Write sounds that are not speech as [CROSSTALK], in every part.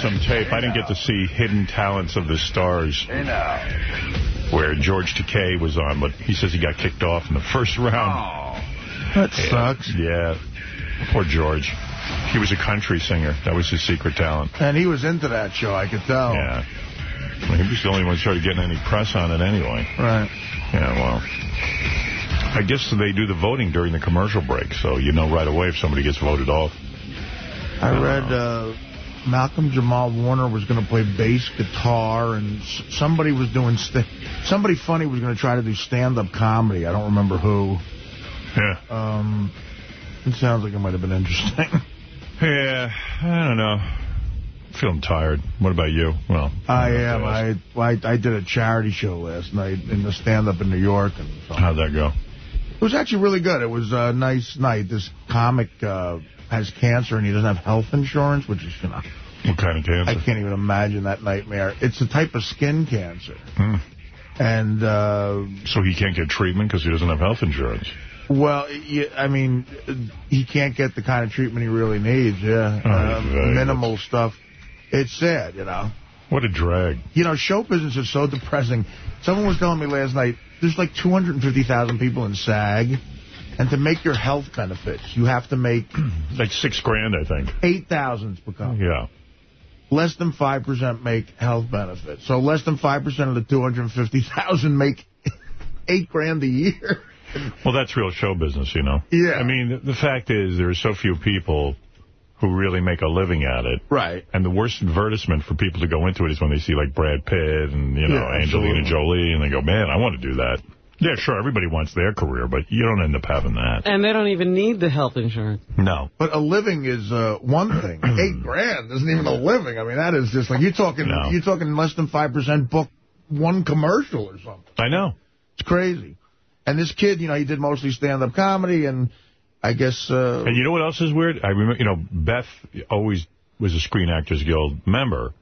some tape. I didn't get to see Hidden Talents of the Stars, where George Takei was on, but he says he got kicked off in the first round. That sucks. Yeah. Poor George. He was a country singer. That was his secret talent. And he was into that show, I could tell. Yeah. Well, he was the only one who started getting any press on it anyway. Right. Yeah, well. I guess they do the voting during the commercial break, so you know right away if somebody gets voted off. I read uh, Malcolm Jamal Warner was going to play bass guitar, and somebody was doing... somebody funny was going to try to do stand-up comedy. I don't remember who. Yeah. Um, it sounds like it might have been interesting. [LAUGHS] Yeah, I don't know. Feeling tired. What about you? Well, I am. I, I I did a charity show last night in the stand-up in New York. and. How'd that go? It was actually really good. It was a nice night. This comic uh, has cancer and he doesn't have health insurance, which is, you know... What kind of cancer? I can't even imagine that nightmare. It's a type of skin cancer. Hmm. And... Uh, so he can't get treatment because he doesn't have health insurance? Well, I mean, he can't get the kind of treatment he really needs, yeah. Oh, um, minimal stuff. It's sad, you know. What a drag. You know, show business is so depressing. Someone was telling me last night, there's like 250,000 people in SAG, and to make your health benefits, you have to make... [CLEARS THROAT] like six grand, I think. 8,000 become. Yeah. Less than 5% make health benefits. So less than 5% of the 250,000 make [LAUGHS] eight grand a year. Well, that's real show business, you know. Yeah. I mean, the fact is there are so few people who really make a living at it. Right. And the worst advertisement for people to go into it is when they see, like, Brad Pitt and, you know, yeah, Angelina. Jolie, and they go, man, I want to do that. Yeah, sure, everybody wants their career, but you don't end up having that. And they don't even need the health insurance. No. But a living is uh, one thing. [CLEARS THROAT] Eight grand isn't even a living. I mean, that is just like, you're talking No. you're talking less than 5% book one commercial or something. I know. It's crazy. And this kid, you know, he did mostly stand-up comedy, and I guess... Uh, And you know what else is weird? I remember, you know, Beth always was a Screen Actors Guild member,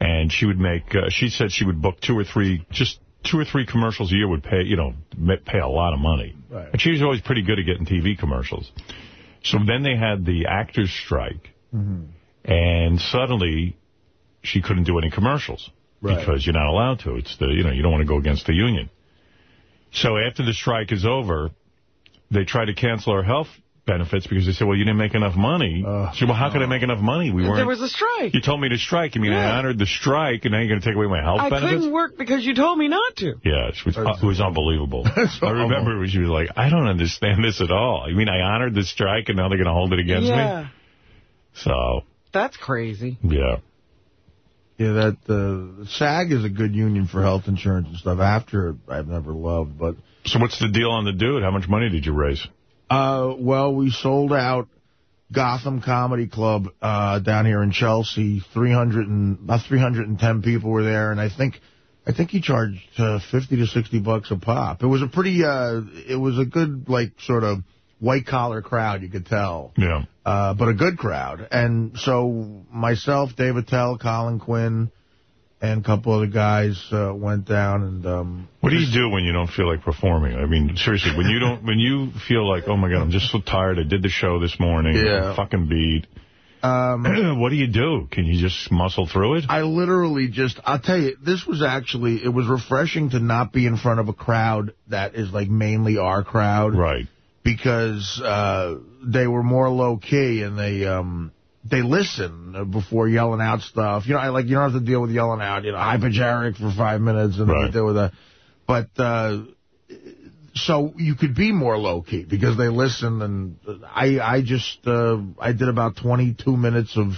and she would make, uh, she said she would book two or three, just two or three commercials a year would pay, you know, pay a lot of money. Right. And she was always pretty good at getting TV commercials. So then they had the actors strike, Mhm. and suddenly she couldn't do any commercials Right. because you're not allowed to. It's the, you know, you don't want to go against the union. So after the strike is over, they try to cancel her health benefits because they said, well, you didn't make enough money. she said, well, how could I make enough money? We weren't. There was a strike. You told me to strike. I mean, Yeah. I honored the strike, and now you're going to take away my health I benefits? couldn't work because you told me not to. Yeah, it was, uh, it was unbelievable. [LAUGHS] I remember she was like, I don't understand this at all. I mean, I honored the strike, and now they're going to hold it against yeah. me? So, That's crazy. yeah. Yeah, that uh, SAG is a good union for health insurance and stuff. After I've never loved, but So what's the deal on the dude? How much money did you raise? Uh, well, we sold out Gotham Comedy Club uh, down here in Chelsea. 300 and about 310 people were there, and I think I think he charged uh, 50 to 60 bucks a pop. It was a pretty, uh, it was a good like sort of white collar crowd. You could tell. Yeah. uh, but a good crowd. And so myself, Dave Attell, Colin Quinn, and a couple other guys uh, went down and... Um, What do you do when you don't feel like performing? I mean, seriously, when you don't, when you feel like, oh my God, I'm just so tired. I did the show this morning. Yeah. I'm fucking beat. Um, [CLEARS THROAT] what do you do? Can you just muscle through it? I literally just, I'll tell you, this was actually, it was refreshing to not be in front of a crowd that is like mainly our crowd. Right. Because uh, they were more low-key and they... Um, they listen before yelling out stuff. You know, I like you don't have to deal with yelling out, you know, hypergeric for five minutes and Right. deal with that. But uh, so you could be more low-key because they listen. And I I just, uh, I did about 22 minutes of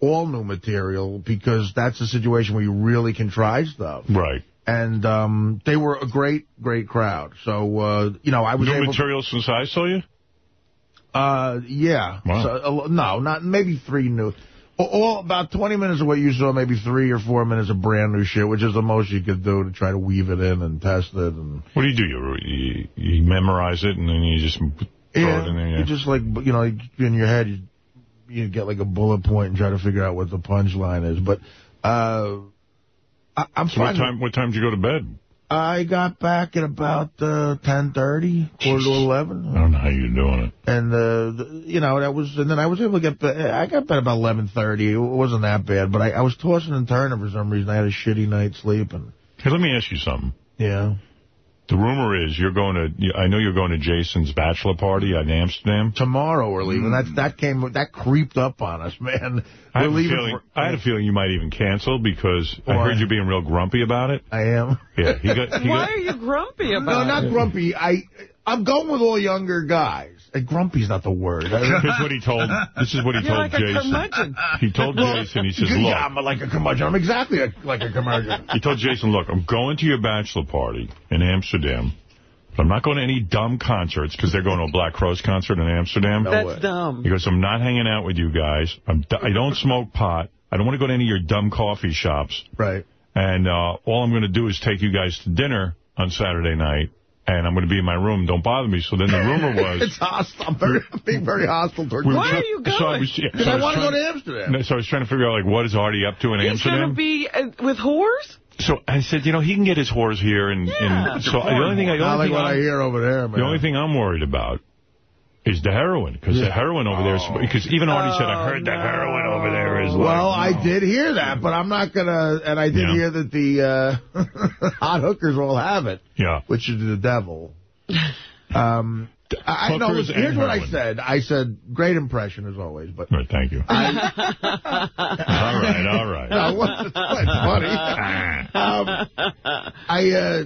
all new material because that's a situation where you really can try stuff. Right. And um, they were a great, great crowd. So, uh, you know, I was New material since I saw you? Uh, yeah. Wow. So, uh, no, not maybe three new. All, about 20 minutes of what you saw, maybe three or four minutes of brand new shit, which is the most you could do to try to weave it in and test it. And What do you do? You, you, you memorize it, and then you just throw yeah, it in there? you just like you know in your head you you get like a bullet point and try to figure out what the punchline is. But uh, I, I'm So what time, what time did you go to bed? I got back at about uh, 10.30, quarter to 11. I don't know how you're doing it. And, uh, the, you know, that was, and then I was able to get, I got bed about 11.30. It wasn't that bad, but I, I was tossing and turning for some reason. I had a shitty night sleeping. Hey, let me ask you something. Yeah. The rumor is you're going to, I know you're going to Jason's bachelor party in Amsterdam. Tomorrow we're leaving. That hmm. that came, that creeped up on us, [LAUGHS] man. I, We're have a leaving feeling, for- I had a feeling you might even cancel because I heard you being real grumpy about it. I am. Yeah, he got, he Why got, are you grumpy about No, about not grumpy. I, I'm going with all younger guys. Uh, grumpy's not the word. [LAUGHS] Here's what he told. This is what he You're told like Jason. curmudgeon. He told Jason. He says, yeah, "Look." I'm like a curmudgeon. I'm exactly a, like a curmudgeon. He told Jason, "Look, I'm going to your bachelor party in Amsterdam, but I'm not going to any dumb concerts because they're going to a Black Crowes concert in Amsterdam." No. That's way. dumb. He goes, "I'm not hanging out with you guys. I'm, I don't smoke pot. I don't want to go to any of your dumb coffee shops. Right. And uh, all I'm going to do is take you guys to dinner on Saturday night, and I'm going to be in my room. Don't bother me." So then the rumor [LAUGHS] was. it's hostile. I'm, very, I'm being very hostile towards we you. Why are you So I going? was, yeah, so I was want to go to Amsterdam. No, so I was trying to figure out, like, what is Artie up to in He's Amsterdam? going to be uh, with whores? So I said, you know, he can get his whores here. and, Yeah. and so the only thing, I, the Not only like thing, what I I'm, hear over there, man. the only thing I'm worried about is the heroin. Because the heroin over there, Oh. because even Artie said, I Oh, heard the heroin over there is like... Well, I did hear that, but I'm not going to, and I did Yeah. hear that the uh, [LAUGHS] hot hookers all have it, Yeah. which is the devil. Um, I, I know. Here's what I said. I said, great impression as always, but right, thank you. [LAUGHS] all right, all right. [LAUGHS] no, funny? um, I, uh,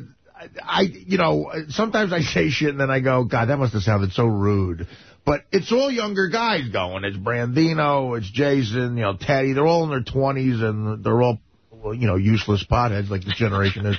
I, you know, sometimes I say shit and then I go, God, that must have sounded so rude. But it's all younger guys going. It's Brandino, it's Jason, you know, Teddy. They're all in their 20s and they're all, you know, useless potheads like this generation is.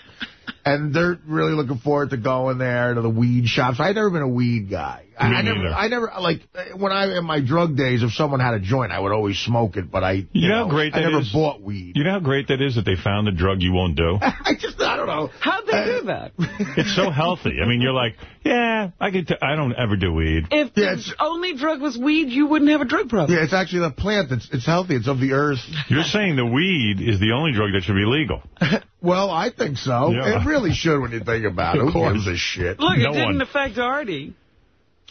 And they're really looking forward to going there to the weed shops. I've never been a weed guy. I, Me I never. I never, like, when I, in my drug days, if someone had a joint, I would always smoke it, but I, you, You know how great I that never is? bought weed. You know how great that is that they found a drug you won't do? [LAUGHS] I just, I don't know. How'd they do that? [LAUGHS] It's so healthy. I mean, you're like, yeah, I get to, I don't ever do weed. If Yeah, the it's- only drug was weed, you wouldn't have a drug problem. Yeah, it's actually the plant. It's it's healthy. It's of the earth. You're saying the weed is the only drug that should be legal. [LAUGHS] Well, I think so. Yeah. It really should when you think about it. Of Who course. gives a shit? Look, No it didn't one. affect Artie.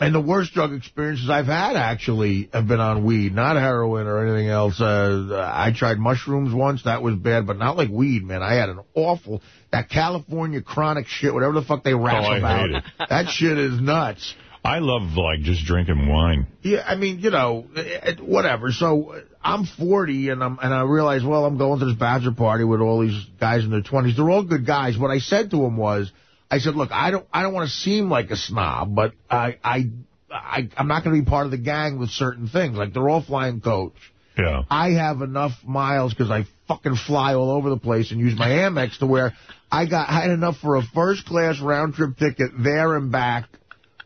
And the worst drug experiences I've had actually have been on weed, not heroin or anything else. Uh, I tried mushrooms once. That was bad, but not like weed, man. I had an awful, that California chronic shit, whatever the fuck they rap Oh, about. That shit is nuts. I love, like, just drinking wine. Yeah, I mean, you know, whatever. So uh, I'm 40, and I'm and I realize, well, I'm going to this bachelor party with all these guys in their 20s. They're all good guys. What I said to them was, I said, look, I don't I don't want to seem like a snob, but I I, I I'm not going to be part of the gang with certain things. Like they're all flying coach. Yeah. I have enough miles because I fucking fly all over the place and use my Amex to where I got I had enough for a first class round trip ticket there and back.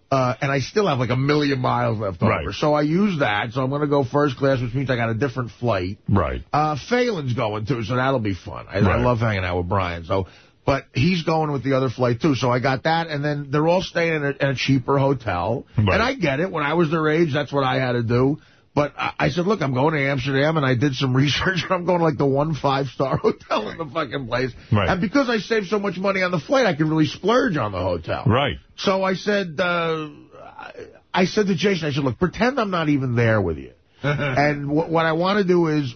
Uh, and I still have like a million miles left over. Right. So I use that. So I'm going to go first class, which means I got a different flight. Right. Uh, Phelan's going too, so that'll be fun. I, I love hanging out with Brian. So, but he's going with the other flight too. So I got that, and then they're all staying in a, in a cheaper hotel. Right. And I get it. When I was their age, that's what I had to do. But I, I said, look, I'm going to Amsterdam, and I did some [LAUGHS] research, and I'm going to like the one five-star [LAUGHS] hotel in the fucking place. Right. And because I saved so much money on the flight, I can really splurge on the hotel. Right. So I said, uh, I- I said to Jason, I said, look, pretend I'm not even there with you. [LAUGHS] and wh what I want to do is,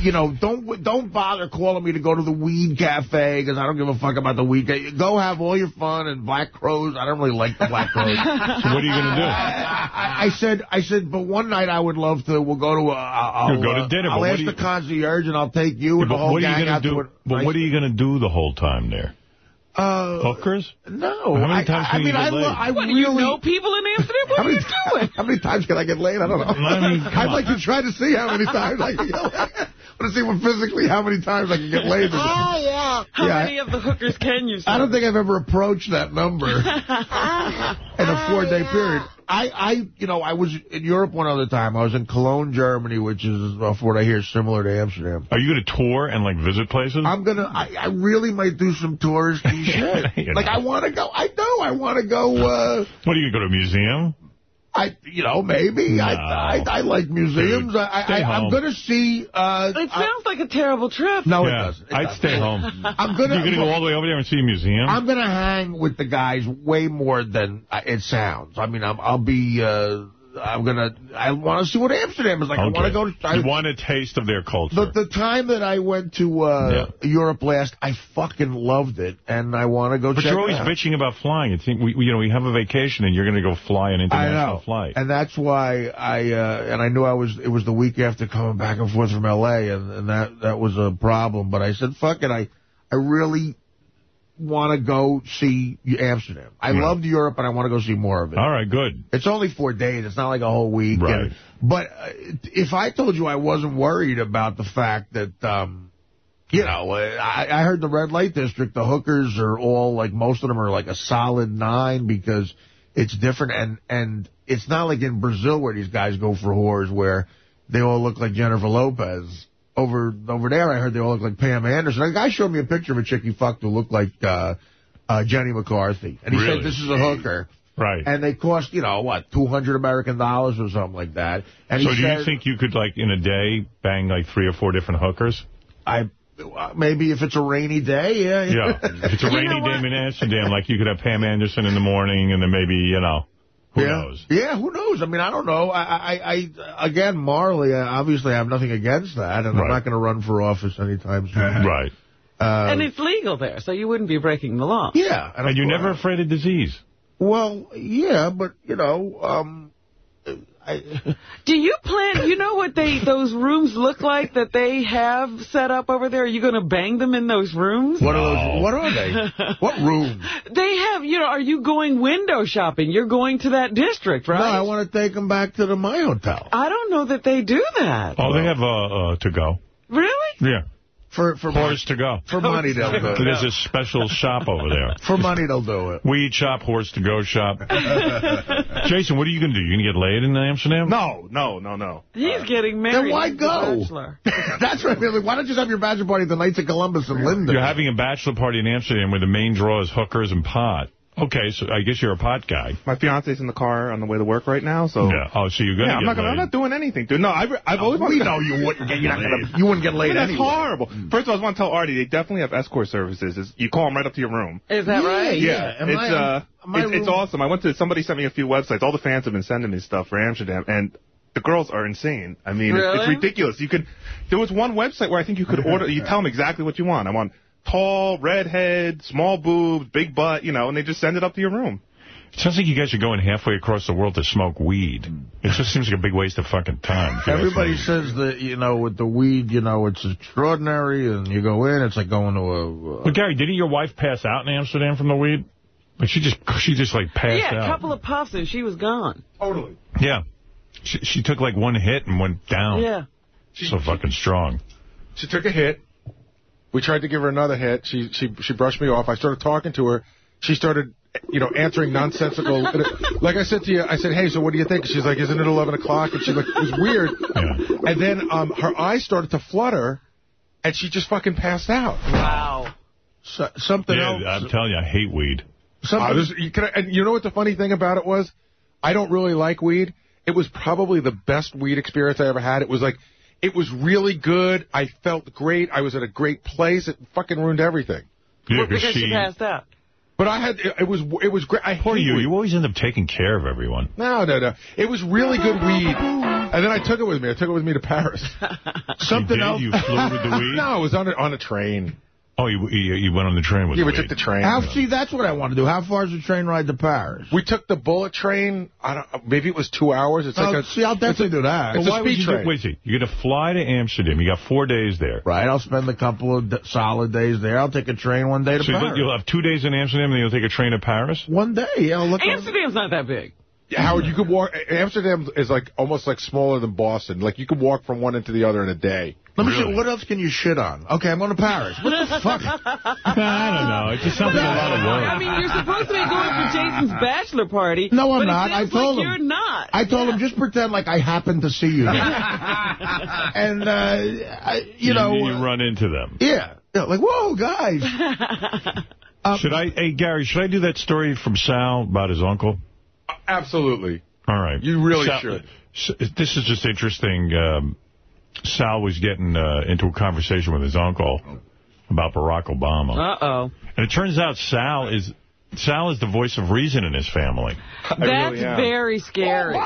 you know, don't don't bother calling me to go to the weed cafe because I don't give a fuck about the weed. Ca- Go have all your fun and Black Crowes. I don't really like the Black Crowes. [LAUGHS] So what are you going to do? I, I said, I said, but one night I would love to. We'll go to a. I'll, You'll go to dinner, but I'll ask you- the concierge and I'll take you and the but whole what are you gang going out to do? to a But nice- what are you going to do the whole time there? Uh, Hookers? no. How many times I, can I you mean, get I, laid? lo- I What, do really you know people in Amsterdam? [LAUGHS] What How are you many, doing? [LAUGHS] how many times can I get laid? I don't know. I mean, I'd on. like to try to see how many times I can get laid. I want to see what physically how many times I can get laid. Oh, yeah. How yeah, many of the hookers can you see? I don't think I've ever approached that number [LAUGHS] in a four-day period. I, I, you know, I was in Europe one other time. I was in Cologne, Germany, which is, uh, for what I hear, similar to Amsterdam. Are you going to tour and, like, visit places? I'm gonna. I, I really might do some touristy [LAUGHS] shit. Like know. I want to go. I know. I want to go. uh what, are you going to go to a museum? I, you know, maybe. No. I, I, I like museums. Dude, I, I, I'm going to see. Uh, It sounds like a terrible trip. no, it doesn't. It I'd doesn't. stay home. I'm gonna. You're going to go all the way over there and see a museum? I'm gonna hang with the guys way more than uh, it sounds. I mean, I'm, I'll be. Uh, I'm gonna. I want to see what Amsterdam is like. I want to go. To, I, you want a taste of their culture. the, the time that I went to uh, Europe last, I fucking loved it, and I want to go to but you're always out. bitching about flying. You think we, we- you know, we have a vacation and you're going to go fly an international flight. and that's why I uh, and I knew I was. It was the week after coming back and forth from L.A. and, and that that was a problem. But I said, "Fuck it," I I really want to go see Amsterdam. I Yeah. loved Europe, and I want to go see more of it. All right, good. It's only four days. It's not like a whole week. Right. And- but uh, if I told you I wasn't worried about the fact that, um, you know, I, I heard the red light district, the hookers are all like, most of them are like a solid nine because it's different. And, and it's not like in Brazil where these guys go for whores where they all look like Jennifer Lopez. Over over there, I heard they all look like Pam Anderson. A guy showed me a picture of a chick he fucked who looked like uh, uh, Jenny McCarthy. And he Really? said, this is a hooker. Right. And they cost, you know, what, 200 American dollars or something like that. And so do said, you think you could, like, in a day, bang, like, three or four different hookers? I, maybe if it's a rainy day, yeah. Yeah. If it's a [LAUGHS] You rainy day in Amsterdam, like, you could have Pam Anderson in the morning and then maybe, you know, who yeah. knows? Yeah, who knows? I mean, I don't know. I, I, I again, Marley, uh, obviously I have nothing against that, and I'm not going to run for office anytime soon. Right. Uh, And it's legal there, so you wouldn't be breaking the law. yeah. And of you're course- never afraid of disease. Well, yeah, but, you know, um, I, Do you plan, you know what they those rooms look like that they have set up over there? Are you going to bang them in those rooms? what are those, what are they? what room? [LAUGHS] They have, you know, are you going window shopping? You're going to that district, right? No, I want to take them back to the my hotel. I don't know that they do that. Oh, they have uh, uh, to go. Really? Yeah. For, for, Whores to go. for money, they'll do it. There's a special shop over there. [LAUGHS] For money, they'll do it. Weed shop, horse to go shop. [LAUGHS] Jason, what are you going to do? You going to get laid in Amsterdam? No, no, no, no. He's getting married. Then why go? [LAUGHS] That's right. Like, why don't you just have your bachelor party at the Knights of Columbus and Linden? You're having a bachelor party in Amsterdam where the main draw is hookers and pot. Okay, so I guess you're a pot guy. My fiance's in the car on the way to work right now, so Yeah. Oh, so you're going to yeah, I'm get not gonna, I'm not doing anything, dude. No, I've I've always we know you wouldn't get. You're not gonna. You wouldn't get laid But that's anyway. horrible. First of all, I just want to tell Artie they definitely have escort services. It's, you call them right up to your room. Is that Yeah, right? yeah. Am it's I- uh, it's, it's awesome. I went to somebody sent me a few websites. All the fans have been sending me stuff for Amsterdam, and the girls are insane. I mean, it's, it's ridiculous. You could. There was one website where I think you could order. You tell them exactly what you want. I want tall, redhead, small boobs, big butt, you know, and they just send it up to your room. It sounds like you guys are going halfway across the world to smoke weed. It just seems like a big waste of fucking time. if you ask Everybody says that you know with the weed, you know it's extraordinary, and you go in, it's like going to a. But Gary, didn't your wife pass out in Amsterdam from the weed? Like she just she just like passed Yeah, a out. couple of puffs and she was gone. totally. Yeah. She, she took like one hit and went down. Yeah. She's So fucking strong. She took a hit. We tried to give her another hit. She she she brushed me off. I started talking to her. She started, you know, answering nonsensical. like I said to you, I said, "Hey, so what do you think?" She's like, "Isn't it 11 o'clock?" And she's like, "It was weird." Yeah. And then um, her eyes started to flutter, and she just fucking passed out. Wow. So, something Yeah, else. I'm telling you, I hate weed. something, Uh, this- you, can I, and you know what the funny thing about it was? I don't really like weed. It was probably the best weed experience I ever had. It was like, it was really good. I felt great. I was at a great place. It fucking ruined everything. Yeah, Well, because she passed out. But I had, it, it was, it was great. I Poor you. weed. You always end up taking care of everyone. No, no, no. It was really good weed. And then I took it with me. I took it with me to Paris. something you did? else. You flew with the [LAUGHS] weed? no, it was on a, on a train. Oh, you, you, you went on the train with Yeah, the we took the train. How, see, that's what I want to do. How far is the train ride to Paris? We took the bullet train. I don't. Maybe it was two hours. It's Oh, like a. see, I'll definitely do that. It's a speed you do- train. Wait, see, you're going to fly to Amsterdam. You got four days there. Right, I'll spend a couple of d- solid days there. I'll take a train one day to So Paris. you'll have two days in Amsterdam, and then you'll take a train to Paris? One day, yeah. Look Amsterdam's not that big. Yeah, Howard, you could walk. Amsterdam is like almost like smaller than Boston. Like you could walk from one end to the other in a day. Let me Really? see, what else can you shit on? Okay, I'm going to Paris. What the [LAUGHS] fuck? I don't know. It just sounds like a lot of work. I mean, you're supposed to be going for Jason's bachelor party. No, I'm but it not. I told like him. You're not. I told him, just pretend like I happened to see you [LAUGHS] and, uh, I, you know... you, run into them. Yeah. yeah. Like, whoa, guys. Uh, [LAUGHS] Should I, hey, Gary, should I do that story from Sal about his uncle? Absolutely. All right. You really Sal, should. This is just interesting. Um, Sal was getting uh, into a conversation with his uncle about Barack Obama. Uh-oh. And it turns out Sal is Sal is the voice of reason in his family. [LAUGHS] That's really very scary.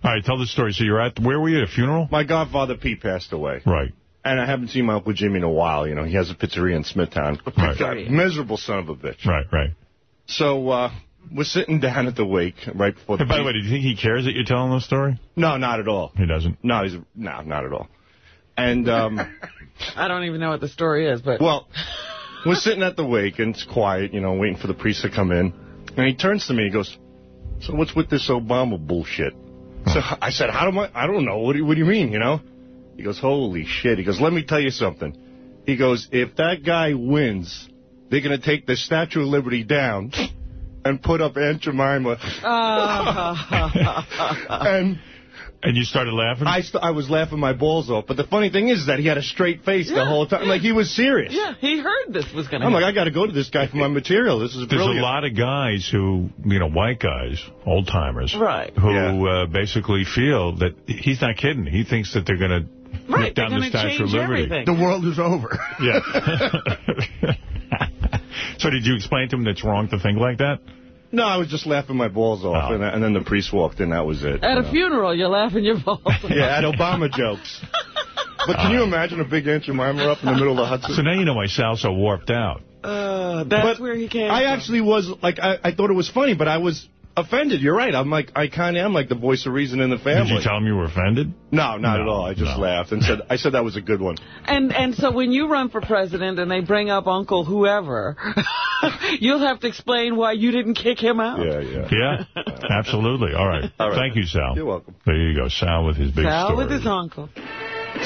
All right, tell the story. So you're at, where were you, at a funeral? My godfather Pete passed away. Right. And I haven't seen my Uncle Jimmy in a while. You know, he has a pizzeria in Smithtown. Right. God, [LAUGHS] miserable son of a bitch. Right, right. So uh, we're sitting down at the wake right before the... Hey, by the way, do you think he cares that you're telling the story? No, not at all. He doesn't. No, he's no, not at all. And, um, [LAUGHS] I don't even know what the story is, but... well, we're sitting at the wake, and it's quiet, you know, waiting for the priest to come in. And he turns to me, he goes, so what's with this Obama bullshit? So I said, how do I, I don't know, what do, you, what do you mean, you know? He goes, holy shit. He goes, let me tell you something. He goes, if that guy wins, they're going to take the Statue of Liberty down and put up Aunt Jemima. [LAUGHS] and And you started laughing? I, st I was laughing my balls off. But the funny thing is that he had a straight face the whole time. Like, he was serious. yeah, he heard this was going to I'm happen. like, I got to go to this guy for my material. This is There's brilliant. a lot of guys who, you know, white guys, old-timers, Right. who Yeah. uh, basically feel that he's not kidding. He thinks that they're going to Right, down they're the gonna Statue of change Liberty. everything. The world is over. Yeah. [LAUGHS] [LAUGHS] so did you explain to him that's wrong to think like that? No, I was just laughing my balls off. Oh. And, and then the priest walked in. That was it. At a know. funeral, you're laughing your balls [LAUGHS] off. Yeah, at Obama jokes. But can you imagine a big Aunt Jemima up in the middle of the Hudson? So now you know why Sal's so warped out. Uh, that's but where he came I from. actually was, like, I, I thought it was funny, but I was offended. You're right. I'm like, I kind of am like the voice of reason in the family. Did you tell him you were offended? no, not No, at all. I just no. laughed and said, I said that was a good one. And and so when you run for president and they bring up Uncle whoever, [LAUGHS] you'll have to explain why you didn't kick him out. Yeah, yeah. Yeah, absolutely. All right. All right. Thank you, Sal. You're welcome. There you go. Sal with his big Sal story. with his uncle.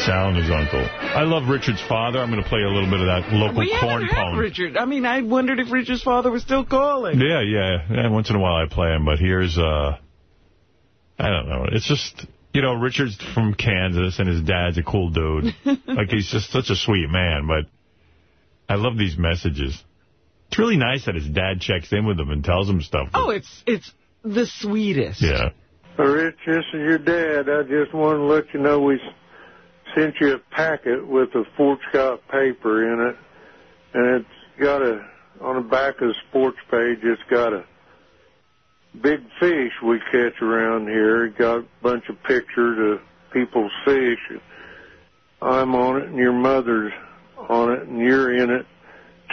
Sal and his uncle. I love Richard's father. I'm going to play a little bit of that local We corn haven't pone. Richard. I mean, I wondered if Richard's father was still calling. Yeah, yeah, yeah. Once in a while I play him, but here's, uh, I don't know. It's just, you know, Richard's from Kansas and his dad's a cool dude. [LAUGHS] like, he's just such a sweet man, but I love these messages. It's really nice that his dad checks in with him and tells him stuff. Oh, it's it's the sweetest. Yeah. Rich, this is your dad. I just want to let you know we sent you a packet with a Fort Scott paper in it, and it's got a on the back of the sports page. It's got a big fish we catch around here. It got a bunch of pictures of people's fish. I'm on it, and your mother's on it, and you're in it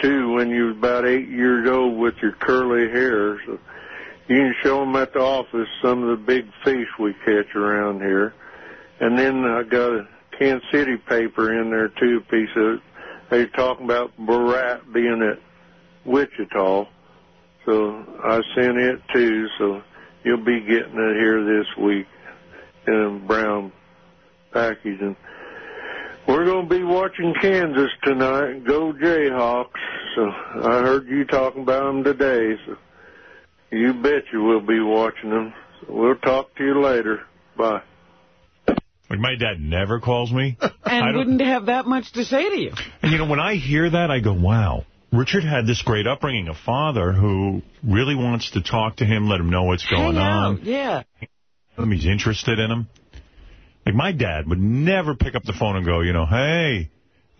too. When you was about eight years old with your curly hair, so you can show them at the office some of the big fish we catch around here. And then I got a Kansas City paper in there too, a piece of it. They talking about Barat being at Wichita. So I sent it too, so you'll be getting it here this week in a brown package. And we're going to be watching Kansas tonight. Go Jayhawks. So I heard you talking about them today. So you bet you we'll be watching them. So we'll talk to you later. Bye. Like, my dad never calls me. [LAUGHS] And wouldn't have that much to say to you. And, you know, when I hear that, I go, wow. Richard had this great upbringing, a father who really wants to talk to him, let him know what's going on. Yeah. he's interested in him. Like, my dad would never pick up the phone and go, you know, hey,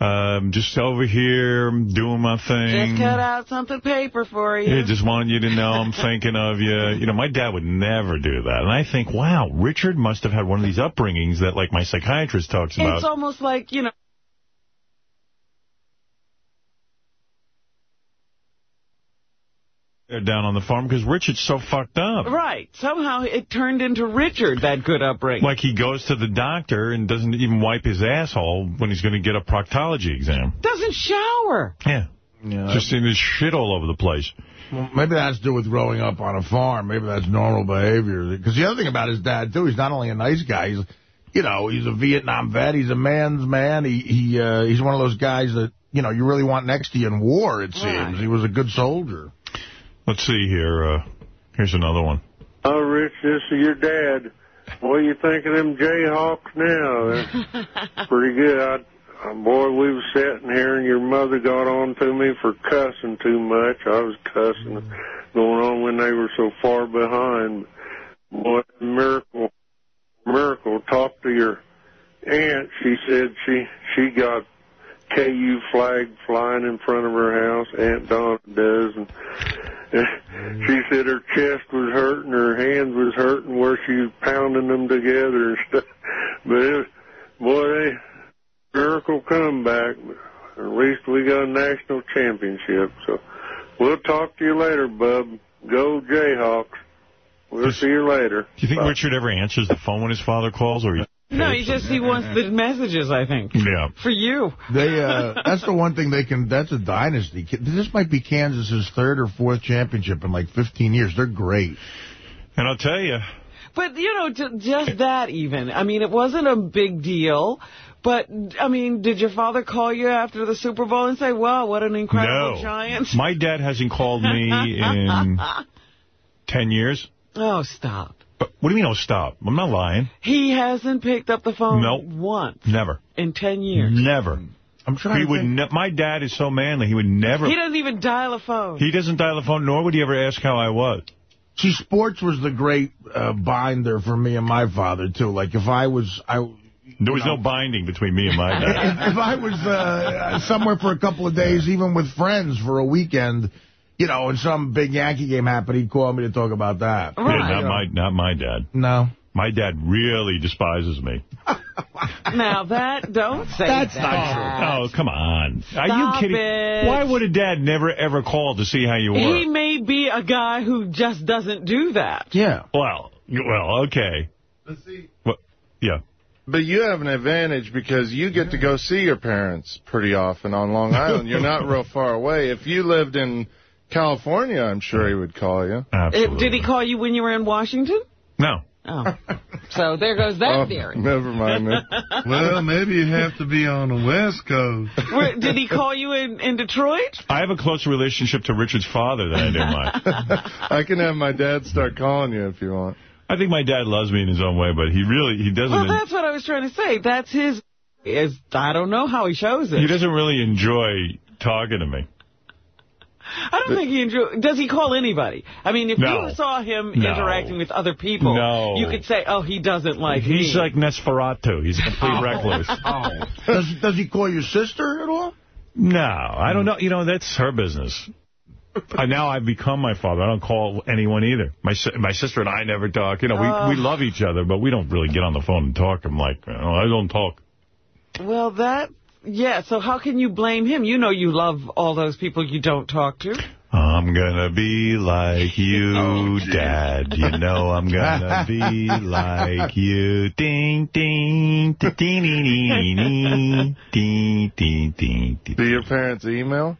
um, just over here, doing my thing. Just cut out something paper for you. Yeah, just wanted you to know I'm [LAUGHS] thinking of you. You know, my dad would never do that. And I think, wow, Richard must have had one of these upbringings that, like, my psychiatrist talks about. It's almost like, you know, down on the farm because Richard's so fucked up. right. Somehow it turned into Richard, that good upbringing. Like he goes to the doctor and doesn't even wipe his asshole when he's going to get a proctology exam. Doesn't shower. Yeah. Yeah. Just seeing this shit all over the place. Well, maybe that's to do with growing up on a farm. Maybe that's normal behavior. Because the other thing about his dad, too, he's not only a nice guy, he's, you know, he's a Vietnam vet. He's a man's man. He he uh, He's one of those guys that, you know, you really want next to you in war, it seems. Right. He was a good soldier. Let's see here. Uh, here's another one. Oh, Rich, this is your dad. What do you think of them Jayhawks now? They're [LAUGHS] pretty good. I, uh, boy, we was sitting here and your mother got on to me for cussing too much. I was cussing going on when they were so far behind. boy, miracle, miracle. Talk to your aunt. She said she she got KU flag flying in front of her house. Aunt Donna does, and she said her chest was hurting, her hands was hurting where she was pounding them together and stuff. [LAUGHS] But it boy, they miracle comeback. At least we got a national championship. So we'll talk to you later, bub. Go Jayhawks. We'll see you later. Do you think Bye. Richard ever answers the phone when his father calls? or? He No, he just he wants the messages, I think. Yeah. For you. They uh, that's the one thing they can. That's a dynasty. This might be Kansas's third or fourth championship in like 15 years. They're great. And I'll tell you, But, you know, ju- just that even. I mean, it wasn't a big deal. But, I mean, did your father call you after the Super Bowl and say, wow, what an incredible no. Giants? My dad hasn't called me in [LAUGHS] 10 years. Oh, stop. But what do you mean, oh, stop? I'm not lying. He hasn't picked up the phone Nope. once Never. in 10 years. Never. I'm trying He to would. think. Ne my dad is so manly. He would never. He doesn't even dial a phone. He doesn't dial a phone, nor would he ever ask how I was. See, sports was the great uh, binder for me and my father too. Like if I was, I There was no binding between me and my dad. if, [LAUGHS] if I was uh, somewhere for a couple of days, even with friends for a weekend, you know, and some big Yankee game happened, he'd call me to talk about that. Yeah, Right. not my, not my dad. No. My dad really despises me. [LAUGHS] Now, that, don't say that. That's that. not true. Oh, come on. Are you kidding? it. Why would a dad never ever call to see how you were? He may be a guy who just doesn't do that. Yeah. Well, well, okay. What? Yeah. But you have an advantage because you get to go see your parents pretty often on Long Island. You're not real far away. If you lived in California, I'm sure he would call you. Absolutely. Did he call you when you were in Washington? No. Oh. So there goes that Oh, theory. never mind me. [LAUGHS] Well, maybe you have to be on the West Coast. [LAUGHS] Where- Did he call you in, in Detroit? I have a closer relationship to Richard's father than I do mine. [LAUGHS] I can have my dad start calling you if you want. I think my dad loves me in his own way, but he really, he doesn't, Well, that's what I was trying to say. That's his... Is I don't know how he shows it. he doesn't really enjoy talking to me. I don't think he enjoy. Does he call anybody? I mean, if No. you saw him No. interacting with other people, No. you could say, "Oh, he doesn't like He's me." like Nosferatu. He's a complete [LAUGHS] recluse. [LAUGHS] Does does he call your sister at all? No, I don't know. You know, that's her business. Uh, now I've become my father. I don't call anyone either. My si my sister and I never talk. You know, we, we love each other, but we don't really get on the phone and talk. I'm like, you know, I don't talk. well, that yeah. So how can you blame him? You know, you love all those people you don't talk to. I'm gonna be like [LAUGHS] you, Oh, Dad. You know I'm gonna [LAUGHS] be like you. Ding, ding, ding, ding, ding, ding, ding, ding, ding, ding. Do your parents email?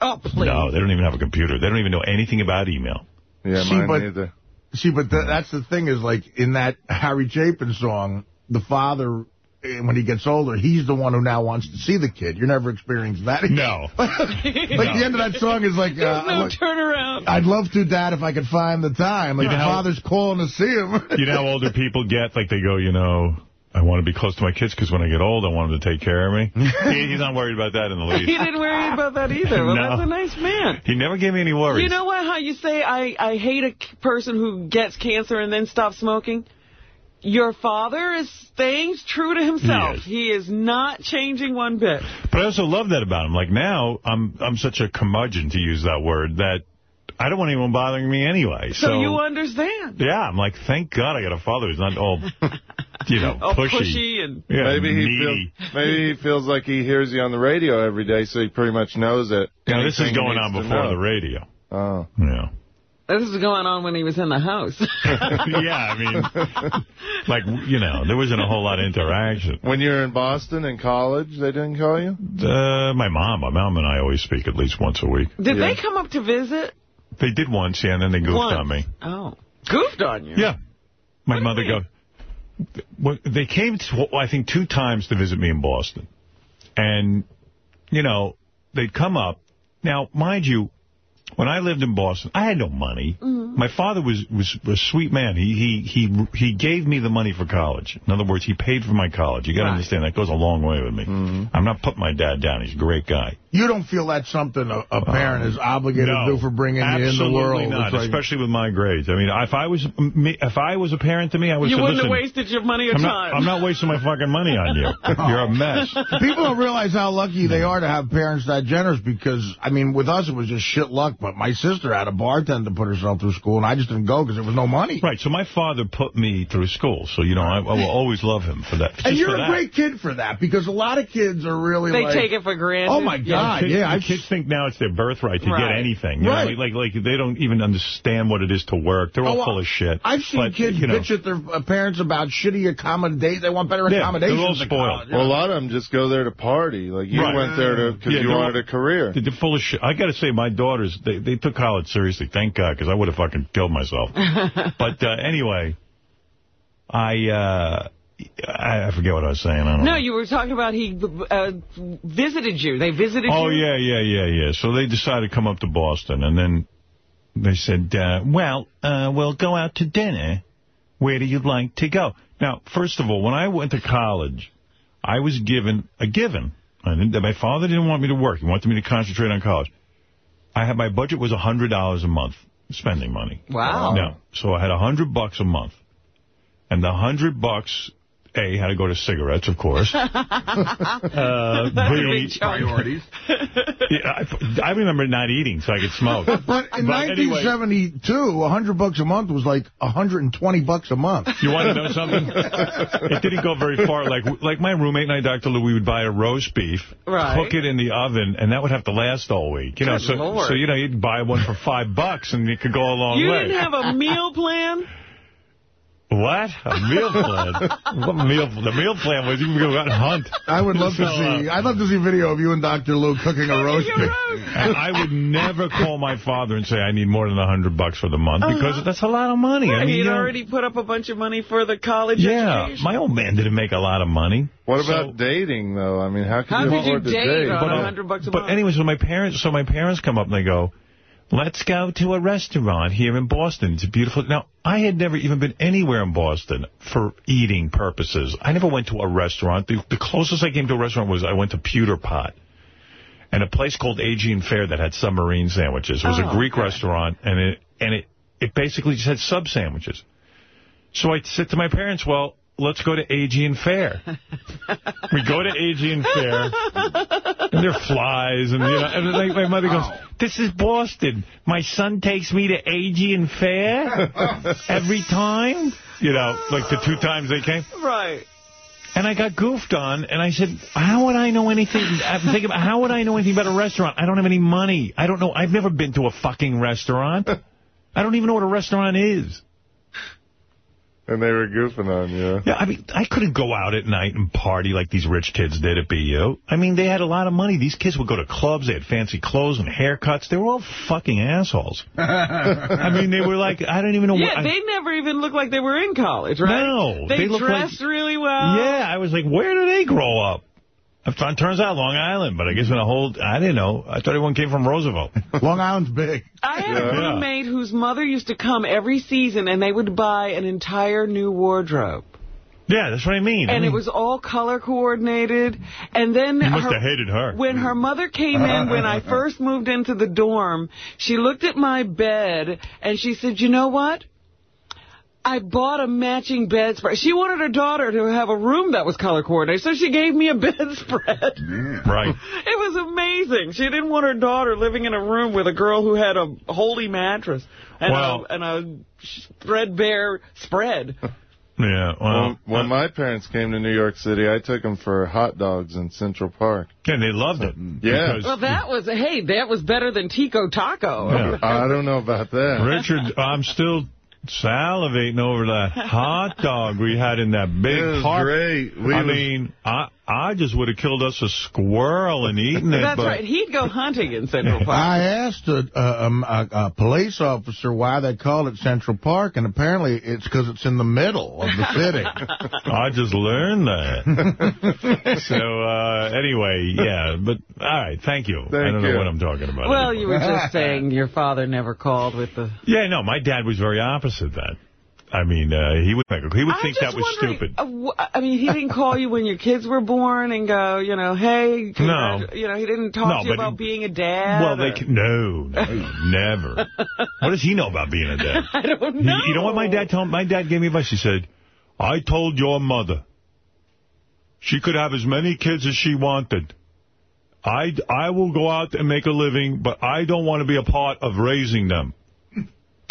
Oh, please. No, they don't even have a computer. They don't even know anything about email. Yeah, See, mine but- neither. See, but th that's the thing is like in that Harry Chapin song, the father, when he gets older, he's the one who now wants to see the kid. You're never experiencing that. again. No. [LAUGHS] like the end of that song is like, There's uh, no like, turnaround. I'd love to, Dad, if I could find the time. Like You know the how- father's calling to see him. [LAUGHS] You know how older people get? Like, they go, you know, I want to be close to my kids because when I get old, I want them to take care of me. [LAUGHS] he, he's not worried about that in the least. He didn't worry about that either. Well, No. that's a nice man. He never gave me any worries. You know what? How you say I I hate a person who gets cancer and then stops smoking. Your father is staying true to himself. Yes. He is not changing one bit. But I also love that about him. Like, now, I'm I'm such a curmudgeon, to use that word, that I don't want anyone bothering me anyway. So, So, you understand. yeah, I'm like, thank God I got a father who's not all, [LAUGHS] you know, Oh, pushy. pushy and Yeah, Maybe he needy. feels maybe he feels like he hears you on the radio every day, so he pretty much knows it. Now, this is going on before the radio. Oh. Yeah. This was going on when he was in the house. [LAUGHS] yeah, I mean, like, you know, there wasn't a whole lot of interaction. When you were in Boston in college, they didn't call you? Uh, my mom, my mom and I always speak at least once a week. Did Yeah. they come up to visit? They did once, yeah, and then they goofed Once. on me. Oh, goofed on you. Yeah. My What mother mean? go. Well, they came, to, I think, two times to visit me in Boston. And, you know, they'd come up. Now, mind you, when I lived in Boston, I had no money. Mm-hmm. My father was, was a sweet man. He he he he gave me the money for college. In other words, he paid for my college. You got to Right. understand that goes a long way with me. I'm not putting my dad down. He's a great guy. You don't feel that's something a, a parent is obligated no, to do for bringing you in the absolutely world? not. Like- Especially with my grades. I mean, if I was me, if I was a parent to me, I would. You say, wouldn't have wasted your money or I'm time. not, I'm not wasting my fucking money on you. [LAUGHS] You're a mess. [LAUGHS] People don't realize how lucky they are to have parents that generous because, I mean, with us it was just shit luck, but my sister had a bartender to put herself through school, and I just didn't go because there was no money. Right, so my father put me through school, so, you know, I, I will always love him for that. And you're a that. great kid for that because a lot of kids are really They like... take it for granted. Oh, my God, Kids, yeah. I kids think now it's their birthright to Right. get anything. You Right. know, like, like they don't even understand what it is to work. They're all Oh, full of shit. I've seen But, kids you know, bitch at their uh, parents about shitty accommodations. They want better Yeah, accommodations. they're all spoiled. college. Well, a lot of them just go there to party. Like you Right. went there to because Yeah, you wanted all- a career. They're full of shit. I got to say, my daughters, they, they took college seriously. Thank God, because I would have fucking killed myself. [LAUGHS] but uh, anyway, I, uh, I I forget what I was saying. I don't No, know. you were talking about he uh, visited you. They visited Oh, you? yeah, yeah, yeah, yeah. So they decided to come up to Boston, and then they said, uh, well, uh, we'll go out to dinner. Where do you like to go? Now, first of all, when I went to college, I was given a given. I didn't, my father didn't want me to work. He wanted me to concentrate on college. I had My budget was $100 a month, spending money. Wow. No. So I had a 100 bucks a month. And the 100 bucks, A, had to go to cigarettes, of course. [LAUGHS] uh, B, Priorities. yeah, I, I remember not eating so I could smoke. But in But 1972, a 100 bucks a month was like 120 bucks a month. You want to know something? it didn't go very far. Like like my roommate and I, Dr. Lou, we would buy a roast beef, Right. cook it in the oven, and that would have to last all week. You know, Good so Lord. so you know you'd buy one for five bucks and it could go a long You way. didn't have a meal plan? What a meal [LAUGHS] plan? what meal? The meal plan was you can go out and hunt. I would love to So, uh, see. I'd love to see video of you and Dr. Lou cooking a roast Your beef. [LAUGHS] And I would never call my father and say I need more than a hundred bucks for the month because that's a lot of money. I mean, He'd you know, already put up a bunch of money for the college yeah, education. my old man didn't make a lot of money. What So- about dating though? I mean, how could How you could you afford to date date? on But, a uh, hundred bucks a but month? anyway, so my parents, so my parents come up and they go, "Let's go to a restaurant here in Boston. It's beautiful." Now, I had never even been anywhere in Boston for eating purposes. I never went to a restaurant. The, the closest I came to a restaurant was I went to Pewter Pot. And a place called Aegean Fair that had submarine sandwiches. It was Oh, a Greek okay. restaurant, and it and it it basically just had sub sandwiches. So I said to my parents, "Well, let's go to Aegean Fair." we go to Aegean Fair, and there are flies, and you know, and like my mother goes, "This is Boston. My son takes me to Aegean Fair every time." You know, like the two times they came. right. And I got goofed on, and I said, how would I know anything? I'm thinking about how would I know anything about a restaurant? I don't have any money. I don't know. I've never been to a fucking restaurant. I don't even know what a restaurant is. And they were goofing on you. Yeah, I mean, I couldn't go out at night and party like these rich kids did at BU. I mean, they had a lot of money. These kids would go to clubs. They had fancy clothes and haircuts. They were all fucking assholes. [LAUGHS] I mean, they were like, I don't even know Yeah, what... they never even looked like they were in college, right? No, They, they look dressed like- really well. Yeah, I was like, where did they grow up? It turns out Long Island, but I guess in a whole, I didn't know. I thought everyone came from Roosevelt. [LAUGHS] Long Island's big. I had a roommate whose mother used to come every season, and they would buy an entire new wardrobe. Yeah, that's what I mean. I And it was all color coordinated. And then You must her- have hated her. when her mother came in, when I [LAUGHS] first moved into the dorm, she looked at my bed and she said, you know what? I bought a matching bedspread. She wanted her daughter to have a room that was color coordinated, so she gave me a [LAUGHS] bedspread. Right. It was amazing. She didn't want her daughter living in a room with a girl who had a holy mattress and, Well- a, and a threadbare spread. [LAUGHS] Yeah, well, When, when uh, my parents came to New York City, I took them for hot dogs in Central Park. and they loved it. Mm. Yeah. Because Well, that was, hey, that was better than Tico Taco. Yeah. I don't know about that. Richard, I'm still salivating over that hot dog we had in that big park. great. We I was- mean, I I just would have killed us a squirrel and eaten it. That's but right. He'd go hunting in Central [LAUGHS] Park. I asked a, a, um, a, a police officer why they called it Central Park, and apparently it's because it's in the middle of the city. [LAUGHS] I just learned that. [LAUGHS] so, uh, anyway, yeah. But, all right, thank you. Thank I don't know what I'm talking about. Well, anymore. you were just saying your father never called with the... Yeah, no, my dad was very opposite that. I mean, uh, he would he would think that was stupid. uh, I mean, he didn't call you when your kids were born and go, you know, hey, congrat- you know, he didn't talk No, to you about he- being a dad. Well, they or- can, no, no, [LAUGHS] never. What does he know about being a dad? [LAUGHS] I don't He- know. you know what my dad told My dad gave me advice. He said, I told your mother she could have as many kids as she wanted. I, I will go out and make a living, but I don't want to be a part of raising them.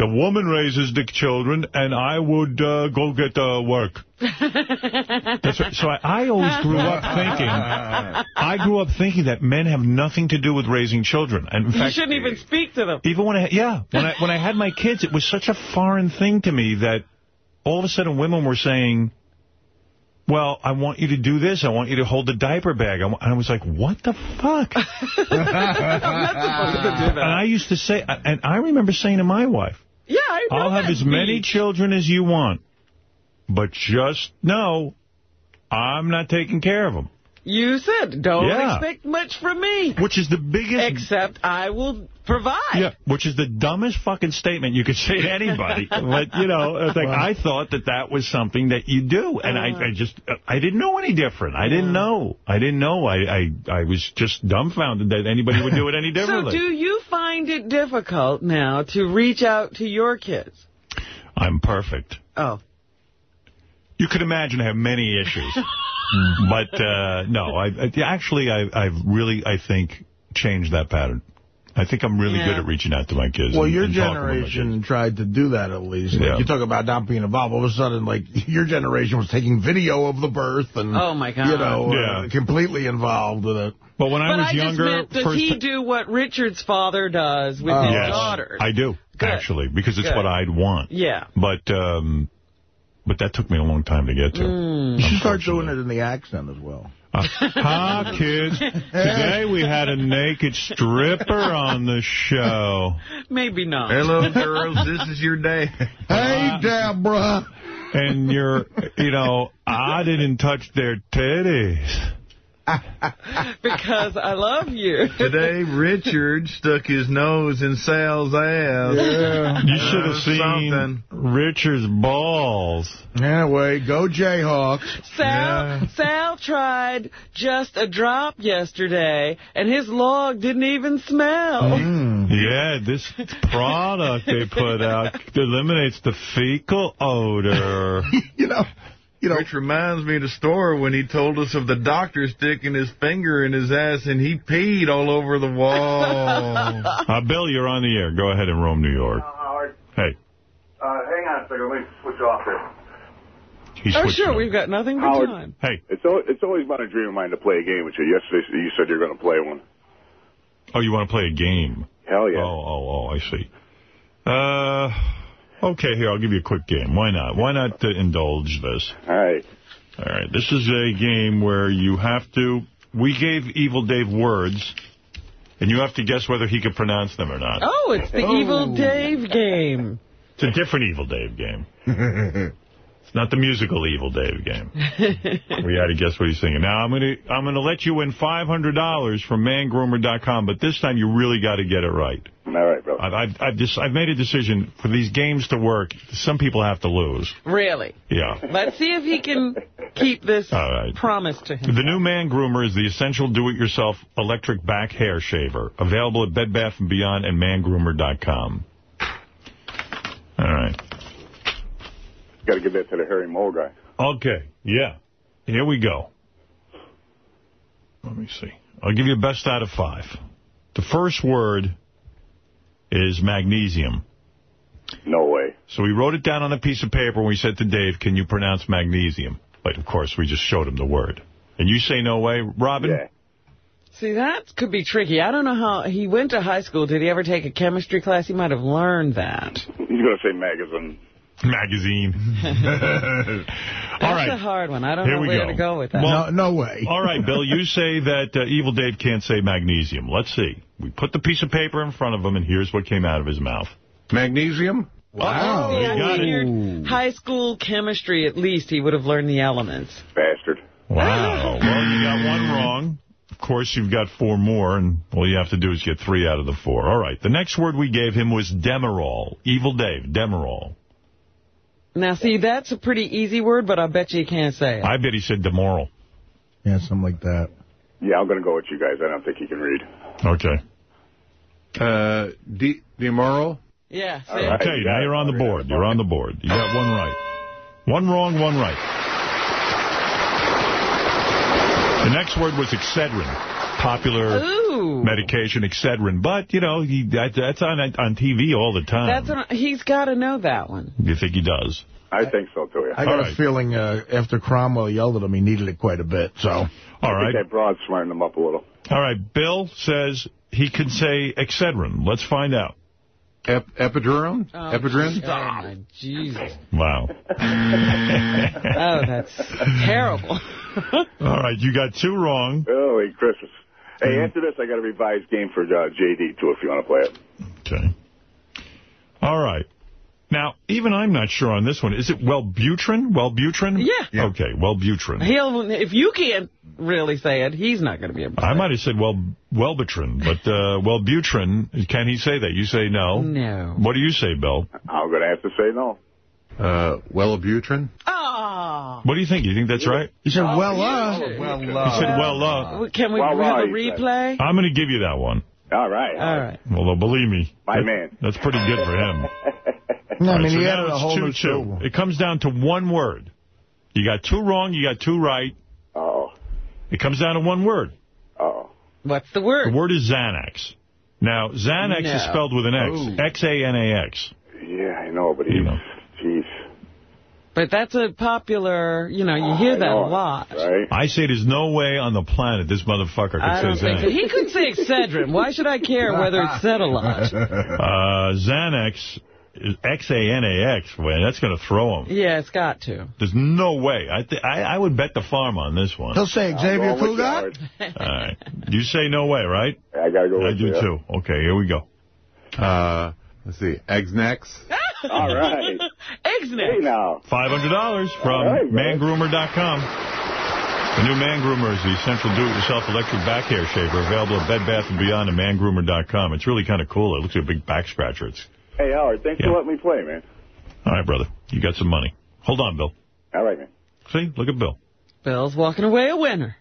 The woman raises the children, and I would uh, go get uh, work. That's right. So I, I always grew up [LAUGHS] thinking, I grew up thinking that men have nothing to do with raising children. And in fact, You shouldn't even speak to them. even when I, yeah, when I, when I had my kids, it was such a foreign thing to me that all of a sudden women were saying, well, I want you to do this. I want you to hold the diaper bag. I, and I was like, what the fuck? I'm [LAUGHS] not supposed to do that. and I used to say, and I remember saying to my wife, Yeah, I know I'll have as many children as you want, but just know I'm not taking care of them. You said, don't Yeah. expect much from me. Which is the biggest... Except I will provide. Yeah, which is the dumbest fucking statement you could say to anybody. [LAUGHS] but, you know, it's like I thought that that was something that you do. And I, I just, I didn't know any different. I didn't know. I didn't know. I, I, I was just dumbfounded that anybody would do it any [LAUGHS] differently. So do you find it difficult now to reach out to your kids? I'm perfect. Oh. You could imagine I have many issues. [LAUGHS] but, uh, no, I, I actually, I, I've really, I think, changed that pattern. I think I'm really Yeah. good at reaching out to my kids. Well, and- your and talking with generation tried to do that at least. Like, Yeah. you talk about not being involved. All of a sudden, like, your generation was taking video of the birth and, Oh, my God. you know, uh, Yeah. completely involved with it. But when but I just meant, does he do what Richard's father does with his yes, daughters? I do, actually, because it's Good. what I'd want. Yeah. But um, but that took me a long time to get to. Mm. You should start doing it in the accent as well. [LAUGHS] Uh, Hi, kids. Today we had a naked stripper on the show. Maybe not. Hello, girls. This is your day. [LAUGHS] Hey, Deborah. And you're, you know, I didn't touch their titties. Because I love you. Today, Richard stuck his nose in Sal's ass. You should have Uh, seen something. Richard's balls. Anyway, go Jayhawks. Sal, Sal tried just a drop yesterday, and his log didn't even smell. Mm. Yeah, this product they put out [LAUGHS] eliminates the fecal odor. [LAUGHS] you know, you know, Which reminds me of the story when he told us of the doctor sticking his finger in his ass and he peed all over the wall. [LAUGHS] Uh, Bill, you're on the air. Go ahead and roam New York. Howard, Hey, uh, hang on a second. Let me switch off here. he's oh, sure, on. we've got nothing but Howard. time. Hey. It's al- it's always been a dream of mine to play a game with you. Yesterday you said you're going to play one. Oh, you want to play a game? Hell yeah. Oh, oh, oh, I see. Uh, okay, here, I'll give you a quick game. Why not? Why not uh, indulge this? All right. All right, this is a game where you have to... We gave Evil Dave words, and you have to guess whether he could pronounce them or not. Oh, it's the Evil Dave game. It's a different Evil Dave game. [LAUGHS] It's not the musical Evil Dave game. [LAUGHS] We had to guess what he's singing. Now, I'm going to I'm gonna let you win $500 from mangroomer.com, but this time you really got to get it right. All right, bro. I've, I've, I've, just, I've made a decision. For these games to work, some people have to lose. Really. Yeah. Let's see if he can keep this All right. promise to him. The new Man Groomer is the essential do-it-yourself electric back hair shaver. Available at Bed Bath & Beyond and mangroomer.com. All right. Got to give that to the Harry Mole guy. Okay. Yeah. Here we go. Let me see. I'll give you a best out of five. The first word is magnesium. No way. So we wrote it down on a piece of paper and we said to Dave, can you pronounce magnesium? But, of course, we just showed him the word. And you say no way, Robin? Yeah. See, that could be tricky. I don't know how... He went to high school. Did he ever take a chemistry class? He might have learned that. He's going to say magazine. Magazine. [LAUGHS] That's right. a hard one. I don't Here know we where go. to go with that. Well- No, no way. [LAUGHS] All right, Bill, you say that uh, Evil Dave can't say magnesium. Let's see. We put the piece of paper in front of him, and here's what came out of his mouth. Magnesium? Wow. You Yeah, got it. high school chemistry, at least, he would have learned the elements. Bastard. Wow. Well, you got one wrong. Of course, you've got four more, and all you have to do is get three out of the four. All right. The next word we gave him was Demerol. Evil Dave, Demerol. Now, see, that's a pretty easy word, but I bet you can't say it. I bet he said demoral. Yeah, something like that. Yeah, I'm going to go with you guys. I don't think he can read. Okay. Uh, de demoral? yeah, see? right. Okay, you now you're on the board. You're on the board. You got one right. One wrong, one right. The next word was Excedrin. Popular Ooh. medication, Excedrin. But, you know, he, that, that's on on TV all the time. That's what, he's got to know that one. You think he does? I think so, too, yeah. I got All a feeling uh, after Cromwell yelled at him, he needed it quite a bit. So All I right. think that broad smartened him up a little. All right. Bill says he can say Excedrin. Let's find out. Ep Epiduron? Oh, Epidrin? Oh, Jesus. Wow. [LAUGHS] Oh, that's terrible. [LAUGHS] All right. You got two wrong. Holy Christmas. Hey, Mm-hmm. after this, I got a revised game for uh, JD, too, if you want to play it. Okay. All right. Now, even I'm not sure on this one. Is it Wellbutrin? Wellbutrin? Yeah. Okay, Wellbutrin. He'll, if you can't really say it, he's not going to be able to I might have said well, Wellbutrin, but uh, Wellbutrin, can he say that? You say no. No. What do you say, Bill? I'm going to have to say no. Uh, Wellabutrin? Oh. What do you think? You think that's right? he said, well, uh, Well, He said, well, uh, Can we Well, have a right, replay? I'm going to give you that one. All right. All right. Although, believe me, My that- man. that's pretty good for him. [LAUGHS] no, I All right, mean, so he now added a whole 2-2. It comes down to one word. You got two wrong, you got two right. Oh, It comes down to one word. oh. What's the word? The word? word is Xanax. Now, Xanax is spelled with an X. Oh. Yeah, I know, but he, You know. Jeez. But that's a popular, you know, you hear I that know a lot. Right? I say there's no way on the planet this motherfucker could I say think so. He could say Excedrin. Why should I care whether it's said a lot? [LAUGHS] Uh, Xanax X-A-N-A-X. Man, that's going to throw him. Yeah, it's got to. There's no way. I, th I I would bet the farm on this one. He'll say Xavier going you, Cugat. All right. You say no way, right? I got to go I with do you. too. Okay, here we go. Uh, let's see. Eggsnacks? [LAUGHS] All right. [LAUGHS] Eggs Hey, now. $500 from All right, man. mangroomer.com. The new Man Groomer is the essential do-it-yourself electric back hair shaver available at Bed Bath & Beyond and mangroomer.com. It's really kind of cool. It looks like a big back scratcher. It's Hey, Howard, thanks Yeah. for letting me play, man. All right, brother. You got some money. Hold on, Bill. All right, man. See? Look at Bill. Bill's walking away a winner.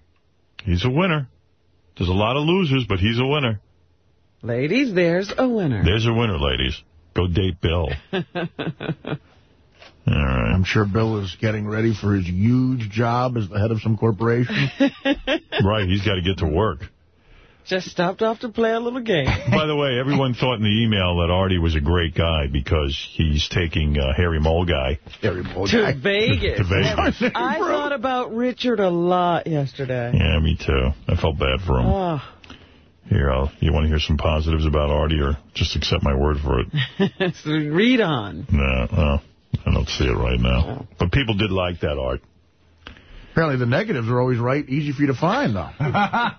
He's a winner. There's a lot of losers, but he's a winner. Ladies, there's a winner. There's a winner, ladies. Go date Bill. [LAUGHS] All right. I'm sure Bill is getting ready for his huge job as the head of some corporation. [LAUGHS] Right, he's got to get to work. Just stopped off to play a little game. [LAUGHS] By the way, everyone thought in the email that Artie was a great guy because he's taking uh, Harry Mole guy. Harry Bull to guy. Vegas. To Vegas. I thought about Richard a lot yesterday. Yeah, me too. I felt bad for him. Oh, Here, I'll, you want to hear some positives about Artie or just accept my word for it? [LAUGHS] so read on. no, well, I don't see it right now. But people did like that art. Apparently the negatives are always right, easy for you to find, though. [LAUGHS] I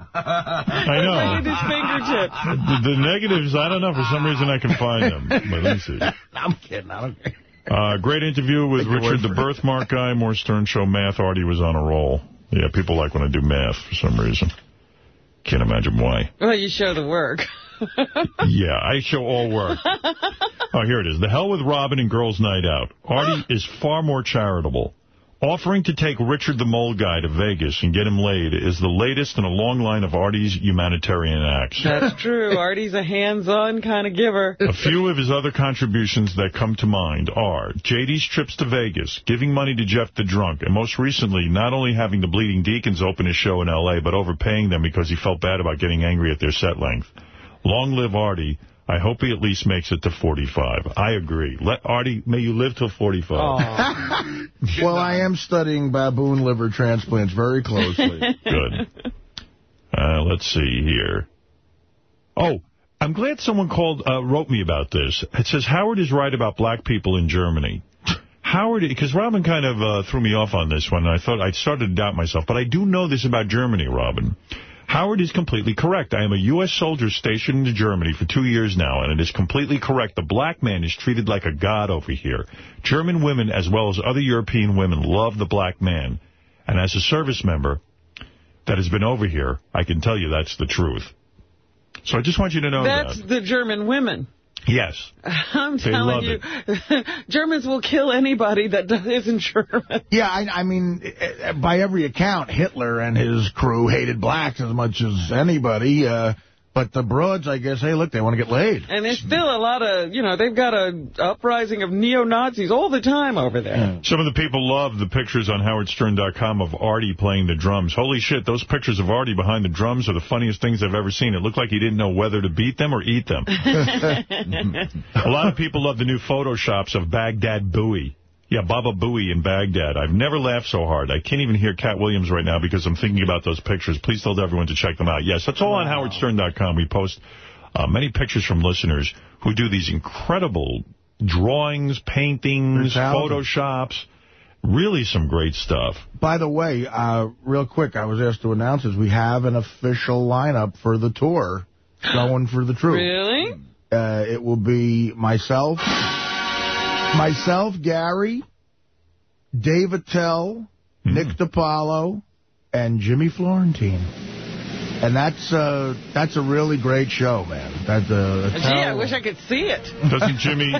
Right at know. his fingertips. The, the negatives, I don't know. For some reason, I can find them. But let me see. [LAUGHS] I'm kidding. I don't care. Uh, great interview with Take Richard, the word it. birthmark guy, more Stern Show math. Artie was on a roll. Yeah, people like when I do math for some reason. Can't imagine why. Well, you show the work. [LAUGHS] Yeah, I show all work. [LAUGHS] Oh, here it is. The hell with Robin and Girls Night Out. Artie oh. is far more charitable. Offering to take Richard the Mole Guy to Vegas and get him laid is the latest in a long line of Artie's humanitarian acts. That's [LAUGHS] true. Artie's a hands-on kind of giver. A few of his other contributions that come to mind are JD's trips to Vegas, giving money to Jeff the Drunk, and most recently, not only having the Bleeding Deacons open his show in L.A., but overpaying them because he felt bad about getting angry at their set length. Long live Artie. I hope he at least makes it to 45. I agree. Let Artie, may you live till 45. [LAUGHS] Well, I am studying baboon liver transplants very closely. [LAUGHS] Good. Uh, let's see here. Oh, I'm glad someone called, uh, wrote me about this. It says, Howard is right about black people in Germany. [SIGHS] Howard, because Robin kind of uh, threw me off on this one, and I thought I started to doubt myself, but I do know this about Germany, Robin. Howard is completely correct. I am a U.S. soldier stationed in Germany for two years now, and it is completely correct. The black man is treated like a god over here. German women, as well as other European women, love the black man. And as a service member that has been over here, I can tell you that's the truth. So I just want you to know That's that. the German women. Yes. [LAUGHS] I'm They telling you, [LAUGHS] Germans will kill anybody that isn't German. Yeah, I, I mean, eh, by every account, Hitler and his crew hated blacks as much as anybody. Uh, but the broads, I guess, hey, look, they want to get laid. And there's still a lot of, you know, they've got a uprising of neo-Nazis all the time over there. Some of the people love the pictures on howardstern.com of Artie playing the drums. Holy shit, those pictures of Artie behind the drums are the funniest things I've ever seen. It looked like he didn't know whether to beat them or eat them. [LAUGHS] a lot of people love the new photoshops of Baghdad Booey. Yeah, Baba Booey in Baghdad. I've never laughed so hard. I can't even hear Katt Williams right now because I'm thinking about those pictures. Please tell everyone to check them out. Yes, that's all on howardstern.com. We post uh, many pictures from listeners who do these incredible drawings, paintings, They're photoshops. Really some great stuff. By the way, uh, real quick, I was asked to announce this. We have an official lineup for the tour going for the truth. Really? Uh, it will be myself, myself, Gary, Dave Attell, Hmm. Nick DiPaolo, and Jimmy Florentine. And that's uh, that's a really great show, man. That's uh, Gee, I wish I could see it. Doesn't [LAUGHS] Jimmy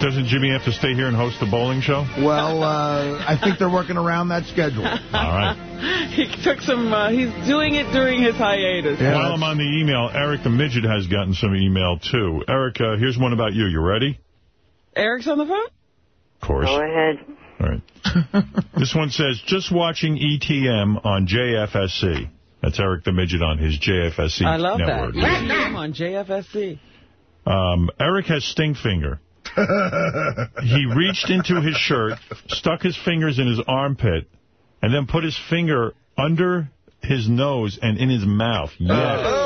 doesn't Jimmy have to stay here and host the bowling show? Well, uh, I think they're working around that schedule. All right. [LAUGHS] He took some, uh, he's doing it during his hiatus. Yeah, While I'm on the email, Eric the Midget has gotten some email, too. Eric, uh, here's one about you. You ready? Eric's on the phone? Of course. Go ahead. All right. [LAUGHS] this one says, just watching ETM on JFSC. That's Eric the Midget on his JFSC I love network. that. ETM on JFSC. Um, Eric has stink finger. [LAUGHS] he reached into his shirt, stuck his fingers in his armpit, and then put his finger under his nose and in his mouth. Yes.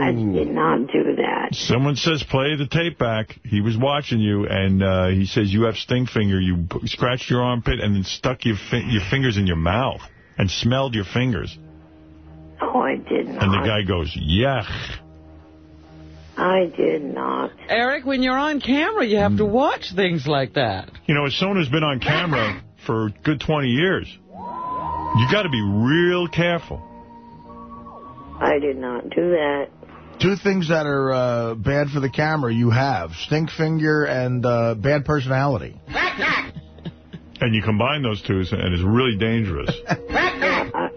I did not do that. Someone says, play the tape back. He was watching you, and uh, he says, you have stink finger. You scratched your armpit and then stuck your fi your fingers in your mouth and smelled your fingers. Oh, I did not. And the guy goes, yuck. I did not. Eric, when you're on camera, you have to watch things like that. You know, as someone who's been on camera for a good 20 years, you got to be real careful. I did not do that. Two things that are uh, bad for the camera you have. Stink finger and uh, bad personality. And you combine those two, and it's really dangerous. [LAUGHS] I,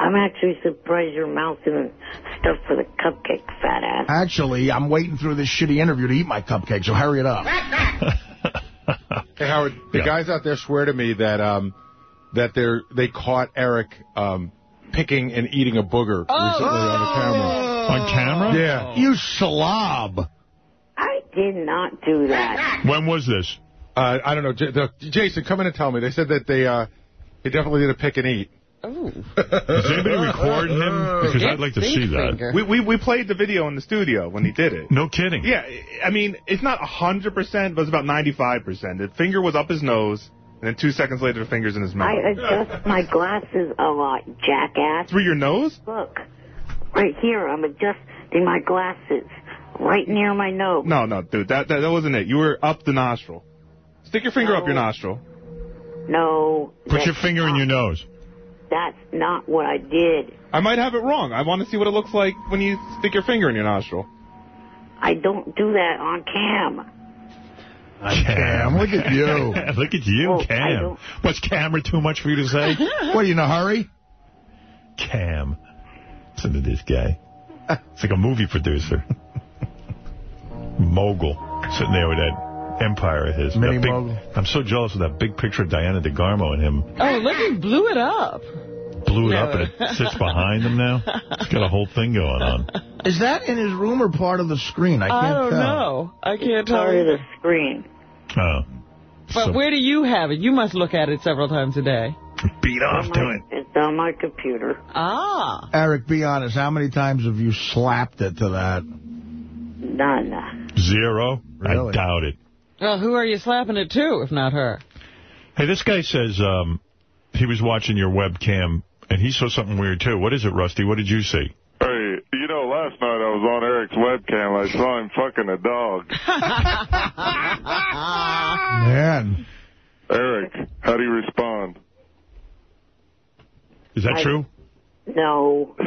I'm actually surprised your mouth isn't stuffed for the cupcake, fat ass. Actually, I'm waiting through this shitty interview to eat my cupcake, so hurry it up. [LAUGHS] Hey, Howard, the Yeah. guys out there swear to me that um, that they're they caught Eric um, picking and eating a booger recently on the camera. On camera? Yeah. You slob. I did not do that. When was this? Uh, I don't know. J the, Jason, come in and tell me. They said that they uh, they definitely did a pick and eat. Oh. Does anybody record him? [LAUGHS] Because I'd like to see that. We, we we played the video in the studio when he did it. No kidding. Yeah, I mean, it's not 100%, but it's about 95%. The finger was up his nose, and then two seconds later, the finger's in his mouth. I adjust my glasses a lot, jackass. Through your nose? Look, right here, I'm adjusting my glasses right near my nose. No, no, dude, that, that, that wasn't it. You were up the nostril. Stick your finger up your nostril. No, Put your that's finger in your nose. That's not what I did. I might have it wrong. I want to see what it looks like when you stick your finger in your nostril. I don't do that on cam. Cam, look at you. [LAUGHS] look at you, I Cam. What's camera too much for you to say? [LAUGHS] What, are you in a hurry? Cam. Listen to this guy. [LAUGHS] It's like a movie producer. Mogul. Sitting there with that empire of his. Mini big- mogul. I'm so jealous of that big picture of Diana DeGarmo and him. Oh, look, he blew it up. Blew it No. up and it sits behind him now. He's got a whole thing going on. Is that in his room or part of the screen? I can't I don't tell. know. I can't tell Part of you. the screen. Oh. But So- where do you have it? You must look at it several times a day. Beat off to it. It's on my computer. Ah. Eric, be honest. How many times have you slapped it to that? None. Zero? I doubt it. Well, who are you slapping it to, if not her? Hey, this guy says um, he was watching your webcam, and he saw something weird, too. What is it, Rusty? What did you see? Hey, you know, last night I was on Eric's webcam. I saw him fucking a dog. [LAUGHS] Man. Eric, how do you respond? Is that I- true? No. [LAUGHS]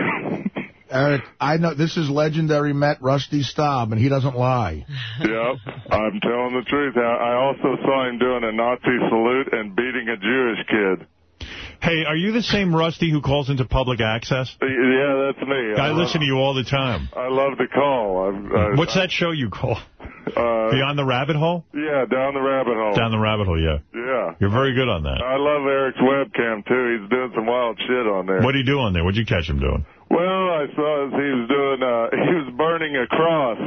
Eric, I know this is legendary Met Rusty Staub, and he doesn't lie. yep, I'm telling the truth. I I also saw him doing a Nazi salute and beating a Jewish kid. Hey, are you the same Rusty who calls into public access? Yeah, that's me. I listen to you all the time. I love to call. I've, I, What's that show you call? Uh, Beyond the Rabbit Hole? yeah, down the rabbit hole. Down the Rabbit Hole, yeah. Yeah. You're very good on that. I love Eric's webcam, too. He's doing some wild shit on there. What do you do on there? What'd you catch him doing? Well, I saw as he was doing, uh, [LAUGHS] he was burning a cross.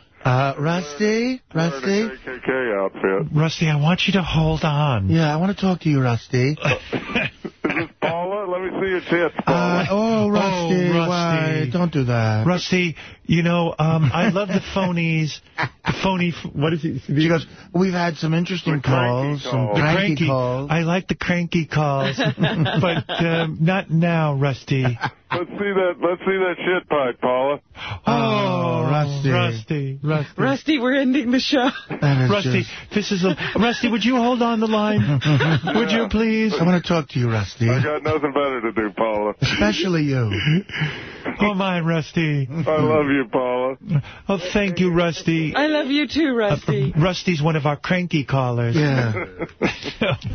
[LAUGHS] Uh, Rusty? Rusty? KKK outfit. Rusty, I want you to hold on. Yeah, I want to talk to you, Rusty. [LAUGHS] Paula, let me see your tits, Uh, oh, Rusty, Rusty. why? Don't do that. Rusty, you know, um, I love the phonies. The phony, what is it? She goes, we've had some interesting calls, some The cranky, cranky calls. I like the cranky calls, but um, not now, Rusty. Let's see that, let's see that shit pipe, Paula. Oh, Rusty. Rusty, Rusty. Rusty, we're ending the show. Rusty, just- this is a... Rusty, would you hold on the line? Would you please? I want to talk to you, Rusty. I got nothing better to do, Paula. Especially you. [LAUGHS] Oh, my, Rusty. I love you, Paula. Oh, thank you, Rusty. I love you too, uh, Rusty. Rusty's one of our cranky callers. Yeah. [LAUGHS]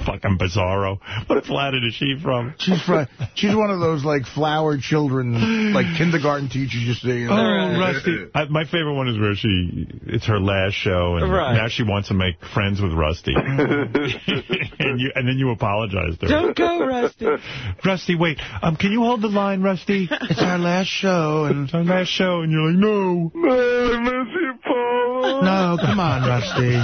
Fucking Bizarro. What planet is she from? She's fr- she's one of those, like, flower children, like, kindergarten teachers you see. Oh, Rusty. I, my favorite one is where she, it's her last show, and Right. now she wants to make friends with Rusty. [LAUGHS] and you, and then you apologize to her. Don't go, Rusty. Rusty, wait. Um, can you hold the line, Rusty? [LAUGHS] It's our last show, and... It's our last show, and you're like, no. No, I miss you, Paula. No, come on, Rusty.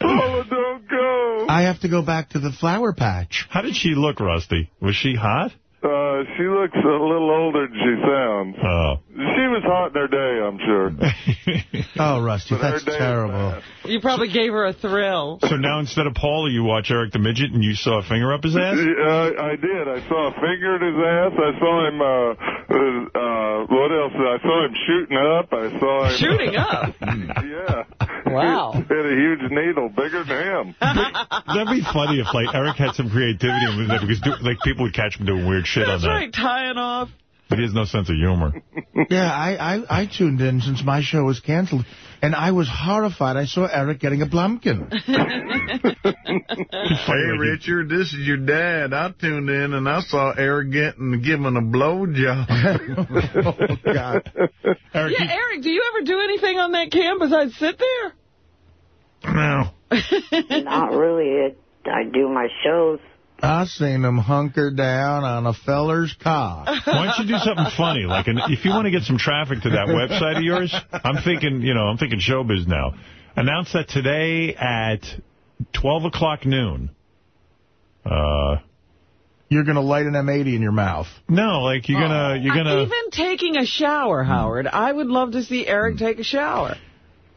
Paula, don't go. I have to go back to the flower patch. How did she look, Rusty? Was she hot? Uh, she looks a little older than she sounds. Oh. She was hot in her day, I'm sure. [LAUGHS] Oh, Rusty, But that's terrible. You probably gave her a thrill. so now instead of Paula, you watch Eric the Midget, and you saw a finger up his ass? Uh, I did. I saw a finger in his ass. I saw him, uh, uh, uh, what else? I saw him shooting up. I saw him. Shooting [LAUGHS] up? yeah. Wow. He had a huge needle, bigger than him. [LAUGHS] That'd be funny if, like, Eric had some creativity and was there because, do, like, people would catch him doing weird shit on that. Right, tying off. But he has no sense of humor. [LAUGHS] Yeah, I, I, I tuned in since my show was canceled, and I was horrified. I saw Eric getting a Blumpkin. [LAUGHS] Hey, Richard, this is your dad. I tuned in and I saw Eric getting given a blowjob. [LAUGHS] oh, God. Eric, Yeah, Eric, do you ever do anything on that cam besides sit there? no. Not really. I do my shows. I seen him hunker down on a feller's cock. Why don't you do something funny? Like, an, if you want to get some traffic to that website of yours, I'm thinking, you know, I'm thinking showbiz now. Announce that today at 12 o'clock noon. Uh, You're going to light an M80 in your mouth. no, like you're gonna, you're gonna. Even taking a shower, Howard. I would love to see Eric take a shower.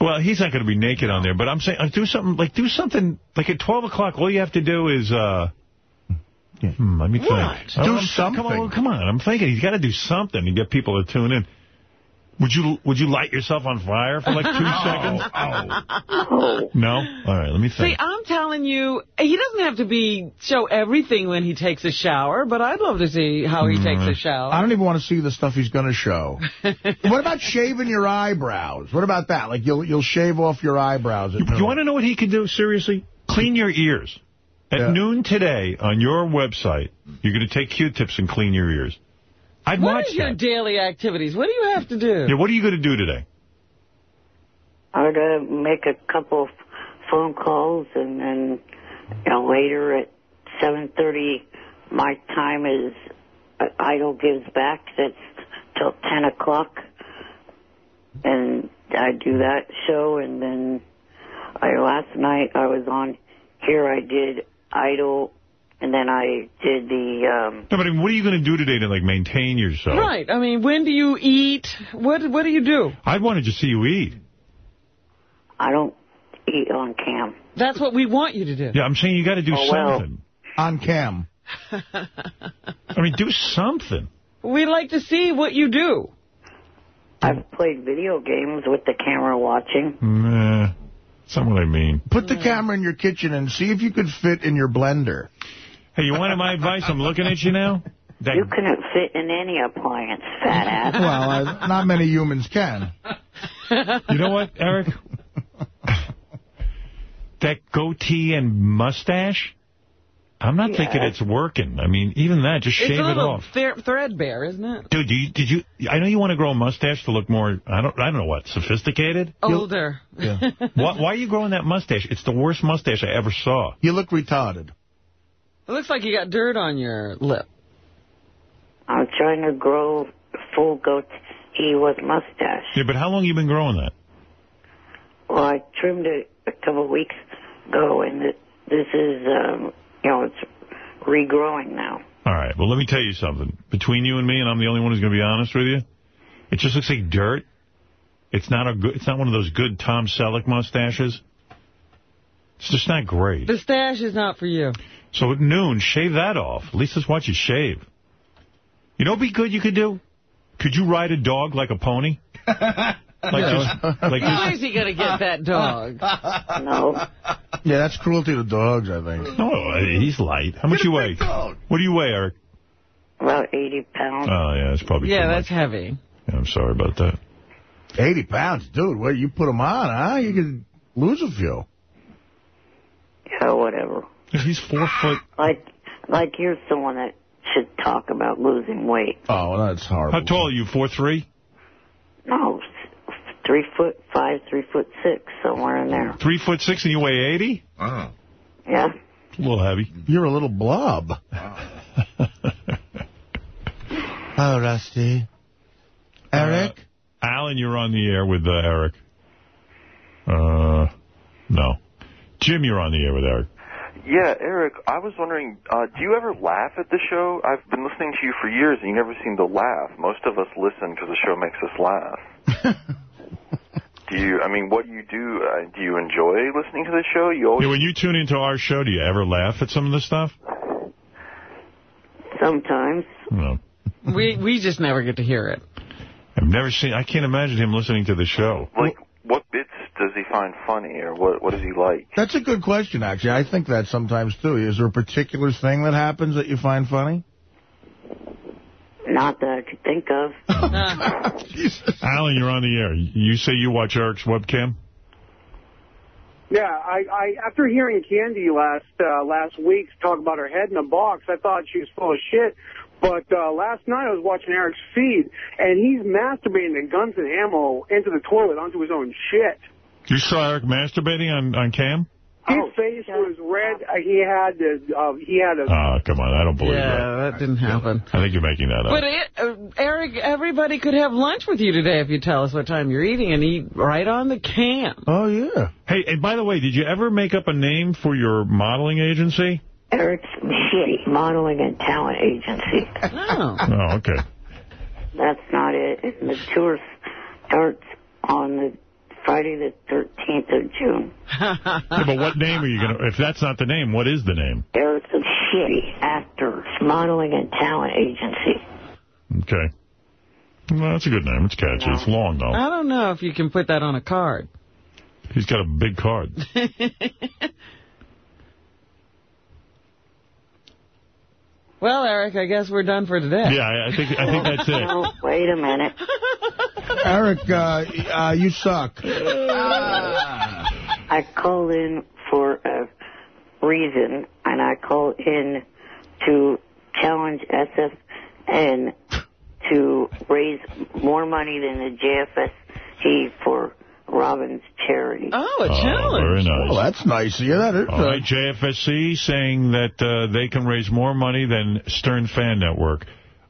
Well, he's not going to be naked on there, but I'm saying, uh, do something, like, do something, like at 12 o'clock, all you have to do is, uh, hmm, let me think. What? Oh, Do I'm- something. Come on, come on, I'm thinking he's got to do something to get people to tune in. Would you would you light yourself on fire for like two [LAUGHS] seconds? [LAUGHS] No. No? All right, let me think. See. I'm telling you, he doesn't have to be show everything when he takes a shower, but I'd love to see how he takes a shower. I don't even want to see the stuff he's going to show. [LAUGHS] what about shaving your eyebrows? What about that? Like, you'll you'll shave off your eyebrows. At You, noon. want to know what he could do? Seriously? Clean your ears. At Yeah. noon today on your website, you're going to take Q-tips and clean your ears. I'd What watch is your that. daily activities? What do you have to do? Yeah, what are you going to do today? I'm going to make a couple of phone calls and then, you know, later at 7.30, my time is uh, Idol Gives Back. That's till 10 o'clock. And I do that show and then I, last night I was on here. I did Idol and then I did the, um, No, but I mean, what are you going to do today to, like, maintain yourself? Right. I mean, when do you eat? What What do you do? I wanted to see you eat. I don't eat on cam. That's what we want you to do. Yeah, I'm saying you got to do Oh, well. something. On cam. I mean, do something. We like to see what you do. I've played video games with the camera watching. Nah, that's not what I mean. Put the camera in your kitchen and see if you could fit in your blender. Hey, you wanted my advice? I'm looking at you now. That, You couldn't fit in any appliance, fat ass. [LAUGHS] Well, uh, not many humans can. you know what, Eric? [LAUGHS] that goatee and mustache, I'm not Yeah. thinking it's working. I mean, even that, just It's shave a it little off. thre- threadbare, isn't it? Dude, do you, did you? I know you want to grow a mustache to look more. I don't. I don't know what sophisticated. Older. [LAUGHS] why, why are you growing that mustache? It's the worst mustache I ever saw. You look retarded. It looks like you got dirt on your lip. I'm trying to grow full goatee with mustache. Yeah, but how long you been growing that? Well, I trimmed it a couple of weeks ago, and this is, um, you know, it's regrowing now. All right. Well, let me tell you something. Between you and me, and I'm the only one who's going to be honest with you, it just looks like dirt. It's not a good. It's not one of those good Tom Selleck mustaches. It's just not great. The stash is not for you. So at noon, shave that off. At least let's watch you shave. You know what'd be good you could do? Could you ride a dog like a pony? [LAUGHS] Like just, like Where just, is he going to get that dog? No. Yeah, that's cruelty to dogs, I think. no, he's light. How much you weigh? What do you weigh, Eric? About 80 pounds. Oh, yeah, that's probably Yeah, that's much. heavy. Yeah, I'm sorry about that. 80 pounds, dude. What, you put him on, huh? You could lose a few. Yeah, whatever. He's four foot. Like, like you're someone that should talk about losing weight. Oh, that's horrible. How tall are you? Four three? No, s- three foot five, three foot six, somewhere in there. Three foot six and you weigh 80? Oh. Yeah. A little heavy. You're a little blob. [LAUGHS] oh, Rusty. Eric? Uh, Alan, you're on the air with uh, Eric. Uh, no. Jim, you're on the air with Eric. Yeah, Eric, I was wondering, uh, do you ever laugh at the show? I've been listening to you for years, and you never seem to laugh. Most of us listen because the show makes us laugh. [LAUGHS] do you, I mean, what do you do? Uh, do you enjoy listening to the show? You always... Yeah, when you tune into our show, do you ever laugh at some of the stuff? Sometimes. No. We we just never get to hear it. I've never seen, I can't imagine him listening to the show. Like, what bits does he find funny, or what, what does he like? That's a good question, actually. I think that sometimes, too. Is there a particular thing that happens that you find funny? Not that I could think of. [LAUGHS] Alan, you're on the air. You say you watch Eric's webcam? Yeah, I, I after hearing Candy last uh, last week talk about her head in a box, I thought she was full of shit. But uh, last night I was watching Eric's feed, and he's masturbating in guns and ammo into the toilet onto his own shit. You saw Eric masturbating on, on cam? His face was red. Uh, he had uh, uh, he had a Oh, come on. I don't believe that. Yeah, that didn't happen. I think you're making that up. But it, uh, Eric, everybody could have lunch with you today if you tell us what time you're eating and eat right on the can. Oh, yeah. Hey, and by the way, did you ever make up a name for your modeling agency? Eric's Shitty Modeling and Talent Agency. Oh. Oh, okay. That's not it. And the tour starts on the Friday the 13th of June. [LAUGHS] Yeah, but what name are you going to... If that's not the name, what is the name? Eric's Shitty Actors Modeling and Talent Agency. Okay. Well, that's a good name. It's catchy. It's long, though. I don't know if you can put that on a card. He's got a big card. [LAUGHS] well, Eric, I guess we're done for today. Yeah, I, I think I think that's it. [LAUGHS] Oh, wait a minute. [LAUGHS] Eric, uh, uh, you suck. I call in for a reason, and I call in to challenge SFN to raise more money than the JFSC for Robin's charity. Oh, a Very nice. Oh, that's nice of you. That is, All right, JFSC saying that uh, they can raise more money than Stern Fan Network.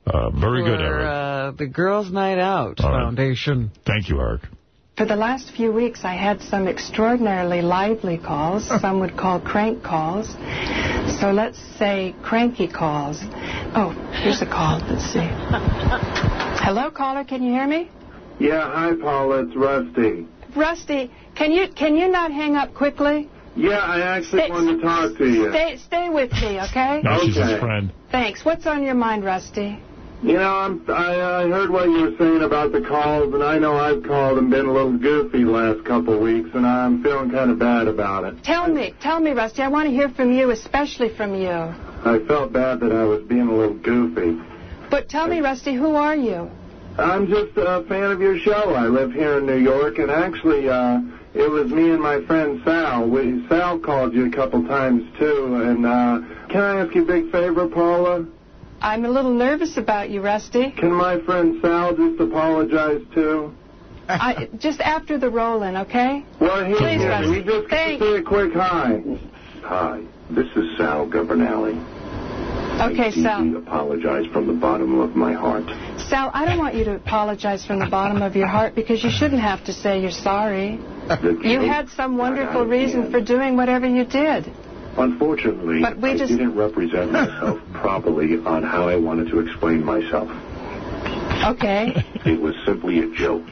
Uh, very for, good, Eric. Uh, the Girls Night Out All right. Foundation. Thank you, Eric. For the last few weeks, I had some extraordinarily lively calls. [LAUGHS] Some would call crank calls. So let's say cranky calls. Oh, here's a call. Let's see. [LAUGHS] Hello, caller. Can you hear me? Yeah, hi, Paula. It's Rusty. Rusty, Can you can you not hang up quickly? Yeah, I actually Stay- wanted to talk to you. Stay stay with me, okay? No, she's his friend. Thanks. What's on your mind, Rusty? You know, I'm, I, I heard what you were saying about the calls, and I know I've called and been a little goofy the last couple of weeks, and I'm feeling kind of bad about it. Tell me, tell me, Rusty. I want to hear from you, especially from you. I felt bad that I was being a little goofy. But tell me, Rusty, who are you? I'm just a fan of your show. I live here in New York, and actually, uh, it was me and my friend Sal. We, Sal called you a couple times, too, and uh, can I ask you a big favor, Paula? I'm a little nervous about you, Rusty. Can my friend Sal just apologize, too? I, just after the roll-in, okay? Well, he, Please, he Rusty. just Thank- say a quick hi. Hi, this is Sal Governale. Okay, I Sal. apologize from the bottom of my heart. Sal, I don't want you to apologize from the bottom of your heart because you shouldn't have to say you're sorry. You had some wonderful reason for doing whatever you did. Unfortunately, But we I just- didn't represent myself [LAUGHS] properly on how I wanted to explain myself. Okay. It was simply a joke.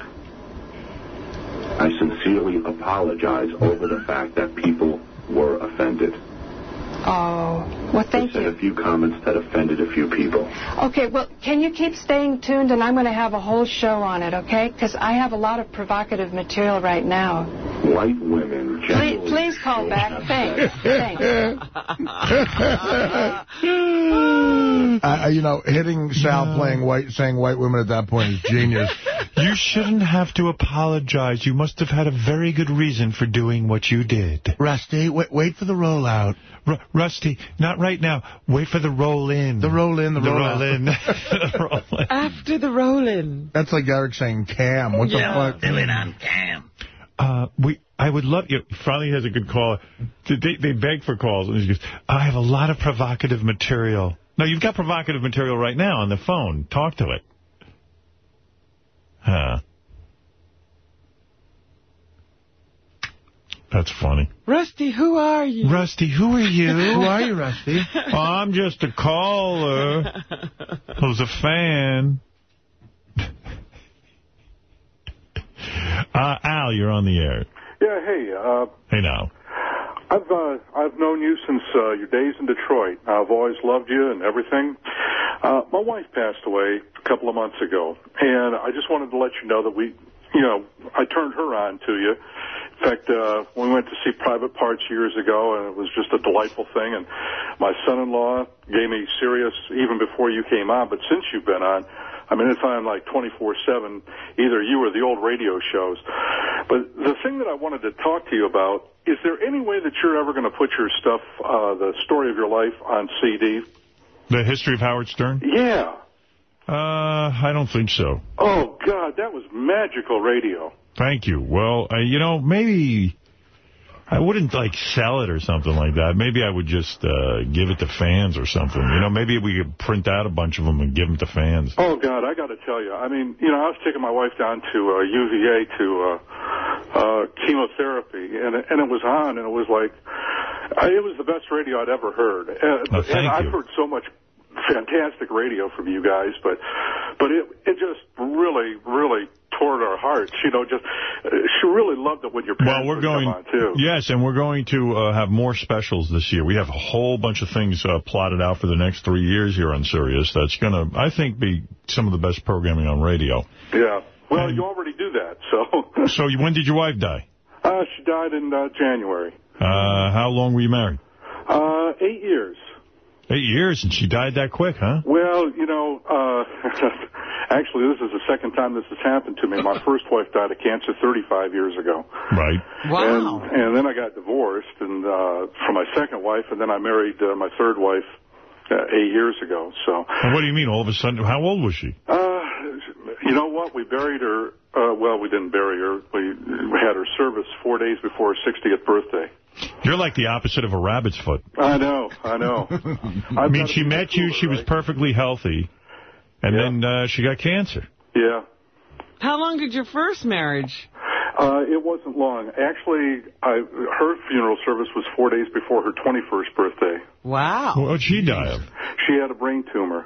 I sincerely apologize over the fact that people were offended. Oh, well, thank I said a few comments that offended a few people. Okay, well, can you keep staying tuned? And I'm going to have a whole show on it, okay? Because I have a lot of provocative material right now. White women Please, please call back. Thanks. Thanks. [LAUGHS] Uh, you know, hitting Sal playing white, saying white women at that point is genius. [LAUGHS] You shouldn't have to apologize. You must have had a very good reason for doing what you did. Rusty, wait, wait for the rollout. R Rusty, not right now. Wait for the roll in. The roll in, the, The roll, roll in. After the roll-in. That's like Eric saying Cam. What the fuck? on cam. Uh, we, I would love you. Finally has a good call. They, they beg for calls, and he goes, "I have a lot of provocative material." No, you've got provocative material right now on the phone. Talk to it. Huh. That's funny. Rusty, who are you? Rusty, who are you? [LAUGHS] Who are you, Rusty? Oh, I'm just a caller [LAUGHS] who's a fan. Uh, Al, you're on the air. Yeah, hey, uh, Hey, now. I've uh, I've known you since uh, your days in Detroit. I've always loved you and everything. Uh, my wife passed away a couple of months ago, and I just wanted to let you know that we, you know, I turned her on to you. In fact, uh, we went to see Private Parts years ago, and it was just a delightful thing. And my son-in-law gave me Sirius even before you came on, but since you've been on, I mean, it's on like 24-7, either you or the old radio shows. But the thing that I wanted to talk to you about, is there any way that you're ever going to put your stuff, uh, the story of your life, on CD? The history of Howard Stern? Yeah. Uh, I don't think so. Oh, God, that was magical radio. Thank you. Well, uh, you know, maybe I wouldn't, like, sell it or something like that. Maybe I would just uh, give it to fans or something. You know, maybe we could print out a bunch of them and give them to fans. Oh, God, I got to tell you. I mean, you know, I was taking my wife down to uh, UVA to uh, uh, chemotherapy, and, and it was on, and it was like, I, it was the best radio I'd ever heard. And, Oh, thank and I've heard so much fantastic radio from you guys, but but it it just really, really tore at our hearts. You know, just she really loved it when your parents Well, we're going, on, too. yes, and we're going to uh, have more specials this year. We have a whole bunch of things uh, plotted out for the next three years here on Sirius. That's going to, I think, be some of the best programming on radio. Yeah. Well, you already do that, so. [LAUGHS] So you- when did your wife die? Uh, she died in uh, January. Uh, how long were you married? Uh, eight years. Eight years, and she died that quick, huh? Well, you know, uh, [LAUGHS] actually, this is the second time this has happened to me. My [LAUGHS] first wife died of cancer 35 years ago. Right. Wow. And, and then I got divorced and uh, from my second wife, and then I married uh, my third wife uh, eight years ago. So, And what do you mean, all of a sudden, how old was she? uh, you know what? We buried her. Uh, well, we didn't bury her. We had her service four days before her 60th birthday. You're like the opposite of a rabbit's foot. I know, I know. [LAUGHS] I mean, she met you, she was perfectly healthy, and then uh, she got cancer. Yeah. How long did your first marriage? Uh, it wasn't long. Actually, I, her funeral service was four days before her 21st birthday. Wow. What'd she die of? She had a brain tumor.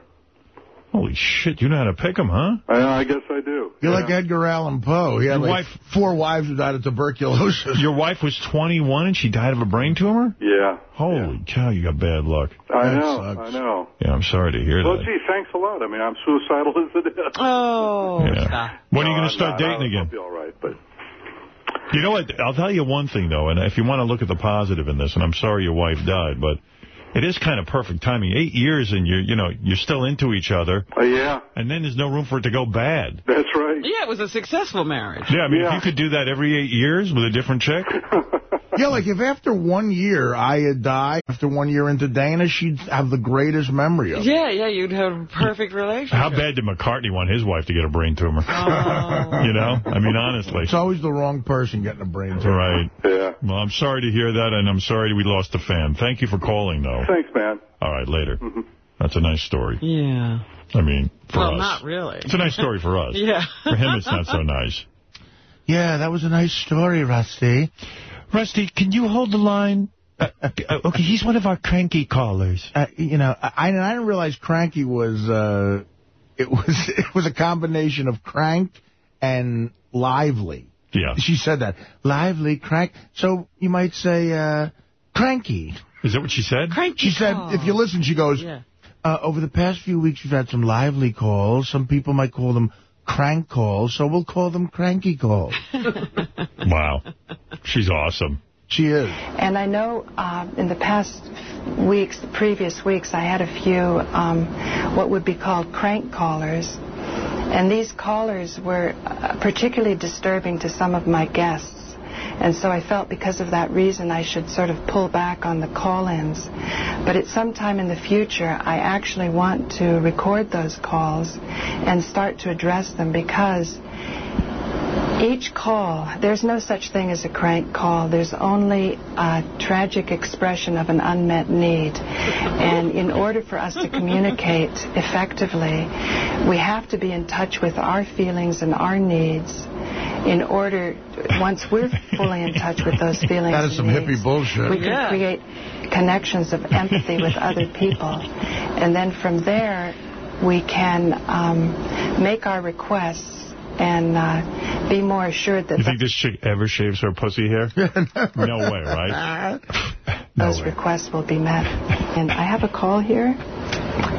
Holy shit, you know how to pick them, huh? I, I guess I do. You're like Edgar Allan Poe. He had Your like wife- four wives who died of tuberculosis. Your wife was 21 and she died of a brain tumor? Yeah. Holy cow, you got bad luck. I That know. sucks. I know. Yeah, I'm sorry to hear Well, that. Well, gee, thanks a lot. I mean, I'm suicidal [LAUGHS] as it is. Oh. Yeah. When are you going to start I'm not. dating again? I'll be all right, but You know what? I'll tell you one thing, though, and if you want to look at the positive in this, and I'm sorry your wife died, but it is kind of perfect timing. Eight years and you're, you know, you're still into each other, uh, yeah, and then there's no room for it to go bad. that's right. Yeah, it was a successful marriage. Yeah, I mean, Yeah. if you could do that every eight years with a different chick, [LAUGHS] Yeah, like if after one year I had died, after one year into Dana, she'd have the greatest memory of it. Yeah, yeah, you'd have a perfect relationship. how bad did McCartney want his wife to get a brain tumor? Oh. [LAUGHS] you know? I mean, honestly. It's always the wrong person getting a brain tumor. Right. Yeah. Well, I'm sorry to hear that, and I'm sorry we lost a fan. Thank you for calling, though. Thanks, man. All right, later. Mm-hmm. That's a nice story. Yeah. I mean, for well, us. not really. It's a nice story for us. [LAUGHS] Yeah. For him, it's not so nice. Yeah, that was a nice story, Rusty. Rusty, can you hold the line? Uh, okay, he's one of our cranky callers. Uh, you know, I, I didn't realize cranky was uh, it was [LAUGHS] it was a combination of crank and lively. Yeah. She said that lively crank. So you might say uh, cranky. Is that what she said? Cranky She said, call. if you listen, she goes, Yeah. uh, over the past few weeks, we've had some lively calls. Some people might call them crank calls, so we'll call them cranky calls. [LAUGHS] Wow. She's awesome. She is. And I know uh, in the past weeks, the previous weeks, I had a few um, what would be called crank callers. And these callers were uh, particularly disturbing to some of my guests. And so I felt because of that reason I should sort of pull back on the call-ins. But at some time in the future, I actually want to record those calls and start to address them because each call, there's no such thing as a crank call. There's only a tragic expression of an unmet need. And in order for us to communicate [LAUGHS] effectively, we have to be in touch with our feelings and our needs in order, once we're fully in touch with those feelings [LAUGHS] That is some needs, hippie bullshit. we can Yeah. create connections of empathy with other people. And then from there, we can um, make our requests and uh, be more assured that You think this chick ever shaves her pussy hair? [LAUGHS] no way, right? [LAUGHS] [LAUGHS] No those way. requests will be met. And I have a call here.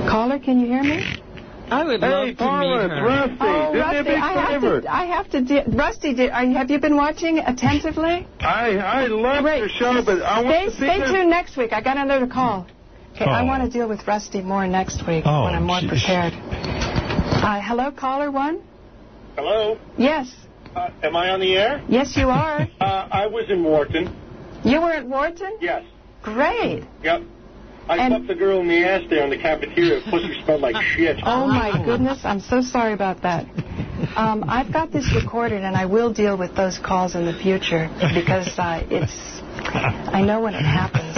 Caller, can you hear me? I would love to meet her. Rusty, Oh, do me a Rusty, big I have to. I have to. De- Rusty, did, are, you- have you been watching attentively? I I love Great. your show, but I Stay, want to see stay this. tuned next week. I got another call. Okay, I Oh. want to deal with Rusty more next week Oh, when I'm more jeez. prepared. Uh, hello, caller one. Hello? Yes, Uh, am I on the air? yes, you are. [LAUGHS] Uh, I was in Wharton. you were at Wharton. Yes. Great. Yep. I And- fucked the girl in the ass there in the cafeteria. Pussy smelled like [LAUGHS] shit. Oh my goodness, I'm so sorry about that. Um, I've got this recorded, and I will deal with those calls in the future because uh, it's. I know when it happens.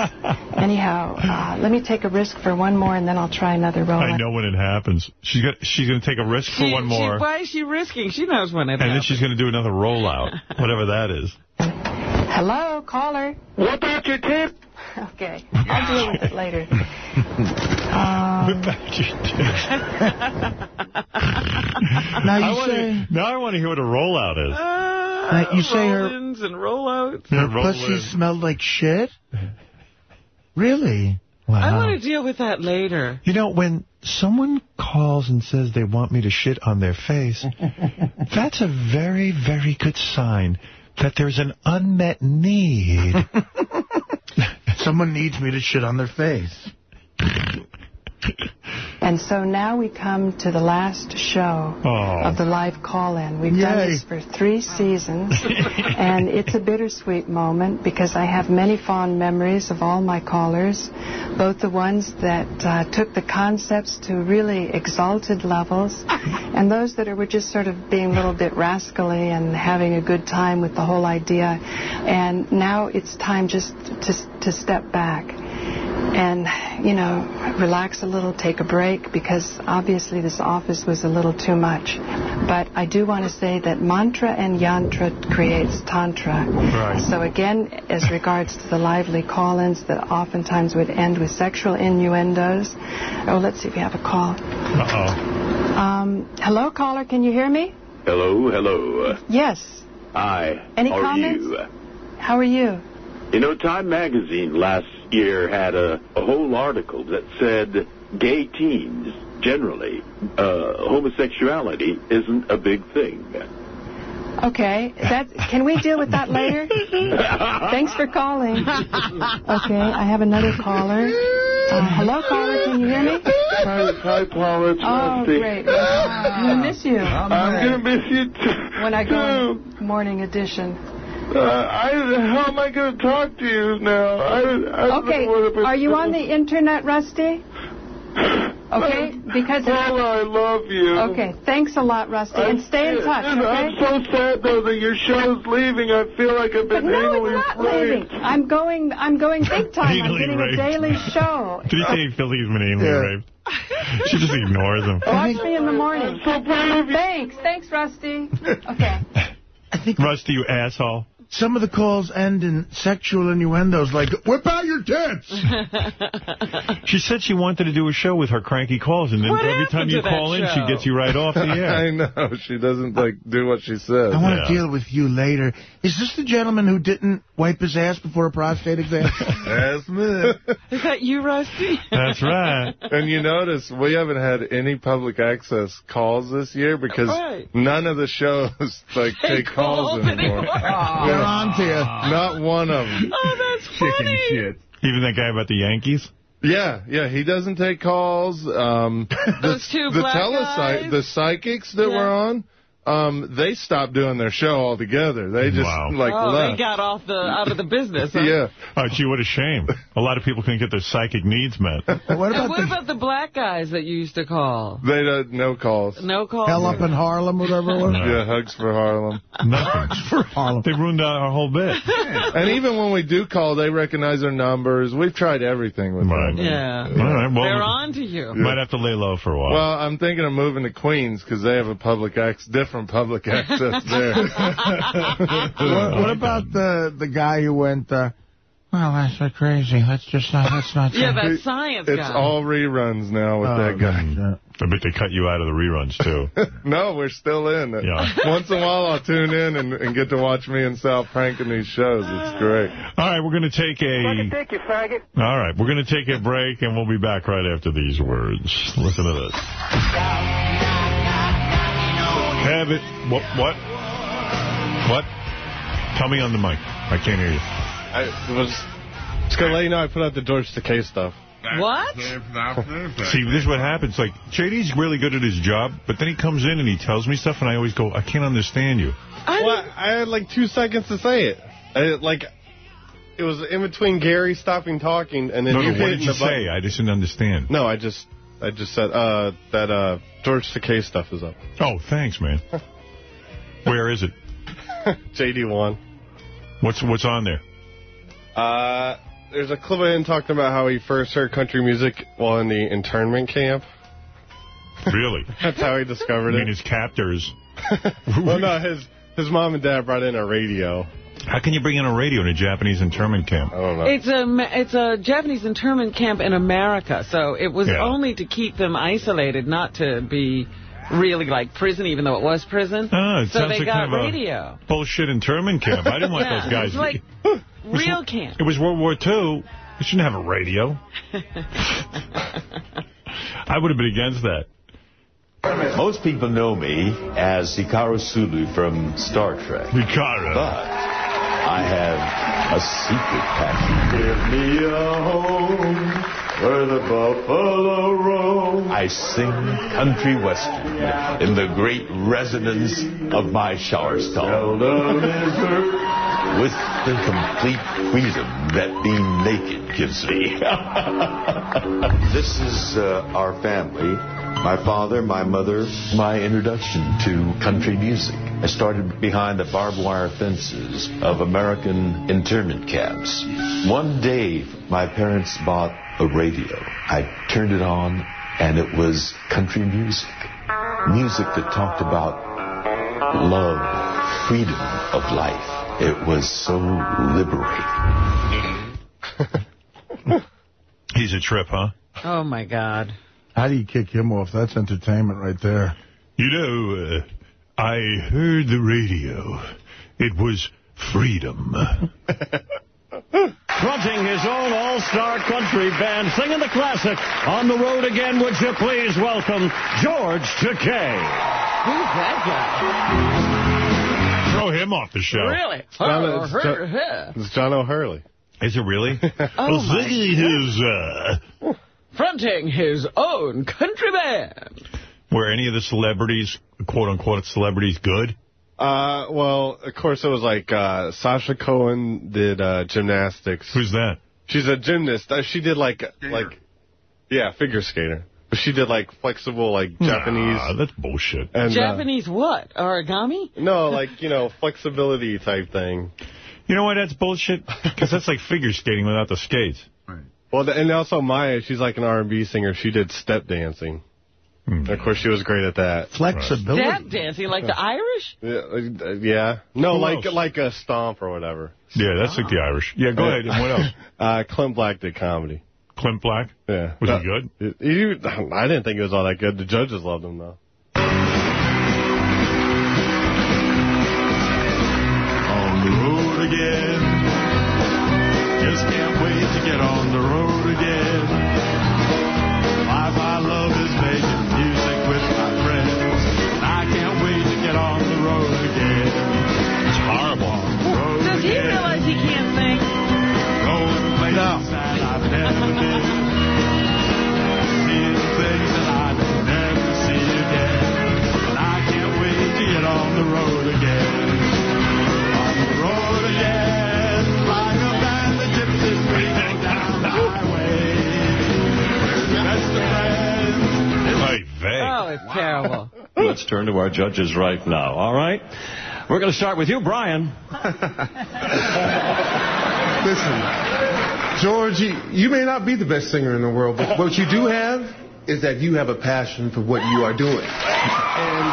Anyhow, uh, let me take a risk for one more, and then I'll try another roll. I know when it happens. She's got, she's going to take a risk for She- one she- more, why is she risking? She knows when it and then she's going to do another rollout, whatever that is. Hello, caller. What about your tip? [LAUGHS] Okay, I'll deal with it later. Um, Now I you wanna- say now I want to hear what a rollout is. Uh, you say her- roll-ins and rollouts. her roll pussy in. smelled like shit? Really? Wow. I want to deal with that later. You know, when someone calls and says they want me to shit on their face, [LAUGHS] that's a very, very good sign that there's an unmet need. [LAUGHS] Someone needs me to shit on their face. And so now we come to the last show Oh. of the live call-in. We've done this for three seasons, and it's a bittersweet moment because I have many fond memories of all my callers, both the ones that uh, took the concepts to really exalted levels, and those that were just sort of being a little bit rascally and having a good time with the whole idea. And now it's time just to, to step back and, you know, relax a little, take a break, because obviously this office was a little too much. But I do want to say that mantra and yantra creates tantra. Right. So again, as regards to the lively call-ins that oftentimes would end with sexual innuendos. Oh, let's see if we have a call. Uh-oh. Um, hello, caller. Can you hear me? Hello, hello. Yes. Hi. Any How comments? are you? How are you? You know, Time Magazine last year had a, a whole article that said gay teens, generally, uh, homosexuality isn't a big thing. Okay. That can we deal with that [LAUGHS] later? Thanks for calling. Okay, I have another caller. Uh, hello, caller. Can you hear me? Hi, hi Paula. It's Oh, Rusty. great. I'm gonna miss you. I'm gonna miss you too. When I go morning edition. Uh, I, how am I going to talk to you now? I, I don't Okay, know what are you on the internet, Rusty? Okay, [LAUGHS] because... Paula, I love you. Okay, thanks a lot, Rusty, and stay in touch, okay? I'm so sad though that your show's leaving. I feel like I've been But been no, anally it's not raped. leaving. I'm going. I'm going big [LAUGHS] time. I'm Anally getting raped. a daily show. [LAUGHS] Did he say he feels he's been anally raped? She just ignores him. Watch me in the morning. Thanks. Thanks, Rusty. Okay. I think Rusty, you asshole. Some of the calls end in sexual innuendos like, whip out your tits! [LAUGHS] She said she wanted to do a show with her cranky calls, and then What every time you to that call in, she gets you right off the [LAUGHS] air. I know. She doesn't, like, do what she says. I want to deal with you later. Is this the gentleman who didn't wipe his ass before a prostate exam? [LAUGHS] That's me. Is that you, Rusty? That's right. And you notice we haven't had any public access calls this year because Right. none of the shows like take calls anymore. They're on to you. Not one of them. [LAUGHS] Oh, that's [LAUGHS] funny. shit. Even that guy about the Yankees? Yeah, yeah, he doesn't take calls. Um, [LAUGHS] the, Those two the black telesy- guys? the psychics that Yeah. were on, um, they stopped doing their show altogether. They just Wow. like oh, left. they got off the out of the business. Huh? Yeah. Oh, gee, what a shame. A lot of people couldn't get their psychic needs met. what And what about the black guys that you used to call? They don't, no calls. No calls? Hell up in Harlem, whatever it was? Yeah, hugs for Harlem. Nothing. For Harlem. They ruined our whole bit. And even when we do call, they recognize our numbers. We've tried everything with Right. them. Yeah. All right, well, They're on to you. Might have to lay low for a while. Well, I'm thinking of moving to Queens because they have a public ac- different public access there. [LAUGHS] what, what about the the guy who went, uh, well, that's so crazy. Let's just not, let's not Yeah, that science It's guy. all reruns now with Oh, that guy. man. I bet they cut you out of the reruns, too. [LAUGHS] no, we're still in. Yeah. [LAUGHS] Once in a while, I'll tune in and, and get to watch me and Sal pranking these shows. It's great. All right, we're going to take a... dick, you faggot. All right, we're going to take a break, and we'll be back right after these words. Listen to this. Have it. What? What? What? Tell me on the mic. I can't hear you. I was just going to let you know I put out the George Takei stuff. What? See, this is what happens. Like, JD's really good at his job, but then he comes in and he tells me stuff, and I always go, I can't understand you. I Well, I had like two seconds to say it. I, like, it was in between Gary stopping talking and then No, you no, what hitting did you the button. say? I just didn't understand. No, I just, I just said uh, that uh, George Takei stuff is up. Oh, thanks, man. [LAUGHS] Where is it? JD1. What's what's on there? Uh, there's a clip of him talking about how he first heard country music while in the internment camp. Really? [LAUGHS] That's how he discovered I mean, his captors. [LAUGHS] well, no, his his mom and dad brought in a radio. How can you bring in a radio in a Japanese internment camp? I don't know. It's a it's a Japanese internment camp in America, so it was Yeah. only to keep them isolated, not to be really like prison, even though it was prison. Ah, it so sounds they like got kind of a radio. bullshit internment camp. I didn't want [LAUGHS] Yeah, those guys. It's like [GASPS] real camp. It was World War II. They shouldn't have a radio. [LAUGHS] I would have been against that. Most people know me as Hikaru Sulu from Star Trek. Hikaru. But I have a secret passion. Give me a home where the buffalo roam. I sing country western in the great resonance of my shower stall. With the complete freedom that being naked gives me. [LAUGHS] this is uh, our family. My father, my mother, my introduction to country music. I started behind the barbed wire fences of American internment camps. One day, my parents bought a radio. I turned it on, and it was country music. Music that talked about love, freedom of life. It was so liberating. [LAUGHS] He's a trip, huh? Oh my God. How do you kick him off? That's entertainment right there. You know, uh, I heard the radio. It was freedom. [LAUGHS] Fronting his own all-star country band, singing the classic, On the Road Again, would you please welcome George Takei. Who's that guy? Throw him off the show. Really? John, Oh, it's, her- John, her. it's John O'Hurley. Is it really? [LAUGHS] Oh, well, my Ziggy his, uh, Fronting his own country band. were any of the celebrities, quote-unquote celebrities, good? Uh, well, of course, it was like uh, Sasha Cohen did uh, gymnastics. Who's that? She's a gymnast. Uh, she did like like yeah, figure skater. But she did like flexible like Japanese. Nah, that's bullshit. And, uh, Japanese what? Origami? no, like you know flexibility type thing. You know why that's bullshit? Because that's like figure skating without the skates. Well, the, and also Maya, she's like an R&B singer. She did step dancing. Hmm. Of course, she was great at that. Flexibility. Step dancing like the Irish? Yeah, uh, yeah. no, Who like else? like a stomp or whatever. Yeah, that's like the Irish. Yeah, go ahead. And what else? [LAUGHS] Uh, Clint Black did comedy. Clint Black? Yeah. Was Uh, he good? He, I didn't think it was all that good. The judges loved him, though. On the road again. Making music with my friends. I can't wait to get on the road again. It's horrible. Road Does again. he can't vague. Oh, it's terrible. [LAUGHS] Let's turn to our judges right now, all right? We're going to start with you, Brian. [LAUGHS] Listen, George, you, you may not be the best singer in the world, but what you do have is that you have a passion for what you are doing. And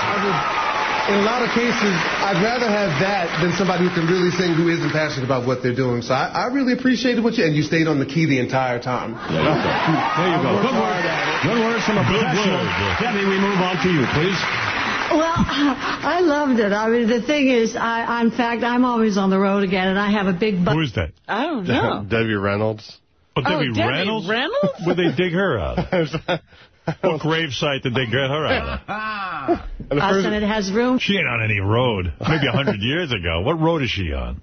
I would, in a lot of cases, I'd rather have that than somebody who can really sing who isn't passionate about what they're doing. So I, I really appreciated what you, and you stayed on the key the entire time. There you go. There you go. Good word. Good words from a Good professional. word. Debbie, we move on to you, please. Well, [LAUGHS] I loved it. I mean, the thing is, I, in fact, I'm always on the road again, and I have a big butt. Who is that? I don't know. [LAUGHS] Debbie Reynolds. Oh, Oh, Debbie, Debbie Reynolds? Reynolds? Where'd they dig her out? [LAUGHS] [LAUGHS] what gravesite did they get her out of? Us, and it has room. She ain't on any road. Maybe a hundred years ago. What road is she on?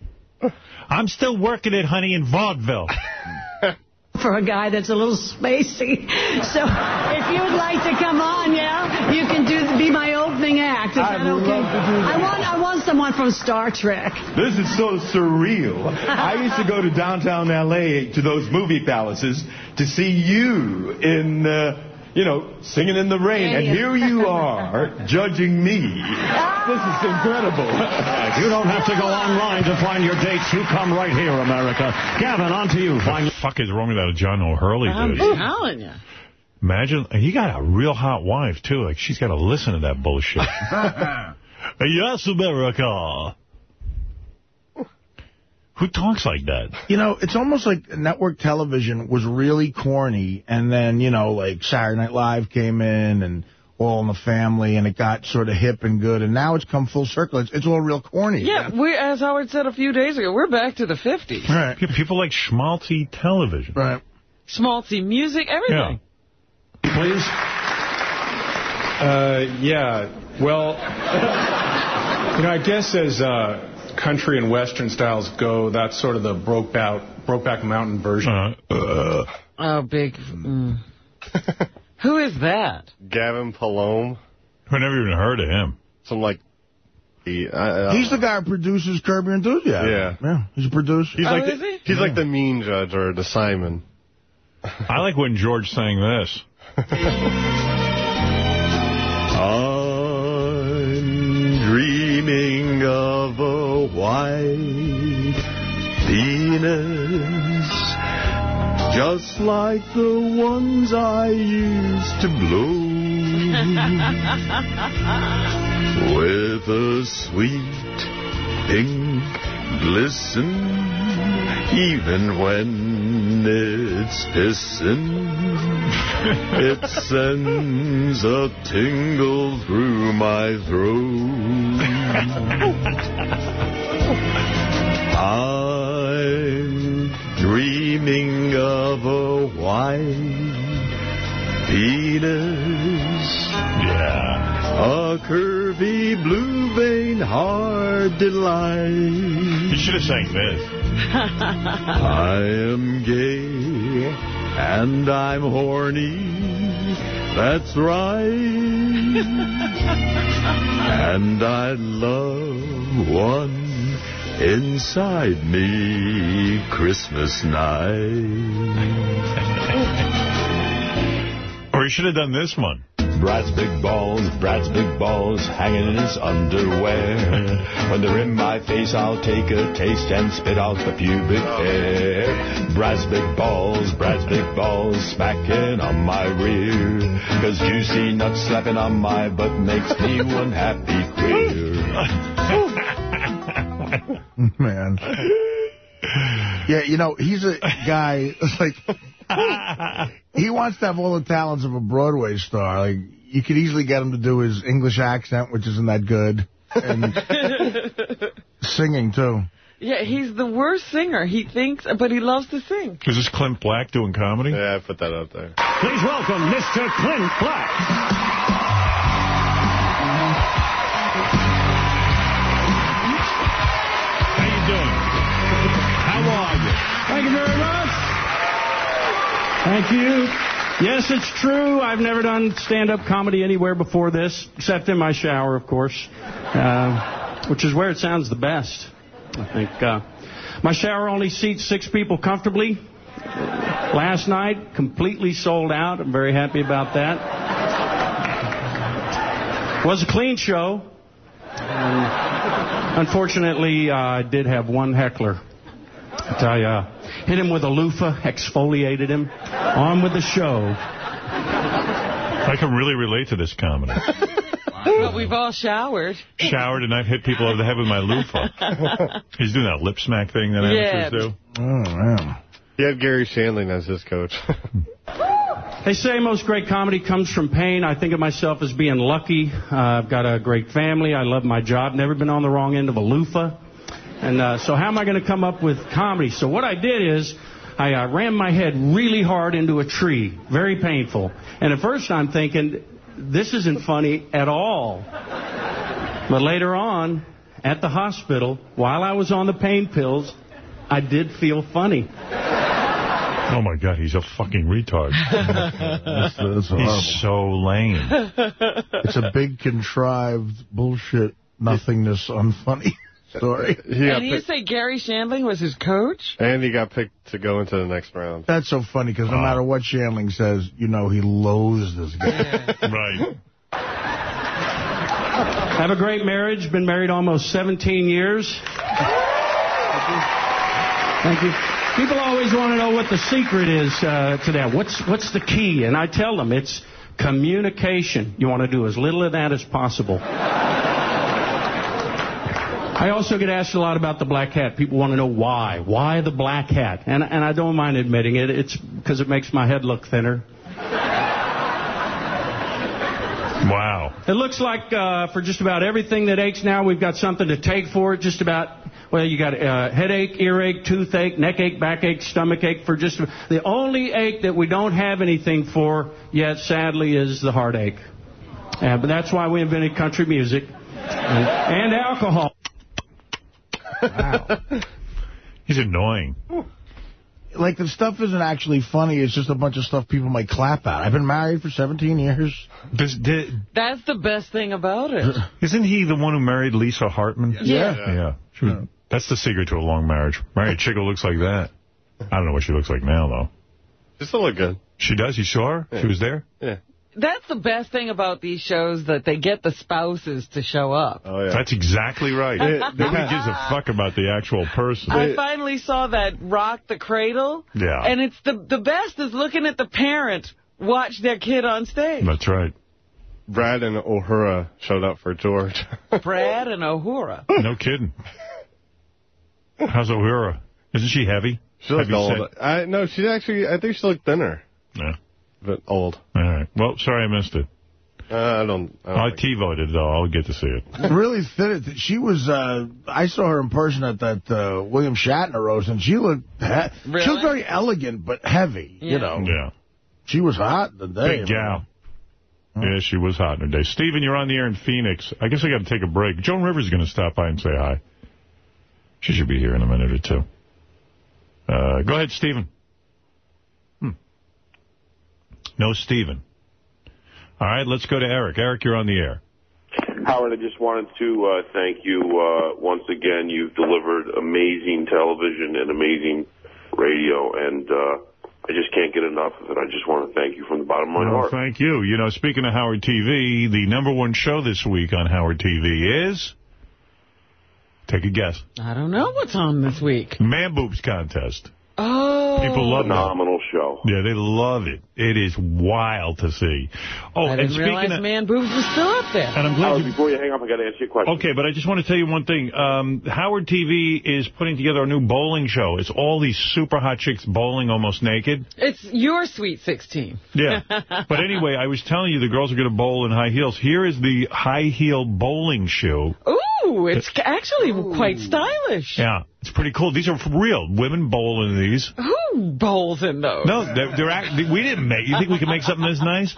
I'm still working it, honey, in vaudeville. [LAUGHS] for a guy that's a little spacey. So if you'd like to come on, yeah, you can do be my opening act. Is I that okay? love to do that. I want I want someone from Star Trek. This is so surreal. I used to go to downtown L.A. to those movie palaces to see you in, uh, you know, singing in the rain. And here you are judging me. This is incredible. [LAUGHS] You don't have to go online to find your dates, you come right here, America. Gavin, on to you. Find What the fuck is wrong with that John O'Hurley I'm dude? telling you. Imagine, he got a real hot wife, too. Like, she's got to listen to that bullshit. [LAUGHS] yes, America. Who talks like that? You know, it's almost like network television was really corny, and then, you know, like Saturday Night Live came in, and All in the Family, and it got sort of hip and good, and now it's come full circle. It's, it's all real corny. Yeah, we as Howard said a few days ago, we're back to the 50s. Right. People like schmaltzy television. Right. Schmaltzy music, everything. Yeah. Please. Uh, yeah. Well, [LAUGHS] you know, I guess as uh, country and western styles go, that's sort of the Brokeback, Brokeback Mountain version. Uh, Oh, big. Mm. [LAUGHS] Who is that? Gavin Polone. I never even heard of him. Some like. He, I, I, He's the guy who produces Curb Your Enthusiasm. Yeah. Yeah, he's a producer. He's Oh, like is the, he? he's like the mean judge or the Simon. [LAUGHS] I like when George sang this. [LAUGHS] I'm dreaming of a white Venus, just like the ones I used to blow, [LAUGHS] with a sweet pink glisten, even when it's hissing. [LAUGHS] It sends a tingle through my throat. [LAUGHS] I'm dreaming of a white Venus. Yeah. A curvy blue vein hard delight. You should have sang this. [LAUGHS] I am gay and I'm horny. That's right. [LAUGHS] and I love one inside me Christmas night. Or you should have done this one. Brad's big balls, Brad's big balls hanging in his underwear. [LAUGHS] When they're in my face, I'll take a taste and spit out the pubic oh. hair. Brad's big balls, Brad's big balls smacking on my rear. Cause juicy nuts slapping on my butt makes me [LAUGHS] one happy queer. Man. [LAUGHS] Yeah, you know, he's a guy, it's like, he wants to have all the talents of a Broadway star. Like, you could easily get him to do his English accent, which isn't that good, and [LAUGHS] singing, too. Yeah, he's the worst singer. He thinks, but he loves to sing. Is this Clint Black doing comedy? Yeah, I put that out there. Please welcome Mr. Clint Black. How you doing? How are you? Thank you very much. Thank you. Yes, it's true. I've never done stand-up comedy anywhere before this, except in my shower, of course, uh, which is where it sounds the best. I think uh, my shower only seats six people comfortably. Last night, completely sold out. I'm very happy about that. It Was a clean show. And unfortunately, uh, I did have one heckler. I uh, hit him with a loofah, exfoliated him, on with the show. I can really relate to this comedy. [LAUGHS] But we've all showered. Showered and I've hit people over the head with my loofah. [LAUGHS] He's doing that lip smack thing that Yeah. amateurs do. Oh, man. He had Garry Shandling as his coach. [LAUGHS] They say most great comedy comes from pain. I think of myself as being lucky. Uh, I've got a great family. I love my job. Never been on the wrong end of a loofah. And uh, so how am I going to come up with comedy? So what I did is I uh, rammed my head really hard into a tree. Very painful. And at first I'm thinking, this isn't funny at all. But later on, at the hospital, while I was on the pain pills, I did feel funny. Oh, my God, he's a fucking retard. That's, that's. He's so lame. It's a big, contrived, bullshit, nothingness, unfunny story. He [LAUGHS] got and you say Garry Shandling was his coach? and he got picked to go into the next round. That's so funny, because no matter what Shandling says, you know he loathes this guy. [LAUGHS] Right. Have a great marriage. Been married almost 17 years. Thank you. People always want to know what the secret is uh, to that. What's what's the key? And I tell them it's communication. You want to do as little of that as possible. I also get asked a lot about the black hat. People want to know why. Why the black hat? And and I don't mind admitting it. It's because it makes my head look thinner. Wow. It looks like uh, for just about everything that aches now, we've got something to take for it. Just about, well, you got uh, headache, earache, toothache, neck ache, backache, stomach ache. For just the only ache that we don't have anything for yet, sadly, is the heartache. Uh, but that's why we invented country music and, and alcohol. He's annoying. Like, the stuff isn't actually funny. It's just a bunch of stuff people might clap at. I've been married for 17 years. Does, did, That's the best thing about it. [LAUGHS] isn't he the one who married Lisa Hartman? Yeah. Yeah. She was, That's the secret to a long marriage. Marry a chick who looks like that. I don't know what she looks like now, though. She still look good. She does? You saw her? Yeah. She was there? Yeah. That's the best thing about these shows, that they get the spouses to show up. Oh, yeah. That's exactly right. They- [LAUGHS] Nobody gives a fuck about the actual person. I finally saw that Rock the Cradle. Yeah. And it's the the best is looking at the parent watch their kid on stage. That's right. Brad and Uhura showed up for George. [LAUGHS] Brad and Uhura. No kidding. How's Uhura? Isn't she heavy? She looked old. I no, she actually. I think she looked thinner. Yeah. But old. All right. Well, sorry I missed it. Uh, I don't. I, don't I TiVoed, though. I'll get to see it. [LAUGHS] really thin. She was, uh, I saw her in person at that uh, William Shatner roast, and she looked, Really? she was very elegant, but heavy, Yeah. you know. Yeah. She was hot the day. Big gal. Yeah, she was hot in her day. Steven, you're on the air in Phoenix. I guess I got to take a break. Joan Rivers is going to stop by and say hi. She should be here in a minute or two. Uh, go ahead, Steven. Hmm. No Steven. All right, let's go to Eric. Eric, you're on the air. Howard, I just wanted to uh, thank you uh, once again. You've delivered amazing television and amazing radio, and uh, I just can't get enough of it. I just want to thank you from the bottom of my Well, heart. thank you. You know, speaking of Howard TV, the number one show this week on Howard TV is... Take a guess. I don't know what's on this week. Man Boobs Contest. Oh. People love that. Phenomenal show. Yeah, they love it. It is wild to see. Oh, I and didn't speaking realize of... Man Boobs was still up there. And I'm glad Howard, you... before you hang up, I got to ask you a question. Okay, but I just want to tell you one thing. Um, Howard TV is putting together a new bowling show. It's all these super hot chicks bowling almost naked. It's your Sweet 16. Yeah. [LAUGHS] but anyway, I was telling you the girls are going to bowl in high heels. Here is the high heel bowling shoe. Ooh, it's actually quite stylish. Yeah, it's pretty cool. These are real. Women bowl in these. Who bowls in those? No, they're, they're act we didn't make. You think we can make something this nice?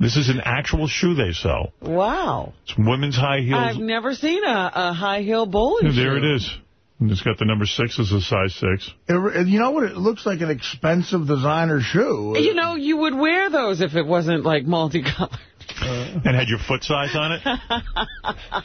This is an actual shoe they sell. Wow. It's women's high heels. I've never seen a, a high heel bowling shoe. there shoe. it is. It's got the number six as a size six. It, you know what? It looks like an expensive designer shoe. You know, you would wear those if it wasn't, like, multicolored. Uh. And had your foot size on it? [LAUGHS]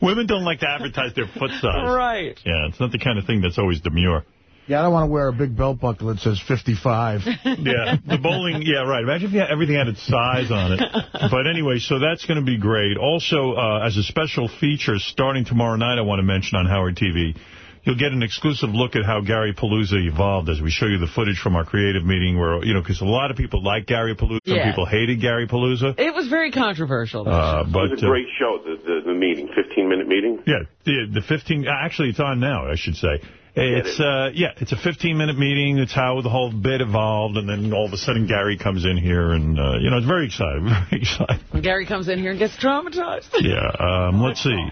Yeah. Women don't like to advertise their foot size. Right. Yeah, it's not the kind of thing that's always demure. Yeah, I don't want to wear a big belt buckle that says 55. [LAUGHS] Yeah, the bowling, yeah, right. Imagine if you had, everything had its size on it. [LAUGHS] But anyway, so that's going to be great. Also, uh, as a special feature, starting tomorrow night, I want to mention on Howard TV, you'll get an exclusive look at how Gary Palooza evolved as we show you the footage from our creative meeting where, you know, because a lot of people like Gary Palooza, some Yeah. people hated Gary Palooza. It was very controversial. Uh, it was a uh, great show, the, the, the meeting, 15-minute meeting. Yeah, the, the 15, actually it's on now, I should say. It's, uh, yeah, it's a 15-minute meeting. It's how the whole bit evolved, and then all of a sudden Gary comes in here, and, uh, you know, it's very exciting, [LAUGHS] very exciting. Gary comes in here and gets traumatized. Yeah, um, let's see.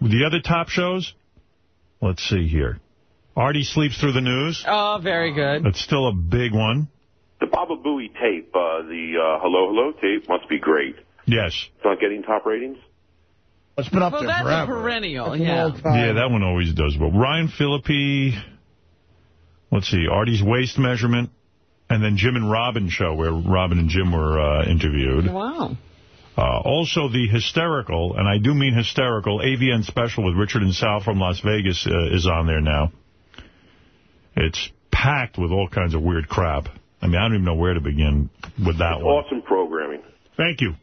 The other top shows, let's see here. Artie sleeps through the news. Oh, very good. That's still a big one. The Baba Booey tape, uh, the uh, Hello Hello tape, must be great. Yes. It's not getting top ratings? It's been up well, there that's forever. a perennial, It's yeah. Yeah, that one always does well. Ryan Phillippe, let's see, Artie's waist measurement, and then Jim and Robin show where Robin and Jim were uh, interviewed. Wow. Uh, also, the hysterical, and I do mean hysterical, AVN special with Richard and Sal from Las Vegas uh, is on there now. It's packed with all kinds of weird crap. I mean, I don't even know where to begin with that one. Awesome programming. Thank you.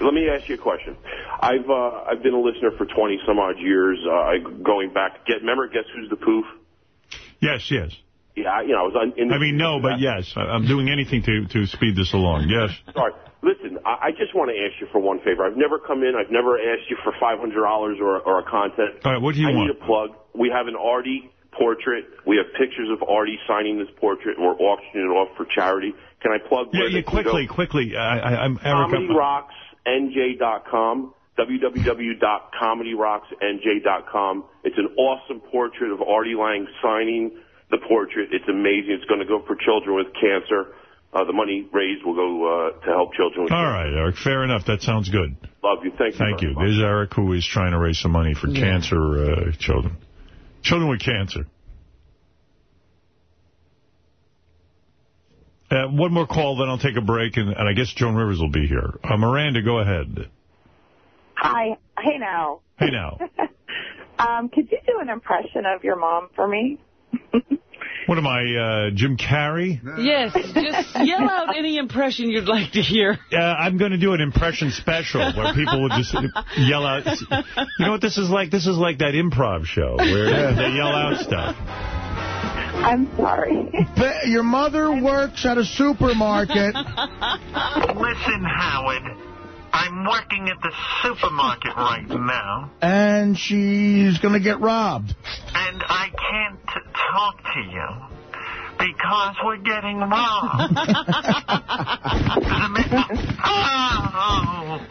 Let me ask you a question. I've uh, I've been a listener for 20 some odd years. Uh, going back. Get remember? Guess who's the poof? Yes, yes. Yeah, I- you know I was on. In the I mean, no, but yes. I- I'm doing anything to, to speed this along. Yes. Sorry. Listen, I, I just want to ask you for one favor. I've never come in. I've never asked you for $500 or, or a content. All right, what do you I want? need a plug. We have an Artie portrait. We have pictures of Artie signing this portrait, and we're auctioning it off for charity. Can I plug Yeah, yeah, they can go? quickly, quickly. I, I, I'm Eric. ComedyRocksNJ.com, www.comedyrocksnj.com. It's an awesome portrait of Artie Lange signing the portrait. It's amazing. It's going to go for children with cancer. Uh, the money raised will go uh, to help children with All right, Eric. Fair enough. That sounds good. Love you. Thank you. Thank you. There's Eric, who is trying to raise some money for Yeah. cancer uh, children. Children with cancer. Uh, one more call, then I'll take a break, and, and I guess Joan Rivers will be here. Uh, Miranda, go ahead. Hi. Hey now. Hey now. [LAUGHS] Um, could you do an impression of your mom for me? [LAUGHS] What am I, uh, Jim Carrey? Yes, just yell out any impression you'd like to hear. Uh, I'm going to do an impression special where people will just yell out. You know what this is like? This is like that improv show where they yell out stuff. I'm sorry. Ba- Your mother works at a supermarket. [LAUGHS] Listen, Howard. I'm working at the supermarket right now, and she's going to get robbed. and I can't talk to you. Because we're getting wrong. oh, oh,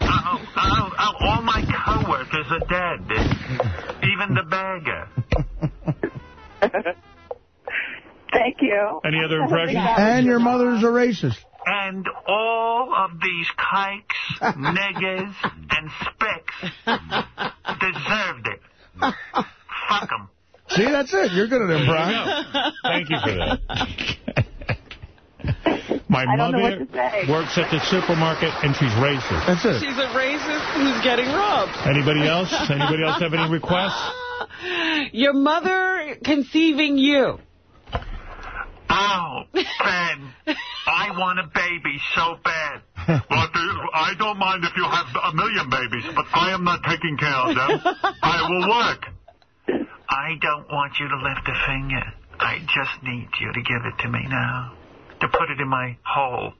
oh, oh, all my coworkers are dead. Even the beggar. [LAUGHS] Thank you. Any other impressions? And your mother's a racist. And all of these kikes, [LAUGHS] niggers, and spicks deserved it. Fuck 'em. See, that's it. You're good at improv. Thank you for that. [LAUGHS] My I mother what to say. works at the supermarket, and she's racist. That's it. She's a racist who's getting robbed. Anybody else? Anybody else have any requests? [LAUGHS] Your mother conceiving you. Oh, Ben, I want a baby so bad. [LAUGHS] But uh, I don't mind if you have a million babies, but I am not taking care of them. I will work. I don't want you to lift a finger. I just need you to give it to me now. To put it in my hole.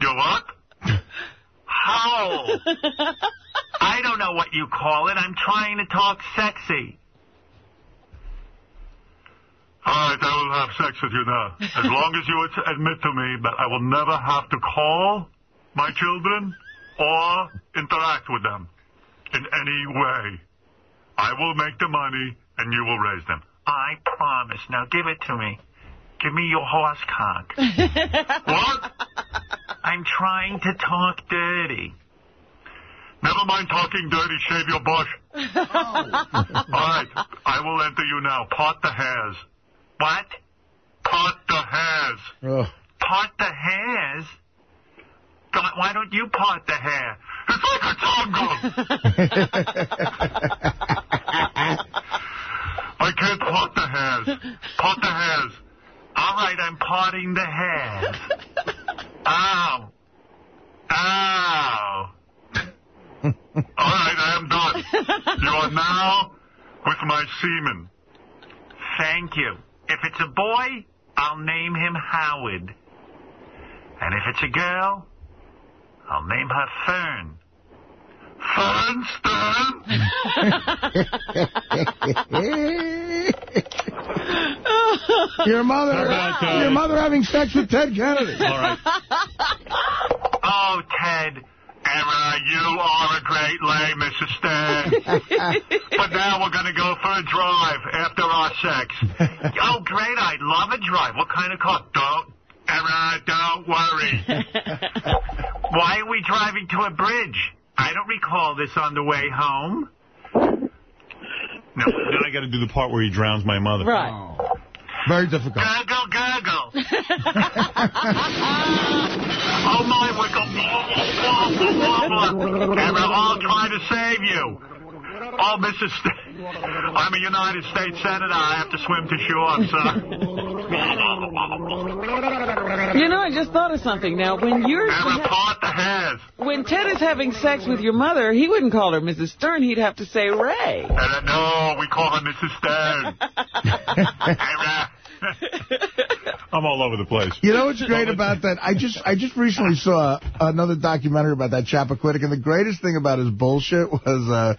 You what? Hole! [LAUGHS] I don't know what you call it. I'm trying to talk sexy. All right, I will have sex with you now. As [LAUGHS] long as you admit to me that I will never have to call my children or interact with them in any way. I will make the money and you will raise them. I promise. Now give it to me. Give me your horse cock. [LAUGHS] what? I'm trying to talk dirty. Never mind talking dirty, shave your bush. [LAUGHS] All right, I will enter you now. Part the hairs. What? Part the hairs. Ugh. Part the hairs? God, why don't you part the hair? It's like a jungle. [LAUGHS] I can't part the hairs. Part the hairs. All right, I'm parting the hairs. Ow. Ow. All right, I am done. You are now with my semen. Thank you. If it's a boy, I'll name him Howard. And if it's a girl, I'll name her Fern. Fern [LAUGHS] your mother, How about, uh, your mother having sex with Ted Kennedy. All right. Oh, Ted. Emma, uh, you are a great lay, Mrs. Stern. [LAUGHS] but now we're going to go for a drive after our sex. [LAUGHS] Oh, great. I'd love a drive. What kind of car? Don't, Emma, uh, don't worry. [LAUGHS] Why are we driving to a bridge? I don't recall this on the way home. No, then I got to do the part where he drowns my mother. Right. Very difficult. Gurgle, gurgle. Oh, my wiggle. Emma, I'll try to save you. Oh, Mrs. St- I'm a United States Senator. I have to swim to shore, sir. You know, I just thought of something. Now, when you're Emma, part the hairs. when Ted is having sex with your mother, he wouldn't call her Mrs. Stern. He'd have to say Ray. Uh, no, we call her Mrs. Stern. [LAUGHS] [LAUGHS] I'm all over the place. You know what's great about that? I just I just recently saw another documentary about that Chappaquiddick, and the greatest thing about his bullshit was uh,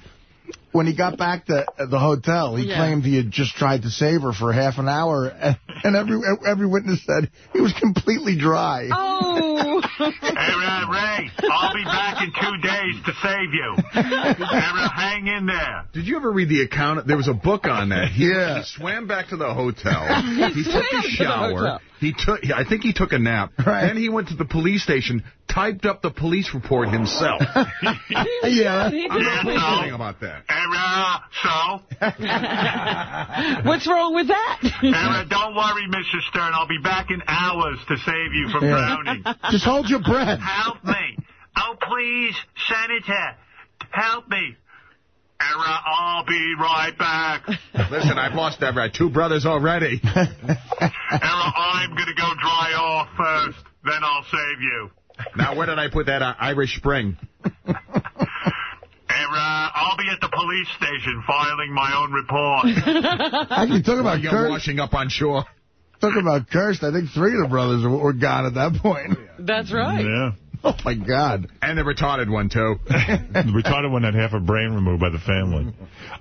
when he got back to the hotel, he Yeah. claimed he had just tried to save her for half an hour, and, and every every witness said he was completely dry. Oh. [LAUGHS] Hey, uh, Ray, I'll be back in two days to save you. Emma, hang in there. Did you ever read the account? There was a book on that. He, Yeah. he swam back to the hotel. [LAUGHS] He he took a shower. He took. I think he took a nap. Right. Then he went to the police station, typed up the police report himself. [LAUGHS] yeah. He I'm did. not kidding about that. Emma, so? [LAUGHS] What's wrong with that? Emma, don't worry, Mr. Stern. I'll be back in hours to save you from Yeah. drowning. Just hold your breath. Help me. Oh, please, Senator. Help me. Emma, I'll be right back. Listen, I've lost Everett. Two brothers already. [LAUGHS] [LAUGHS] Emma, I'm going to go dry off first. Then I'll save you. now, where did I put that uh, Irish Spring? Emma, I'll be at the police station filing my own report. [LAUGHS] Actually, talk about You're washing up on shore. Talk about cursed. I think three of the brothers were, were gone at that point. Oh, That's right. Yeah. [LAUGHS] Oh my God. And the retarded one, too. [LAUGHS] The retarded one had half a brain removed by the family.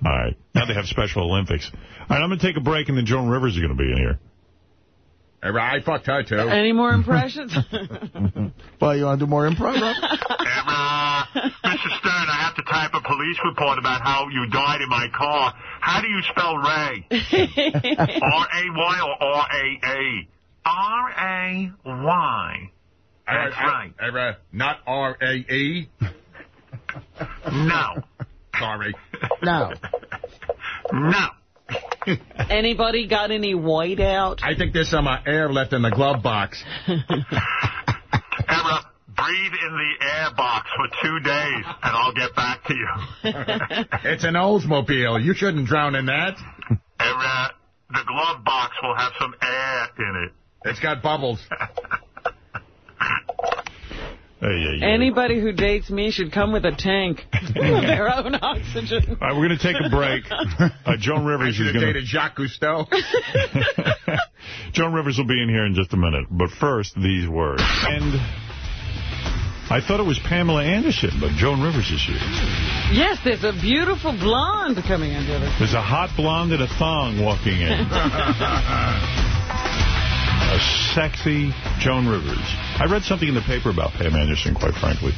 All right. Now they have Special Olympics. All right, I'm going to take a break, and then Joan Rivers is going to be in here. I fucked her, too. Any more [LAUGHS] impressions? [LAUGHS] well, you want to do more improv? Rob? Emma, Mr. Stern, I have to type a police report about how you died in my car. How do you spell Ray? [LAUGHS] R-A-Y or R-A-A? R-A-Y. That's right. Emma, uh, not R-A-E? No. Sorry. No. No. [LAUGHS] Anybody got any white out? I think there's some uh, air left in the glove box. [LAUGHS] Emma, breathe in the air box for two days, and I'll get back to you. [LAUGHS] it's an Oldsmobile. You shouldn't drown in that. Emma, the glove box will have some air in it. It's got bubbles. Anybody who dates me should come with a tank. [LAUGHS] Their own oxygen. All right, we're going to take a break. [LAUGHS] Uh, Joan Rivers is should have going dated Jacques Cousteau. [LAUGHS] Joan Rivers will be in here in just a minute. But first, these words. And I thought it was Pamela Anderson, but Joan Rivers is here. Yes, there's a beautiful blonde coming into this. There's a hot blonde in a thong walking in. A sexy Joan Rivers. I read something in the paper about Pam Anderson, quite frankly.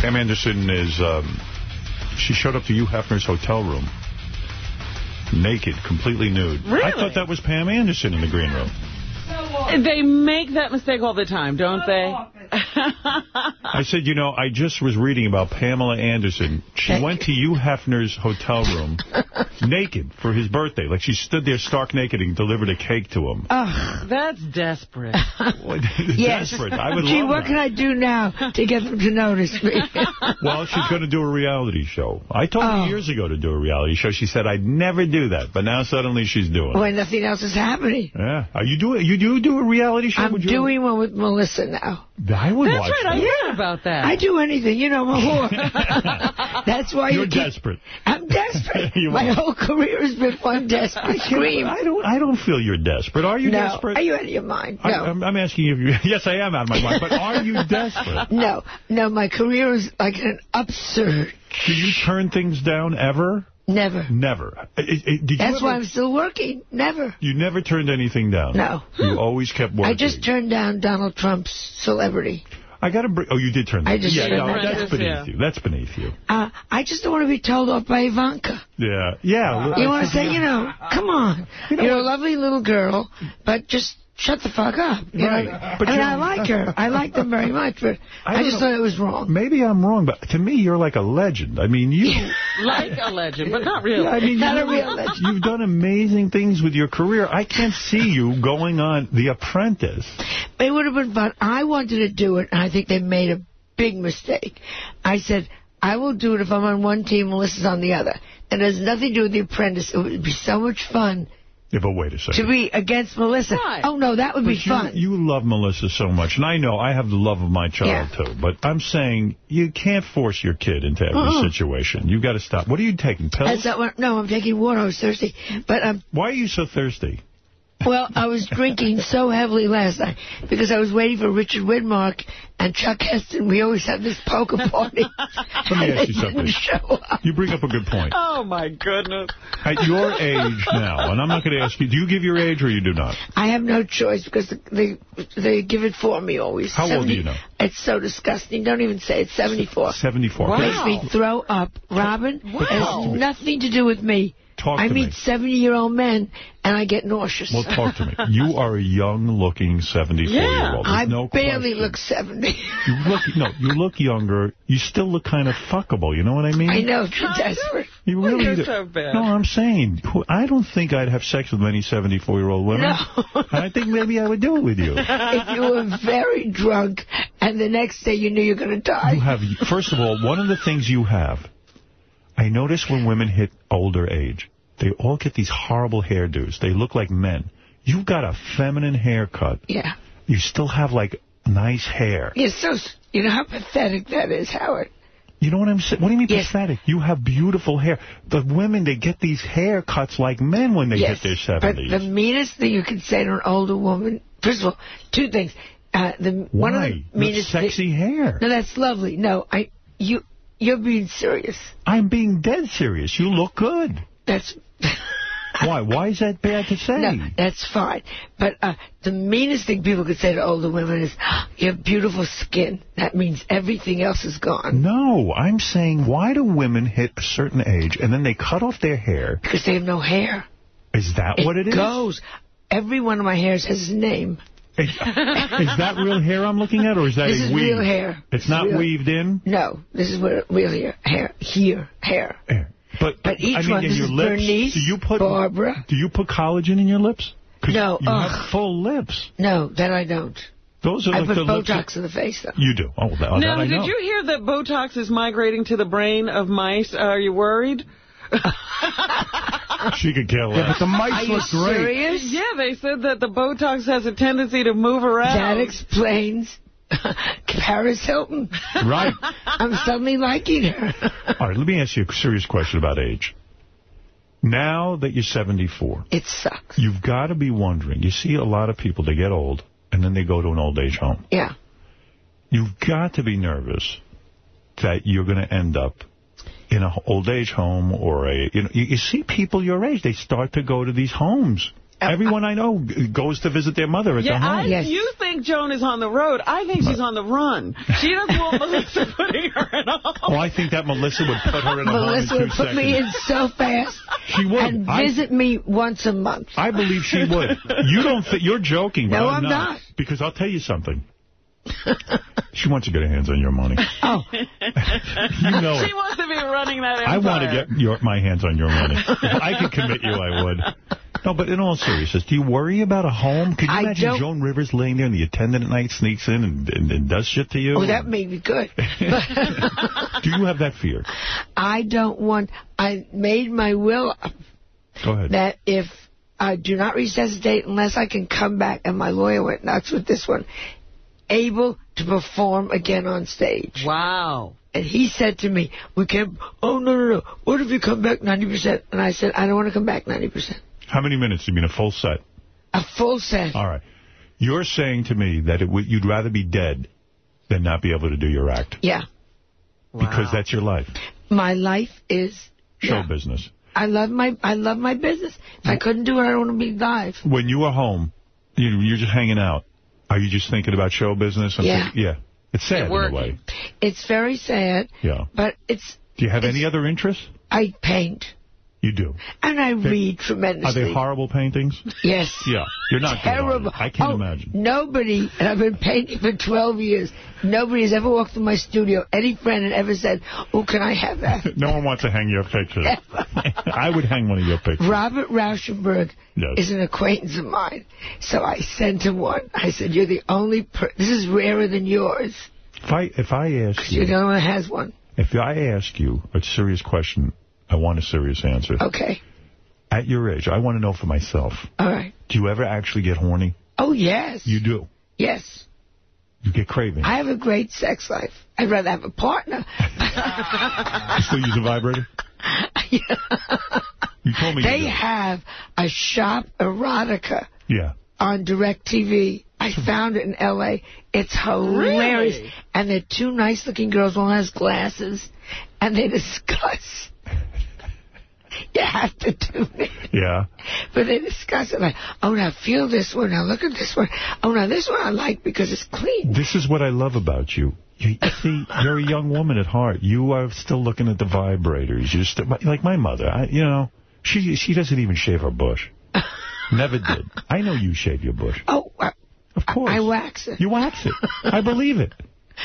Pam Anderson is, um, she showed up to Hugh Hefner's hotel room, naked, completely nude. Really? I thought that was Pam Anderson in the green room. They make that mistake all the time, don't they? [LAUGHS] I said, you know, I just was reading about Pamela Anderson. She went to Hugh Hefner's hotel room [LAUGHS] naked for his birthday. Like she stood there stark naked and delivered a cake to him. Ugh, [SIGHS] that's desperate. [LAUGHS] Yes. Desperate. I would Gee, love what that. can I do now to get them to notice me? Well, she's going to do a reality show. I told Oh. her years ago to do a reality show. She said I'd never do that, but now suddenly she's doing it. when nothing else is happening. Yeah. Are you doing? You do do a reality show? I'm Would you? doing one with Melissa now. I would That's watch right, I that. heard about that. I do anything. You know, I'm a whore. That's why You're you keep- desperate. I'm desperate. [LAUGHS] You My are. whole career has been one desperate [LAUGHS] scream. I don't. I don't feel you're desperate. Are you no. desperate? Are you out of your mind? I, No. I'm, I'm asking you. If you [LAUGHS] yes, I am out of my mind. But are you desperate? no. No, my career is like an upsurge. Do you turn things down ever? Never. Never. I- I- I- Did you That's ever, why I'm still working. Never. You never turned anything down. No. You always kept working. I just turned down Donald Trump's celebrity. I got to bring. Oh, you did turn. I that- just yeah, turned no, that that's beneath Yeah. you. That's beneath you. Uh, I just don't want to be told off by Ivanka. Yeah, yeah. You want to say, you know, come on. You're a lovely little girl, but just shut the fuck up. You Right. [LAUGHS] know? But I mean, I like her. I like them very much, but I I, just know. thought it was wrong. Maybe I'm wrong, but to me, you're like a legend. I mean, you. [LAUGHS] like a legend, but not really. Yeah, I mean, Not you- a real [LAUGHS] legend. You've done amazing things with your career. I can't see you going on The Apprentice. It would have been fun. I wanted to do it, and I think they made a big mistake. I said, I will do it if I'm on one team, Melissa's on the other. And it has nothing to do with The Apprentice. It would be so much fun Yeah, but wait a second. to be against Melissa. Right. Oh, no, that would But be you, fun. you love Melissa so much, and I know I have the love of my child, Yeah. too. But I'm saying you can't force your kid into every situation. You've got to stop. What are you taking, pills? That's not what, no, I'm taking water. I was thirsty. But um, Why are you so thirsty? Well, I was drinking so heavily last night because I was waiting for Richard Widmark and Chuck Heston. We always have this poker [LAUGHS] party. Let me ask you [LAUGHS] something. show up. You bring up a good point. Oh, my goodness. At your age now, and I'm not going to ask you, do you give your age or you do not? I have no choice because they they give it for me always. How old do you know? It's so disgusting. Don't even say it. 74. 74. Wow. Makes me throw up. Robin, Wow. it has nothing to do with me. Talk I to meet 70-year-old men, and I get nauseous. Well, talk to me. [LAUGHS] You are a young-looking 74-year-old. Yeah, I There's no barely question. look 70. You look no, you look younger. You still look kind of fuckable. You know what I mean? I know, you're desperate. You really You're do. so bad. No, I'm saying I don't think I'd have sex with many 74-year-old women. No. [LAUGHS] I think maybe I would do it with you. if you were very drunk and the next day you knew you were going to die. You have, first of all, one of the things you have, I notice when women hit older age, they all get these horrible hairdos. They look like men. You've got a feminine haircut. Yeah. You still have, like, nice hair. You're so, you know how pathetic that is, Howard. You know what I'm saying? What do you mean Yes. pathetic? You have beautiful hair. The women, they get these haircuts like men when they yes. hit their 70s. But 70s. the meanest thing you can say to an older woman, first of all, two things. Uh, the one of Why? the meanest sexy hair. No, that's lovely. No, I you you're being serious. I'm being dead serious. You look good. That's [LAUGHS] Why? Why is that bad to say? No, that's fine. But uh, the meanest thing people could say to older women is, you have beautiful skin. That means everything else is gone. No, I'm saying why do women hit a certain age and then they cut off their hair? Because they have no hair. Is that what it is? goes. Every one of my hairs has a name. Is, is that real hair I'm looking at, or is that This a is weave? real hair. It's It's not real. weaved in? No, this is real hair. Hair. Here. Hair. But, But each I mean, one, in this your is lips, Bernice, do you put Barbara. Do you put collagen in your lips? No, you ugh. have full lips. No, that I don't. Those are I like put the. Botox in the face, though. You do. Oh, that, now, that I did you hear that Botox is migrating to the brain of mice? Are you worried? [LAUGHS] She could care Yeah, but the mice Are you look great. serious? Yeah, they said that the Botox has a tendency to move around. That explains Paris Hilton. Right. [LAUGHS] I'm suddenly liking her. All right, let me ask you a serious question about age. Now that you're 74, It sucks. you've got to be wondering. You see a lot of people, they get old, and then they go to an old age home. Yeah. You've got to be nervous that you're going to end up in an old age home or a, you know, you, you see people your age, they start to go to these homes. Uh, Everyone I know goes to visit their mother at Yeah, the home. I, you think Joan is on the road. I think she's on the run. She doesn't want [LAUGHS] Melissa putting her in a home. Oh, I think that Melissa would put her in a Melissa home in would put seconds. me in so fast. She would. And I- visit me once a month. I believe she would. You don't think you're joking, but No, I'm, I'm not. Because I'll tell you something. She wants to get her hands on your money. Oh. [LAUGHS] You know she it. wants to be running that empire. I want to get your my hands on your money. If I could commit you, I would. No, but in all seriousness, do you worry about a home? Could you I imagine don't- Joan Rivers laying there and the attendant at night sneaks in and, and, and does shit to you? Oh, that may be good. [LAUGHS] do you have that fear? I don't want... I made my will Go ahead. that if I do not resuscitate unless I can come back, and my lawyer went nuts with this one, able to perform again on stage. Wow. And he said to me, we can't, oh, no, no, no, what if you come back 90%? And I said, I don't want to come back 90%. How many minutes? You mean a full set? A full set. All right. You're saying to me that it would, you'd rather be dead than not be able to do your act. Yeah. Because that's your life. My life is, Show Yeah. business. I love my, I love my business. If I couldn't do it, I don't want to be alive. When you are home, you, you're just hanging out. Are you just thinking about show business? Yeah. yeah. It's sad in a way. It's very sad, Yeah. but it's, Do you have any other interests? I paint. You do. And I They- read tremendously. Are they horrible paintings? Yes. Yeah. You're not. Terrible. I can't Oh, imagine. Nobody, and I've been painting for 12 years, nobody has ever walked through my studio, any friend, and ever said, oh, can I have that? [LAUGHS] No one wants to hang your picture. [LAUGHS] I would hang one of your pictures. Robert Rauschenberg Yes. is an acquaintance of mine. So I sent him one. I said, you're the only per This is rarer than yours. If I if I ask you. You're the only one that has one. if I ask you a serious question, I want a serious answer. Okay. At your age, I want to know for myself. All right. Do you ever actually get horny? Oh, yes. You do. Yes. You get craving. I have a great sex life. I'd rather have a partner. You still use a vibrator? [LAUGHS] You told me. They you have a shop erotica Yeah. on DirecTV. I hmm. found it in L.A. It's hilarious. Really? And they're two nice-looking girls. One has glasses. And they discuss. You have to do in. Yeah. But they discuss it like, oh, now feel this one. Now look at this one. Oh, now this one I like because it's clean. This is what I love about you. You, see, you're a young woman at heart. You are still looking at the vibrators. You're still, like my mother. I, you know, she she doesn't even shave her bush. Never did. I know you shave your bush. Oh, I, of course. I wax it. You wax it. I believe it.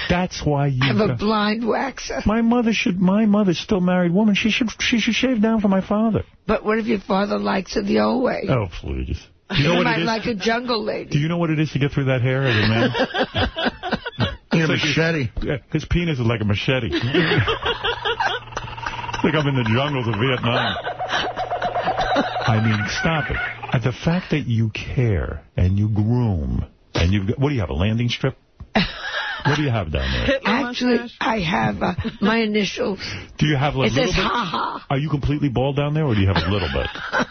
That's why you. I'm a blind waxer. my mother should. My mother's still married woman. She should. She should shave down for my father. But what if your father likes it the old way? Oh please. You know [LAUGHS] he what might it is? like a jungle lady. Do you know what it is to get through that hair as a man? [LAUGHS] Need a machete. Yeah, his penis is like a machete. it's [LAUGHS] like I'm in the jungles of Vietnam. I mean, stop it. Uh, The fact that you care and you groom and you've got, what do you have, a landing strip? What do you have down there? [LAUGHS] Actually, I have uh, my initials. Do you have like It a little says bit? ha ha. Are you completely bald down there or do you have a little bit? [LAUGHS]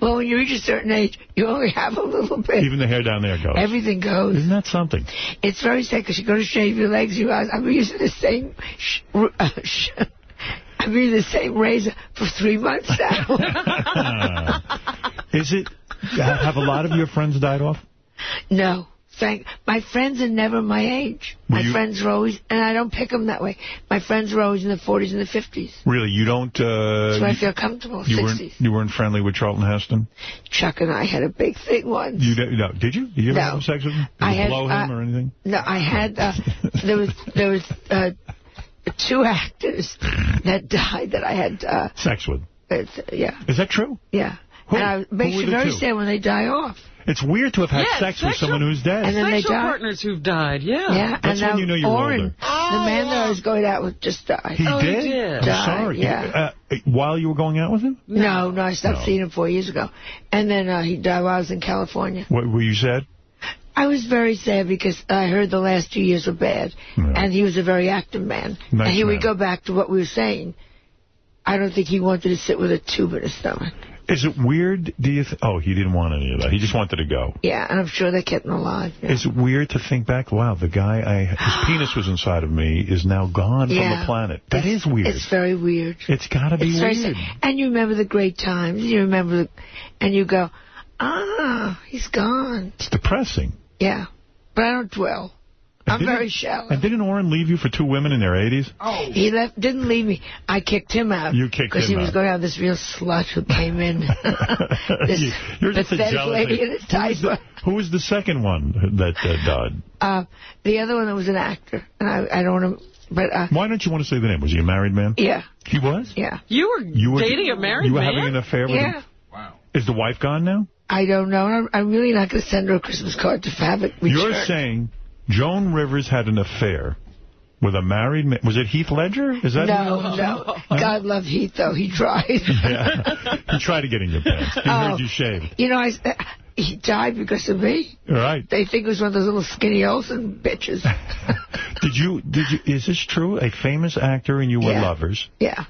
Well, when you reach a certain age, you only have a little bit. Even the hair down there goes. Everything goes. Isn't that something? It's very sad because you go to shave your legs, you realize I'm using the same sh- uh, sh- [LAUGHS] I've been the same razor for three months now. Is it, have a lot of your friends died off? no. My friends are never my age. Were my you- friends are always, and I don't pick them that way. My friends are always in the 40s and the 50s. Really, you don't, uh... Where I feel comfortable, You 60s. weren't, you weren't friendly with Charlton Heston? Chuck and I had a big thing once. You did, no, did you? Did you ever No. have sex with him? Did I you had, blow him uh, or anything? No, I had, uh, [LAUGHS] there was, there was, uh, two actors that died that I had, uh, Sex with? it's, yeah, Is that true? yeah. Who? And I, it makes Who were you the very sad when they die off. It's weird to have had Yeah, sex with someone who's dead. And then they Sexual die. partners who've died, yeah. Yeah, That's and when now you know you're Orin, older. the man that I was going out with, just died. He Oh, he did? did. I'm Died, sorry. yeah. Uh, while you were going out with him? No, no, I stopped No. seeing him four years ago. And then uh, he died while I was in California. What were you said? I was very sad because I heard the last two years were bad. Yeah. And he was a very active man. Nice and here we man. go back to what we were saying. I don't think he wanted to sit with a tube in his stomach. Is it weird, do you... Th oh, he didn't want any of that. He just wanted to go. Yeah, and I'm sure they kept him alive. Yeah. Is it weird to think back, wow, the guy I... His [GASPS] penis was inside of me is now gone from the planet. That is weird. It's very weird. it's got to be It's weird. And you remember the great times. You remember, the, and you go, ah, he's gone. It's depressing. Yeah, but I don't dwell. I'm very shallow. And didn't Orin leave you for two women in their 80s? Oh. He left, didn't leave me. I kicked him out. You kicked him out. Because he was going to have this real slut who came in. [LAUGHS] [LAUGHS] this You- You're just a jealous lady in a Who was, tight the, who was the second one that uh, died? uh, The other one that was an actor. And I, I don't want to, but, uh, Why don't you want to say the name? Was he a married man? yeah, He was? yeah. You were You were dating a married man? You were man? having an affair with Yeah. him? Is the wife gone now? I don't know. I'm, I'm really not going to send her a Christmas card to have it You're returned. saying Joan Rivers had an affair with a married man. Was it Heath Ledger? Is that No, no. God love Heath, though. He tried. [LAUGHS] Yeah. he tried to get in your pants. He Oh. heard you shave. You know, I, uh, he died because of me. Right. They think it was one of those little skinny Olsen bitches. [LAUGHS] Did you, did you, is this true? A famous actor and you were Yeah. lovers? yeah.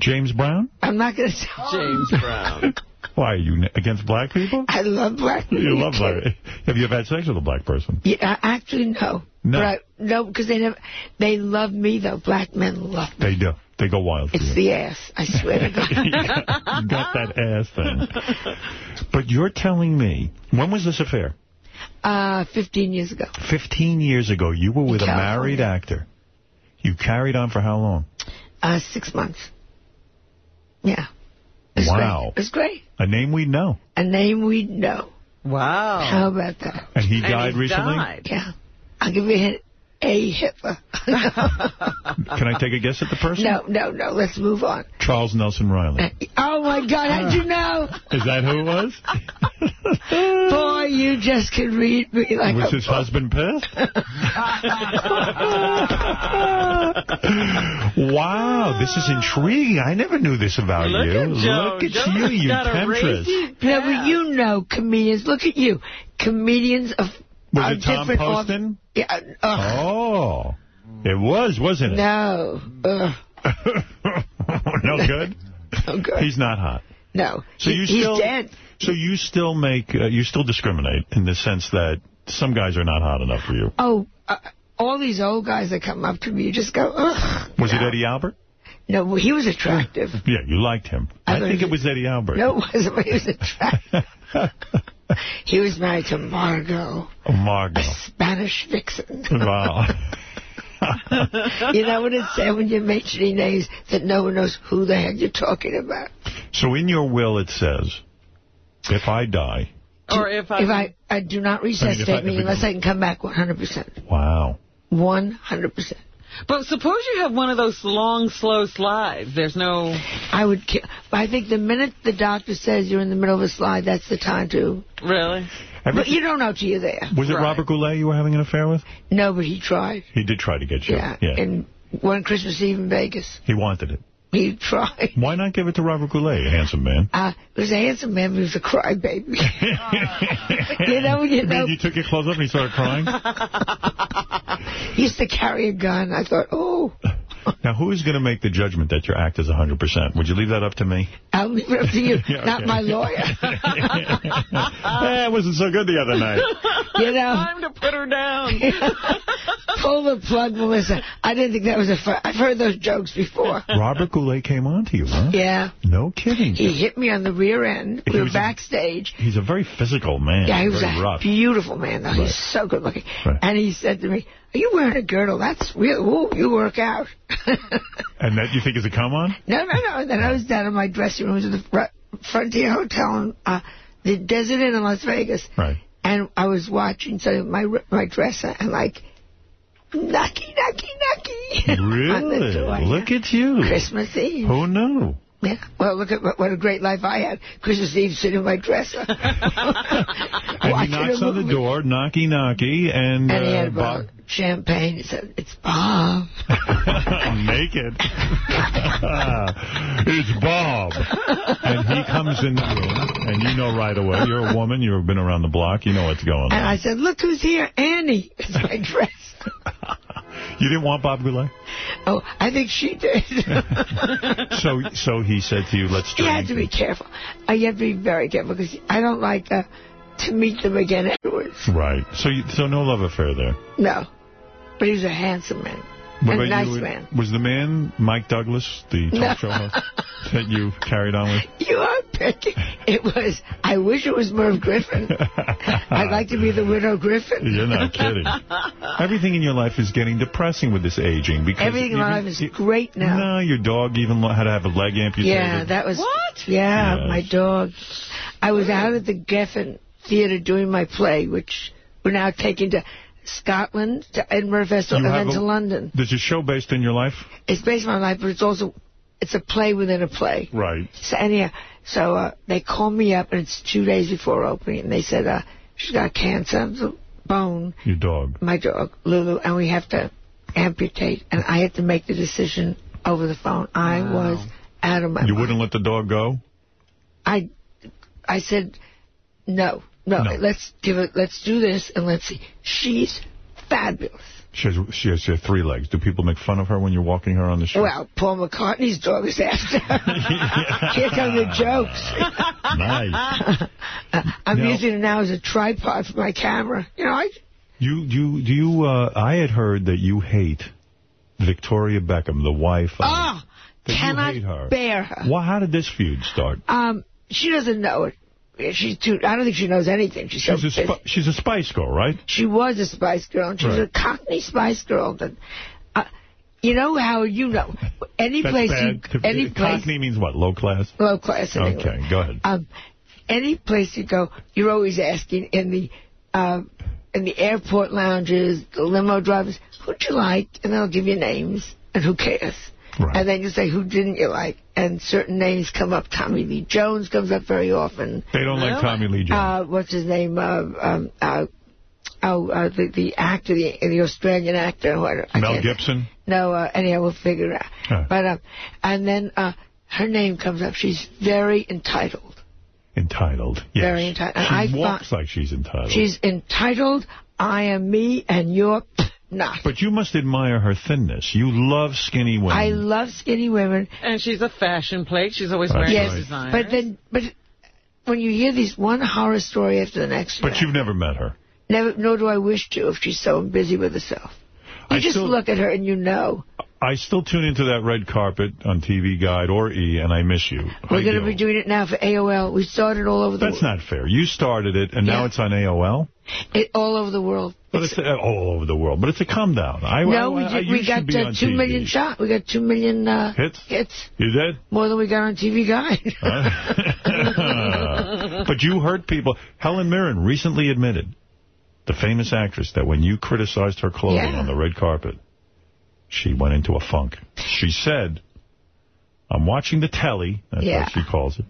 James Brown? I'm not going to tell James Brown. [LAUGHS] Why, are you against black people? I love black people. You love black. Have you ever had sex with a black person? Yeah, actually, no. No. I, no, because they never, they love me, though. Black men love me. They do. They go wild for It's you. the ass, I swear to [LAUGHS] God. you got that ass thing. But you're telling me, when was this affair? Uh, 15 years ago. 15 years ago, you were with a married actor. You carried on for how long? Uh, six months. Yeah. It Wow. Great. It was great. A name we'd know. A name we know. Wow. How about that? And he And died he recently? died. Yeah. I'll give you a hint. A Hitler. [LAUGHS] Can I take a guess at the person? no, no, no. Let's move on. Charles Nelson Reilly. Uh, oh, my God. How'd you know? Is that who it was? [LAUGHS] Boy, you just can read me like Was a his book. husband pissed? [LAUGHS] wow, this is intriguing. I never knew this about Look you. at Look at Joan's you, you temptress. racy No, you know comedians. Look at you. Comedians of Was it Tom Poston? Yeah. Uh, Oh, it was, wasn't it? No. [LAUGHS] No good? [LAUGHS] no good. He's not hot. no. So He- you he's still, dead. So you still make, uh, you still discriminate in the sense that some guys are not hot enough for you. Oh, uh, all these old guys that come up to me, you just go, ugh. Was it Eddie Albert? No, well, he was attractive. Yeah, you liked him. I I, think it was Eddie Albert. No, it wasn't, but he was attractive. [LAUGHS] he was married to Margo, Oh, Margo. Spanish vixen. Wow. [LAUGHS] you know what it said when you mention names that no one knows who the heck you're talking about. So in your will it says, if I die, Or if I... If I, I do not resuscitate I- if me it- unless I can come back 100%. wow. 100%. But suppose you have one of those long, slow slides. There's no... I would kill. I think the minute the doctor says you're in the middle of a slide, that's the time to. Really? Ever- But you don't know till you're there. was it Right. Robert Goulet you were having an affair with? No, but he tried. He did try to get you. Yeah. And one Christmas Eve in Vegas, He wanted it. He tried. Why not give it to Robert Goulet, a handsome man? Uh, he was a handsome man, but he was a crybaby. [LAUGHS] you know, you You know, mean you took your clothes off and he started crying? [LAUGHS] he used to carry a gun. I thought, oh, [LAUGHS] now, who is going to make the judgment that your act is 100%? Would you leave that up to me? I'll leave it up to you, [LAUGHS] Yeah, not my lawyer. [LAUGHS] eh, it wasn't so good the other night. You know, Time to put her down. Pull the plug, Melissa. I didn't think that was a fun. I've heard those jokes before. Robert Goulet came on to you, huh? Yeah. No kidding. He hit me on the rear end. He We were was a- backstage. He's a very physical man. Yeah, he was very a rough. beautiful man, though. Right. He's so good looking. Right. And he said to me, are you wearing a girdle? That's real. Ooh, you work out. [LAUGHS] And that you think is a come on? No, no, no. And then I was down in my dressing room at the Fr- Frontier Hotel in uh, the Desert Inn in Las Vegas. Right. And I was watching so my my dresser and like, knocky, knocky, knocky. Really? [LAUGHS] Look at you. Christmas Eve. Who knew? Yeah. Well, look at what, a great life I had. Christmas Eve sitting in my dresser. [LAUGHS] And he knocks on the door, knocky, knocky, and, And he uh, had of champagne. He said, it's Bob. [LAUGHS] naked. [LAUGHS] it's Bob. And he comes in the room, and you know right away. You're a woman. You've been around the block. You know what's going on. And. I said, look who's here, Annie. It's my dress. You didn't want Bob Goulet? Oh, I think she did. [LAUGHS] So so he said to you, let's you drink. have to be careful. Uh, you have to be very careful because I don't like uh, to meet them again afterwards. Right. So you, so no love affair there. No. But he was a handsome man. What and a about nice you? man. Was the man Mike Douglas, the talk No. show host, that you carried on with? [LAUGHS] You are picking. It was, I wish it was Merv Griffin. [LAUGHS] I'd like to be the widow Griffin. You're not kidding. [LAUGHS] Everything in your life is getting depressing with this aging. because Everything in my life is great now. No, your dog even had to have a leg amputated. Yeah, that was... What? Yeah, Yes. my dog. I was out at the Geffen Theatre doing my play, which we're now taking to Scotland, to Edinburgh Festival, You and then a- to London. There's a show based in your life? It's based on my life, but it's also... It's a play within a play. Right. So anyhow, so uh, they called me up, and it's two days before opening, and they said uh, she's got cancer the bone, Your dog. my dog Lulu, and we have to amputate. And I had to make the decision over the phone. I was out of my You mind. wouldn't let the dog go? I, I said, no, no, No. let's give it, let's do this, and let's see. She's fabulous. She has, she has she has three legs. Do people make fun of her when you're walking her on the street? Well, Paul McCartney's dog is after her. [LAUGHS] Here come the jokes. Nice. [LAUGHS] I'm Now- using it now as a tripod for my camera. You know, I You, you, do you, uh, I had heard that you hate Victoria Beckham, the wife. of- you cannot her. bear her. Well, how did this feud start? Um, she doesn't know it. She's too. I don't think she knows anything. She's, She's so a, she's a Spice Girl, right? She was a Spice Girl, and she was Right. a Cockney Spice Girl. That, uh, you know how you know any That's place bad. you To- any place Cockney means what, low class? low class. in Okay, England. go ahead. Um, any place you go, you're always asking in the uh, in the airport lounges, the limo drivers, who'd you like, and they'll give you names, and who cares. And then you say, who didn't you like? And certain names come up. Tommy Lee Jones comes up very often. They don't like Tommy Lee Jones. Uh, what's his name? Uh, um, uh, oh, uh, the, the actor, the, the Australian actor. What, I Mel Gibson? No, uh, anyhow, we'll figure it out. Huh. But, um, and then uh, her name comes up. She's very entitled. Entitled. Yes. Very entitled. She I walks like she's entitled. She's entitled. I am me, and you're not. But you must admire her thinness. You love skinny women. I love skinny women. And she's a fashion plate. She's always That's wearing yes, designer. but then, but when you hear these one horror story after the next, but you've never met her. never, nor do I wish to if she's so busy with herself. You I just still- look at her and you know. I still tune into that red carpet on TV Guide or E, and I miss you. We're going to be doing it now for AOL. We started all over the That's world. not fair. You started it, and now it's on AOL? It, all over the world. But it's, uh, all over the world. But it's a come down. I, no, I, we, did, we got uh, two TV. million shot. We got two million uh, Hits? hits. You did? More than we got on TV Guide. [LAUGHS] but you hurt people. Helen Mirren recently admitted, the famous actress, that when you criticized her clothing Yeah. on the red carpet, she went into a funk. She said, I'm watching the telly, that's Yeah. what she calls it,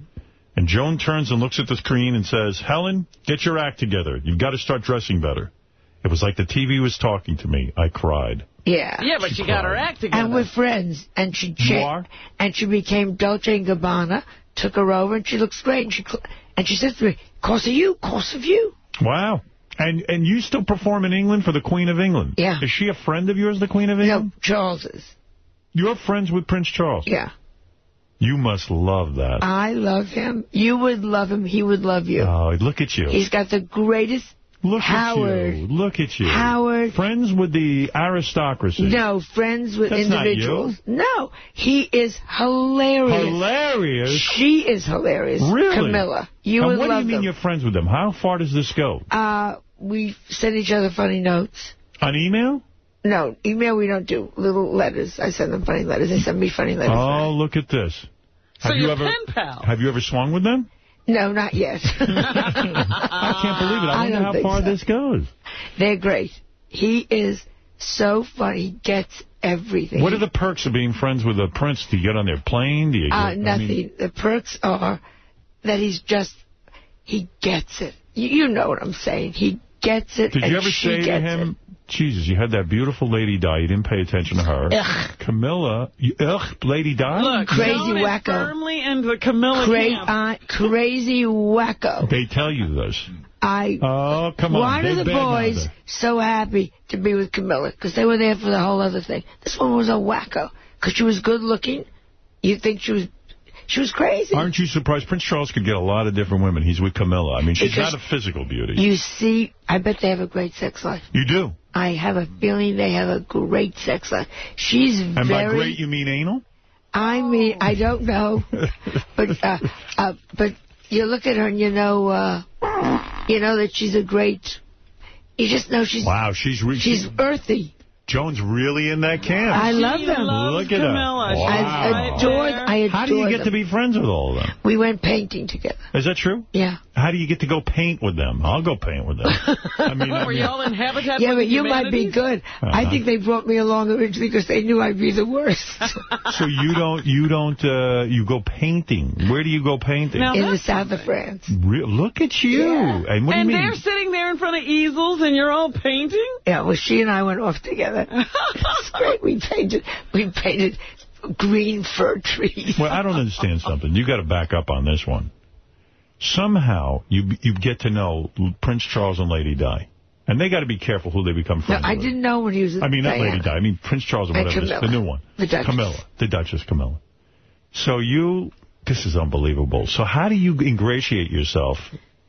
and Joan turns and looks at the screen and says, Helen, get your act together. You've got to start dressing better. It was like the TV was talking to me. I cried. Yeah. Yeah, but she got her act together. And we're friends. And she You cha- are? and she became Dolce and Gabbana. Took her over, and she looks great. And she cl- and she says to me, "Cause of you, cause of you." Wow. And and you still perform in England for the Queen of England? Yeah. Is she a friend of yours, the Queen of England? No, Charles is. You're friends with Prince Charles? Yeah. You must love that. I love him. You would love him. He would love you. Oh, look at you. He's got the greatest Look Howard. at you. Look at you. Howard. Friends with the aristocracy. No, friends with That's individuals. No, he is hilarious. Hilarious. She is hilarious. Really? Camilla. You and would what do you mean them. you're friends with them? How far does this go? Uh, we send each other funny notes. On email? No, email we don't do. Little letters. I send them funny letters. They send me funny letters. Oh, look at this. So have you you're ever pen pals. Have you ever swung with them? No, not yet. [LAUGHS] I can't believe it. I I wonder don't know how far so. this goes. They're great. He is so funny. He gets everything. What are the perks of being friends with a prince? Do you get on their plane? Do you get, Uh, I mean- nothing. the perks are that he's just, he gets it. You, you know what I'm saying. He gets it. Did and you ever she say to gets him, Jesus, you had that beautiful lady die. You didn't pay attention to her. Ugh. Camilla, you, ugh, lady die? Look, Crazy Joan is wacko. firmly into the Camilla Cra- camp. uh, crazy wacko. They tell you this. I. Oh, come on. Why are the boys her. so happy to be with Camilla? Because they were there for the whole other thing. This one was a wacko. Because she was good looking. You think she was she was crazy. Aren't you surprised? Prince Charles could get a lot of different women. He's with Camilla. I mean, she's Because not a physical beauty. You see, I bet they have a great sex life. You do. I have a feeling they have a great sex life. She's very And by great, you mean anal? I mean, I don't know, [LAUGHS] but uh, uh, but you look at her and you know, uh, you know that she's a great. You just know she's Wow, she's re- she's earthy. Joan's really in that camp. I love them. Look at Camilla. her. Wow. I adore. I adore How do you get them. to be friends with all of them? We went painting together. Is that true? Yeah. How do you get to go paint with them? I'll go paint with them. [LAUGHS] I mean, I Were mean y'all in Habitat Yeah, but the you might be good. I Uh-huh. think they brought me along originally because they knew I'd be the worst. [LAUGHS] so you don't, you don't, uh, you go painting. Where do you go painting? Now in the south of France. Re- look at you. And what and do you mean? they're sitting there in front of easels and you're all painting? Yeah, well, she and I went off together. [LAUGHS] it's great. We painted, we painted green fir trees. Well, I don't understand something. You got to back up on this one. Somehow you you get to know Prince Charles and Lady Di, and they got to be careful who they become friends No, I with. didn't know when he was. I mean, not Diana. Lady Di. I mean Prince Charles or And whatever. is, Camilla. The new one. The Duchess. Camilla. The Duchess Camilla. So you, this is unbelievable. So how do you ingratiate yourself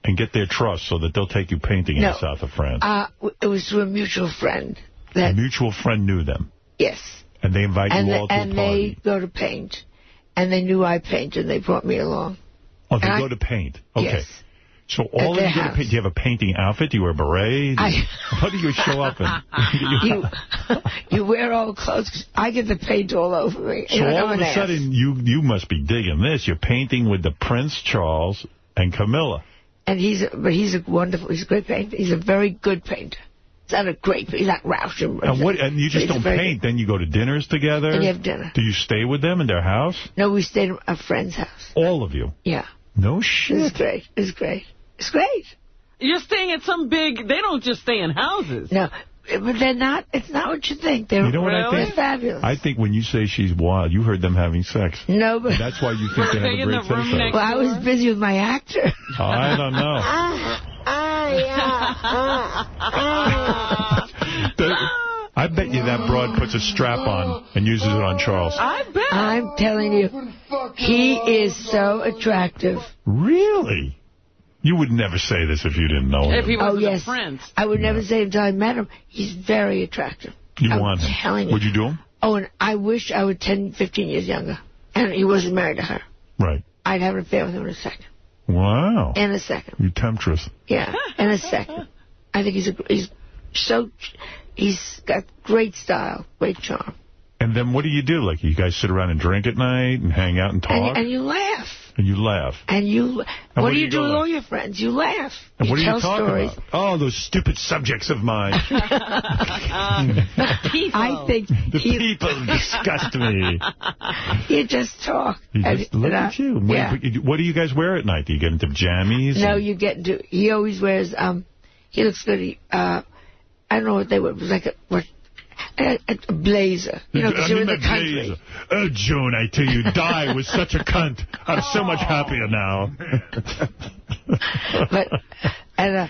and get their trust so that they'll take you painting in the south of France? Uh, it was through a mutual friend. a mutual friend knew them, yes, and they invite and you they, all to and a they go to paint, and they knew I paint, and They brought me along. Oh, they I- go to paint. Okay. Yes. So all of you go to paint. Do you have a painting outfit? Do you wear a beret? Do you, [LAUGHS] how do you show up? And, [LAUGHS] [LAUGHS] You you wear old clothes. I get the paint all over me. so all of a sudden, you, you must be digging this. You're painting with the Prince Charles and Camilla. And he's a, but he's a wonderful. He's a great painter. He's a very good painter. He's not a great. He's not Roush. And what? And you just don't paint. Then you go to dinners together. And you have dinner. Do you stay with them in their house? No, we stayed at a friend's house. All of you. Yeah. No shit. It's great. It's great. It's great. You're staying at some big, they don't just stay in houses. No, but they're not. It's not what you think. They're You know what I they're think? fabulous. I think when you say she's wild, you heard them having sex. no, but That's why you think they they have a in great the sex room life. well, I was busy with my actor. I don't know. [LAUGHS] [LAUGHS] Ah, ah, ah. The- I bet you that broad puts a strap on and uses it on Charles. I bet. I'm telling you, he is so attractive. Really? You would never say this if you didn't know If him. he Oh wasn't yes, a prince. I would never say it until I met him. He's very attractive. You I'm want him. telling you. Would you do him? Oh, and I wish I were 10, 15 years younger, and he wasn't married to her. Right. I'd have an affair with him in a second. Wow. In a second. You temptress. Yeah, in a second. I think he's a, he's so he's got great style, great charm, And then what do you do? Like, you guys sit around and drink at night and hang out and talk? and, and you laugh, and you laugh. and you. And what, do you, do with all your friends? You laugh. And you what do tell you talk stories. about? Oh, those stupid subjects of mine. [LAUGHS] people. I think the he, people disgust me. [LAUGHS] you just talk. You And- just, look and I- at you. What, yeah. what do you guys wear at night? Do you get into jammies? No, and- you get into. He always wears. Um, he looks good. He, uh, I don't know what they were. It was like a what. A, a blazer, you know, because you're in the country. blazer. Oh, Joan, I tell you, Di was such a cunt. I'm so much happier now. [LAUGHS] But and uh,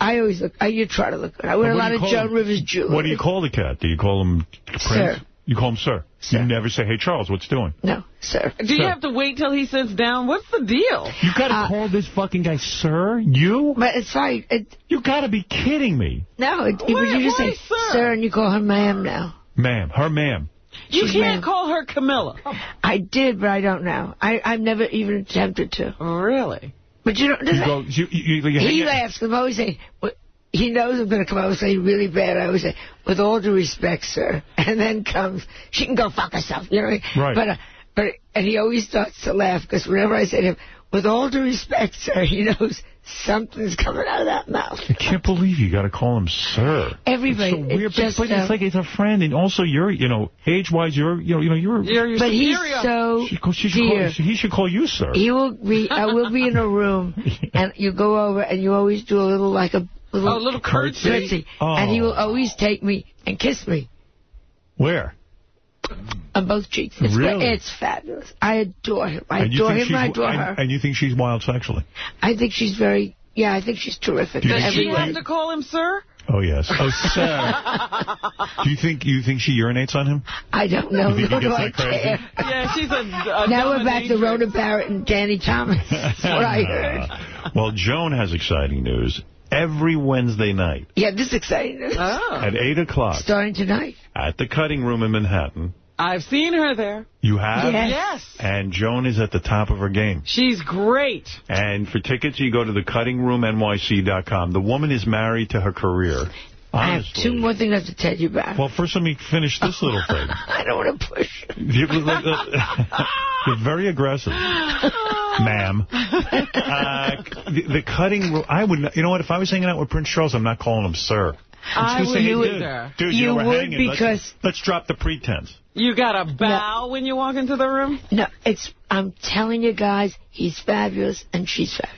I always look. I you try to look good. I wear a lot of Joan him? Rivers jewelry. What do you call the cat? Do you call him Prince? Sir. You call him sir. You never say, hey, Charles, what's doing? No, sir. Do you have to wait till he sits down? What's the deal? You got to Uh, call this fucking guy sir? You? But it's fine. It, you got to be kidding me. no, it, Why- you just say sir? sir and you call her ma'am now. Ma'am, her ma'am. You She's can't ma'am. call her Camilla. I did, but I don't know. I, I've never even attempted to. Really? But you know, You go, you, you, you, he hang- laughs. I'm always saying, well, he knows I'm going to come out and say really bad. I always say, with all due respect, sir. [LAUGHS] And then comes, she can go fuck herself. You know what I mean? Right. But, uh, but, and he always starts to laugh because whenever I say to him, with all due respect, sir, he [LAUGHS] knows something's coming out of that mouth. I can't believe you got to call him sir. Everybody, It's so weird, it's but, just, but uh, it's like it's a friend, and also you're, you know, age-wise, you're, you know, you know, you're. You're your but he's superior. so She, she should call, dear. he should call you sir. He will be. I will be in a room, [LAUGHS] and you go over, and you always do a little like a little, Oh, a little curtsy. curtsy, Oh. and he will always take me and kiss me Where? on both cheeks. It's great. Really? It's fabulous. I adore him. I adore him. I adore and, her. and you think she's wild sexually? I think she's very. Yeah, I think she's terrific. Do you Does think she she- have to call him sir? Oh yes. [LAUGHS] Oh sir. Do you think you think she urinates on him? I don't know. You think he gets do I that crazy? care. Yeah, she's a, a [LAUGHS] Now we're back to dominatrix. Rhoda Barrett and Danny Thomas. That's what I [LAUGHS] heard. well, Joan has exciting news. Every Wednesday night Yeah, this is exciting. Oh. at 8 o'clock Starting tonight. at the Cutting Room in Manhattan, I've seen her there. you have? Yes. Yes. And Joan is at the top of her game. She's great. And for tickets, you go to thecuttingroomnyc.com. The woman is married to her career. I have two more things I have to tell you about. Well, first let me finish this [LAUGHS] little thing. I don't want to push. You- [LAUGHS] You're very aggressive, [LAUGHS] ma'am. Uh, the, the cutting room, I would, not- you know what, if I was hanging out with Prince Charles, I'm not calling him sir. I I'm just would gonna say, hey, do dude, dude, You know, would hanging. Let's- because- Let's, drop the pretense. You got to bow when you walk into the room? No, it's. I'm telling you guys, he's fabulous and she's fabulous.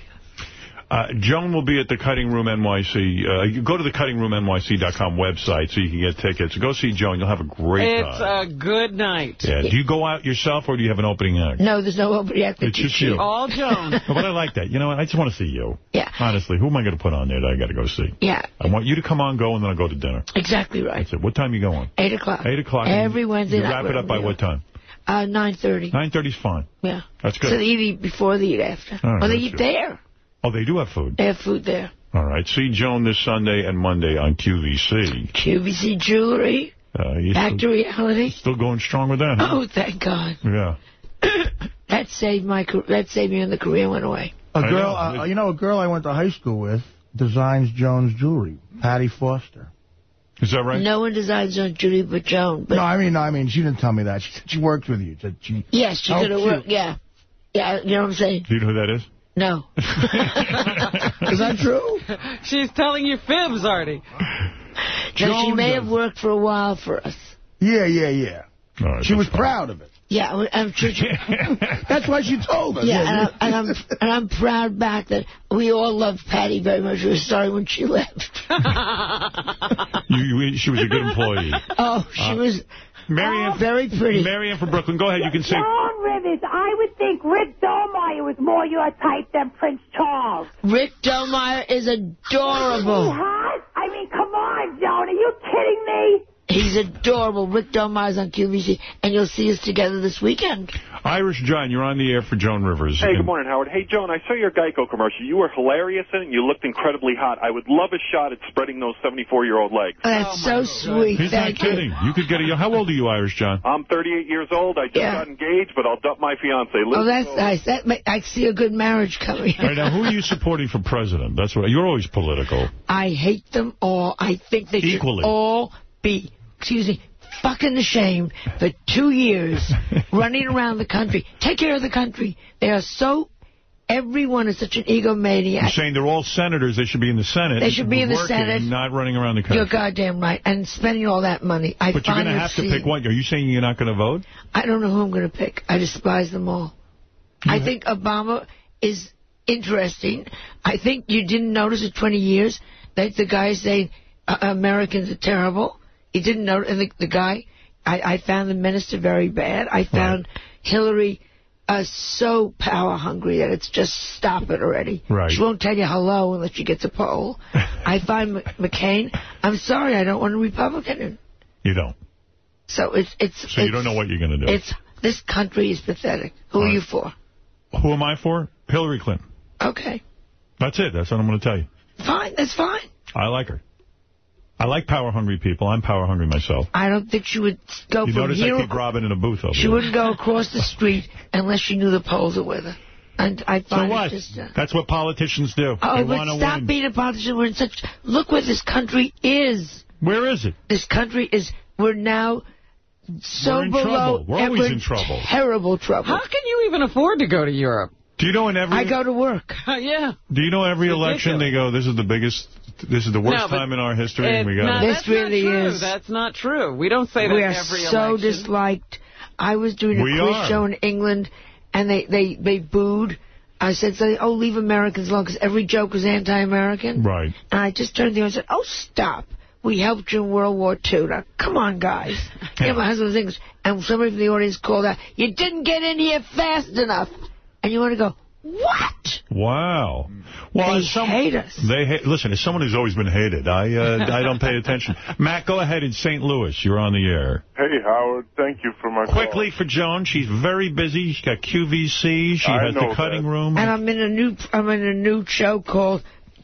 Uh, Joan will be at the Cutting Room NYC. Uh, you go to the cuttingroomnyc.com website so you can get tickets. Go see Joan. You'll have a great It's time. a good night. yeah. Do you go out yourself or do you have an opening act? No, there's no opening act. It's just you. All Joan. No, [LAUGHS] but I like that. You know what? I just want to see you. Yeah. Honestly, who am I going to put on there that I got to go see? Yeah, I want you to come on, go, and then I'll go to dinner. exactly right. That's it. What time are you going? Eight o'clock. 8 o'clock. Every Wednesday You night wrap it up by what time? Uh, nine thirty. 9.30 is fine. Yeah. That's good. So they eat before, they eat after. All right, or they eat good. there. Oh, they do have food. They have food there. All right. See Joan this Sunday and Monday on QVC. QVC jewelry. Uh, you Back to reality. still going strong with that, huh? Oh, thank God. [LAUGHS] Yeah. [COUGHS] That saved my. car- That saved me when the career went away. A girl, know. uh, you know, a girl I went to high school with designs Joan's jewelry. Patty Foster. Is that right? No one designs on Judy but Joan. But no, I mean, I mean, she didn't tell me that. She said she worked with you. That she. yes, she How could have worked. Yeah. Yeah, you know what I'm saying? Do you know who that is? No. [LAUGHS] Is that true? She's telling you fibs, Artie. No, she may have worked for a while for us. Yeah, yeah, yeah. All right, She was fine. proud of it. Yeah, I'm- I'm [LAUGHS] sure. she- That's why she told us. Yeah, and, I, and I'm and I'm proud back that we all loved Patty very much. We were sorry when she left. [LAUGHS] You, you, she was a good employee. Oh, she Uh, was Marianne, very pretty. Marianne from Brooklyn, go ahead. You can say. Joan Rivers, I would think Rick Domeier was more your type than Prince Charles. Rick Domeier is adorable. He adorable. has? I mean, come on, Joan, are you kidding me? He's adorable. Rick Domeier's on QVC, and you'll see us together this weekend. Irish John, you're on the air for Joan Rivers. Hey, good morning, Howard. Hey, Joan, I saw your Geico commercial. You were hilarious in it, and you looked incredibly hot. I would love a shot at spreading those 74-year-old legs. Oh, that's so sweet. He's not Thank you. kidding. You could get a. How old are you, Irish John? I'm 38 years old. I just Yeah. got engaged, but I'll dump my fiance. Oh, that's nice. That ma- I see a good marriage coming. All right, now, who are you supporting for president? That's what you're always political. I hate them all. I think they Equally. should all be, excuse me, fucking ashamed for two years [LAUGHS] running around the country. Take care of the country. They are so, everyone is such an egomaniac. You're saying they're all senators. They should be in the Senate. They should be in the working, Senate. not running around the country. You're goddamn right. And spending all that money. I But you're going to have to pick one. Are you saying you're not going to vote? I don't know who I'm going to pick. I despise them all. I think Obama is interesting. I think you didn't notice in 20 years that the guy is saying uh, Americans are terrible. He didn't know, and the, the guy, I, I found the minister very bad. I found Hillary uh, so power hungry that it's just stop it already. Right. She won't tell you hello unless she gets a poll. [LAUGHS] I find M- McCain, I'm sorry, I don't want a Republican. You don't. So it's it's. So you don't know what you're going to do. It's this country is pathetic. Who are you for? Who am I for? Hillary Clinton. Okay, That's it. That's what I'm going to tell you. fine. That's fine. I like her. I like power-hungry people. I'm power-hungry myself. I don't think she would go You from notice here. I keep Robin in a booth over She there. wouldn't go across the [LAUGHS] street unless she knew the polls were with her. And I So find what? it just. Uh, That's what politicians do. oh, they but want to stop win. being a politician. We're in such. Look where this country is. Where is it? This country is. We're now so We're in below. trouble. We're always we're in trouble. Terrible trouble. How can you even afford to go to Europe? Do you know in every I go to work. [LAUGHS] yeah. Do you know every election they go, this is the biggest, this is the worst No, time in our history, It- and we got no, it. This really is. That's not true. We don't say that we are every so election. disliked. I was doing a We quiz are. show in England, and they, they, they booed. I said, something, oh, leave Americans alone, because every joke was anti-American. Right. And I just turned to him and said, oh, stop. We helped you in World War II. Now, come on, guys. [LAUGHS] yeah, my husband was English. And somebody from the audience called out, you didn't get in here fast enough. And you want to go, what? Wow. Well, They some, hate us. They hate. Listen, as someone who's always been hated, I uh, [LAUGHS] I don't pay attention. Matt, go ahead in St. Louis. You're on the air. Hey, Howard. Thank you for my Quickly for Joan. She's very busy. She's got QVC. She I has the cutting that. room. And I'm in a new I'm in a new show called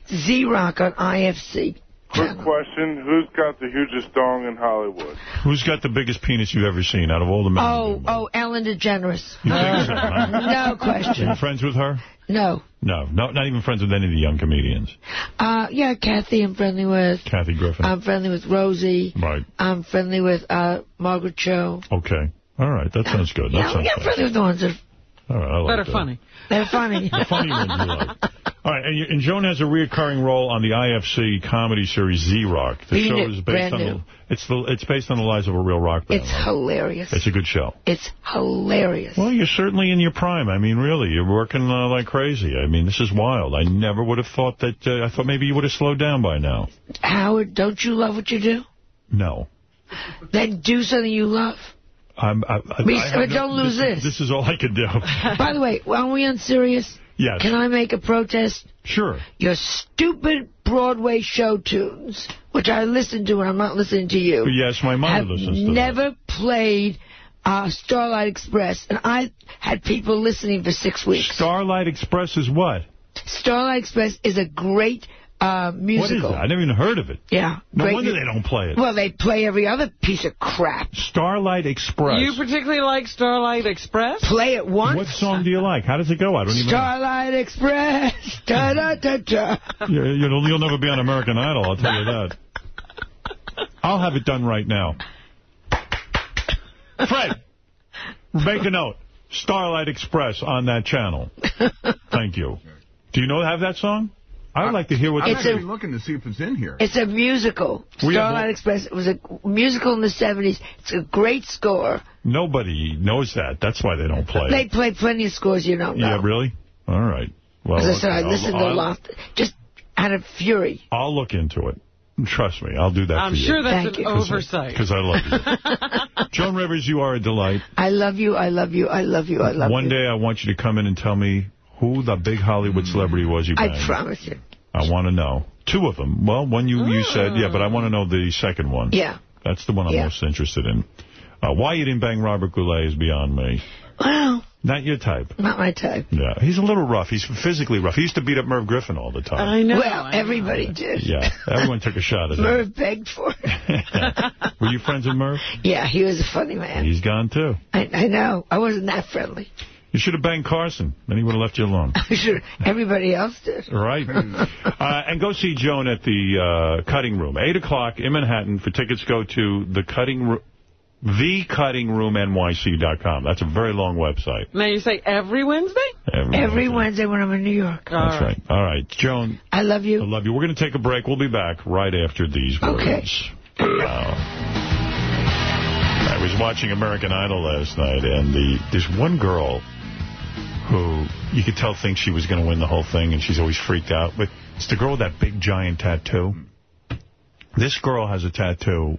Z-Rock on IFC. Quick question. Who's got the hugest dong in Hollywood? Who's got the biggest penis you've ever seen out of all the men? Oh, oh, Ellen DeGeneres. So, huh? [LAUGHS] no question. You friends with her? No. No, no, not even friends with any of the young comedians. Uh, yeah, Kathy I'm friendly with. Kathy Griffin. I'm friendly with Rosie. right. I'm friendly with uh, Margaret Cho. Okay. All right. That sounds good. That Yeah, sounds yeah, I'm friendly with the ones that, All right. I like That are that. funny. that are funny. The funny ones you like. All right, and, you, and Joan has a reoccurring role on the IFC comedy series Z-Rock. The Beat show it, is based on the, it's the it's based on the lives of a real rock band. It's right? hilarious. It's a good show. It's hilarious. Well, you're certainly in your prime. I mean, really, you're working uh, like crazy. I mean, this is wild. I never would have thought that. Uh, I thought maybe you would have slowed down by now. Howard, don't you love what you do? No. Then do something you love. I'm, I, I, We- I have don't lose this. this. This is all I can do. [LAUGHS] By the way, aren't we on Sirius? Yes. Can I make a protest? Sure. Your stupid Broadway show tunes, which I listen to and I'm not listening to you, Yes, my mother listens to never played uh, Starlight Express. And I had people listening for six weeks. Starlight Express is what? Starlight Express is a great uh, What is musical. that? I never even heard of it. Yeah. No great wonder they don't play it. Well, they play every other piece of crap. Starlight Express. Do you particularly like Starlight Express? Play it once. What song do you like? How does it go? I don't even know. Starlight Express. Da da da da. You- You'll, you'll never be on American Idol, I'll tell you [LAUGHS] that. I'll have it done right now. Fred, make a note. Starlight Express on that channel. [LAUGHS] Thank you. Do you know have that song? I would like to hear what I'm It's actually a- looking to see if it's in here. It's a musical. We Starlight Express. It was a musical in the 70s. It's a great score. Nobody knows that. That's why they don't play They it. play plenty of scores you don't know. Yeah, really? All right. Well, As I said, okay, I I'll- listened to a I'll- lot. Just out of fury. I'll look into it. Trust me, I'll do that I'm for you. sure that's Thank an you. oversight. Because I love you. [LAUGHS] Joan Rivers, you are a delight. I love you, I love you, I love you, I love One you. One day I want you to come in and tell me who the big Hollywood celebrity was you banged. I promise you. I want to know. Two of them. Well, one you, you said, yeah, but I want to know the second one. Yeah. That's the one I'm Yeah. most interested in. Uh, why you didn't bang Robert Goulet is beyond me. Well, Not your type. not my type. Yeah, he's a little rough. He's physically rough. He used to beat up Merv Griffin all the time. I know. well, I know. everybody did. Yeah, everyone took a shot at him. Merv begged for it. [LAUGHS] Were you friends with Merv? yeah, he was a funny man. He's gone, too. I, I know. I wasn't that friendly. You should have banged Carson. Then he would have left you alone. [LAUGHS] sure, everybody else did. Right. uh, and go see Joan at the uh, Cutting Room. 8 o'clock in Manhattan. For tickets, go to the Cutting Room. TheCuttingRoomNYC.com. That's a very long website. Now you say every Wednesday? Every Every Wednesday when I'm in New York. That's right. All right. Joan, I love you. I love you. We're going to take a break. We'll be back right after these words. Okay. Wow. I was watching American Idol last night, and the there's one girl who you could tell thinks she was going to win the whole thing, and she's always freaked out. But it's the girl with that big, giant tattoo. This girl has a tattoo,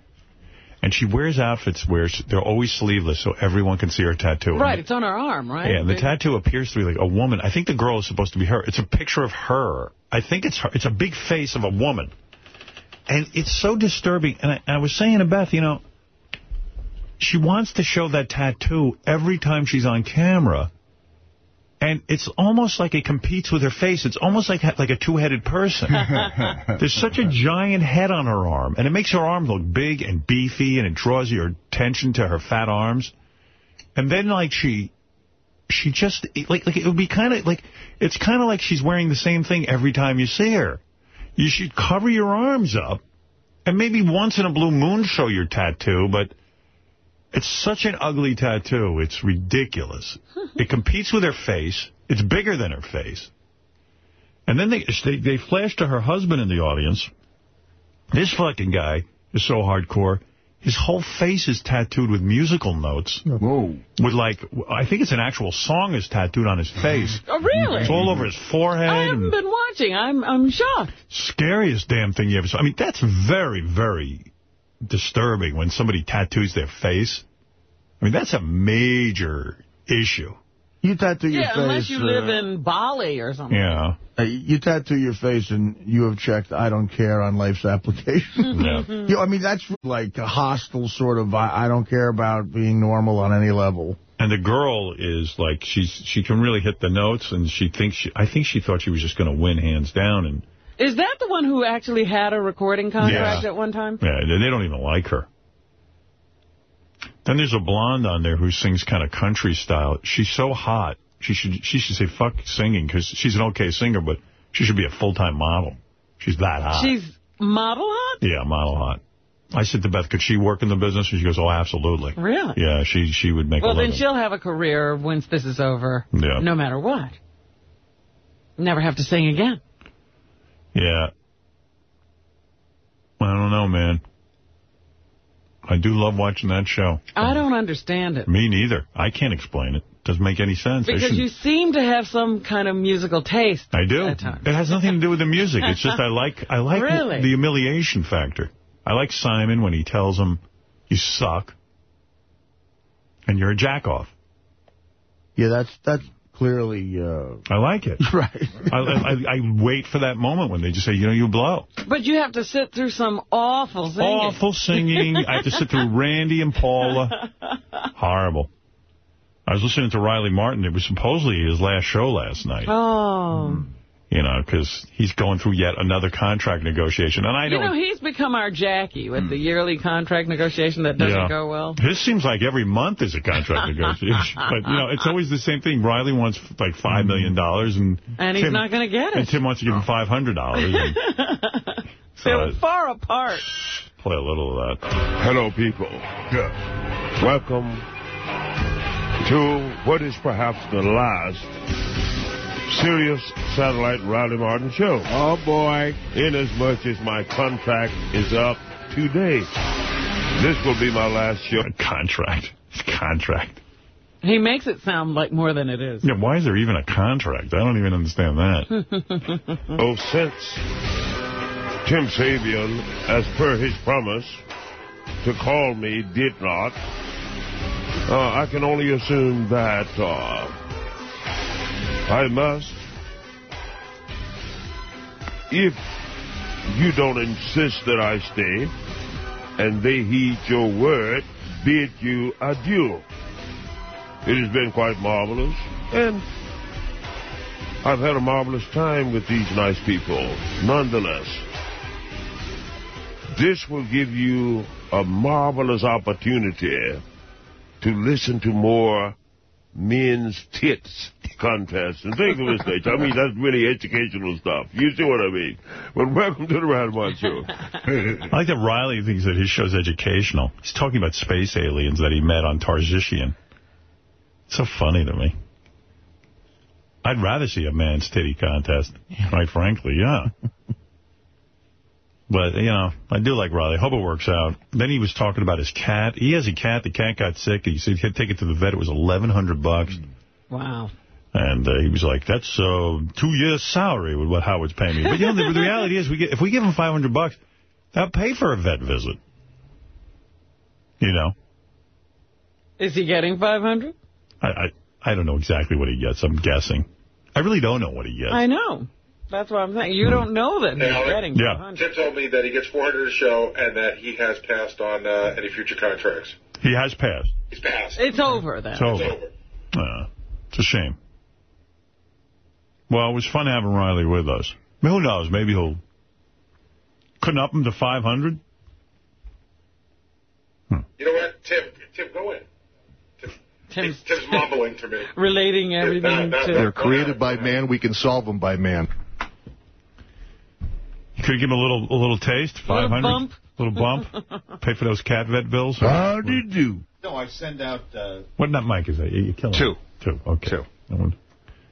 and she wears outfits where she- they're always sleeveless, so everyone can see her tattoo. And Right, it's on her arm, right? yeah, and the tattoo appears to be like a woman. I think the girl is supposed to be her. It's a picture of her. I think it's her. It's a big face of a woman. And it's so disturbing. And I, I was saying to Beth, you know, she wants to show that tattoo every time she's on camera. And it's almost like it competes with her face. It's almost like like a two-headed person. [LAUGHS] There's such a giant head on her arm, and it makes her arm look big and beefy, and it draws your attention to her fat arms. And then, like, she she just, like, like it would be kind of, like, it's kind of like she's wearing the same thing every time you see her. You should cover your arms up, and maybe once in a blue moon show your tattoo, but it's such an ugly tattoo. It's ridiculous. [LAUGHS] it competes with her face. It's bigger than her face. And then they, they, they flash to her husband in the audience. This fucking guy is so hardcore. His whole face is tattooed with musical notes. Whoa. With like, I think it's an actual song is tattooed on his face. [LAUGHS] Oh, really? It's all over his forehead. I haven't been watching. I'm I'm shocked. Scariest damn thing you ever saw. I mean, that's very, very disturbing when somebody tattoos their face. I mean, that's a major issue. You tattoo your Yeah, face. unless you uh, live in Bali or something. Yeah. uh, you tattoo your face and you have checked I don't care on life's [LAUGHS] application. [LAUGHS] Yeah. You know, I mean, that's like a hostile sort of I, I don't care about being normal on any level. And the girl is like, she's she can really hit the notes, and she thinks, she, I think she thought she was just going to win hands down. And Is that the one who actually had a recording contract Yeah. at one time? Yeah, they don't even like her. Then there's a blonde on there who sings kind of country style. She's so hot. She should she should say fuck singing because she's an okay singer, but she should be a full-time model. She's that hot. She's model hot? yeah, model hot. I said to Beth, could she work in the business? And she goes, oh, absolutely. Really? Yeah, she she would make Well, then she'll have a career once this is over, Yeah. no matter what. Never have to sing again. Yeah. I don't know, man. I do love watching that show. I don't understand it. Me neither. I can't explain it. Doesn't make any sense. Because you seem to have some kind of musical taste. I do. It has nothing to do with the music. It's just I like I like Really? the humiliation factor. I like Simon when he tells him, you suck, and you're a jack-off. Yeah, that's that's clearly... Uh, I like it. [LAUGHS] Right. I, I, I wait for that moment when they just say, you know, you blow. But you have to sit through some awful singing. Awful singing. I have to sit through Randy and Paula. [LAUGHS] Horrible. I was listening to Riley Martin. It was supposedly his last show last night. Oh. You know, because he's going through yet another contract negotiation. And I You don't... know, he's become our Jackie with hmm. the yearly contract negotiation that doesn't Yeah. go well. This seems like every month is a contract [LAUGHS] negotiation. But, you know, it's always the same thing. Riley wants like $5 hmm. million, dollars, and And he's Tim- not going to get it. And. Tim wants to give him $500. And [LAUGHS] so They're far apart. play a little of that. Hello, people. Welcome to what is perhaps the last Sirius Satellite Riley Martin show. Oh, boy. Inasmuch as much as my contract is up today. This will be my last show. contract. Contract. He makes it sound like more than it is. Yeah, why is there even a contract? I don't even understand that. [LAUGHS] oh, since Tim Sabean, as per his promise to call me, did not, uh, I can only assume that uh, I must, if you don't insist that I stay, and they heed your word, bid you adieu. It has been quite marvelous, and I've had a marvelous time with these nice people. Nonetheless, this will give you a marvelous opportunity to listen to more men's tits contests and things of this nature. I mean, that's really educational stuff. You see what I mean? But welcome to the Radamon Show. [LAUGHS] I like that Riley thinks that his show's educational. He's talking about space aliens that he met on Tarzishian. so funny to me. I'd rather see a man's titty contest, quite frankly, yeah. But, you know, I do like Riley. Hope it works out. Then he was talking about his cat. He has a cat. The cat got sick. He said he'd take it to the vet. It was 1100 bucks. Wow. And uh, he was like, that's uh, two years' salary with what Howard's paying me. But, you know, the, the reality is, we get, if we give him 500 bucks, that'll pay for a vet visit. You know? Is he getting 500? I, I, I don't know exactly what he gets. I'm guessing. I really don't know what he gets. I know. That's what I'm saying. You don't know that he's getting Yeah. 500. Tim told me that he gets 400 a show and that he has passed on uh, any future contracts. He has passed. He's passed. It's over then. It's over. Uh, it's a shame. Well, it was fun having Riley with us. I mean, who knows? Maybe he'll... Couldn't up him to 500? You know what? Tim, Tim, go in. Tim, Tim's, Tim's mumbling to me. [LAUGHS] relating everything to... They're created by man. We can solve them by man. Could you could give him a little a little taste? Little 500? bump. Little bump? [LAUGHS] Pay for those cat vet bills? How do you do? No, I send out... Uh, What nut mic is that? You- You're killing Two. me. Two, okay. Two. That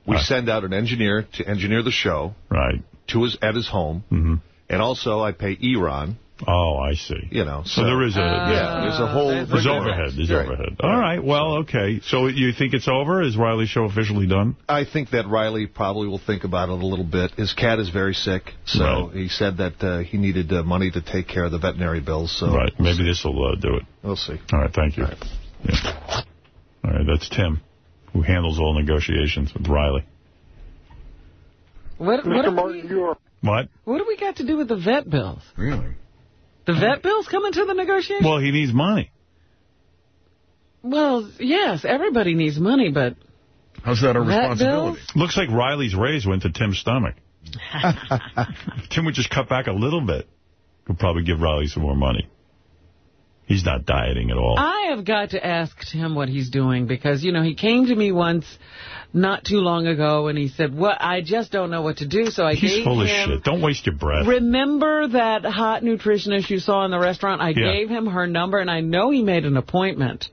we Right. send out an engineer to engineer the show Right. to his at his home, hmm and also I pay Eron. Oh, I see. You know, So, there is a... yeah, there's a whole There's rigmarole. overhead. There's Right. overhead. All right. Well, okay. So you think it's over? Is Riley's show officially done? I think that Riley probably will think about it a little bit. His cat is very sick, so Right. he said that uh, he needed uh, money to take care of the veterinary bills. So right. Maybe this will uh, do it. we'll see. All right. Thank you. Yeah. All right. That's Tim, who handles all negotiations with Riley. What, what, Mr. do Martin, we, you are What? what do we got to do with the vet bills? Really? The vet bills coming to the negotiation? Well, he needs money. Well, yes, everybody needs money, but How's that a responsibility? bills? Looks like Riley's raise went to Tim's stomach. if [LAUGHS] Tim would just cut back a little bit, could probably give Riley some more money. He's not dieting at all. I have got to ask him what he's doing because, you know, he came to me once not too long ago and he said, well, I just don't know what to do. So I He's gave full of shit. Don't waste your breath. Remember that hot nutritionist you saw in the restaurant? I Yeah. gave him her number, and I know he made an appointment.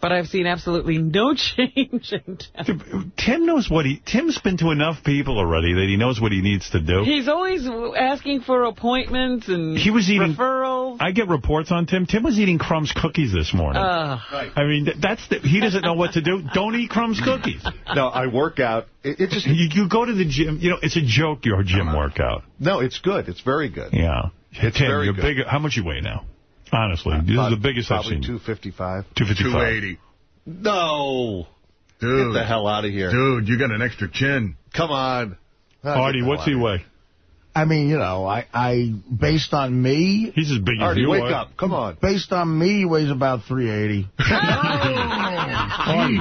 But I've seen absolutely no [LAUGHS] change in Tim. Tim knows what he... Tim's been to enough people already that he knows what he needs to do. He's always asking for appointments and He was eating- referrals. I get reports on Tim. Tim was eating Crumb's cookies this morning. Ugh. I mean, that's the, he doesn't know what to do. Don't eat Crumb's cookies. No, I work out. It, it just You, you go to the gym. You know, it's a joke, your gym workout. no, it's good. It's very good. Yeah. It's Tim, very you're good. big. How much you weigh now? Honestly, this is the biggest I've seen. Probably 255. 255. 280. No. Dude. Get the hell out of here. Dude, you got an extra chin. Come on. Artie, what's he weigh? I mean, you know, I, I based on me, He's as big here. as Artie, you wake are. up. Come on. based on me, he weighs about 380. Artie,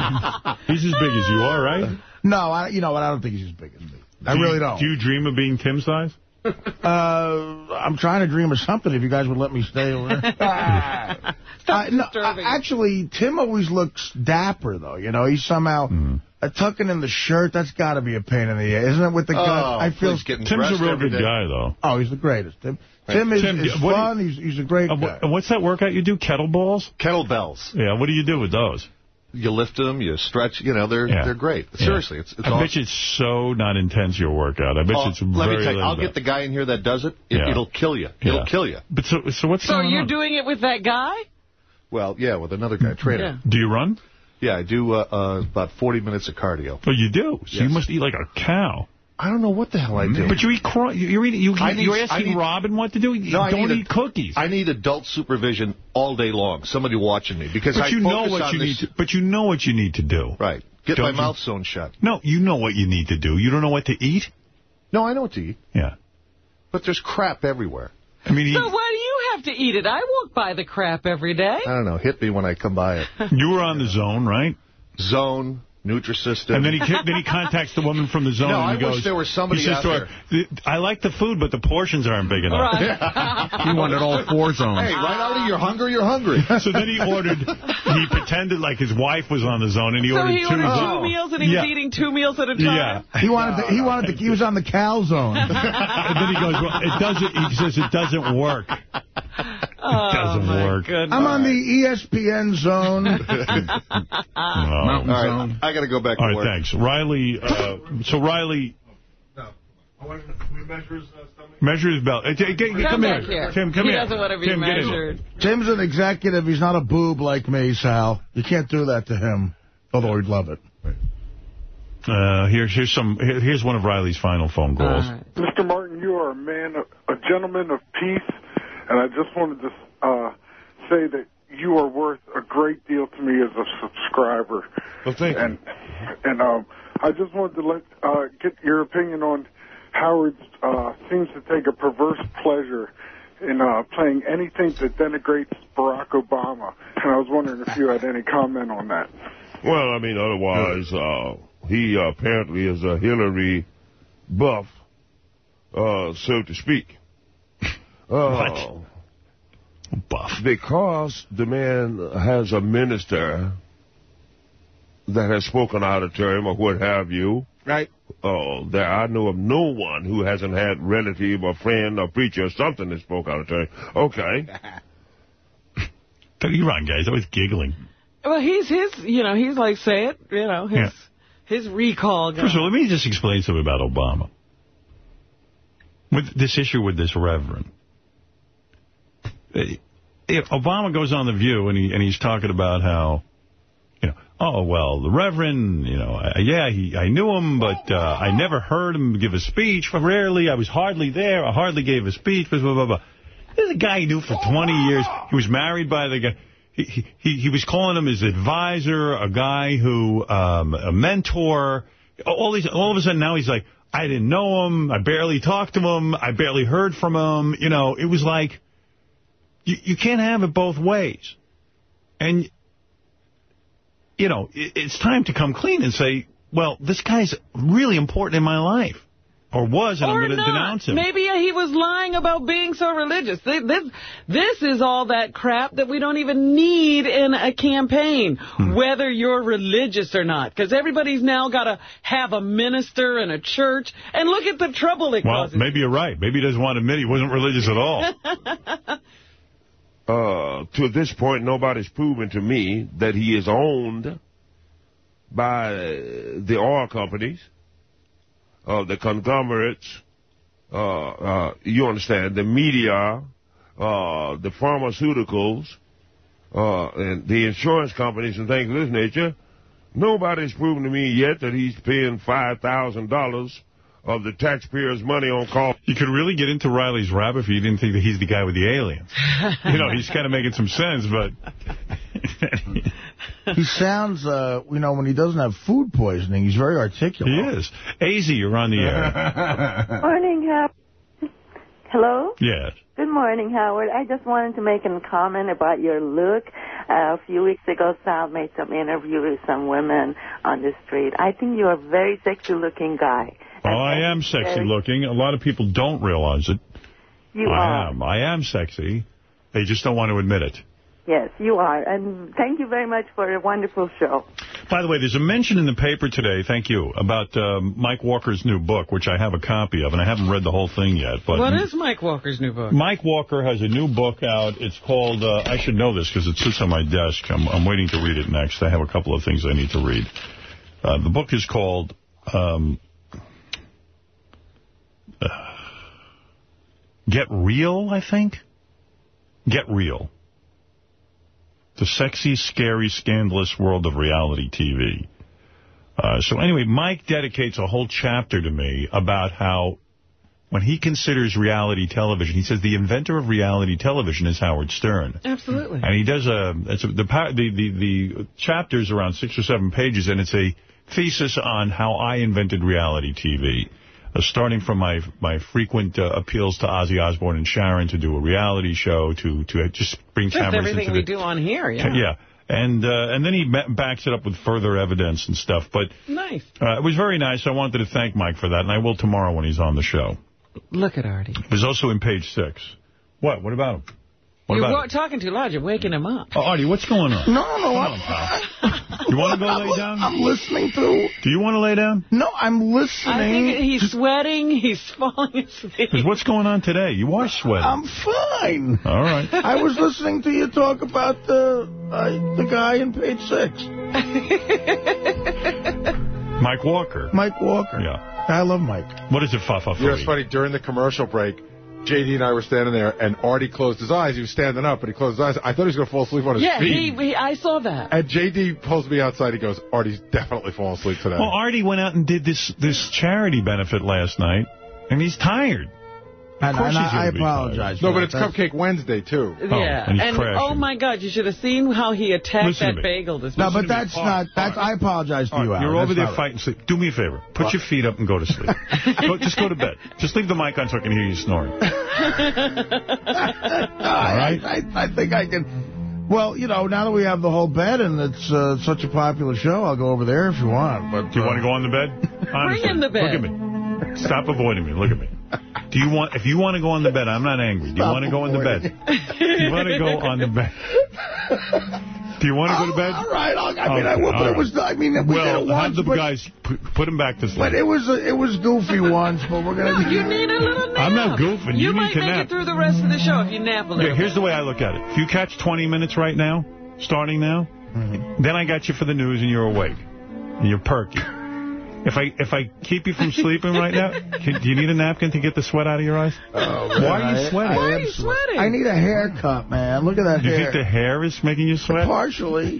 he's as big as you are, right? No, I, you know what? I don't think he's as big as me. I Do you- really don't. Do you dream of being Tim size? Uh, I'm trying to dream of something if you guys would let me stay over. Ah. [LAUGHS] Uh, no, disturbing. uh, actually, Tim always looks dapper, though. You know, he's somehow uh, tucking in the shirt. That's got to be a pain in the ass, isn't it? With the Oh, gun, I feel. please getting Tim's a real good day. guy, though. Oh, he's the greatest. Tim, Tim is, Tim, is what do you- fun. he's he's a great Uh, guy. what's that workout you do? Kettlebells? Kettlebells. Yeah, what do you do with those? You lift them, you stretch, you know, they're Yeah. they're great. Yeah. Seriously, it's, it's I awesome. bet you it's so not intense, your workout. I bet Oh, you it's let very me tell you, I'll laid get the guy in here that does it. it Yeah. It'll kill you. It'll kill you. But so, so what's So going you're on? doing it with that guy? Well, yeah, with another guy, trainer. Yeah. Do you run? Yeah, I do uh, uh, about 40 minutes of cardio. Oh, you do? So you must eat like a cow. I don't know what the hell I do. But you eat cro- you're eating, you, I need- you're asking need- Robin what to do? No, I Don't need a- eat cookies. I need adult supervision all day long. Somebody watching me because but I you know what on you this- need to, but you know what you need to do. Right. Get Don't my you- mouth sewn shut. No, you know what you need to do. You don't know what to eat? No, I know what to eat. Yeah. But there's crap everywhere. I mean, So why do you have to eat it? I walk by the crap every day. I don't know. Hit me when I come by it. [LAUGHS] you were on the zone, right? Zone, Nutrisystem. And then he then he contacts the woman from the zone No, and he I wish goes, there was somebody he out to her, I like the food, but the portions aren't big enough. [LAUGHS] he wanted all four zones. Hey, right out of your hunger, you're hungry. [LAUGHS] So then he ordered, he pretended like his wife was on the zone, and he So ordered he two. ordered two meals and he yeah. was eating two meals at a time? Yeah. [LAUGHS] He wanted. To, he wanted. To, he was on the cow zone. and then he goes, well, it doesn't, he says it doesn't work. Oh, It doesn't work. goodness. I'm on the ESPN zone. No. [LAUGHS] [LAUGHS] Mountain All right, zone. I got to go back All to work. thanks. Riley, uh, so Riley measure his belt. Uh, t- g- Come come back here. here. Tim, come he here. doesn't want to be Tim, measured. Tim's an executive. He's not a boob like me, Sal. You can't do that to him. Although he'd love it. Uh, here, here's some. Here, here's one of Riley's final phone calls. Mr. Martin, you are a man, a gentleman of peace, and I just wanted to uh, say that you are worth a great deal to me as a subscriber. Well, thank you. And and um, I just wanted to let uh, get your opinion on Howard uh, seems to take a perverse pleasure in uh, playing anything that denigrates Barack Obama, and I was wondering if you had any comment on that. Well, I mean, otherwise, uh, he apparently is a Hillary buff, uh, so to speak. Uh, Buff. Because the man has a minister that has spoken out of term or what have you. Right. Oh, there I know of no one who hasn't had relative or friend or preacher or something that spoke out of turn. Okay. Tell you wrong, guys. Always giggling. Well, he's his, you know, he's like, say it, you know, his, Yeah. his recall guy. First of all, let me just explain something about Obama. With this issue with this reverend. Uh, If Obama goes on The View and he and he's talking about how, you know, oh, well, the reverend, you know, uh, yeah, he, I knew him, but uh, I never heard him give a speech. Rarely, I was hardly there. I hardly gave a speech. Blah, blah, blah, blah. There's a guy he knew for 20 years. He was married by the guy. He, he, he he was calling him his advisor, a guy who, um, a mentor. All these, all of a sudden now he's like, I didn't know him. I barely talked to him. I barely heard from him. You know, it was like, you, you can't have it both ways. And, you know, it, it's time to come clean and say, well, this guy's really important in my life. Or was, and I'm or going to denounce him. Maybe he was lying about being so religious. This, this, is all that crap that we don't even need in a campaign, Hmm. whether you're religious or not. Because everybody's now got to have a minister and a church. And look at the trouble it Well, causes. maybe you're right. Maybe he doesn't want to admit he wasn't religious at all. [LAUGHS] Uh, to this point, nobody's proven to me that he is owned by the oil companies, uh, the conglomerates, uh, uh, you understand, the media, uh, the pharmaceuticals, uh, and the insurance companies and things of this nature. Nobody's proven to me yet that he's paying $5,000 of the taxpayers' money on call. You could really get into Riley's rap if you didn't think that he's the guy with the aliens. you know, he's kind of making some sense, but... [LAUGHS] he sounds, uh, you know, when he doesn't have food poisoning, he's very articulate. He is. AZ, you're on the air. [LAUGHS] Morning, Howard. Hello? yes. Good morning, Howard. I just wanted to make a comment about your look. Uh, a few weeks ago, Sal made some interview with some women on the street. I think you're a very sexy-looking guy. Oh, I am sexy looking. A lot of people don't realize it. You I are. am. I am sexy. They just don't want to admit it. Yes, you are. And thank you very much for a wonderful show. By the way, there's a mention in the paper today, thank you, about um, Mike Walker's new book, which I have a copy of, and I haven't read the whole thing yet. But what is Mike Walker's new book? Mike Walker has a new book out. It's called, uh, I should know this because it sits on my desk. I'm, I'm waiting to read it next. I have a couple of things I need to read. Uh, the book is called um, uh, [SIGHS] Get Real, I think? Get Real. The sexy, scary, scandalous world of reality TV. Uh, so anyway, Mike dedicates a whole chapter to me about how when he considers reality television, he says the inventor of reality television is Howard Stern. Absolutely. And he does a, it's a the, the, the, the chapter's around six or seven pages, and it's a thesis on how I invented reality TV. Uh, starting from my my frequent uh, appeals to Ozzy Osbourne and Sharon to do a reality show, to to just bring Just cameras everything into we the... do on here, yeah. [LAUGHS] Yeah. And uh, and then he backs it up with further evidence and stuff. But Nice. uh, it was very nice. I wanted to thank Mike for that, and I will tomorrow when he's on the show. Look at Artie. It was also in page six. What? What about him? What You're about talking too loud. You're waking him up. Oh, Artie, what's going on? No, no, Come I'm, on, pal. You want to go [LAUGHS] lay down? I'm listening to... Do you want to lay down? No, I'm listening. I think he's sweating. He's falling asleep. what's going on today? You are sweating. I'm fine. All right. I was listening to you talk about the uh, the guy in page six. [LAUGHS] Mike Walker. Mike Walker. Yeah. I love Mike. What is it, Fafa? You know, it's funny, during the commercial break, JD and I were standing there, and Artie closed his eyes. He was standing up, but he closed his eyes. I thought he was going to fall asleep on his Yeah, feet. he, he, I saw that. And JD pulls me outside. He goes, Artie's definitely falling asleep today. Well, Artie went out and did this this charity benefit last night, and he's tired. And, course and I, I apologize. No, but it's That's- Cupcake Wednesday, too. yeah. and and oh my God, you should have seen how he attacked Listen that bagel this morning. No, but that's not. That's. I apologize to All you, right, Al. you're That's over there not right. fighting sleep. Do me a favor. Put your feet up and go to sleep. [LAUGHS] go, just go to bed. Just leave the mic on so I can hear you snoring. [LAUGHS] [LAUGHS] All right. I, I think I can. Well, you know, now that we have the whole bed and it's uh, such a popular show, I'll go over there if you want. But Do you want to go on the bed? Honestly, in the bed. Look at me. Stop avoiding me. Look at me. Do you want? If you want to go on the bed, I'm not angry. Do you want to go on the bed? Do you want to go on the bed? Do you want to go to bed? All right. I'll, I mean, I will, but all it was. I mean, we well, did it once, have the but, guys put, put him back to sleep. but it was it was goofy once. But we're gonna. You need a little nap. I'm not goofing. You, You need might to make nap. it through the rest of the show if you nap a little. Okay, here's the way I look at it. If you catch 20 minutes right now, starting now, Mm-hmm. then I got you for the news and you're awake. And you're perky. If I if I keep you from sleeping right now, [LAUGHS] can, do you need a napkin to get the sweat out of your eyes? Oh, Why are you sweating? I Why are you sweating? I need a haircut, man. Look at that You hair. think the hair is making you sweat? Partially. [LAUGHS] you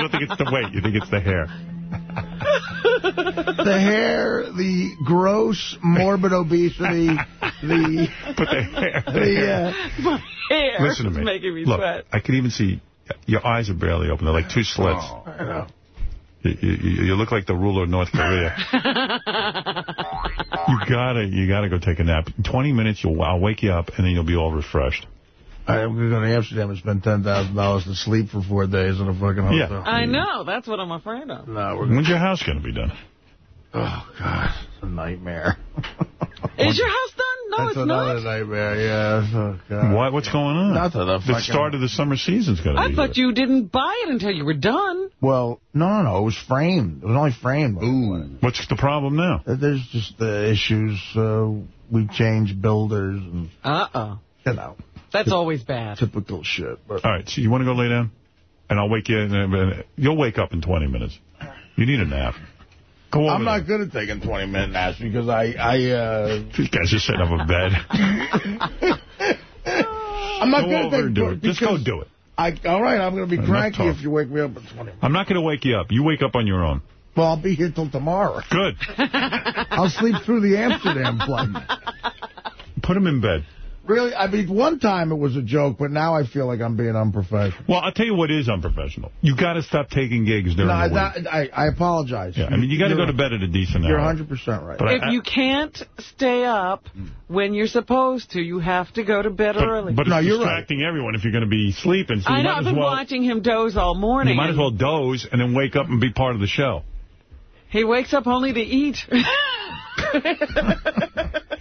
don't think it's the weight. You think it's the hair. [LAUGHS] the hair, the gross, morbid obesity, the But the hair. The the hair. uh, hair Listen to is me. making me Look, sweat. I can even see your eyes are barely open. They're like two slits. Oh, I know. You, you, you look like the ruler of North Korea. [LAUGHS] you gotta, you gotta go take a nap. In 20 minutes, you'll, I'll wake you up, and then you'll be all refreshed. I'm going to Amsterdam and spend ten thousand dollars to sleep for four days in a fucking hotel. Yeah. I know. That's what I'm afraid of. No, we're. When's your house gonna be done? Oh God, it's a nightmare. [LAUGHS] Is your house done? No, That's it's another not. nightmare. Yeah. Oh God. What, what's going on? Nothing. The The start of the summer season's gonna I be thought you didn't buy it until you were done. Well, no, no, no. It was framed. It was only framed. Ooh. What's the problem now? There's just the issues. Uh, we changed builders and Uh-uh. you know That's always bad. typical shit. But All right, so you want to go lay down? And I'll wake you, and you'll wake up in 20 minutes. You need a nap. Go I'm there. not good at taking 20 minute naps because I I uh, [LAUGHS] These guys are sitting up in bed. [LAUGHS] I'm not Go good at over taking and do it. Just go do it. I all right. I'm going to be cranky if you wake me up at 20. I'm not going to wake you up. You wake up on your own. Well, I'll be here till tomorrow. Good. [LAUGHS] I'll sleep through the Amsterdam flight. Put him in bed. Really, I mean, one time it was a joke, but now I feel like I'm being unprofessional. Well, I'll tell you what is unprofessional. You got to stop taking gigs during No, I, the week. that, I, I apologize. Yeah, I mean, you got to go to bed at a decent hour. You're 100% right. But I- If you can't stay up when you're supposed to, you have to go to bed But, early. but No, you're right. distracting everyone if you're going to be sleeping. So you I know. might I've been well, watching him doze all morning. You might as well doze and then wake up and be part of the show. He wakes up only to eat. [LAUGHS] [LAUGHS]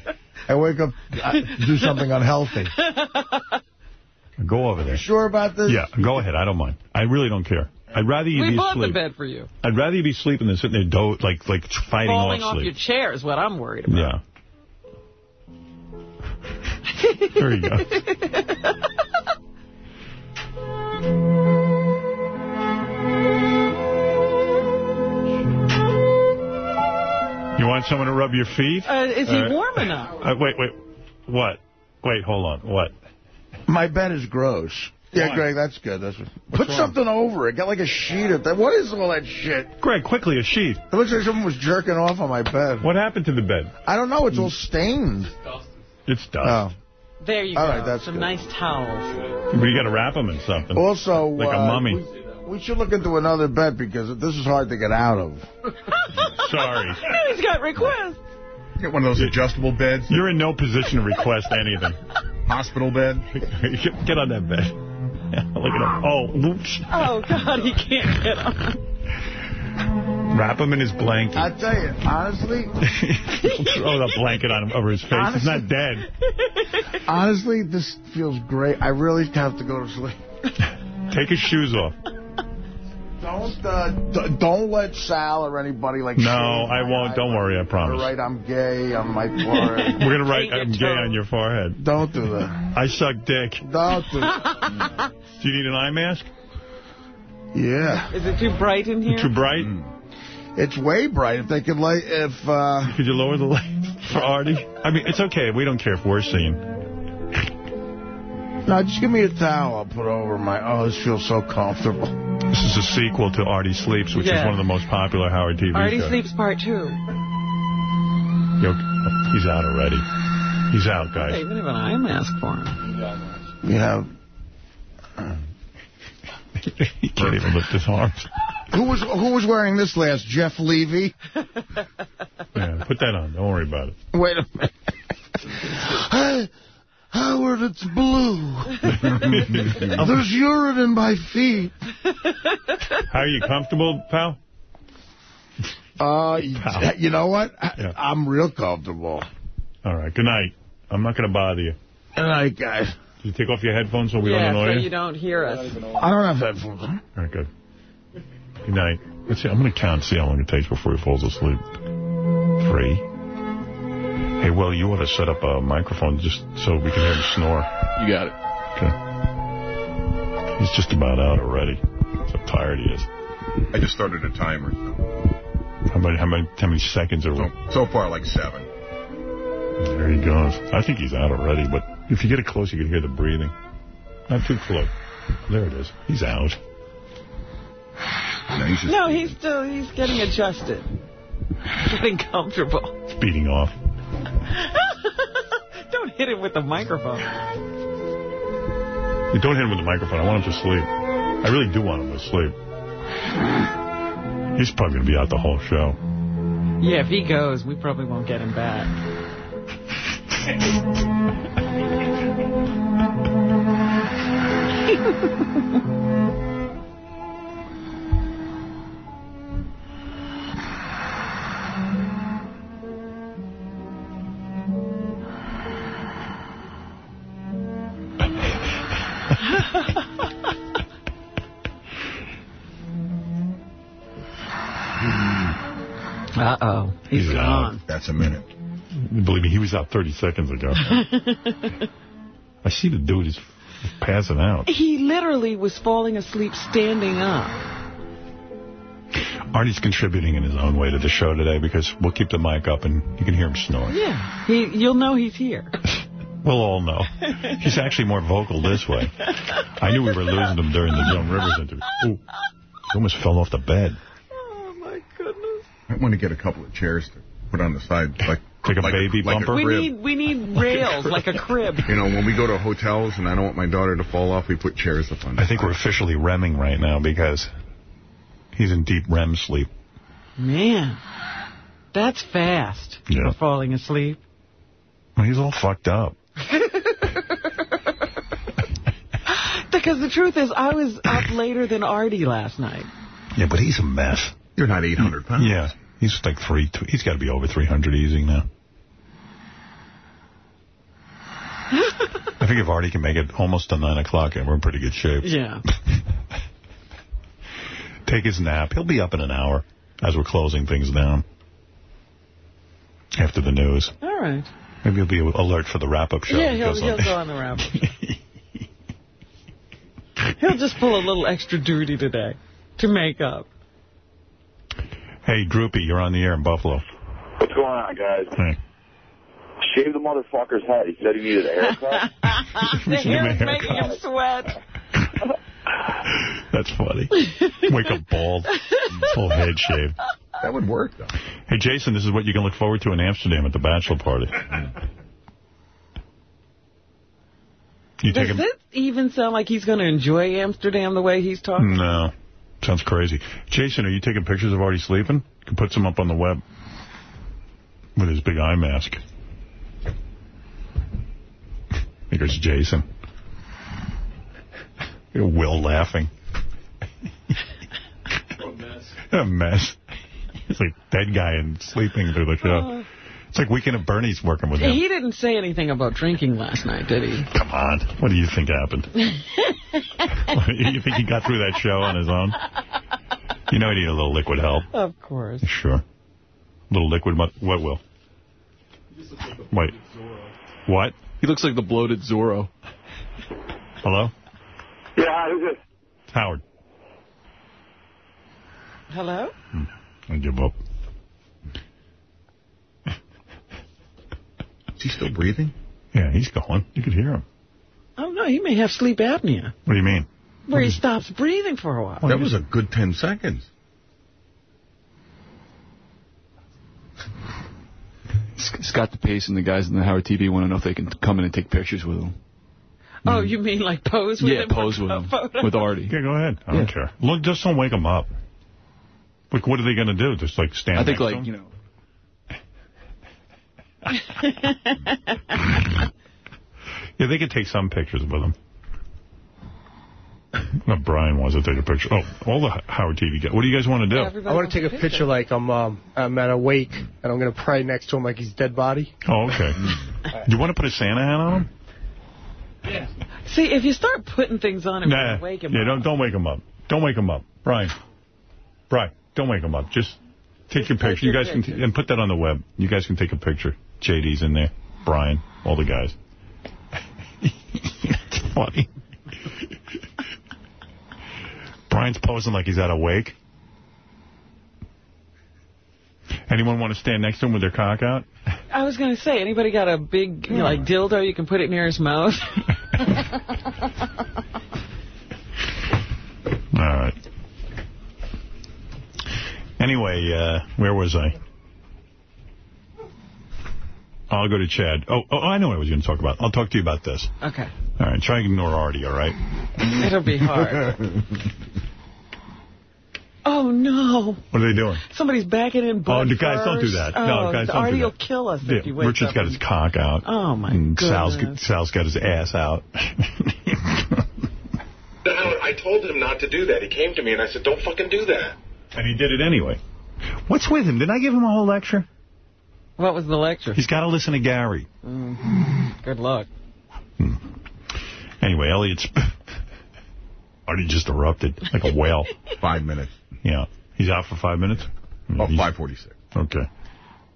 I wake up, I do something unhealthy. [LAUGHS] Go over there. Sure about this? Yeah, go ahead. I don't mind. I really don't care. I'd rather you we be bought the bed for you. I'd rather you be sleeping than sitting there do like like fighting Falling off off your chair is what I'm worried about. Yeah. [LAUGHS] there you go. [LAUGHS] You want someone to rub your feet? Uh, is he Uh, warm enough? [LAUGHS] Uh, wait, wait. What? Wait, hold on. What? My bed is gross. Yeah, Why? Greg, that's good. That's Put wrong? something over it. Got like a sheet of that. What is all that shit? Greg, quickly, a sheet. It looks like someone was jerking off on my bed. What happened to the bed? I don't know. It's all stained. It's dust. Oh. There you All go. All right, that's Some good. nice towels. But you got to wrap them in something. Also, like a uh, mummy. We, we should look into another bed because this is hard to get out of. [LAUGHS] Sorry. Now [LAUGHS] he's got requests. Get one of those adjustable beds. You're in no position to request anything. [LAUGHS] Hospital bed. Get on that bed. Look at him. Oh, oops. Oh, God, he can't get on. Wrap him in his blanket. I tell you, honestly, Throw the blanket on him over his face. He's not dead. honestly, this feels great. I really have to go to sleep. Take his shoes off. Don't uh, d- don't let Sal or anybody like. No, I won't. Don't worry. I promise. right, I'm gay on my forehead. [LAUGHS] We're going to write I'm gay toe. on your forehead. Don't do that. I suck dick. Don't do that. [LAUGHS] Do you need an eye mask? Yeah, Is it too bright in here? Too bright? it's way bright. If they could light, if uh, Could you lower the light for Artie? I mean, it's okay. We don't care if we're seen. no, just give me a towel. I'll put over my. Oh, this feels so comfortable. This is a sequel to Artie Sleeps, which is one of the most popular Howard TV Artie shows. sleeps part two. Yo, he's out already. He's out, guys. They even have an eye mask for him. We have... he can't even lift his arms. Who was who was wearing this last? Jeff Levy? Yeah, put that on. Don't worry about it. Wait a minute. Hey, Howard, it's blue. [LAUGHS] There's urine in my feet. How are you comfortable, pal? Uh, Pal. you know what? I, Yeah. I'm real comfortable. All right. Good night. I'm not going to bother you. Good night, guys. You take off your headphones so we yeah, don't annoy so you? you don't hear us. I don't have headphones on. All right, good. Good night. Let's see. I'm going to count, see how long it takes before he falls asleep. Three. Hey, Will, you ought to set up a microphone just so we can hear him snore. You got it. Okay. He's just about out already. That's how tired he is. I just started a timer. How many, how many, how many seconds are we? So far, like seven. There he goes. I think he's out already, but if you get it close, you can hear the breathing. Not too close. There it is. He's out. No, he's No, he's still, he's getting adjusted. [LAUGHS] Getting comfortable. Speeding off. [LAUGHS] Don't hit him with the microphone. You don't hit him with the microphone. I want him to sleep. I really do want him to sleep. He's probably going to be out the whole show. Yeah, if he goes, we probably won't get him back. [LAUGHS] Uh-oh. He's He's gone. That's a minute. Believe me, he was out 30 seconds ago. [LAUGHS] I see the dude is passing out. he literally was falling asleep standing up. Artie's contributing in his own way to the show today because we'll keep the mic up and you can hear him snore. Yeah. He, you'll know he's here. [LAUGHS] We'll all know. He's actually more vocal this way. I knew we were losing him during the Joan Rivers interview. Ooh, he almost fell off the bed. I want to get a couple of chairs to put on the side, like Like a like baby like bumper? We need we need [LAUGHS] rails like a crib. You know, when we go to hotels and I don't want my daughter to fall off, we put chairs up on the I think we're officially remming right now because he's in deep REM sleep. Man, that's fast Yeah. for falling asleep. Well, he's all fucked up. [LAUGHS] Because the truth is, I was up later than Artie last night. Yeah, but he's a mess. You're not 800 pounds. Yeah, he's like three. He's got to be over 300 easy now. I think if Artie can make it almost to 9 o'clock, and we're in pretty good shape. Yeah. [LAUGHS] Take his nap. He'll be up in an hour as we're closing things down. After the news. All right. Maybe he'll be alert for the wrap-up show. yeah, He he'll, he'll [LAUGHS] go on the wrap-up he'll just pull a little extra duty today to make up. Hey, Droopy, you're on the air in Buffalo. What's going on, guys? Hey. Shave the motherfucker's head. He said he needed a haircut. [LAUGHS] the hair is making him sweat. [LAUGHS] That's funny. Wake up bald, full head shave. That would work, though. Hey, Jason, this is what you can look forward to in Amsterdam at the bachelor party. You Does take this even sound like he's going to enjoy Amsterdam the way he's talking? No. Sounds crazy. Jason, are you taking pictures of Artie sleeping? You can put some up on the web with his big eye mask. Here's Jason. Will laughing. [LAUGHS] A mess. He's like dead guy and sleeping through the show. It's like Weekend at Bernie's working with him. He didn't say anything about drinking last night, did he? Come on. What do you think happened? [LAUGHS] you think he got through that show on his own? You know he needed a little liquid help. Of course. Sure. A little liquid, what, what will? Wait. What? He looks like the bloated Zorro. Hello? Yeah, hi, who's this? Howard. Hello? Hmm. I give up. Is he still breathing? Yeah, he's going. You could hear him. Oh, no, he may have sleep apnea, What do you mean? where he stops breathing for a while. That was a good 10 seconds. He's Scott DePace and the guys in the Howard TV want to know if they can come in and take pictures with him. Oh, you mean like pose with yeah, him? pose with [LAUGHS] him. Photo? With Artie. Yeah, go ahead. I don't care. Look, just don't wake him up. Like, what are they going to do? Just, like, stand I think, next to you know, [LAUGHS] Yeah, they could take some pictures with him. No, Brian wants to take a picture. Oh, all the Howard TV guys. What do you guys want to do? I want to take a picture like I'm um, I'm at a wake and I'm going to pray next to him like he's dead body. Oh, okay. Do you want to put a Santa hat on him? Yeah. See, if you start putting things on him, Nah. you wake him yeah, up. don't don't wake him up. Don't wake him up, Brian. Brian, don't wake him up. Just take your picture. you your guys can picture. and put that on the web. You guys can take a picture. JD's in there. Brian, all the guys. It's [LAUGHS] funny. Brian's posing like he's at a wake. Anyone want to stand next to him with their cock out? I was going to say, anybody got a big you know, like dildo you can put it near his mouth? [LAUGHS] All right. Anyway, uh, where was I? I'll go to Chad. Oh, oh, I know what I was going to talk about. I'll talk to you about this. okay. All right, try and ignore Artie, all right? It'll be hard. [LAUGHS] Oh, no. What are they doing? Somebody's backing in Oh, butt the guys, don't do that. Oh, no, guys, don't Artie do that. will kill us Yeah, if you wake Richard's up. got his cock out. Oh, my and Sal's, goodness. Sal's got his ass out. [LAUGHS] I told him not to do that. He came to me and I said, don't fucking do that. and he did it anyway. What's with him? Didn't I give him a whole lecture? What was the lecture? He's got to listen to Gary. Mm. Good luck. Anyway, Elliot's... [LAUGHS] already just erupted like a whale. [LAUGHS] Five minutes. Yeah. He's out for five minutes? Oh, He's- 546. Okay.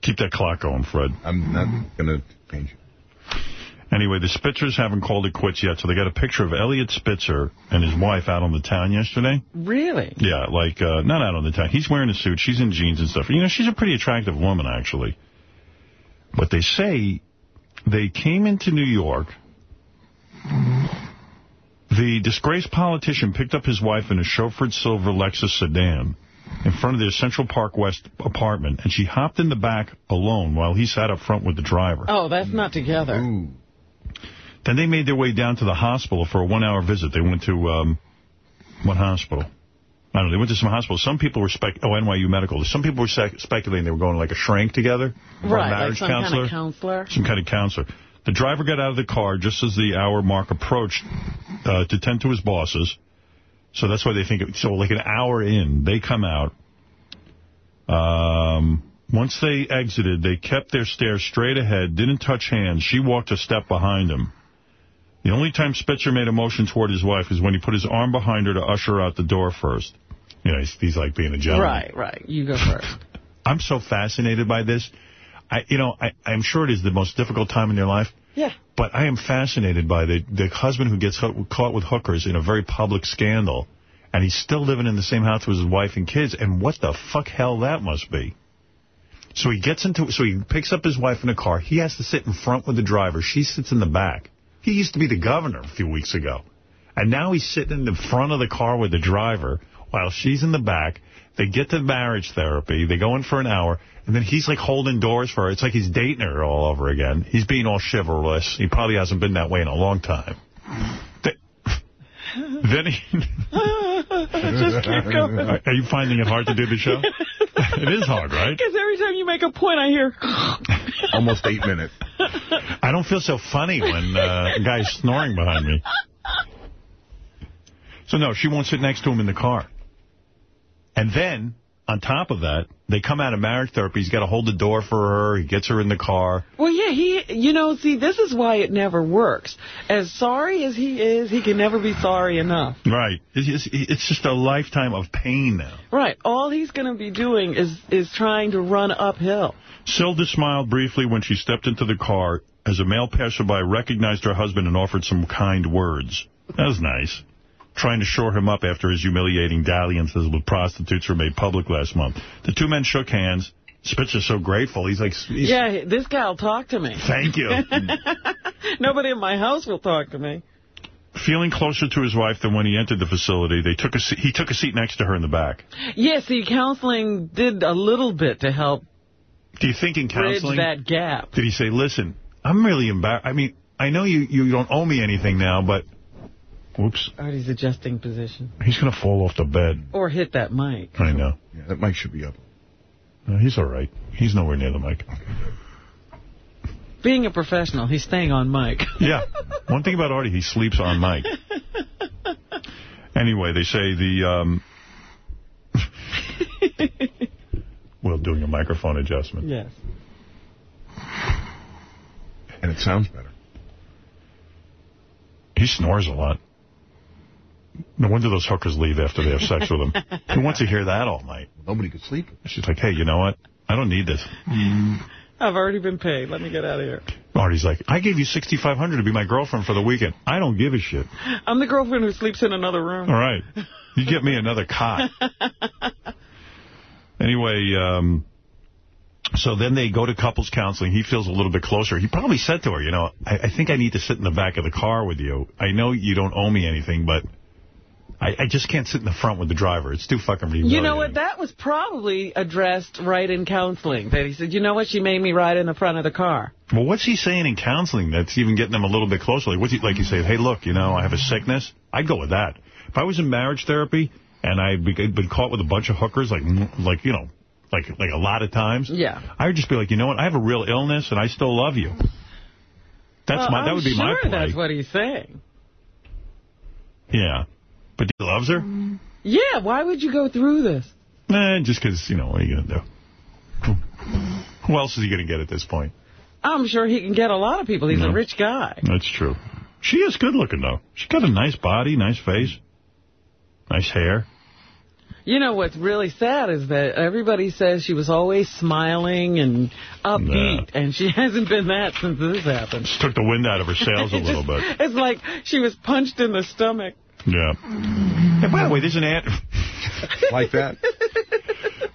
Keep that clock going, Fred. I'm not going to change it. Anyway, the Spitzers haven't called it quits yet, so they got a picture of Elliot Spitzer and his wife out on the town yesterday. Really? Yeah, like, uh, not out on the town. He's wearing a suit. She's in jeans and stuff. You know, she's a pretty attractive woman, actually. But they say they came into New York. The disgraced politician picked up his wife in a chauffeured silver Lexus sedan in front of their Central Park West apartment, and she hopped in the back alone while he sat up front with the driver. Oh, that's not together. Then they made their way down to the hospital for a one-hour visit. They went to, um, what hospital? I don't know. They went to some hospital. Some people were spec. Oh, NYU Medical. Some people were speculating they were going to like a shrink together. Right, like some counselor. kind of counselor. Some kind of counselor. The driver got out of the car just as the hour mark approached uh, to tend to his bosses. So that's why they think, it, so like an hour in, they come out. Um, once they exited, they kept their stare straight ahead, didn't touch hands. She walked a step behind him. The only time Spitzer made a motion toward his wife is when he put his arm behind her to usher her out the door first. You know, he's, he's like being a gentleman. Right, right. You go first. [LAUGHS] I'm so fascinated by this. I, you know, I, I'm sure it is the most difficult time in their life. Yeah. But I am fascinated by the, the husband who gets caught with hookers in a very public scandal, and he's still living in the same house with his wife and kids, and what the fuck hell that must be. So he gets into, so he picks up his wife in a car. He has to sit in front with the driver. She sits in the back. He used to be the governor a few weeks ago. And now he's sitting in the front of the car with the driver while she's in the back. They get to marriage therapy. They go in for an hour. And then he's like holding doors for her. It's like he's dating her all over again. He's being all chivalrous. He probably hasn't been that way in a long time. Th- [LAUGHS] Then he... [LAUGHS] Just [LAUGHS] keep going. Are you finding it hard to do the show? it is hard, right? Because every time you make a point, I hear... Almost eight minutes. I don't feel so funny when uh, a guy's snoring behind me. So, no, she won't sit next to him in the car. And then, on top of that, they come out of marriage therapy. He's got to hold the door for her. He gets her in the car. Well, yeah, he, you know, see, this is why it never works. As sorry as he is, he can never be sorry enough. Right. It's just, it's just a lifetime of pain now. Right. All he's going to be doing is, is trying to run uphill. Silda smiled briefly when she stepped into the car as a male passerby recognized her husband and offered some kind words. That was nice. Trying to shore him up after his humiliating dalliances with prostitutes were made public last month. The two men shook hands. Spitzer's so grateful. He's like, he's, Yeah, this guy will talk to me. thank you. [LAUGHS] Nobody in my house will talk to me. Feeling closer to his wife than when he entered the facility, they took a se- he took a seat next to her in the back. Yeah, see, counseling did a little bit to help Do you think in bridge counseling... that gap. Did he say, listen, I'm really embarrassed. I mean, I know you, you don't owe me anything now, but... Whoops. Artie's adjusting position. He's going to fall off the bed. Or hit that mic. I know. Yeah, that mic should be up. No, he's all right. He's nowhere near the mic. Being a professional, he's staying on mic. [LAUGHS] Yeah. One thing about Artie, he sleeps on mic. Anyway, they say the... Um, [LAUGHS] Will doing a microphone adjustment. Yes. And it sounds better. He snores a lot. No wonder those hookers leave after they have sex with him. [LAUGHS] Who wants to hear that all night? Nobody could sleep. She's like, hey, you know what? I don't need this. I've already been paid. Let me get out of here. Marty's like, I gave you 6,500 to be my girlfriend for the weekend. I don't give a shit. I'm the girlfriend who sleeps in another room. All right. You get me another cot. [LAUGHS] Anyway, um, so then they go to couples counseling. He feels a little bit closer. He probably said to her, you know, I, I think I need to sit in the back of the car with you. I know you don't owe me anything, but I, I just can't sit in the front with the driver. It's too fucking humiliating. You know what? That was probably addressed right in counseling. That he said, you know what? She made me ride in the front of the car. Well, what's he saying in counseling that's even getting them a little bit closer? Like, what's he, like you say, hey, look, you know, I have a sickness. I'd go with that. If I was in marriage therapy and I'd be, been caught with a bunch of hookers, like, like you know, like like a lot of times, Yeah. I would just be like, you know what, I have a real illness and I still love you. That's Well, my that I'm would be my play. that's what he's saying. Yeah. But he loves her? Yeah, why would you go through this? Nah, just because, you know, what are you going to do? Who else is he going to get at this point? I'm sure he can get a lot of people. He's No. a rich guy. That's true. She is good looking, though. She's got a nice body, nice face, nice hair. You know what's really sad is that everybody says she was always smiling and upbeat, and she [LAUGHS] hasn't been that since this happened. Just took the wind out of her sails a [LAUGHS] little bit. It's like she was punched in the stomach. Yeah. Hey, by the way, there's an ad. [LAUGHS] like that?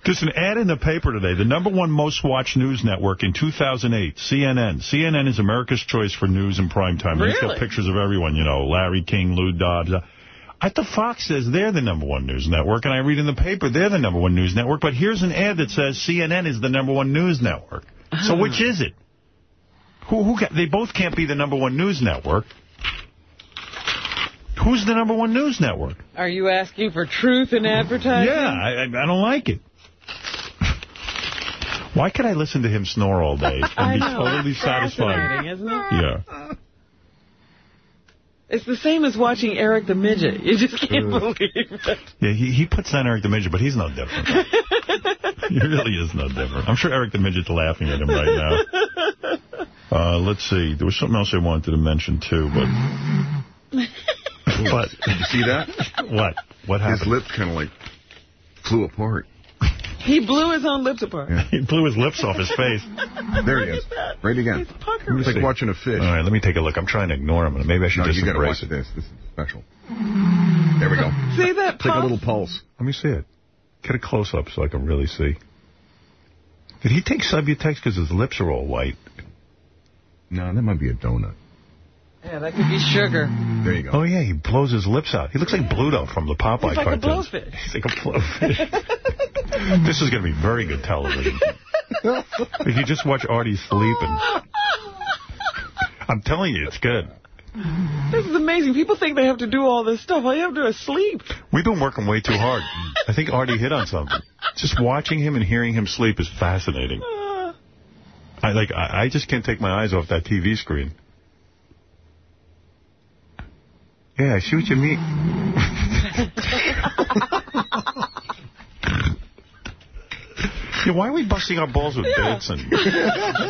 There's an ad in the paper today. The number one most watched news network in 2008, CNN. CNN is America's choice for news and prime time. It's got pictures of everyone, you know, Larry King, Lou Dobbs. I thought Fox says they're the number one news network, and I read in the paper they're the number one news network, but here's an ad that says CNN is the number one news network. So ah. which is it? Who, who? ca- They both can't be the number one news network. Who's the number one news network? Are you asking for truth in advertising? Yeah, I, I don't like it. Why could I listen to him snore all day [LAUGHS] and be totally satisfied? Isn't it? Yeah. It's the same as watching Eric the Midget. You just can't believe it. Yeah, he, he puts on Eric the Midget, but he's no different. [LAUGHS] he really is no different. I'm sure Eric the Midget's laughing at him right now. [LAUGHS] Uh, let's see. There was something else I wanted to mention, too, but... but Did you see that? What? What happened? His lips kind of like flew apart. He blew his own lips apart. He blew his lips off his face. There he is. Right again. It's like see. watching a fish. All right, let me take a look. I'm trying to ignore him. Maybe I should No, just you got to embrace watch it. this. This is special. There we go. See that Take a little pulse. Let me see it. Get a close-up so I can really see. Did he take Subutex because his lips are all white? No, that might be a donut. Yeah, that could be sugar. There you go. Oh, yeah, he blows his lips out. He looks like Bluto from the Popeye He's like a cartoons. blowfish. He's like a blowfish. [LAUGHS] this is going to be very good television. if you just watch Artie sleep and... I'm telling you, it's good. This is amazing. People think they have to do all this stuff. All you have to do is sleep. We've been working way too hard. I think Artie hit on something. Just watching him and hearing him sleep is fascinating. Uh. I like. I, I just can't take my eyes off that TV screen. Yeah, I see what you mean. Yeah, why are we busting our balls with bits and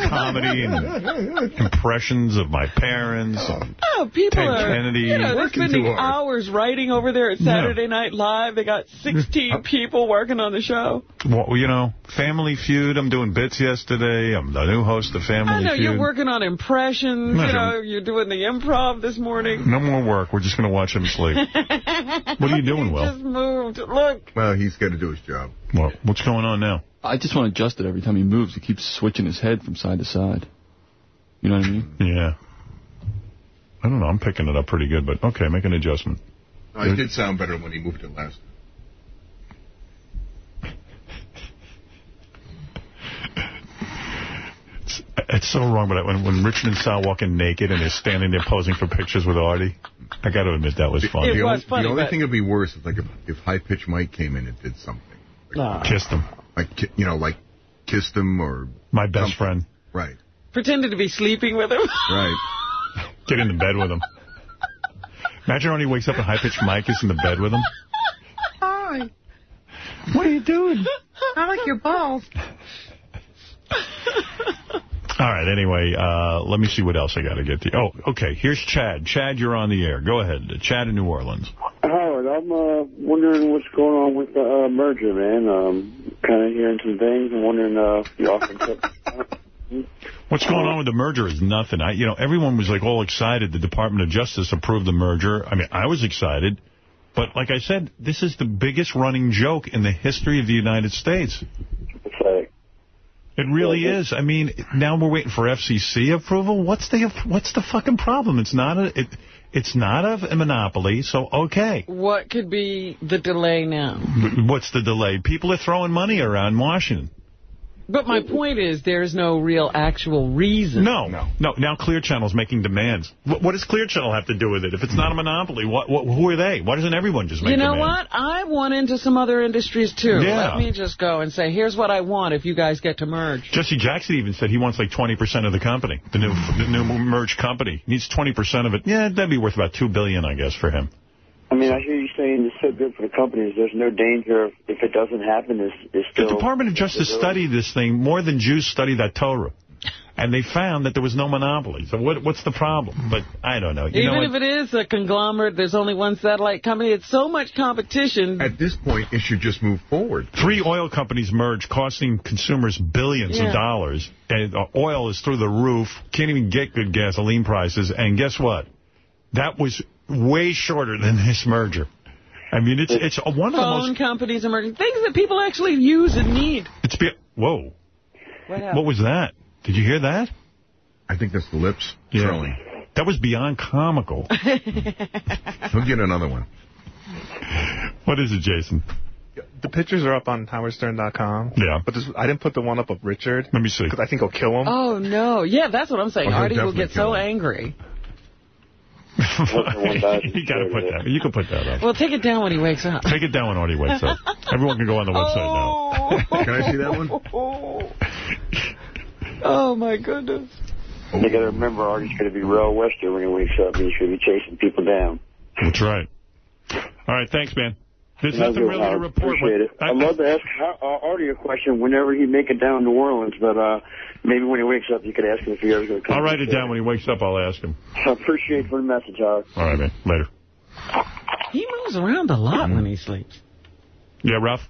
comedy and impressions of my parents? And Oh, people Ted are Kennedy. you know, they're spending hours writing over there at Saturday Night Live. They got 16 people working on the show. well, you know, Family Feud. I'm doing bits yesterday. I'm the new host of Family Feud. I know Feud. you're working on impressions. No, you know, you're doing the improv this morning. No more work. We're just going to watch him sleep. [LAUGHS] what are you doing, Will? Just moved. Look. Well, he's got to do his job. Well, what's going on now? I just want to adjust it every time he moves. He keeps switching his head from side to side. You know what I mean? Yeah. I don't know. I'm picking it up pretty good, but okay, make an adjustment. No, he did sound better when he moved it last. It's so wrong, but when, when Richard and Sal walk in naked and they're standing there posing for pictures with Artie, I got to admit that was fun. It the only, The only thing would be worse is like if, if High Pitch Mike came in and did something. Kissed him. Like, you know, like kissed him or... My best friend. Right. Pretended to be sleeping with him. [LAUGHS] Right. Get in the bed with him. Imagine when he wakes up and high-pitched Mike is in the bed with him. Hi. What are you doing? I like your balls. [LAUGHS] All right, anyway, uh, let me see what else I got to get to. Oh, okay, here's Chad. Chad, you're on the air. Go ahead. Chad in New Orleans. Howard, I'm uh, wondering what's going on with the uh, merger, man. Um, kind of hearing some things and wondering uh, if often What's going on with the merger is nothing. I, you know, everyone was like all excited. The Department of Justice approved the merger. I mean, I was excited. But like I said, this is the biggest running joke in the history of the United States. It really is. I mean, now we're waiting for FCC approval. What's the what's the fucking problem? It's not a it, it's not a, a monopoly. So okay, What could be the delay now? what's the delay? People are throwing money around Washington. But my point is there's no real actual reason. No, no, no. Now Clear Channel's making demands. What, what does Clear Channel have to do with it? If it's not a monopoly, what, what who are they? Why doesn't everyone just make You know demands? what? I want into some other industries, too. Yeah. Let me just go and say, here's what I want if you guys get to merge. Jesse Jackson even said he wants like 20% of the company, the new the new merged company. He needs 20% of it. Yeah, that'd be worth about 2 billion, I guess, for him. I mean, I hear you saying it's so good for the companies. There's no danger if, if it doesn't happen. It's, it's The. Department of Justice studied this thing more than Jews study that Torah. And they found that there was no monopoly. So what, what's the problem? But I don't know. You Even know if it is a conglomerate, there's only one satellite company. It's so much competition. At this point, it should just move forward. Three oil companies merged, costing consumers billions Yeah. of dollars. And uh, oil is through the roof. Can't even get good gasoline prices. And guess what? That was way shorter than this merger. I mean, it's it's one of the most... Phone companies emerging. Things that people actually use and need. It's be, Whoa. What? What was that? Did you hear that? I think that's the lips Yeah. trilling. That was beyond comical. [LAUGHS] He'll get another one. What is it, Jason? The pictures are up on howardstern.com. Yeah. But this, I didn't put the one up of Richard. Let me see. Because I think he'll kill him. Oh, no. Yeah, that's what I'm saying. Oh, he'll Artie will get so him. angry. [LAUGHS] you got to put that. You can put that up. Well, take it down when he wakes up. Take it down when Artie wakes up. [LAUGHS] Everyone can go on the website now. Oh. Can I see that one? [LAUGHS] Oh, my goodness. You got to remember, Artie's going to be real Western when he wakes up. He's going to be chasing people down. That's right. All right, thanks, man. There's That's nothing really to report. Appreciate it. I'd love to ask how, uh, Artie a question whenever he make it down to New Orleans, but uh, maybe when he wakes up, you could ask him if he ever going to come. I'll write it down when he wakes up. I'll ask him. I appreciate for the message, Howard. All right, man. Later. He moves around a lot when he sleeps. Yeah, Ralph?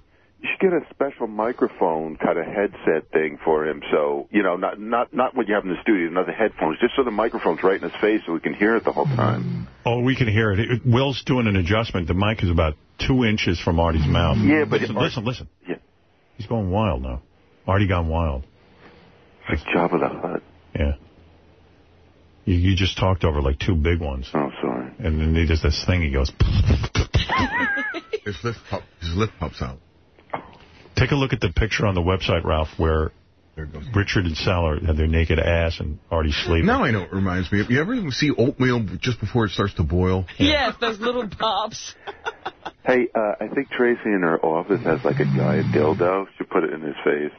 You should get a special microphone kind of headset thing for him. So, you know, not not not what you have in the studio, not the headphones, just so the microphone's right in his face so we can hear it the whole time. Oh, we can hear it. it. Will's doing an adjustment. The mic is about two inches from Artie's mouth. Yeah, but- Listen, listen, listen. Yeah. He's going wild now. Artie gone wild. Like Jabba the Hutt. Yeah. You, you just talked over like two big ones. Oh, sorry. And then he does this thing. He goes... [LAUGHS] His lip, pop, his lip pops out. Take a look at the picture on the website, Ralph, where Richard and Sal are, have their naked ass and Artie's sleeping. Now I know it reminds me of. You ever see oatmeal just before it starts to boil? [LAUGHS] Yes, those little pops. [LAUGHS] Hey, uh, I think Tracy in her office has like a giant dildo. She put it in his face.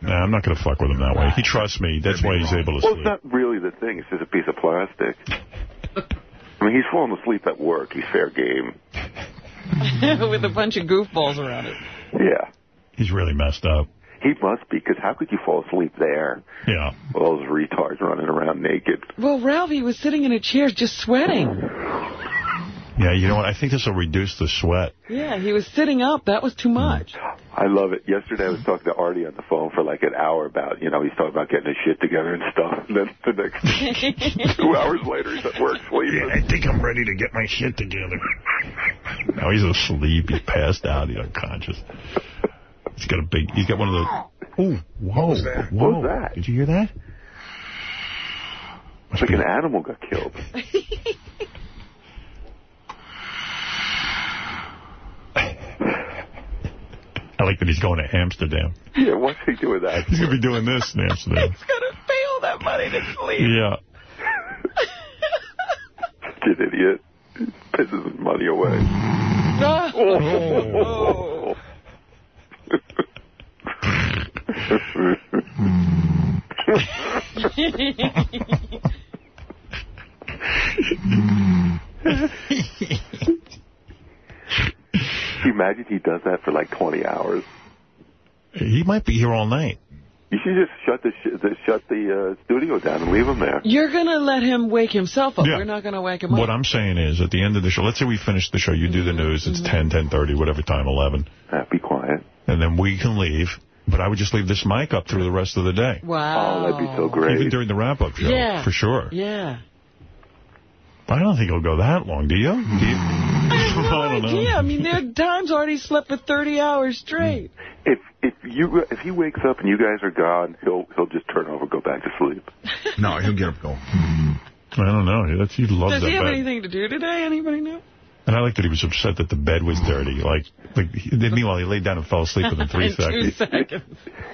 Nah, I'm not going to fuck with him that way. He trusts me. That's why he's able to Well, sleep. it's not really the thing. It's just a piece of plastic. I mean, he's falling asleep at work. He's fair game. [LAUGHS] With a bunch of goofballs around it. Yeah. He's really messed up. He must be, because how could you fall asleep there? Yeah. With all those retards running around naked. Well, Ralphie was sitting in a chair just sweating. Yeah, you know what? I think this will reduce the sweat. Yeah, he was sitting up. That was too much. Hmm. I love it. Yesterday I was talking to Artie on the phone for like an hour about, you know, he's talking about getting his shit together and stuff. And then the next [LAUGHS] two hours later he's at work sleeping. I think I'm ready to get my shit together. [LAUGHS] now he's asleep. He's passed out. He's unconscious. He's got a big, he's got one of the, ooh, whoa. What was that? Whoa. What was that? Did you hear that? It's like an animal got killed. [LAUGHS] I like that he's going to Amsterdam. Yeah, what's he doing that? He's going to be doing this in Amsterdam. He's going to pay all that money to sleep. Yeah. Kid idiot. Pisses his money away. [LAUGHS] Oh. oh. [LAUGHS] Can you imagine he does that for like 20 hours? He might be here all night. You should just shut the, sh the shut the uh, studio down and leave him there. You're going to let him wake himself up. Yeah. We're not going to wake him up. What. I'm saying is, at the end of the show, let's say we finish the show, you do the news, it's 10, 10.30, whatever time, 11. Uh, be quiet. And then we can leave. But I would just leave this mic up through the rest of the day. Wow. Oh, that'd be so great. Even during the wrap-up show, Yeah. for sure. Yeah. I don't think it'll go that long, do you? Do you? I [LAUGHS] don't know. idea. I mean, there are times already slept for 30 hours straight. If if you if he wakes up and you guys are gone, he'll he'll just turn over, and go back to sleep. No, he'll get up going. I don't know. That's, he loves Does that he have bed. anything to do today? Anybody know? And I like that he was upset that the bed was dirty. Like, like he, meanwhile, he laid down and fell asleep within three [LAUGHS] In two seconds. seconds.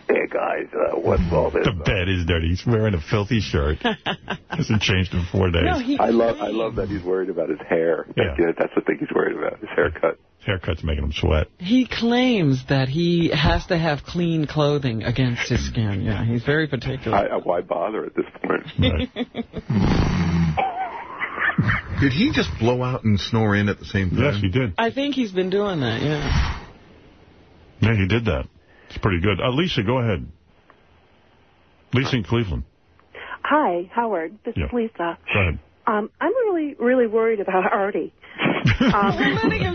Hey guys, uh, what's all this? The bed is dirty. He's wearing a filthy shirt. [LAUGHS] Hasn't changed in four days. No, he, I love I love that he's worried about his hair. Yeah. Like, that's the thing he's worried about. His haircut. Haircut's making him sweat. He claims that he has to have clean clothing against his skin. Yeah, he's very particular. I, I, why bother at this point? [LAUGHS] Did he just blow out and snore in at the same time? Yes, he did. I think he's been doing that, yeah. Yeah, he did that. It's pretty good. Uh, Lisa, go ahead. Lisa in Cleveland. Hi, Howard. This Yeah. is Lisa. Go ahead. Um, I'm really, really worried about Artie. [LAUGHS] Um,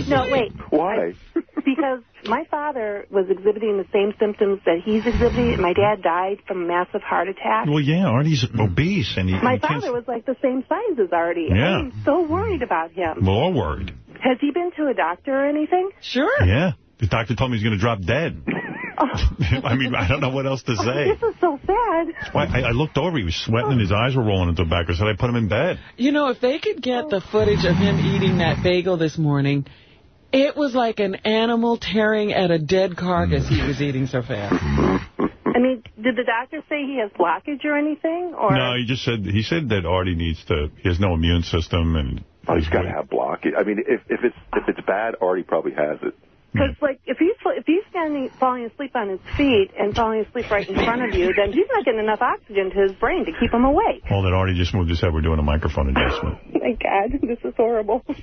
no, wait. Why? [LAUGHS] Because my father was exhibiting the same symptoms that he's exhibiting, my dad died from a massive heart attack. Well, yeah, Artie's obese, and he, My he can't... father was like the same size as Artie. Yeah. I'm so worried about him. We're worried. Has he been to a doctor or anything? Sure. Yeah. The doctor told me he's going to drop dead. [LAUGHS] [LAUGHS] I mean, I don't know what else to oh, say. This is so sad. Why, I, I looked over. He was sweating and his eyes were rolling into the back. I said, I put him in bed. You know, if they could get the footage of him eating that bagel this morning, it was like an animal tearing at a dead carcass he was eating so fast. I mean, did the doctor say he has blockage or anything? Or No, he just said he said that Artie needs to. He has no immune system, and Oh, he's got to have blockage. I mean, if if it's if it's bad, Artie probably has it. Because, hmm. like, if he's if he's standing, falling asleep on his feet and falling asleep right in front of you, then he's not getting enough oxygen to his brain to keep him awake. all that Artie just moved his head. We're doing a microphone adjustment. [LAUGHS] My God, this is horrible. [LAUGHS]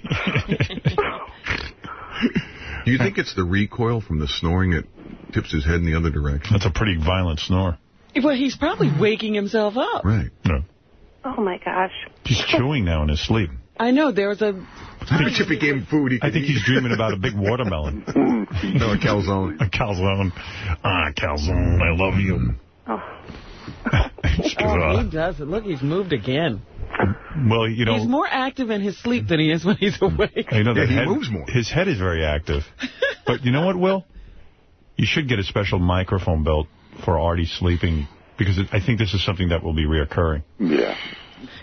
Do you think it's the recoil from the snoring that tips his head in the other direction? That's a pretty violent snore. Well, he's probably waking himself up. Right. No. Oh, my gosh. He's chewing now in his sleep. I know, there was a... I bet if he gave food, he I think eat. he's dreaming about a big watermelon. [LAUGHS] no, a calzone. A calzone. Ah, calzone, I love you. [LAUGHS] She goes, Oh, "Ah." he does it. Look, he's moved again. well, you know, he's more active in his sleep than he is when he's awake. you know Yeah, he head, moves more. His head is very active. but you know what, Will? You should get a special microphone built for Artie sleeping because it, I think this is something that will be reoccurring. Yeah.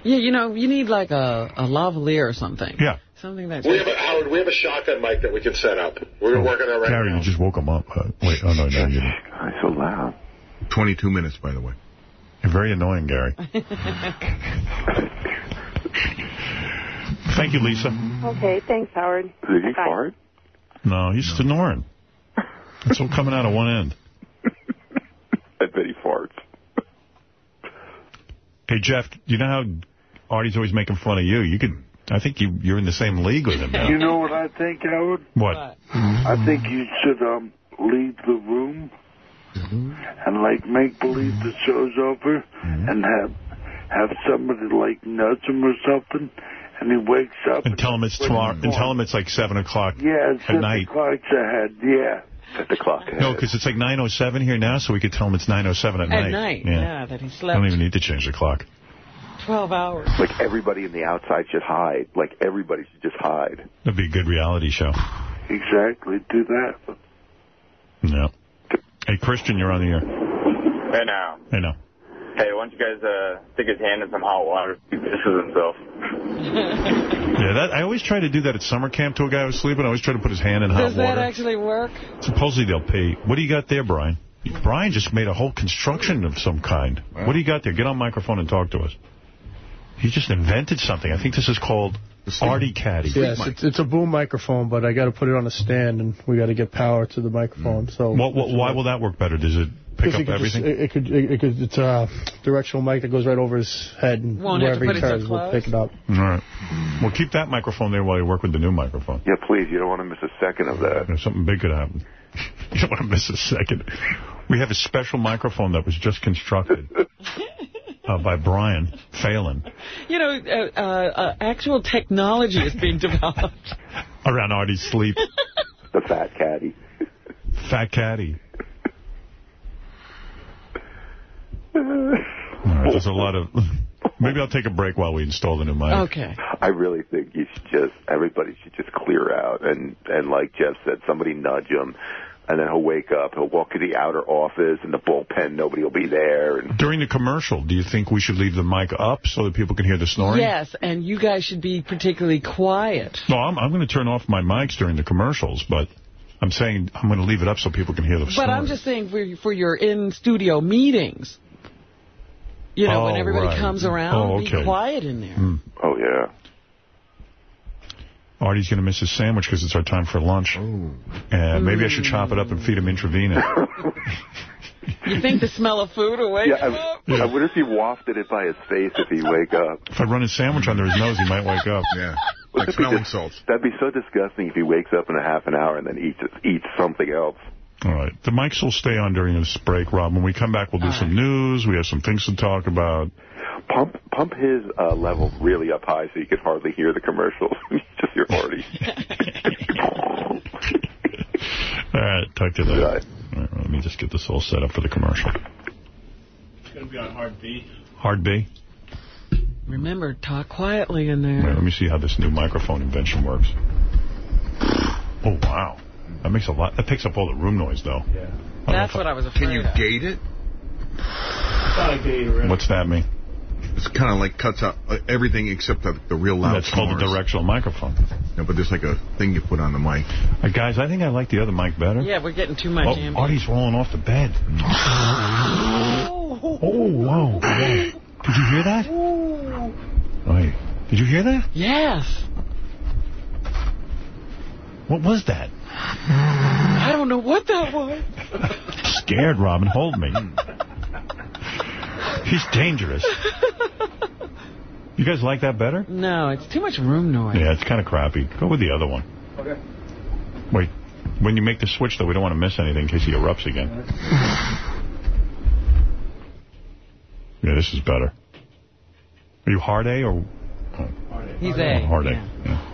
Yeah, you know, you need like a, a lavalier or something. Yeah. Something that's... We have a, Howard, we have a shotgun mic that we can set up. We're working on it right Gary, now. you just woke him up. Uh, wait, oh, no, no, you didn't. God, so loud. 22 minutes, by the way. You're very annoying, Gary. [LAUGHS] Thank you, Lisa. Okay, thanks, Howard. Did he Bye. fart? No, he's snoring. It's all coming out of one end. [LAUGHS] I bet he farts. Hey, Jeff, you know how Artie's always making fun of you? You could, I think you, you're in the same league with him now. You know what I think, Howard? What? I think you should um leave the room and like make believe the show's over and have have somebody like nudge him or something, and he wakes up And tell him it's tomorrow, and tell him it's like 7 o'clock yeah, it's at night. clock's ahead. Yeah. Set the clock ahead. No, because it's like 9.07 here now, so we could tell him it's 9.07 at, At night. At night, yeah, that he slept. I don't even need to change the clock. 12 hours. Like everybody in the outside should hide. Like everybody should just hide. That'd be a good reality show. Exactly. Do that. Yeah. Hey, Christian, you're on the air. Hey now, Hey, no. Hey, why don't you guys uh, stick his hand in some hot water? He pisses himself. [LAUGHS] Yeah, that I always try to do that at summer camp to a guy who's sleeping. I always try to put his hand in hot water. Does that actually work? Supposedly they'll pay. What do you got there, Brian? Brian just made a whole construction of some kind. What do you got there? Get on microphone and talk to us. He just invented something. I think this is called Artie Caddy. Yes, it's, it's a boom microphone, but I got to put it on a stand, and we got to get power to the microphone. So What, what, why will that work better? Does it pick Because up it could everything? Just, it, it could, it, it could, it's a directional mic that goes right over his head, and Won't wherever he it turns, we'll pick it up. All right. Well, keep that microphone there while you work with the new microphone. Yeah, please. You don't want to miss a second of that. You know, something big could happen. [LAUGHS] You don't want to miss a second. We have a special microphone that was just constructed [LAUGHS] uh, by Brian Phelan You know, uh, uh, uh, actual technology is being developed. [LAUGHS] around Artie's sleep. The fat caddy. Fat caddy. All right, there's a lot of... [LAUGHS] Maybe I'll take a break while we install the new mic. Okay. I really think you should just, everybody should just clear out. And, and like Jeff said, somebody nudge him. And then he'll wake up. He'll walk to the outer office and the bullpen. Nobody will be there. And During the commercial, do you think we should leave the mic up so that people can hear the snoring? Yes, and you guys should be particularly quiet. No, I'm, I'm going to turn off my mics during the commercials, but I'm saying I'm going to leave it up so people can hear the But snoring. I'm just saying for for your in-studio meetings. You know, when Oh, everybody right. comes oh, around, Oh, be quiet in there. Mm. Oh, yeah. Artie's going to miss his sandwich because it's our time for lunch. And maybe I should mm. chop it up and feed him intravenous. [LAUGHS] You think the smell of food will wake Yeah, him I, up? I wonder if he wafted it by his face if he wake up. If I run his sandwich under his nose, he might wake up. Yeah. Like smelling salts. That'd be so disgusting if he wakes up in a half an hour and then eats eats something else. All right. The mics will stay on during this break, Rob. When we come back, we'll do some news. We have some things to talk about. Pump pump his uh, level really up high so you can hardly hear the commercials. [LAUGHS] Just hear Artie. [LAUGHS] All right. Talk to you later. All right, let me just get this all set up for the commercial. It's going to be on hard B. Hard B. Remember, talk quietly in Wait, there. let me see how this new microphone invention works. Oh, wow. That makes a lot. That picks up all the room noise, though. Yeah. That's what I was afraid Can you of. gate it? What's that mean? It's kind of like cuts out uh, everything except the, the real loud That's called a directional microphone. No, but there's like a thing you put on the mic. Uh, guys, I think I like the other mic better. Yeah, we're getting too much Oh, ambient. Artie's rolling off the bed. Oh, whoa. whoa. Did you hear that? Wait. Did you hear that? Yes. What was that? I don't know what that was. Scared, Robin. Hold me. He's dangerous. You guys like that better? No, it's too much room noise. Yeah, it's kind of crappy. Go with the other one. Okay. Wait. When you make the switch, though, we don't want to miss anything in case he erupts again. Yeah, this is better. Are you hard A or... He's Oh, A. hard A. yeah. Yeah.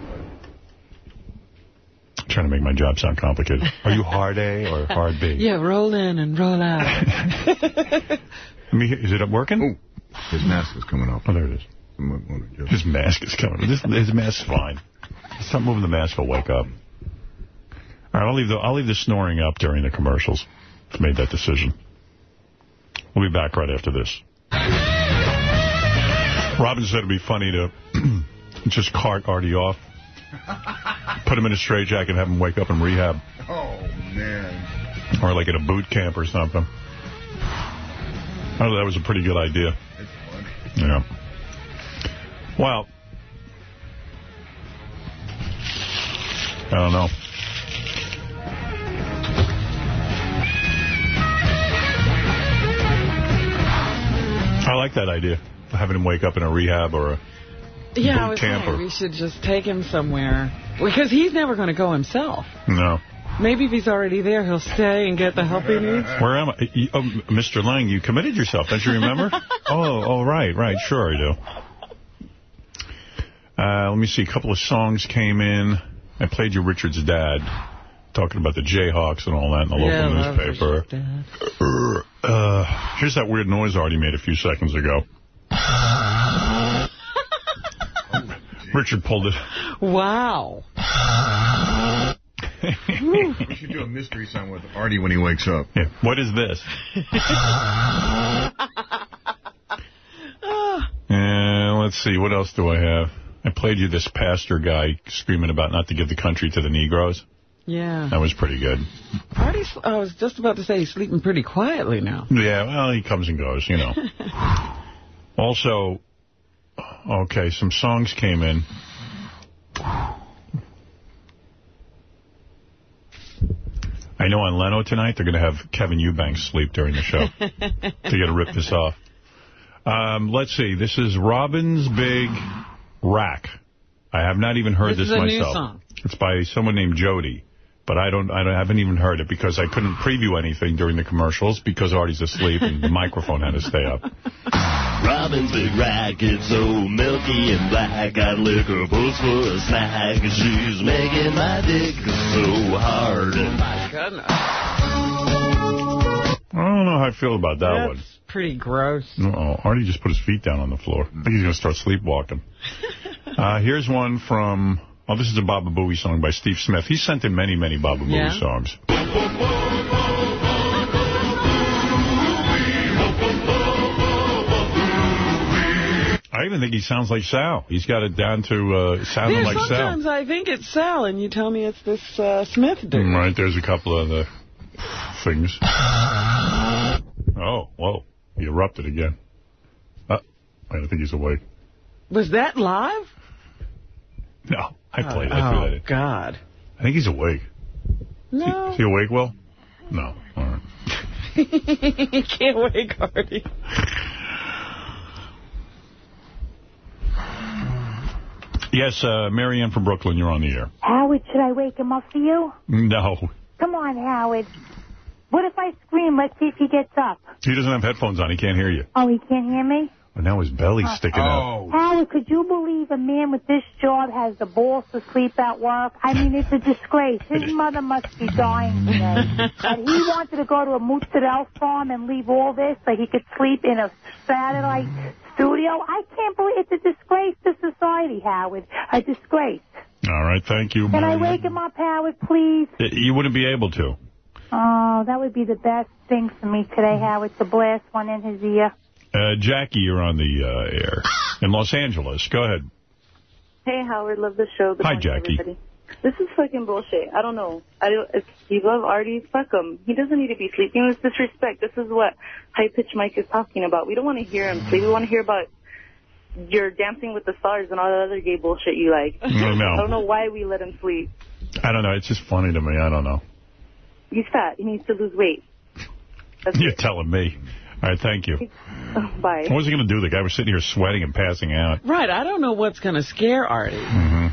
I'm trying to make my job sound complicated. Are you hard A or hard B? [LAUGHS] Yeah, roll in and roll out. Let me hear- is it up working? Oh, his mask is coming off. Oh, there it is. His mask is coming. This, his mask's fine. Stop moving the mask. He'll wake up. All right, I'll leave the I'll leave the snoring up during the commercials. I've made that decision. We'll be back right after this. Robin said it'd be funny to [CLEARS THROAT] just cart Artie off, put him in a straitjacket, and have him wake up in rehab, Oh, man. or like at a boot camp or something. I thought that was a pretty good idea. Yeah. Well, I don't know. I like that idea, having him wake up in a rehab or a Yeah, I boot was camp. saying we should just take him somewhere. Because he's never going to go himself. no. Maybe if he's already there, he'll stay and get the help he needs. Where am I? Oh, Mr. Lange, you committed yourself, don't you remember? [LAUGHS] oh, oh, right, right. Sure I do. Uh, let me see. A couple of songs came in. I played you Richard's dad, talking about the Jayhawks and all that in the Yeah, I local newspaper. Uh, here's that weird noise Artie made a few seconds ago. Richard pulled it. Wow. [LAUGHS] we should do a mystery song with Artie when he wakes up. Yeah. What is this? [LAUGHS] Uh, let's see, what else do I have? I played you this pastor guy screaming about not to give the country to the Negroes. Yeah. That was pretty good. Artie's, I was just about to say he's sleeping pretty quietly now. Yeah, well, he comes and goes, you know. [LAUGHS] also, okay, some songs came in. I know on Leno tonight, they're going to have Kevin Eubanks sleep during the show. [LAUGHS] they got to rip this off. Um, let's see. This is Robin's Big Rack. I have not even heard This this, is a new myself. It's by someone named Jody. But I don't, I don't, haven't even heard it because I couldn't preview anything during the commercials because Artie's asleep and the microphone had to stay up. Robin's big rack, it's so milky and black. Got liquor boots for a snack. She's making my dick so hard. My goodness. I don't know how I feel about that one. That's pretty gross. Uh-oh. Artie just put his feet down on the floor. I think he's going to start sleepwalking. [LAUGHS] uh, here's one from, oh, this is a Baba Booey song by Steve Smith. He sent in many, many Baba Yeah. Booey songs. I even think he sounds like Sal. He's got it down to uh, sounding There's like Sal. sometimes I think it's Sal, and you tell me it's this uh, Smith dude. Mm, Right, there's a couple of the things. Oh, whoa. He erupted again. Uh, I think he's awake. Was that live? No, I played. Oh, I threw that in. God. I think he's awake. No. Is he awake, Will? No. All right. [LAUGHS] he can't wake Artie. Yes, uh, Marianne from Brooklyn, you're on the air. Howard, should I wake him up for you? No. Come on, Howard. What if I scream? Let's see if he gets up. He doesn't have headphones on. He can't hear you. Oh, he can't hear me? And now his belly's sticking out. Howard, could you believe a man with this job has the balls to sleep at work? I mean, it's a disgrace. His [LAUGHS] mother must be dying today. But he wanted to go to a mozzarella farm and leave all this so he could sleep in a satellite studio. I can't believe it's a disgrace to society, Howard. A disgrace. All right, thank you. Can I wake him up, Howard, please? You wouldn't be able to. Oh, that would be the best thing for me today, Howard, to blast one in his ear. Uh, Jackie, you're on the uh, air [GASPS] in Los Angeles. Go ahead. Hey, Howard, love the show. Good Hi, morning, Jackie. Everybody. This is fucking bullshit. I don't know. I don't, if you love Artie, fuck him. He doesn't need to be sleeping. It's disrespect. This is what High Pitch Mike is talking about. We don't want to hear him sleep. We want to hear about your Dancing with the Stars and all that other gay bullshit you like. No, no. [LAUGHS] I don't know why we let him sleep. I don't know. It's just funny to me. I don't know. He's fat. He needs to lose weight. [LAUGHS] You're telling me. All right, thank you. [LAUGHS] Bye. What was he going to do? The guy was sitting here sweating and passing out. Right, I don't know what's going to scare Artie hmm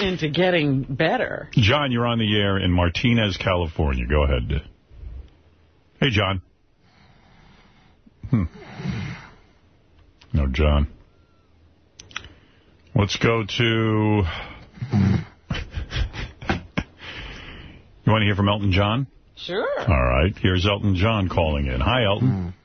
into getting better. John, you're on the air in Martinez, California. Go ahead. Hey, John. Hmm. No, John. Let's go to... [LAUGHS] you want to hear from Elton John? Sure. All right. Here's Elton John calling in. Hi, Elton. Hi,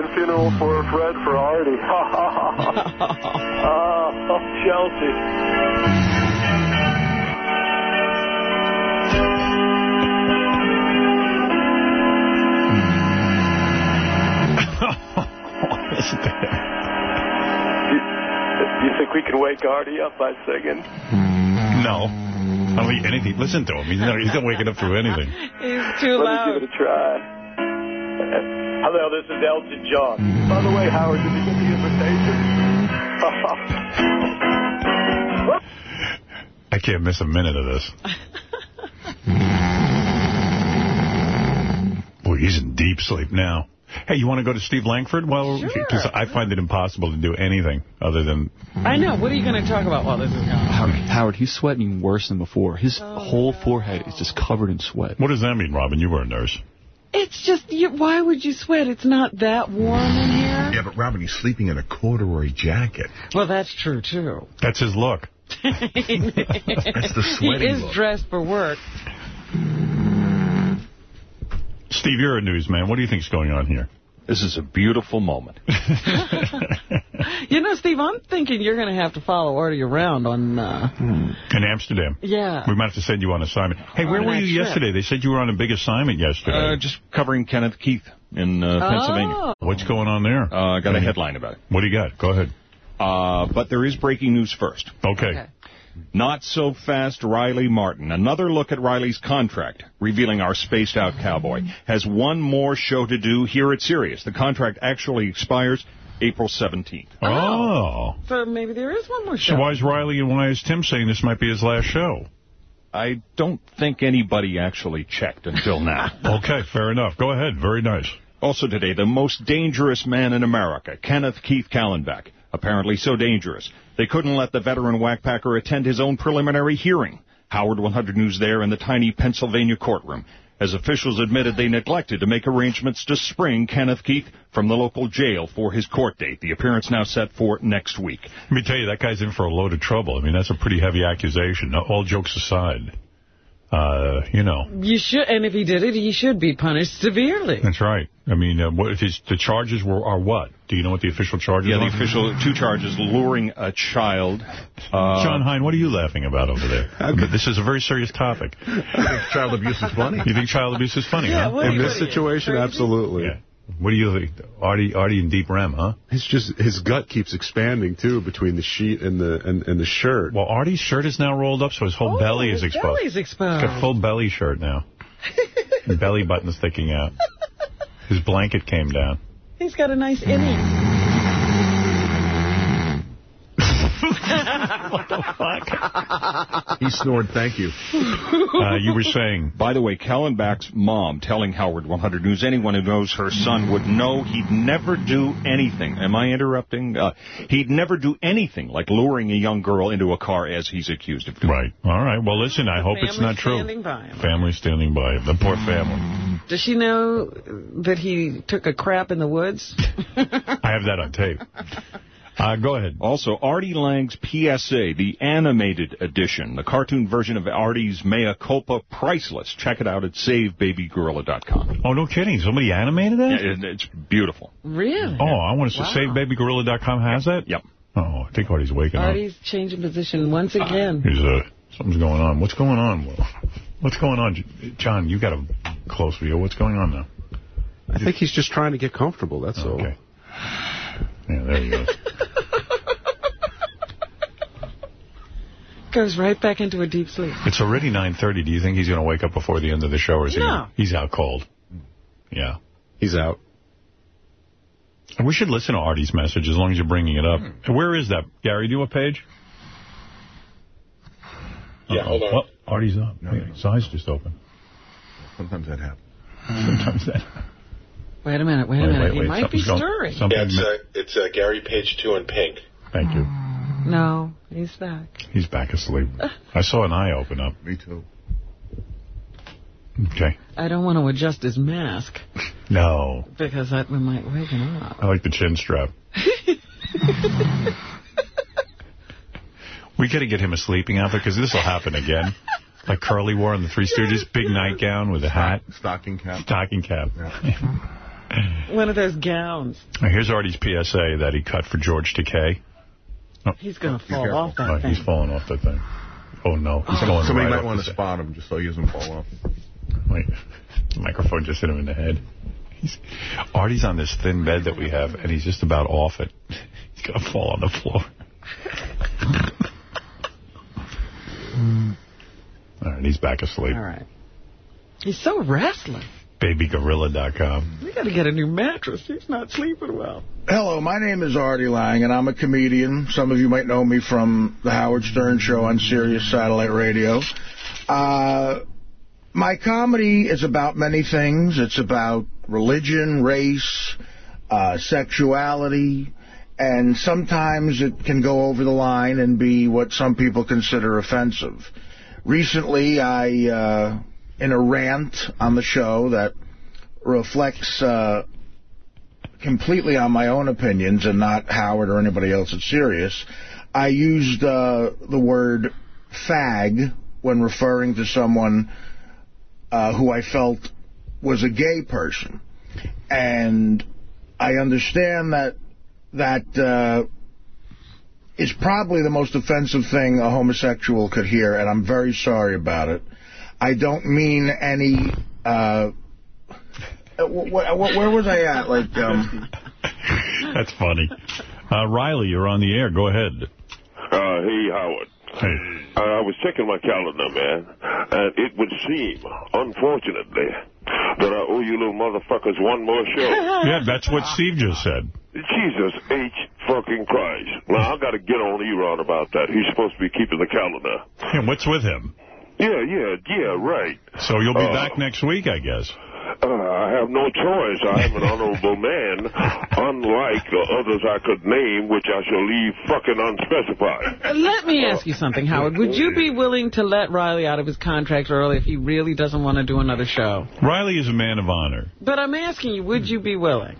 was playing funeral for Fred for Artie. [LAUGHS] Uh, oh, Chelsea. You, [LAUGHS] you think we can wake Artie up by singing? No. I don't think anything. Listen to him. He's not, he's not waking up through anything. [LAUGHS] He's too Let loud. me give it a try. Hello, this is Elton John. By the way, Howard, did you get the invitation? [LAUGHS] I can't miss a minute of this. [LAUGHS] Boy, he's in deep sleep now. Hey, you want to go to Steve Langford? Well, because I find it impossible to do anything other than... I know. What are you going to talk about while this is going on? Howard, Howard, he's sweating worse than before. His oh, whole forehead is just covered in sweat. What does that mean, Robin? You were a nurse. It's just, you, why would you sweat? It's not that warm in here. Yeah, but Robin, he's sleeping in a corduroy jacket. Well, that's true, too. That's his look. [LAUGHS] That's the he is look. dressed for work. Steve, you're a newsman. What do you think's going on here? This is a beautiful moment. [LAUGHS] You know, Steve, I'm thinking you're going to have to follow Artie around on... Uh, In Amsterdam. Yeah. We might have to send you on assignment. Hey, where On were you trip. yesterday? They said you were on a big assignment yesterday. Uh, just covering Kenneth Keith. in uh, Pennsylvania. What's going on there? Uh, I got a headline about it. What do you got? Go ahead. Uh, but there is breaking news first. Okay. Not so fast, Riley Martin. Another look at Riley's contract, revealing our spaced out cowboy, has one more show to do here at Sirius. The contract actually expires April 17th. Oh. So maybe there is one more show. So why is Riley and why is Tim saying this might be his last show? I don't think anybody actually checked until now. [LAUGHS] okay, fair enough. Go ahead. Very nice. Also today, the most dangerous man in America, Kenneth Keith Kallenbach. Apparently so dangerous. They couldn't let the veteran whackpacker attend his own preliminary hearing. Howard 100 News there in the tiny Pennsylvania courtroom. As officials admitted they neglected to make arrangements to spring Kenneth Keith from the local jail for his court date. The appearance now set for next week. Let me tell you, that guy's in for a load of trouble. I mean, that's a pretty heavy accusation. All jokes aside, uh, you know. You should, and if he did it, he should be punished severely. That's right. I mean, uh, what, his, the charges were are what? Do you know what the official charges Yeah, are? the official two charges, luring a child. Uh, John Hein, what are you laughing about over there? [LAUGHS] this is a very serious topic. [LAUGHS] child abuse is funny. You think child abuse is funny, Yeah, huh? In this what are you, situation, absolutely. Yeah. What do you think? Artie, Artie in deep REM, huh? It's just his gut keeps expanding too between the sheet and the and, and the shirt. Well, Artie's shirt is now rolled up, so his whole Oh, belly is his exposed. belly's exposed. He's got a full belly shirt now. [LAUGHS] Belly button sticking out. His blanket came down. He's got a nice innie. What the fuck? He snored, thank you. Uh, you were saying. By the way, Kallenbach's mom telling Howard 100 News, anyone who knows her son would know he'd never do anything. Am I interrupting? Uh, he'd never do anything like luring a young girl into a car as he's accused of doing. Right. All right. Well, listen, I hope it's not true. standing by him. Family standing by him. The poor family. Does she know that he took a crap in the woods? [LAUGHS] I have that on tape. [LAUGHS] Uh, go ahead. Also, Artie Lange's PSA, the animated edition, the cartoon version of Artie's Mea Culpa, priceless. Check it out at SaveBabyGorilla.com. Oh, no kidding. Somebody animated that? Yeah, it- it's beautiful. Really? Oh, I want to Wow. say SaveBabyGorilla.com has that? Yep. Oh, I think Artie's waking up. Artie's changing position once again. He's, uh, something's going on. What's going on, Will? What's going on? John, you got a close view. What's going on now? I think he's just trying to get comfortable, that's all. Okay. Yeah, there he goes. [LAUGHS] Goes right back into a deep sleep. It's already 9.30. Do you think he's going to wake up before the end of the show, or is he? No. He's out cold. Yeah. He's out. And we should listen to Artie's message as long as you're bringing it up. Hmm. Where is that? Gary, do you have a page? Yeah, hold on. Well, Artie's up. His eyes just open. Sometimes that happens. [LAUGHS] Sometimes that. Wait a minute, wait a minute. wait, he might be something's going- stirring. Yeah, it's, uh, it's uh, Gary Page 2 in pink. Thank you. No, he's back. He's back asleep. [LAUGHS] I saw an eye open up. Me too. Okay. I don't want to adjust his mask [LAUGHS] No. because that might wake him up. I like the chin strap. [LAUGHS] we got to get him a sleeping outfit because this will happen again. Like Curly wore in the Three Stooges, big nightgown with a hat. Stocking cap. Stocking cap. [LAUGHS] One of those gowns. Here's Artie's PSA that he cut for George Takei. Oh, He's going to fall off that oh, thing. he's falling off that thing. Oh, no. He's ah. going Somebody right might want to spot him just so he doesn't fall off. Wait, [LAUGHS] the microphone just hit him in the head. He's, Artie's on this thin bed that we have, and he's just about off it. [LAUGHS] He's going to fall on the floor. All right, he's back asleep. All right. He's so restless. Babygorilla.com. We got to get a new mattress. He's not sleeping well. Hello, my name is Artie Lange, and I'm a comedian. Some of you might know me from the Howard Stern Show on Sirius Satellite Radio. Uh, my comedy is about many things. It's about religion, race, uh, sexuality, and sometimes it can go over the line and be what some people consider offensive. Recently, I, uh, in a rant on the show that reflects uh, completely on my own opinions and not Howard or anybody else at Sirius, I used uh, the word fag when referring to someone uh, who I felt was a gay person. And I understand that that uh, is probably the most offensive thing a homosexual could hear, and I'm very sorry about it. I don't mean any... Uh, what, what, where was I at? Like, um... [LAUGHS] That's funny. Uh, Riley, you're on the air. Go ahead. Uh, hey, Howard. Hey. Uh, I was checking my calendar, man, and it would seem, unfortunately, that I owe you little motherfuckers one more show. [LAUGHS] Yeah, that's what Steve just said. Jesus H. fucking Christ. Now, I've got to get on Eron about that. He's supposed to be keeping the calendar. Yeah, what's with him? Yeah, yeah, yeah, right. So you'll be Uh, back next week, I guess. Uh, I have no choice. I am an honorable [LAUGHS] man, unlike the others I could name, which I shall leave fucking unspecified. Let me ask you something, Howard. Would you be willing to let Riley out of his contract early if he really doesn't want to do another show? Riley is a man of honor. But I'm asking you, would you be willing?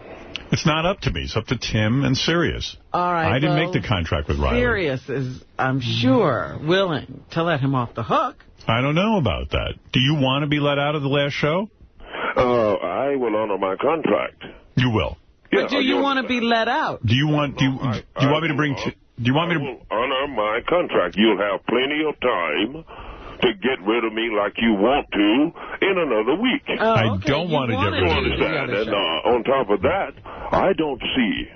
It's not up to me. It's up to Tim and Sirius. All right. I didn't well, make the contract with Riley. Sirius is, I'm sure, willing to let him off the hook. I don't know about that. Do you want to be let out of the last show? Uh, I will honor my contract. You will. Yeah, But do you want to be let out? Do you want do you, do you want me to bring t- do you want me to will honor my contract. You'll have plenty of time to get rid of me like you want to in another week. Oh, I don't want to get rid of you. understand? And uh, on top of that, I don't see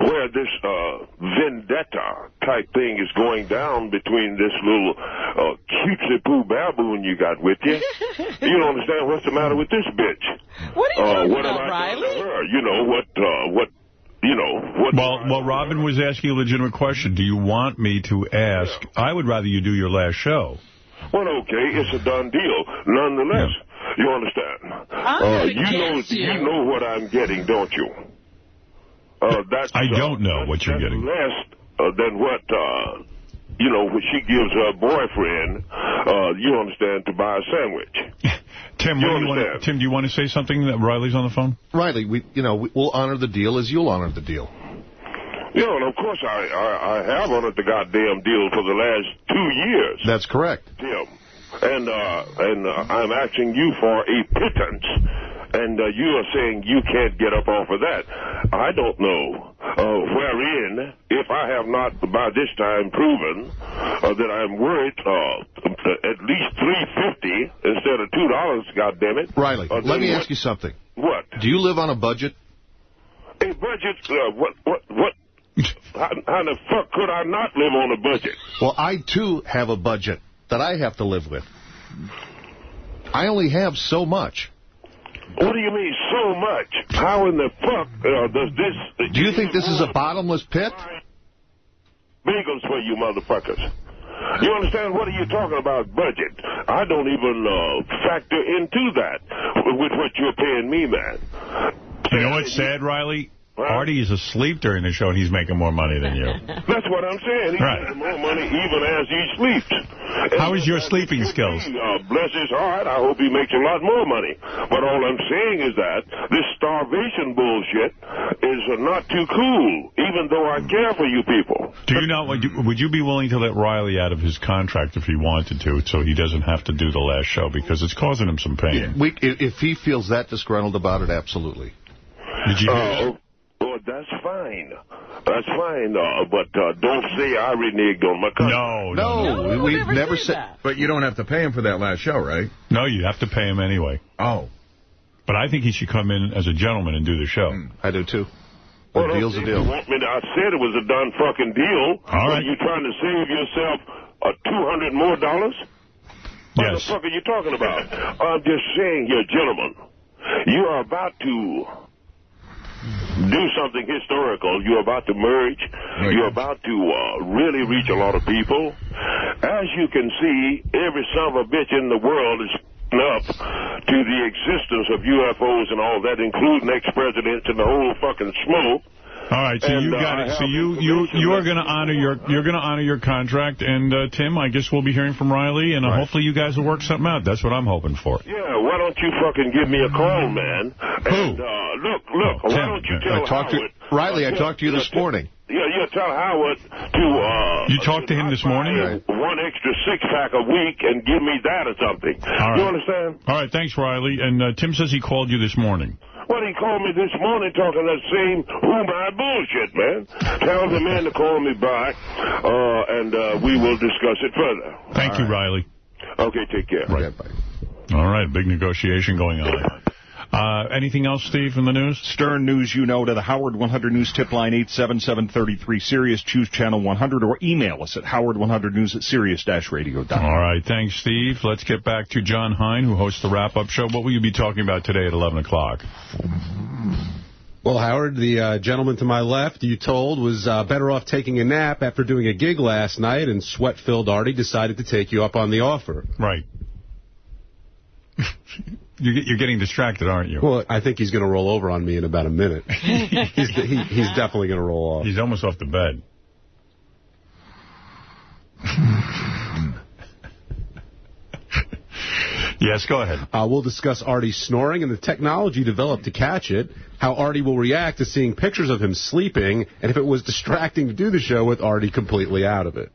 where this uh, vendetta type thing is going down between this little uh, cutesy poo baboon you got with you. [LAUGHS] you don't understand what's the matter with this bitch. What are you uh, talking what about, have I Riley? to her? You know what? Uh, what? You know what? Well, well, Robin was asking a legitimate question. Do you want me to ask? I would rather you do your last show. Well, okay, it's a done deal. Nonetheless, you understand? I'm Uh, you know, guess you. you know what I'm getting, don't you? Uh, that's I uh, don't know that's- what you're getting. Less uh, than what uh, you know when she gives her boyfriend. Uh, you understand to buy a sandwich. [LAUGHS] Tim, You what do you wanna, Tim, do you want to say something that Riley's on the phone? Riley, we, you know, we- we'll honor the deal as you'll honor the deal. You know, and of course I, I, I have honored the goddamn deal for the last two years. That's correct. Tim. And uh, and uh, I'm asking you for a pittance, and uh, you are saying you can't get up off of that. I don't know uh, wherein, if I have not by this time proven uh, that I'm worth uh, at least three fifty instead of two dollars. God damn it! Riley, Uh, let me what- ask you something. What? Do you live on a budget? A budget? Uh, what? What? What? How, how the fuck could I not live on a budget? Well, I, too, have a budget that I have to live with. I only have so much. What do you mean so much? How in the fuck uh, does this? Do you think this is a bottomless pit? Bagels for you motherfuckers. You understand? What are you talking about, budget? I don't even uh, factor into that with what you're paying me, man. You know what's sad, Riley? Artie is asleep during the show, and he's making more money than you. [LAUGHS] That's what I'm saying. He's Right. making more money even as he sleeps. How is your sleeping skills? Uh, bless his heart. I hope he makes a lot more money. But all I'm saying is that this starvation bullshit is uh, not too cool, even though I care for you people. Do you know, would you, would you be willing to let Riley out of his contract if he wanted to, so he doesn't have to do the last show, because it's causing him some pain? We, if he feels that disgruntled about it, absolutely. Did you? Oh, that's fine. That's fine, uh, but uh, don't say I reneged on my contract. No, No, we, we've never said... But you don't have to pay him for that last show, right? No, you have to pay him anyway. Oh. But I think he should come in as a gentleman and do the show. I do, too. Well, deal's a deal. Want me to, I said it was a done fucking deal. All right. Are you trying to save yourself uh, 200 more dollars? Yes. What the fuck are you talking about? I'm just saying here, gentleman. you are about to do something historical. You're about to merge. You're about to uh, really reach a lot of people. As you can see, every son of a bitch in the world is up to the existence of UFOs and all that, including ex-presidents and the whole fucking smoke. All right, so And, you uh, got I it. So you you you are going to honor your you're going to honor your contract, and uh, Tim, I guess we'll be hearing from Riley, and uh, hopefully you guys will work something out. That's what I'm hoping for. Yeah, why don't you fucking give me a call, man? And, uh, look, look, Oh, why Tim, don't you tell I tell talked to- Howard... Riley, I uh, talked to you yeah, this morning. Yeah, yeah, tell Howard to, uh... You talked to him this morning? buy One extra six-pack a week and give me that or something. All You understand? All right, thanks, Riley. And uh, Tim says he called you this morning. Well, he called me this morning talking that same who-my bullshit, man. Tell the man to call me back, uh, and uh, we will discuss it further. Thank you, Riley. Okay, take care. Right. bye. All right, big negotiation going on. Uh, anything else, Steve, in the news? Stern News, you know, to the Howard 100 News tip line 877-33 Sirius. Choose channel 100 or email us at howard100news at sirius-radio.com. All right, thanks, Steve. Let's get back to John Hein, who hosts the wrap-up show. What will you be talking about today at 11 o'clock? Well, Howard, the uh, gentleman to my left, you told, was uh, better off taking a nap after doing a gig last night, and sweat-filled Artie decided to take you up on the offer. Right. [LAUGHS] You're you're getting distracted, aren't you? Well, I think he's going to roll over on me in about a minute. [LAUGHS] he's, he, he's definitely going to roll off. He's almost off the bed. [LAUGHS] yes, go ahead. Uh, we'll discuss Artie's snoring and the technology developed to catch it, how Artie will react to seeing pictures of him sleeping, and if it was distracting to do the show with Artie completely out of it.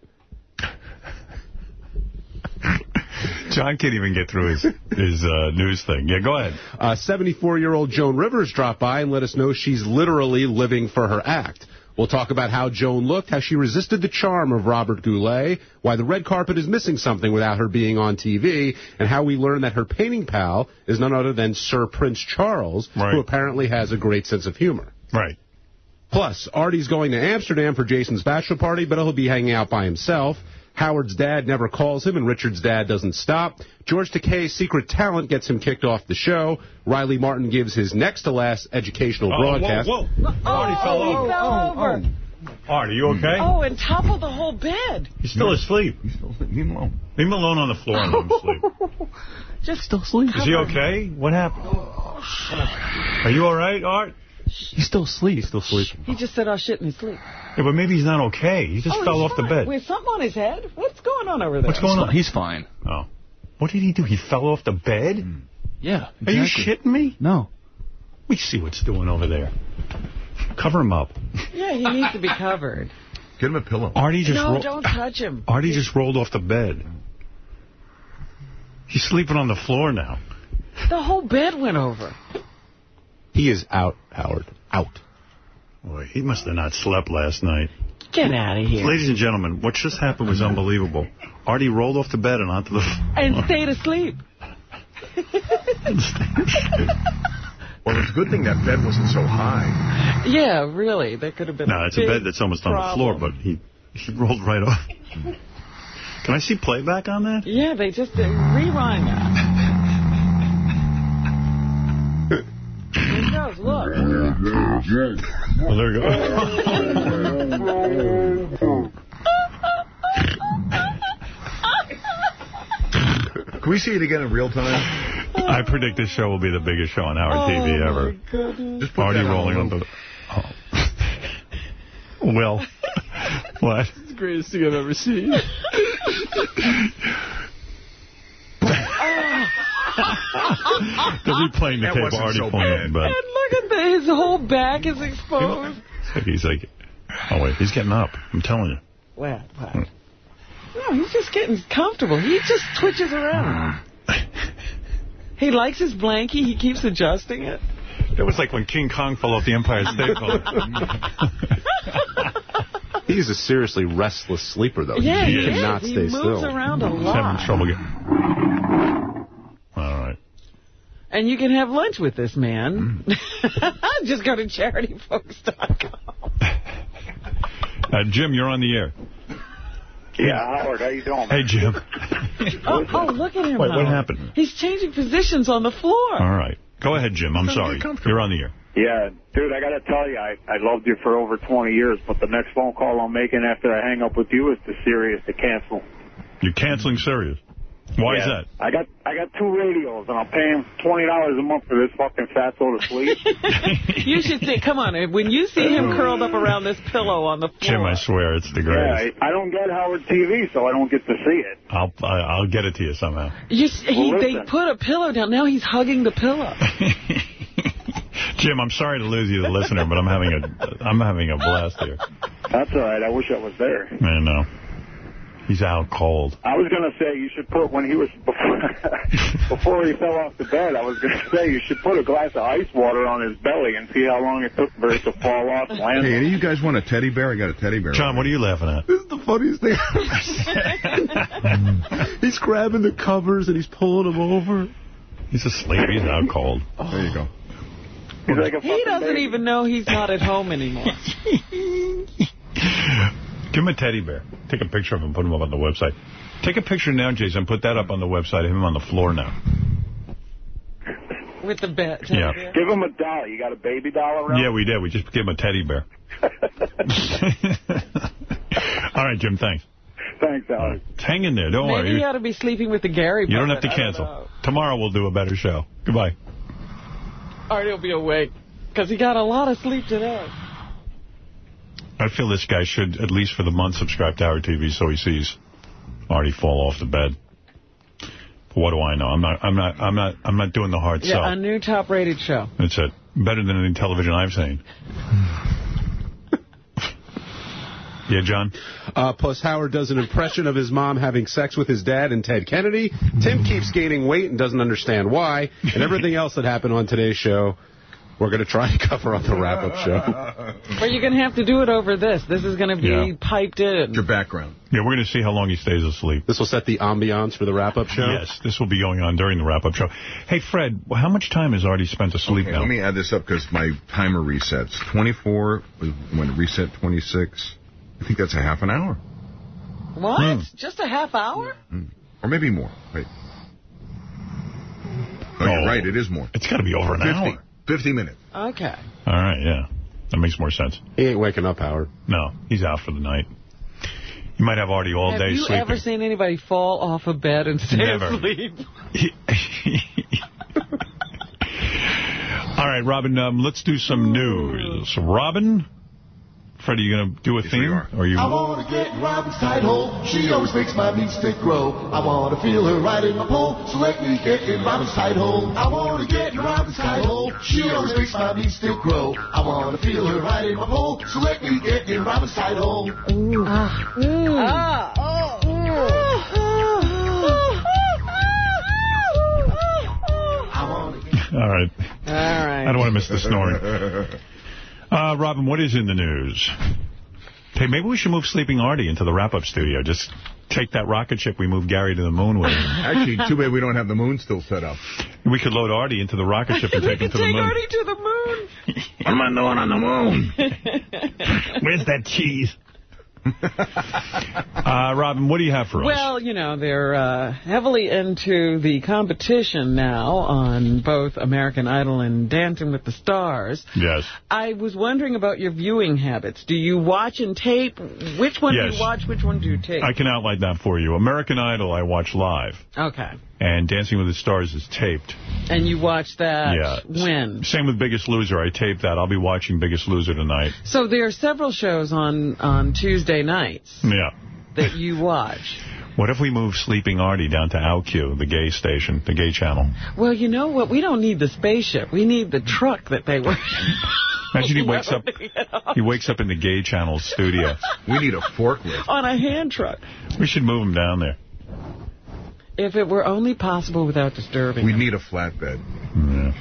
John can't even get through his his uh, news thing. Yeah, go ahead. 74-year-old Joan Rivers dropped by and let us know she's literally living for her act. We'll talk about how Joan looked, how she resisted the charm of Robert Goulet, why the red carpet is missing something without her being on TV, and how we learn that her painting pal is none other than Sir Prince Charles, Right. who apparently has a great sense of humor. Right. Plus, Artie's going to Amsterdam for Jason's bachelor party, but he'll be hanging out by himself. Howard's dad never calls him, and Richard's dad doesn't stop. George Takei's secret talent gets him kicked off the show. Riley Martin gives his next to last educational Oh, broadcast. whoa, whoa. Artie fell he over. fell over. Oh, oh, oh. Art, are you okay? Oh, and toppled the whole bed. He's still asleep. He's still. Leave him alone. Leave him alone on the floor and let him sleep. [LAUGHS] Just still asleep. Is he okay? What happened? Are you all right, Art? He's still asleep. He's still sleeping. He just said, "Oh shit," in his sleep. Yeah, but maybe he's not okay. He just oh, fell he's off the bed. With something on his head. What's going on over there? What's going on? He's fine. Oh. What did he do? He fell off the bed? Hmm. Yeah. Are you shitting me? No. We see what's doing over there. Cover him up. Yeah, he needs to be covered. Get him a pillow. Artie just no, don't touch him. [LAUGHS] Artie just rolled off the bed. He's sleeping on the floor now. The whole bed went over. He is out, Howard. Out. Boy, he must have not slept last night. Get out of here. Ladies and gentlemen, what just happened was unbelievable. Artie rolled off the bed and onto the floor. And stayed asleep. [LAUGHS] Well, it's a good thing that bed wasn't so high. Yeah, really. That could have been No, it's a bed that's almost on the floor, but he, he rolled right off. [LAUGHS] Can I see playback on that? Yeah, they just uh, rewind that. Here it look. Well, there we go. Can we see it again in real time? I predict this show will be the biggest show on Howard TV Oh, ever. Just put Artie that on rolling on the... Oh. Well, [LAUGHS] what? It's the greatest thing I've ever seen. [LAUGHS] [LAUGHS] They're replaying the That tape already wasn't so pulling bad. Whole back is exposed. He's like, oh, wait, he's getting up. I'm telling you. What? What? Hmm. No, he's just getting comfortable. He just twitches around. Hmm. he likes his blankie. He keeps adjusting it. It was like when King Kong fell off the Empire State Building. [LAUGHS] He is a seriously restless sleeper, though. Yeah, he he cannot is. He stay moves still. around a He's lot. having trouble getting... All right. And you can have lunch with this man. [LAUGHS] Just go to charityfolks.com. Uh, Jim, you're on the air. Yeah, Howard, how you doing? Hey, Jim. [LAUGHS] Oh, oh, look at him. Wait, what happened? He's changing positions on the floor. All right. Go ahead, Jim. I'm sorry. You're on the air. Yeah, dude, I got to tell you, I, I loved you for over 20 years, but the next phone call I'm making after I hang up with you is to Sirius to cancel. You're canceling Sirius. Why is that? I got I got two radios, and I'm paying $20 a month for this fucking fat fatso to sleep. [LAUGHS] [LAUGHS] you should think, come on, when you see him curled up around this pillow on the floor. Jim, I swear, it's the yeah, greatest. I, I don't get Howard TV, so I don't get to see it. I'll I, I'll get it to you somehow. You, s- he, Well, they put a pillow down. Now he's hugging the pillow. [LAUGHS] Jim, I'm sorry to lose you, the listener, but I'm having a I'm having a blast here. That's all right. I wish I was there. I know. He's out cold. I was going to say you should put, when he was, before, [LAUGHS] before he fell off the bed, I was going to say you should put a glass of ice water on his belly and see how long it took for it to fall off and land. Hey, any of you guys want a teddy bear? I got a teddy bear. John, what are you laughing at? This is the funniest thing I've ever [LAUGHS] seen. he's grabbing the covers and he's pulling them over. He's asleep. He's out cold. Oh. There you go. He's like a He doesn't baby. even know he's not at home anymore. [LAUGHS] Give him a teddy bear. Take a picture of him, put him up on the website. Take a picture now, Jason. Put that up on the website of him on the floor now. With the bed. Yeah. Give him a doll. You got a baby doll around? Yeah, we did. We just gave him a teddy bear. [LAUGHS] [LAUGHS] All right, Jim, thanks. Thanks, Alex. Hang in there. Don't Maybe worry. you ought to be sleeping with the Gary You don't have to cancel. Tomorrow we'll do a better show. Goodbye. All right, he'll be awake. Because he got a lot of sleep today. I feel this guy should, at least for the month, subscribe to our TV so he sees Artie fall off the bed. But what do I know? I'm not. I'm not. I'm not. I'm not doing the hard Yeah, sell. a new top-rated show. That's it. Better than any television I've seen. [SIGHS] yeah, John? Uh, plus, Howard does an impression of his mom having sex with his dad and Ted Kennedy. Tim keeps gaining weight and doesn't understand why. And everything else that happened on today's show, we're going to try and [LAUGHS] cover on the wrap-up show. [LAUGHS] But you're going to have to do it over this. This is going to be Yeah. piped in. Your background. Yeah, we're going to see how long he stays asleep. This will set the ambiance for the wrap-up show? Yes, this will be going on during the wrap-up show. Hey, Fred, how much time has Artie spent asleep Okay, now? let me add this up because my timer resets. 24, when reset 26. I think that's a half an hour. What? Hmm. Just a half hour? Or maybe more. Wait. Oh, you're right. It is more. It's got to be over an 50, hour. 50 minutes. Okay. All right, yeah. That makes more sense. He ain't waking up, Howard. No, he's out for the night. You might have Artie all day. Have day you sleeping. ever seen anybody fall off a bed and stay Never. asleep? [LAUGHS] All right, Robin, um, let's do some news. Robin? Fred, are you going to do a theme? Or you? I wanna get Robin's tight hole. She always makes my meat stick grow. I wanna feel her right in my pole. So let me get in Robin's tight hole. I wanna get in Robin's tight hole. She always makes my meat stick grow. I wanna feel her right in my pole. So let me get in Robin's tight hole. Ah. Ah. All right. All right. I don't want to miss the snoring. [LAUGHS] Uh, Robin, what is in the news? Hey, maybe we should move Sleeping Artie into the wrap-up studio. Just take that rocket ship we moved Gary to the moon with. Actually, too bad we don't have the moon still set up. We could load Artie into the rocket ship and [LAUGHS] take him can to the take moon. Artie to the moon. What am I doing on the moon? [LAUGHS] Where's that cheese? [LAUGHS] uh, Robin, what do you have for us? Well, you know, they're uh, heavily into the competition now on both American Idol and Dancing with the Stars. Yes. I was wondering about your viewing habits. Do you watch and tape? Which one do you watch? Which one do you tape? I can outline that for you. American Idol, I watch live. Okay. And Dancing with the Stars is taped. And you watch that Yeah. when? Same with Biggest Loser. I taped that. I'll be watching Biggest Loser tonight. So there are several shows on, on Tuesday nights Yeah. that you watch. [LAUGHS] What if we move Sleeping Artie down to OutQ, the gay station, the gay channel? Well, you know what? We don't need the spaceship. We need the truck that they were. [LAUGHS] Imagine he wakes up [LAUGHS] he wakes up in the gay channel studio. We need a forklift. on a hand truck. We should move him down there. If it were only possible without disturbing We him. need a flatbed. Yeah.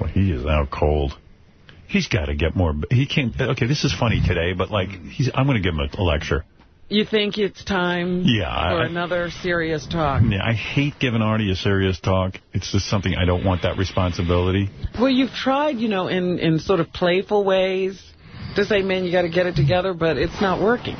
Well, he is out cold. He's got to get more. He can't. Okay, this is funny today, but like, he's. I'm going to give him a, a lecture. You think it's time Yeah, for I- another serious talk? Yeah, I hate giving Artie a serious talk. It's just something I don't want that responsibility. Well, you've tried, you know, in, in sort of playful ways to say, man, you got to get it together, but it's not working.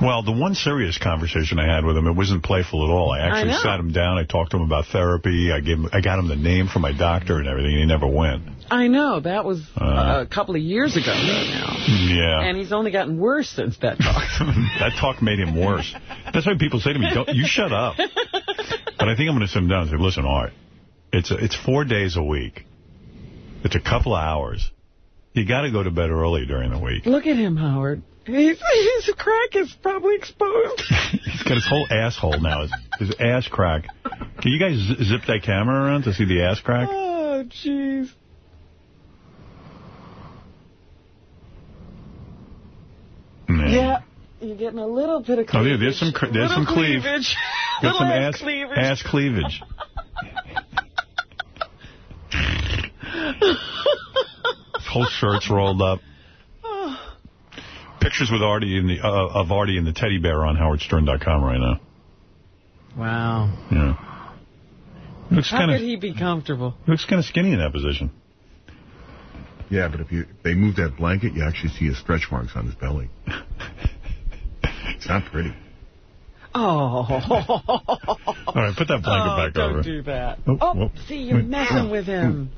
Well, the one serious conversation I had with him, it wasn't playful at all. I I actually know. sat him down. I talked to him about therapy. I gave him, I got him the name for my doctor and everything, and he never went. I know. That was Uh. a couple of years ago now. Yeah. And he's only gotten worse since that talk. [LAUGHS] that talk made him worse. That's why people say to me, "Don't you shut up." [LAUGHS] But I think I'm going to sit him down and say, "Listen, Art, it's a, it's four days a week. It's a couple of hours. You got to go to bed early during the week. Look at him, Howard. He's, his crack is probably exposed. [LAUGHS] He's got his whole asshole now. His, his ass crack. Can you guys zip that camera around to see the ass crack? Oh, jeez. Yeah, you're getting a little bit of Oh, cleavage. yeah, there's some cr- there's some cleavage. Got little some ass ass cleavage. ass cleavage. [LAUGHS] His whole shirt's rolled up. Pictures with Artie in the uh, of Artie and the teddy bear on howardstern.com right now. Wow. Yeah. Looks How kind of could he be comfortable? looks kind of skinny in that position. Yeah, but if you they move that blanket, you actually see his stretch marks on his belly. [LAUGHS] it's not pretty. Oh. [LAUGHS] All right, put that blanket oh, back don't over. do that. Oh, Oh, whoa. see, you're Wait. messing with him.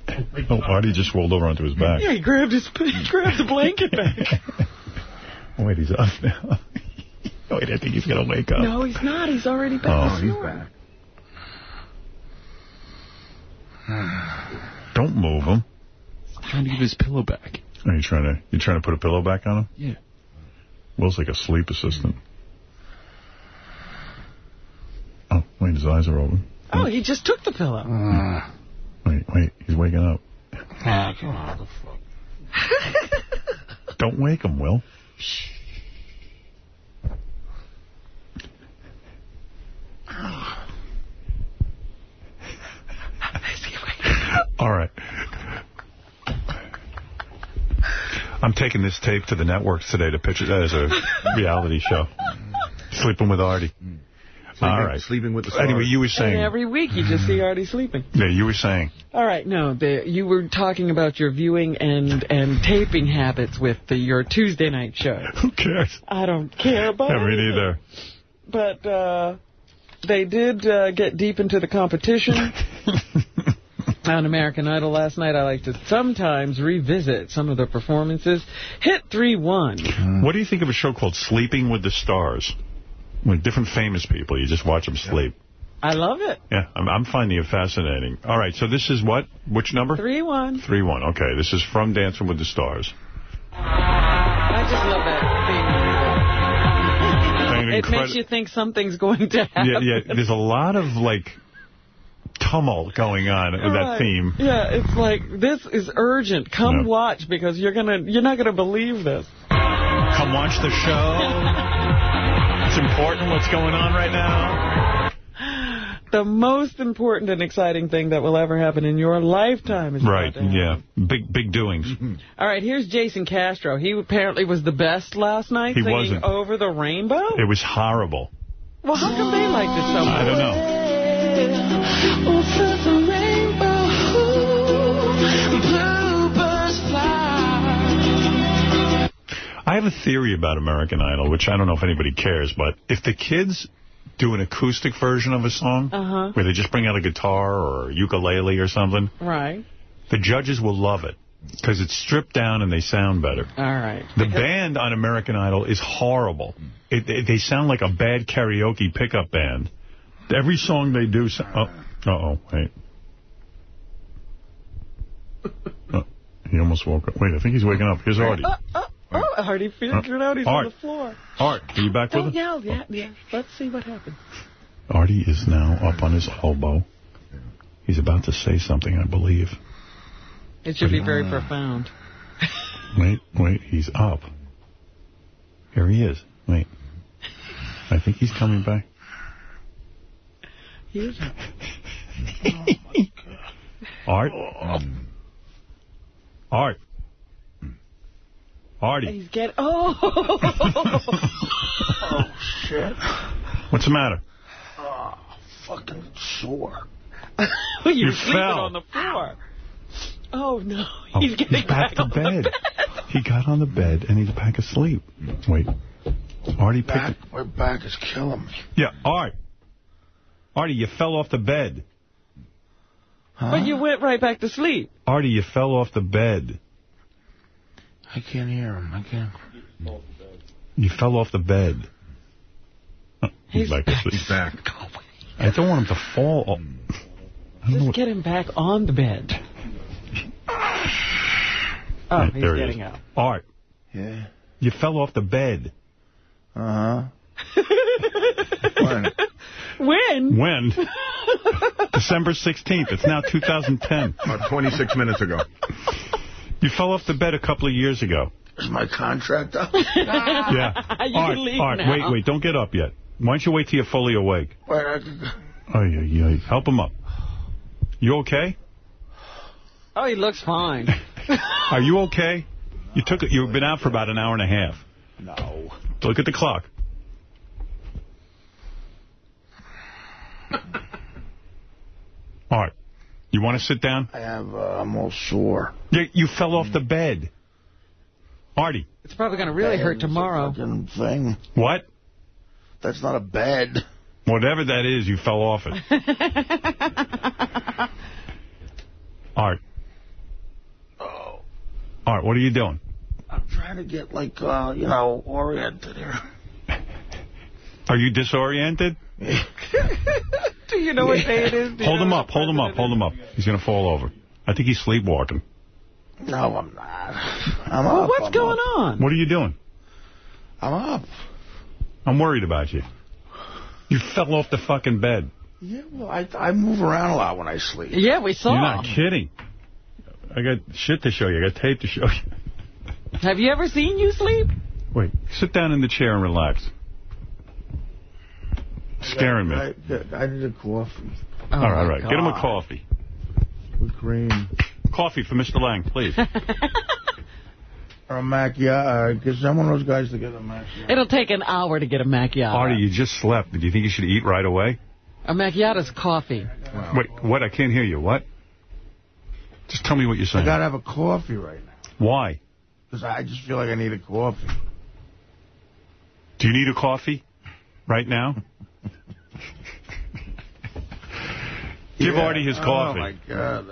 Oh, Artie just rolled over onto his back. Yeah, he grabbed his, he grabbed the blanket back. [LAUGHS] Oh, wait, he's up now. oh, [LAUGHS] wait, I think he's going to wake up. No, he's not. He's already back. Oh, he's back. [SIGHS] Don't move him. Trying to give his pillow back. Are you trying to you trying to put a pillow back on him? Yeah. Will's like a sleep assistant. Oh, wait, his eyes are open. Oh, he just took the pillow. Wait, wait, he's waking up. Ah, come on, the fuck. [LAUGHS] Don't wake him, Will. [SIGHS] All right. I'm taking this tape to the networks today to pitch it as a reality show. Sleeping with Artie. All right. Sleeping with the stars. Anyway, you were And saying. every week you just see Artie sleeping. Yeah, you were saying. All right, no, the, you were talking about your viewing and, and taping habits with the, your Tuesday night show. [LAUGHS] Who cares? I don't care about Yeah, me it. neither. But uh, they did uh, get deep into the competition. [LAUGHS] On American Idol last night, I like to sometimes revisit some of the performances. Hit 3-1. What do you think of a show called Sleeping with the Stars? With different famous people, you just watch them sleep. I love it. Yeah, I'm, I'm finding it fascinating. All right, so this is what? Which number? 3-1. 3-1. Okay, this is from Dancing with the Stars. I just love that An thing. It makes you think something's going to happen. Yeah, yeah. There's a lot of, like, tumult going on with that theme. Yeah, it's like, this is urgent. Come Yeah. watch because you're gonna you're not going to believe this. Come watch the show. [LAUGHS] It's important what's going on right now. [GASPS] The most important and exciting thing that will ever happen in your lifetime is Right, yeah. Big, big doings. [LAUGHS] All right, here's Jason Castro. He apparently was the best last night He singing wasn't. Over the Rainbow. It was horrible. Well, how come they liked it so much? I don't know. I have a theory about American Idol, which I don't know if anybody cares, but if the kids do an acoustic version of a song, Uh-huh. where they just bring out a guitar or a ukulele or something, Right. the judges will love it because it's stripped down and they sound better. All right. The band on American Idol is horrible. It, it- they sound like a bad karaoke pickup band. Every song they do... So oh, uh-oh, wait. Oh, he almost woke up. Wait, I think he's waking up. Here's Artie. Uh, uh, oh, Artie figured uh, out he's All on the floor. Art, are you back with Don't us? yell. Yeah, yeah. Let's see what happens. Artie is now up on his elbow. He's about to say something, I believe. It should be very uh, profound. Wait, wait, he's up. Here he is. Wait. I think he's coming back. He is. [LAUGHS] Art? Oh, um, Art? Artie, He's getting. [LAUGHS] Oh. Oh, shit. what's the matter? Oh, fucking sore. [LAUGHS] you You sleeping fell. on the floor. Oh no, Oh, he's getting he's back to on the bed. He got on the bed and he's back asleep. Wait. Artie picked Back, my back is killing me. Yeah, Art. Artie, you fell off the bed. But you went right back to sleep. Artie, you fell off the bed. I can't hear him. I can't. You fell off the bed. Oh, he's, back. He's back. I don't want him to fall. off. I don't Just what- get him back on the bed. Oh, Right, he's there he getting is. up. Art, Yeah. you fell off the bed. Uh huh. when? When? When? December 16th. It's now 2010. About 26 minutes ago. You fell off the bed a couple of years ago. Is my contract up? [LAUGHS] Yeah. You Art, can leave Art, now. wait, wait, don't get up yet. Why don't you wait till you're fully awake? Wait, I could... Oh, yeah, yeah. Help him up. You okay? Oh, he looks fine. [LAUGHS] Are you okay? You took it. You've been out for about an hour and a half. No. Look at the clock. Art. You want to sit down? I have, uh, I'm all sore. You, you fell off the bed. Artie. It's probably going to really hurt tomorrow. Thing. What? That's not a bed. Whatever that is, you fell off it. [LAUGHS] Art. Oh. Art, what are you doing? I'm trying to get, like, uh, you know, oriented here. Are you disoriented? [LAUGHS] Do you know what day it is? Hold him up, hold him up, hold him up. He's going to fall over. I think he's sleepwalking. No, I'm not. I'm Well, up. what's I'm going up. on? What are you doing? I'm up. I'm worried about you. You fell off the fucking bed. Yeah, well, I, I move around a lot when I sleep. Yeah, we saw. You're not kidding. I got shit to show you. I got tape to show you. Have you ever seen you sleep? Wait, sit down in the chair and relax. Scaring me. I, I need a coffee. Oh, all right, all right. my Get him a coffee. With cream. Coffee for Mr. Lange, please. [LAUGHS] Or a macchiato. Because I'm one of those guys to get a macchiato. It'll take an hour to get a macchiato. Artie, you just slept. Do you think you should eat right away? A macchiato's coffee. Wait, what? I can't hear you. What? Just tell me what you're saying. I got to have a coffee right now. Why? Because I just feel like I need a coffee. Do you need a coffee right now? [LAUGHS] [LAUGHS] Give Yeah. Artie his coffee. Oh, coffee. my God.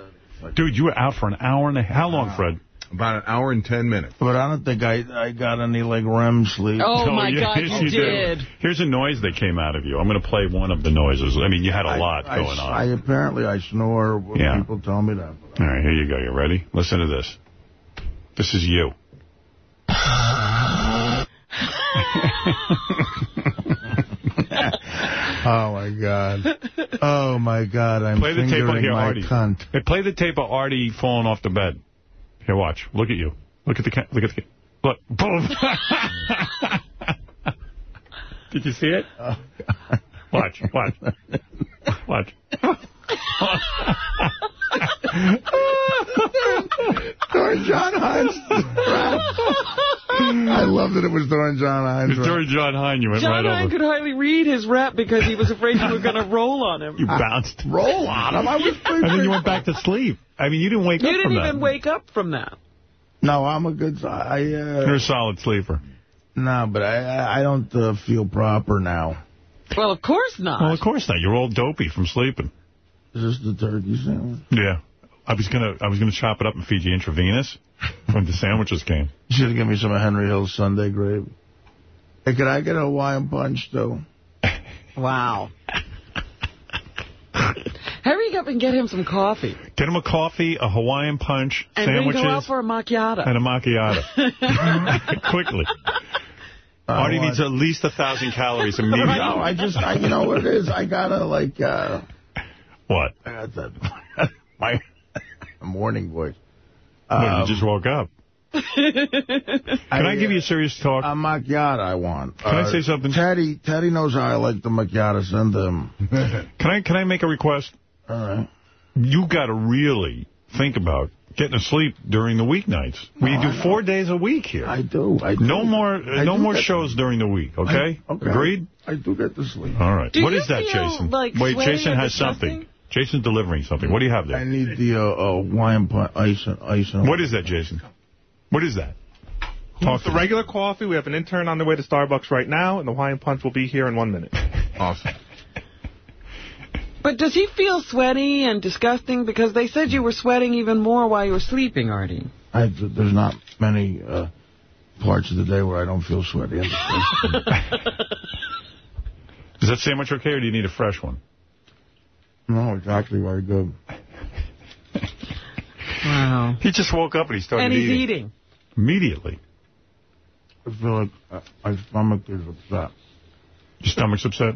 Dude, you were out for an hour and a half. How long, Fred? About an hour and ten minutes. But I don't think I, I got any, like, REM sleep. Oh, my yeah, God, yes, you did. did. Here's a noise that came out of you. I'm going to play one of the noises. I mean, you had a I- lot I, going on. I, apparently, I snore when Yeah. people tell me that. All right, here you go. You ready? Listen to this. This is you. [LAUGHS] [LAUGHS] Oh, my God. [LAUGHS] Oh, my God. I'm Play the tape here, my Artie. cunt. Hey, play the tape of Artie falling off the bed. Here, watch. Look at you. Look at the cat. look at the look. [LAUGHS] Boom. Did you see it? Oh, Watch. Watch. Watch. [LAUGHS] During John Hein's. [LAUGHS] I love that it was during John Hein's. It's during John Hein. You went John right Hine over. could hardly read his rap because he was afraid you were going [LAUGHS] to roll on him. You bounced. Roll on him. I was And then you went back to sleep. I mean, you didn't wake up. You up didn't from even that. wake up from that. No, I'm a good. I uh, You're a solid sleeper. no, but I I- I don't uh, feel proper now. Well, of course not. Well, of course not. You're all dopey from sleeping. Is this the turkey sandwich? Yeah. I was gonna I was gonna chop it up and feed you intravenous when the sandwiches came. [LAUGHS] You should have given me some of Henry Hill's Sunday gravy. Hey, could I get a Hawaiian punch too? [LAUGHS] Wow. [LAUGHS] Hurry up and get him some coffee. Get him a coffee, a Hawaiian punch, And then sandwiches, go out for a macchiato. and a macchiato. Quickly. Artie want- needs at least a thousand calories immediately. No, I just, I, you know what it is? I gotta, like, uh... What? I got that, my morning voice. What, Um, you just woke up. [LAUGHS] Can I, give you a serious talk? A macchiato I want. Uh, Can I say something? Teddy, Teddy knows how I like the macchiato. Send him. [LAUGHS] Can I can I make a request? All right. You got to really think about getting to sleep during the weeknights. we do I know. four days a week here. I do. I do. no more uh, I no do more get- shows during the week, okay? I- okay. Agreed? I do get to sleep. All right. Do What you is that, Jason? like Wait, Jason has disgusting? something. Jason's delivering something. What do you have there? I need the uh, uh, Hawaiian punch, ice and ice and. What is that, Jason? What is that? Talk the regular coffee. We have an intern on the way to Starbucks right now, and the Hawaiian Punch will be here in one minute. [LAUGHS] Awesome. But does he feel sweaty and disgusting? Because they said you were sweating even more while you were sleeping, Artie. I, there's not many uh, parts of the day where I don't feel sweaty. [LAUGHS] Is that sandwich okay, or do you need a fresh one? No, exactly actually very good. Wow. He just woke up and he started And he's eating. eating. Immediately. I feel like uh, my stomach is upset. Your stomach's upset?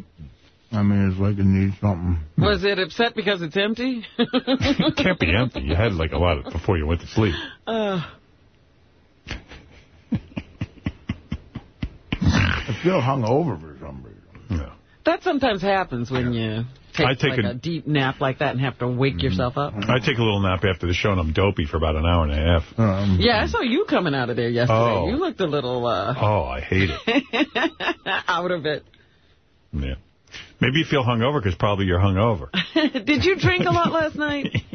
I mean, it's like it needs something. Was it upset because it's empty? It can't be empty. You had like a lot of, before you went to sleep. Uh, I feel hungover for some reason. No. that sometimes happens when you take, I take like a- a, deep nap like that and have to wake yourself up. I take a little nap after the show, and I'm dopey for about an hour and a half. Um, Yeah, I saw you coming out of there yesterday. Oh. You looked a little uh, Oh, I hate it. [LAUGHS] out of it. Yeah. Maybe you feel hungover because probably you're hungover. [LAUGHS] Did you drink a lot last night? [LAUGHS]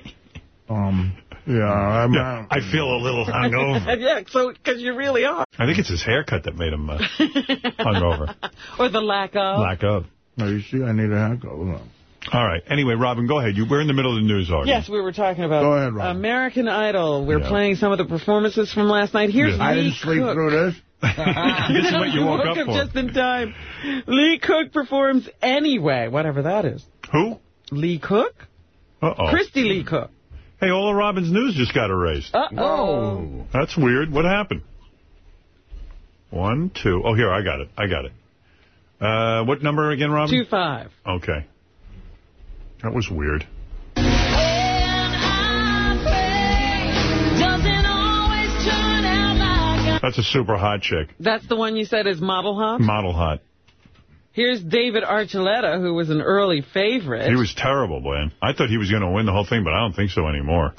Um, yeah, I'm, Yeah, I feel a little hungover. yeah, so because you really are. I think it's his haircut that made him uh, hungover. Or the lack of. Lack of. No, you see, I need a haircut. Hold on. All right. Anyway, Robin, go ahead. You, we're in the middle of the news article. Yes, we were talking about Go ahead, Robin. American Idol. We're Yeah. playing some of the performances from last night. Here's I Lee didn't sleep Cook. through this. [LAUGHS] this is what you woke up for. just in time. Lee Cook performs anyway, whatever that is. Who? Lee Cook? Uh-oh. Kristy Lee Cook. Hey, all of Robin's news just got erased. Uh-oh. That's weird. What happened? One, two. Oh, here, I got it. I got it. Uh, what number again, Robin? Two five. Okay. That was weird. That's a super hot chick. That's the one you said is model hot? Model hot. Here's David Archuleta, who was an early favorite. He was terrible, man. I thought he was going to win the whole thing, but I don't think so anymore.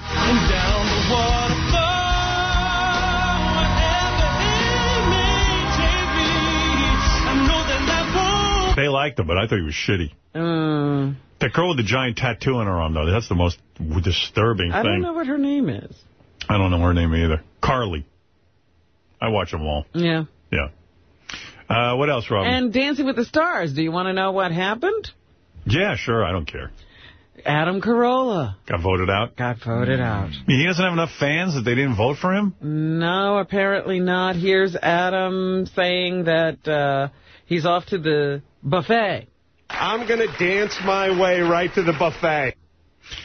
They liked him, but I thought he was shitty. Uh, That girl with the giant tattoo on her arm, though, that's the most disturbing I thing. I don't know what her name is. I don't know her name either. Carly. I watch them all. Yeah. Yeah. Uh, what else, Robin? And Dancing with the Stars. Do you want to know what happened? yeah, sure. I don't care. Adam Carolla Got voted out. got voted out. He doesn't have enough fans that they didn't vote for him? No, apparently not. Here's Adam saying that uh, he's off to the buffet. I'm going to dance my way right to the buffet.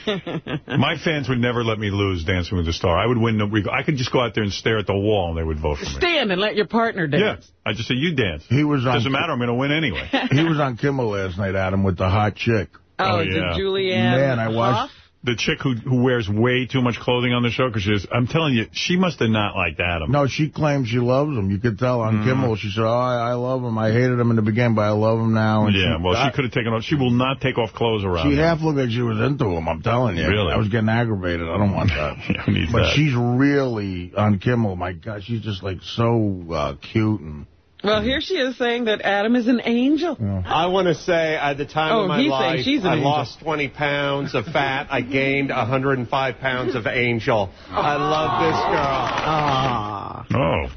[LAUGHS] My fans would never let me lose Dancing with the Star. I would win. No, I could just go out there and stare at the wall, and they would vote for me. Stand and let your partner dance. Yeah, I just say you dance. He was on. Doesn't matter. I'm going to win anyway. [LAUGHS] he was on Kimmel last night, Adam, with the hot chick. Oh, Oh, the yeah. Julianne Man, I watched. The chick who who wears way too much clothing on the show because she's. I'm telling you, she must have not liked Adam. No, she claims she loves him. You could tell on Mm. Kimmel. She said, oh, I, I love him. I hated him in the beginning, but I love him now. And Yeah, she, well, I- she could have taken off. She will not take off clothes around. She him. half looked like she was into him, I'm telling you. Really? I was getting aggravated. I don't want that. [LAUGHS] But that? she's really on Kimmel. My God, she's just like so uh, cute. and Well, here she is saying that Adam is an angel. I want to say at the time Oh, of my life, she's an I angel. lost 20 pounds of fat. I gained 105 pounds of angel. I love this girl. Ah. Oh,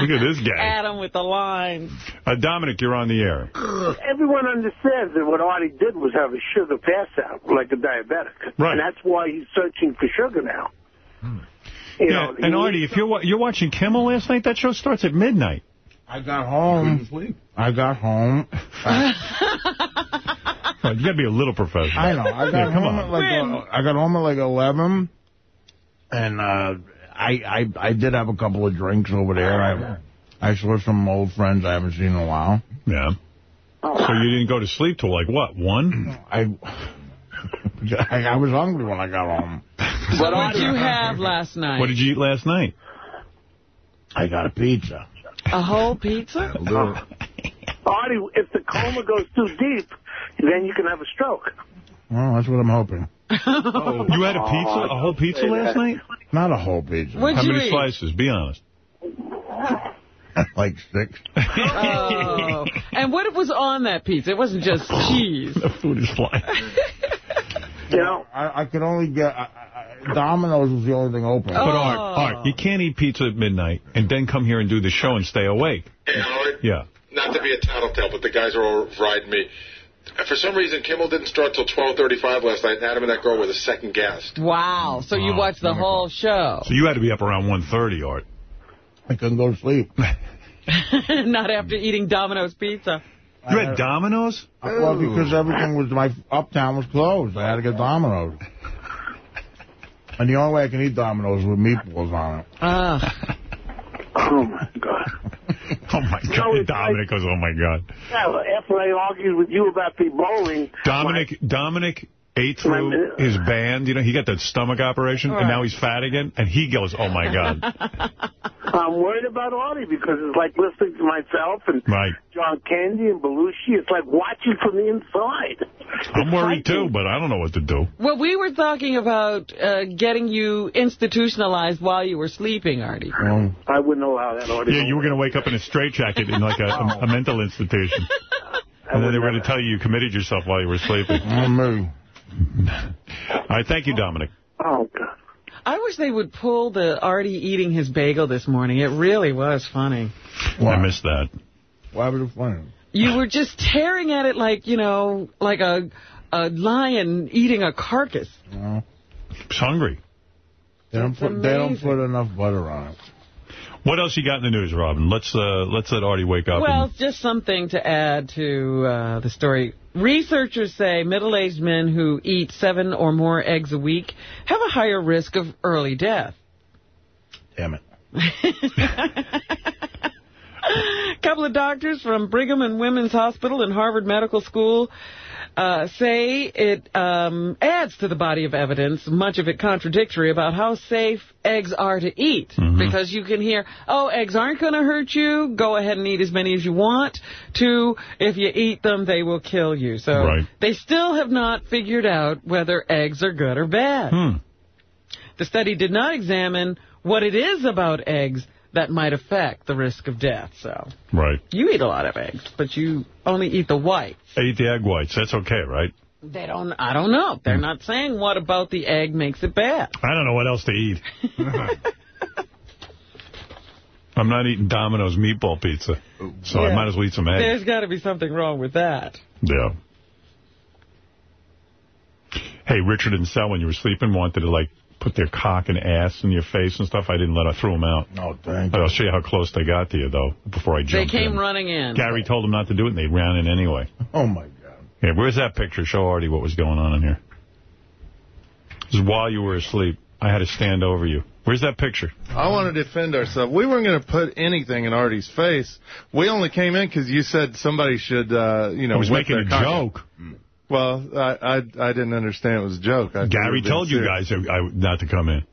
look at this guy. [LAUGHS] Adam with the lines. Uh, Dominic, you're on the air. Everyone understands that what Artie did was have a sugar pass out, like a diabetic. Right. And that's why he's searching for sugar now. You Yeah, know, and Artie, if you're you're watching Kimmel last night, that show starts at midnight. I got home. I got home. [LAUGHS] Well, you got to be a little professional. I know. I got Yeah, home at like uh, I got home at like eleven, and uh, I I I did have a couple of drinks over there. I I saw some old friends I haven't seen in a while. Yeah. So you didn't go to sleep till like what one? I [LAUGHS] I, I was hungry when I got home. What did you have last night? What did you eat last night? I got a pizza. A whole pizza? [LAUGHS] Artie, [LAUGHS] if the coma goes too deep, then you can have a stroke. Well, that's what I'm hoping. [LAUGHS] You had a pizza, a whole pizza last night? Not a whole pizza. What'd How you many eat? slices? Be honest. like six. Oh. And what was on that pizza? It wasn't just cheese. the food is flying. You know, I, I could only get I, I, Domino's was the only thing open. But Art, Art, oh. you can't eat pizza at midnight and then come here and do the show and stay awake. Hey, Howard, Yeah. not to be a tattletale, but the guys are all riding me. For some reason, Kimmel didn't start till 12.35 last night, and Adam and that girl were the second guest. Wow. So you oh, watched the whole show. So you had to be up around 1.30, Art. I couldn't go to sleep. [LAUGHS] [LAUGHS] Not after eating Domino's pizza. You had Domino's? Well, because everything was, my uptown was closed. I had to get Domino's. And the only way I can eat Domino's with meatballs on it. Ah. oh my God. [LAUGHS] Oh, my God. Dominic goes, oh, my God. Yeah, after I argued with you about the bowling, Dominic, Dominic ate through his band. You know, he got that stomach operation, and now he's fat again. And he goes, oh, my God. [LAUGHS] I'm worried about Artie because it's like listening to myself and Right. John Candy and Belushi. It's like watching from the inside. I'm worried, too, but I don't know what to do. Well, we were talking about uh, getting you institutionalized while you were sleeping, Artie. I wouldn't allow that, Artie. Yeah, you were going to wake up in a straitjacket in like a, a, [LAUGHS] a mental institution. [LAUGHS] And then they were going to tell you you committed yourself while you were sleeping. Oh, me. All right, thank you, Dominic. Oh, God. I wish they would pull the Artie eating his bagel this morning. It really was funny. I missed that. Why was it funny? You were just tearing at it like, you know, like a a lion eating a carcass. No. He's hungry. They don't, put, they don't put enough butter on it. What else you got in the news, Robin? Let's uh, let's let Artie wake up. Well, just something to add to uh, the story. Researchers say middle-aged men who eat seven or more eggs a week have a higher risk of early death. Damn it. A [LAUGHS] couple of doctors from Brigham and Women's Hospital and Harvard Medical School uh, say it um, adds to the body of evidence, much of it contradictory, about how safe eggs are to eat. Because you can hear, oh, eggs aren't going to hurt you. Go ahead and eat as many as you want. To, if you eat them, they will kill you. So Right. they still have not figured out whether eggs are good or bad. Hmm. The study did not examine what it is about eggs that might affect the risk of death. So Right. you eat a lot of eggs, but you only eat the whites. I eat the egg whites. That's okay, right? They don't. I don't know. They're not saying what about the egg makes it bad. I don't know what else to eat. [LAUGHS] I'm not eating Domino's meatball pizza, so I might as well eat some eggs. There's got to be something wrong with that. Yeah. Hey, Richard and Selwyn, you were sleeping, wanted to, like, put their cock and ass in your face and stuff. I didn't let her throw them out. No, thank you. I'll show you how close they got to you, though, before I jumped They came in. running in. Gary told them not to do it, and they ran in anyway. Oh, my God. Yeah, where's that picture? Show Artie what was going on in here. This is while you were asleep. I had to stand over you. Where's that picture? I want to defend ourselves. We weren't going to put anything in Artie's face. We only came in because you said somebody should, uh, you know, I was whip making their a cock- joke. Well, I, I I didn't understand it was a joke. I Gary told you serious. guys I, not to come in.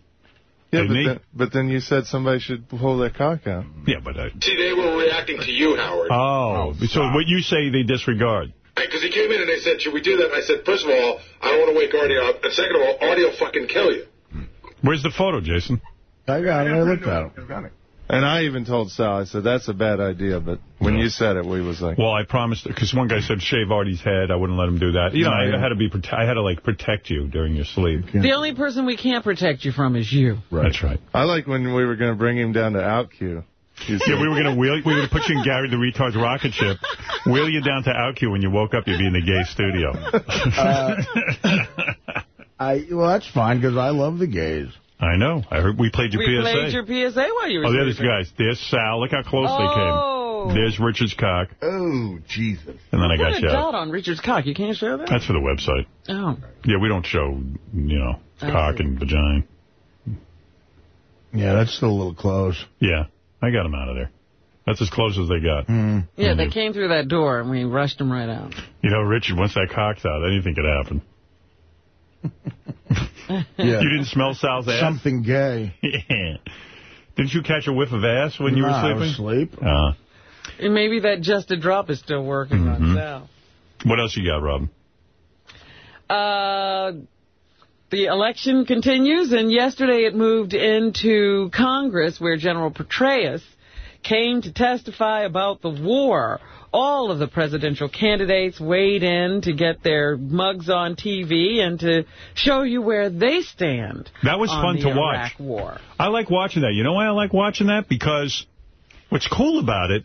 Yeah, but then, but then you said somebody should pull their cock out. Yeah, but... I, See, they were reacting to you, Howard. oh, oh so what you say they disregard. Because he came in and they said, should we do that? And I said, first of all, I don't want to wake Artie up. And second of all, Artie will fucking kill you. Where's the photo, Jason? I got it. I looked at him. And I even told Sal, I said, that's a bad idea. But when you said it, we was like, Well, I promised, because one guy said shave Artie's head. I wouldn't let him do that. You know, I had to be, prote- I had to like protect you during your sleep. The only person we can't protect you from is you. Right. That's right. I like when we were going to bring him down to OutQ. You Yeah, we were gonna wheel, we were gonna put you in Gary the Retard's rocket ship, wheel you down to OutQ. When you woke up, you'd be in the gay studio. Uh, I Well, that's fine, because I love the gays. I know. I heard we played your we PSA. played your PSA while you were oh, there's sleeping. guys. There's Sal. Look how close Oh. they came. Oh. There's Richard's cock. Oh, Jesus. And then I Put got a you. dot on Richard's cock. You can't show that? That's for the website. Oh. Yeah, we don't show, you know, I cock see. and vagina. Yeah, that's still a little close. Yeah, I got them out of there. That's as close as they got. Mm-hmm. Yeah, they mm-hmm. came through that door and we rushed them right out. You know, Richard, once that cock's out, anything could happen. [LAUGHS] Yeah. You didn't smell Sal's ass? Something gay. [LAUGHS] Yeah. Didn't you catch a whiff of ass when you Nah, I were was sleeping? asleep. Uh, And maybe that just a drop is still working Mhm. on Sal. what else you got, Rob? Uh, the election continues, and yesterday it moved into Congress, where General Petraeus came to testify about the war. All of the presidential candidates weighed in to get their mugs on TV and to show you where they stand. That was fun the to Iraq watch. War. I like watching that. You know why I like watching that? Because what's cool about it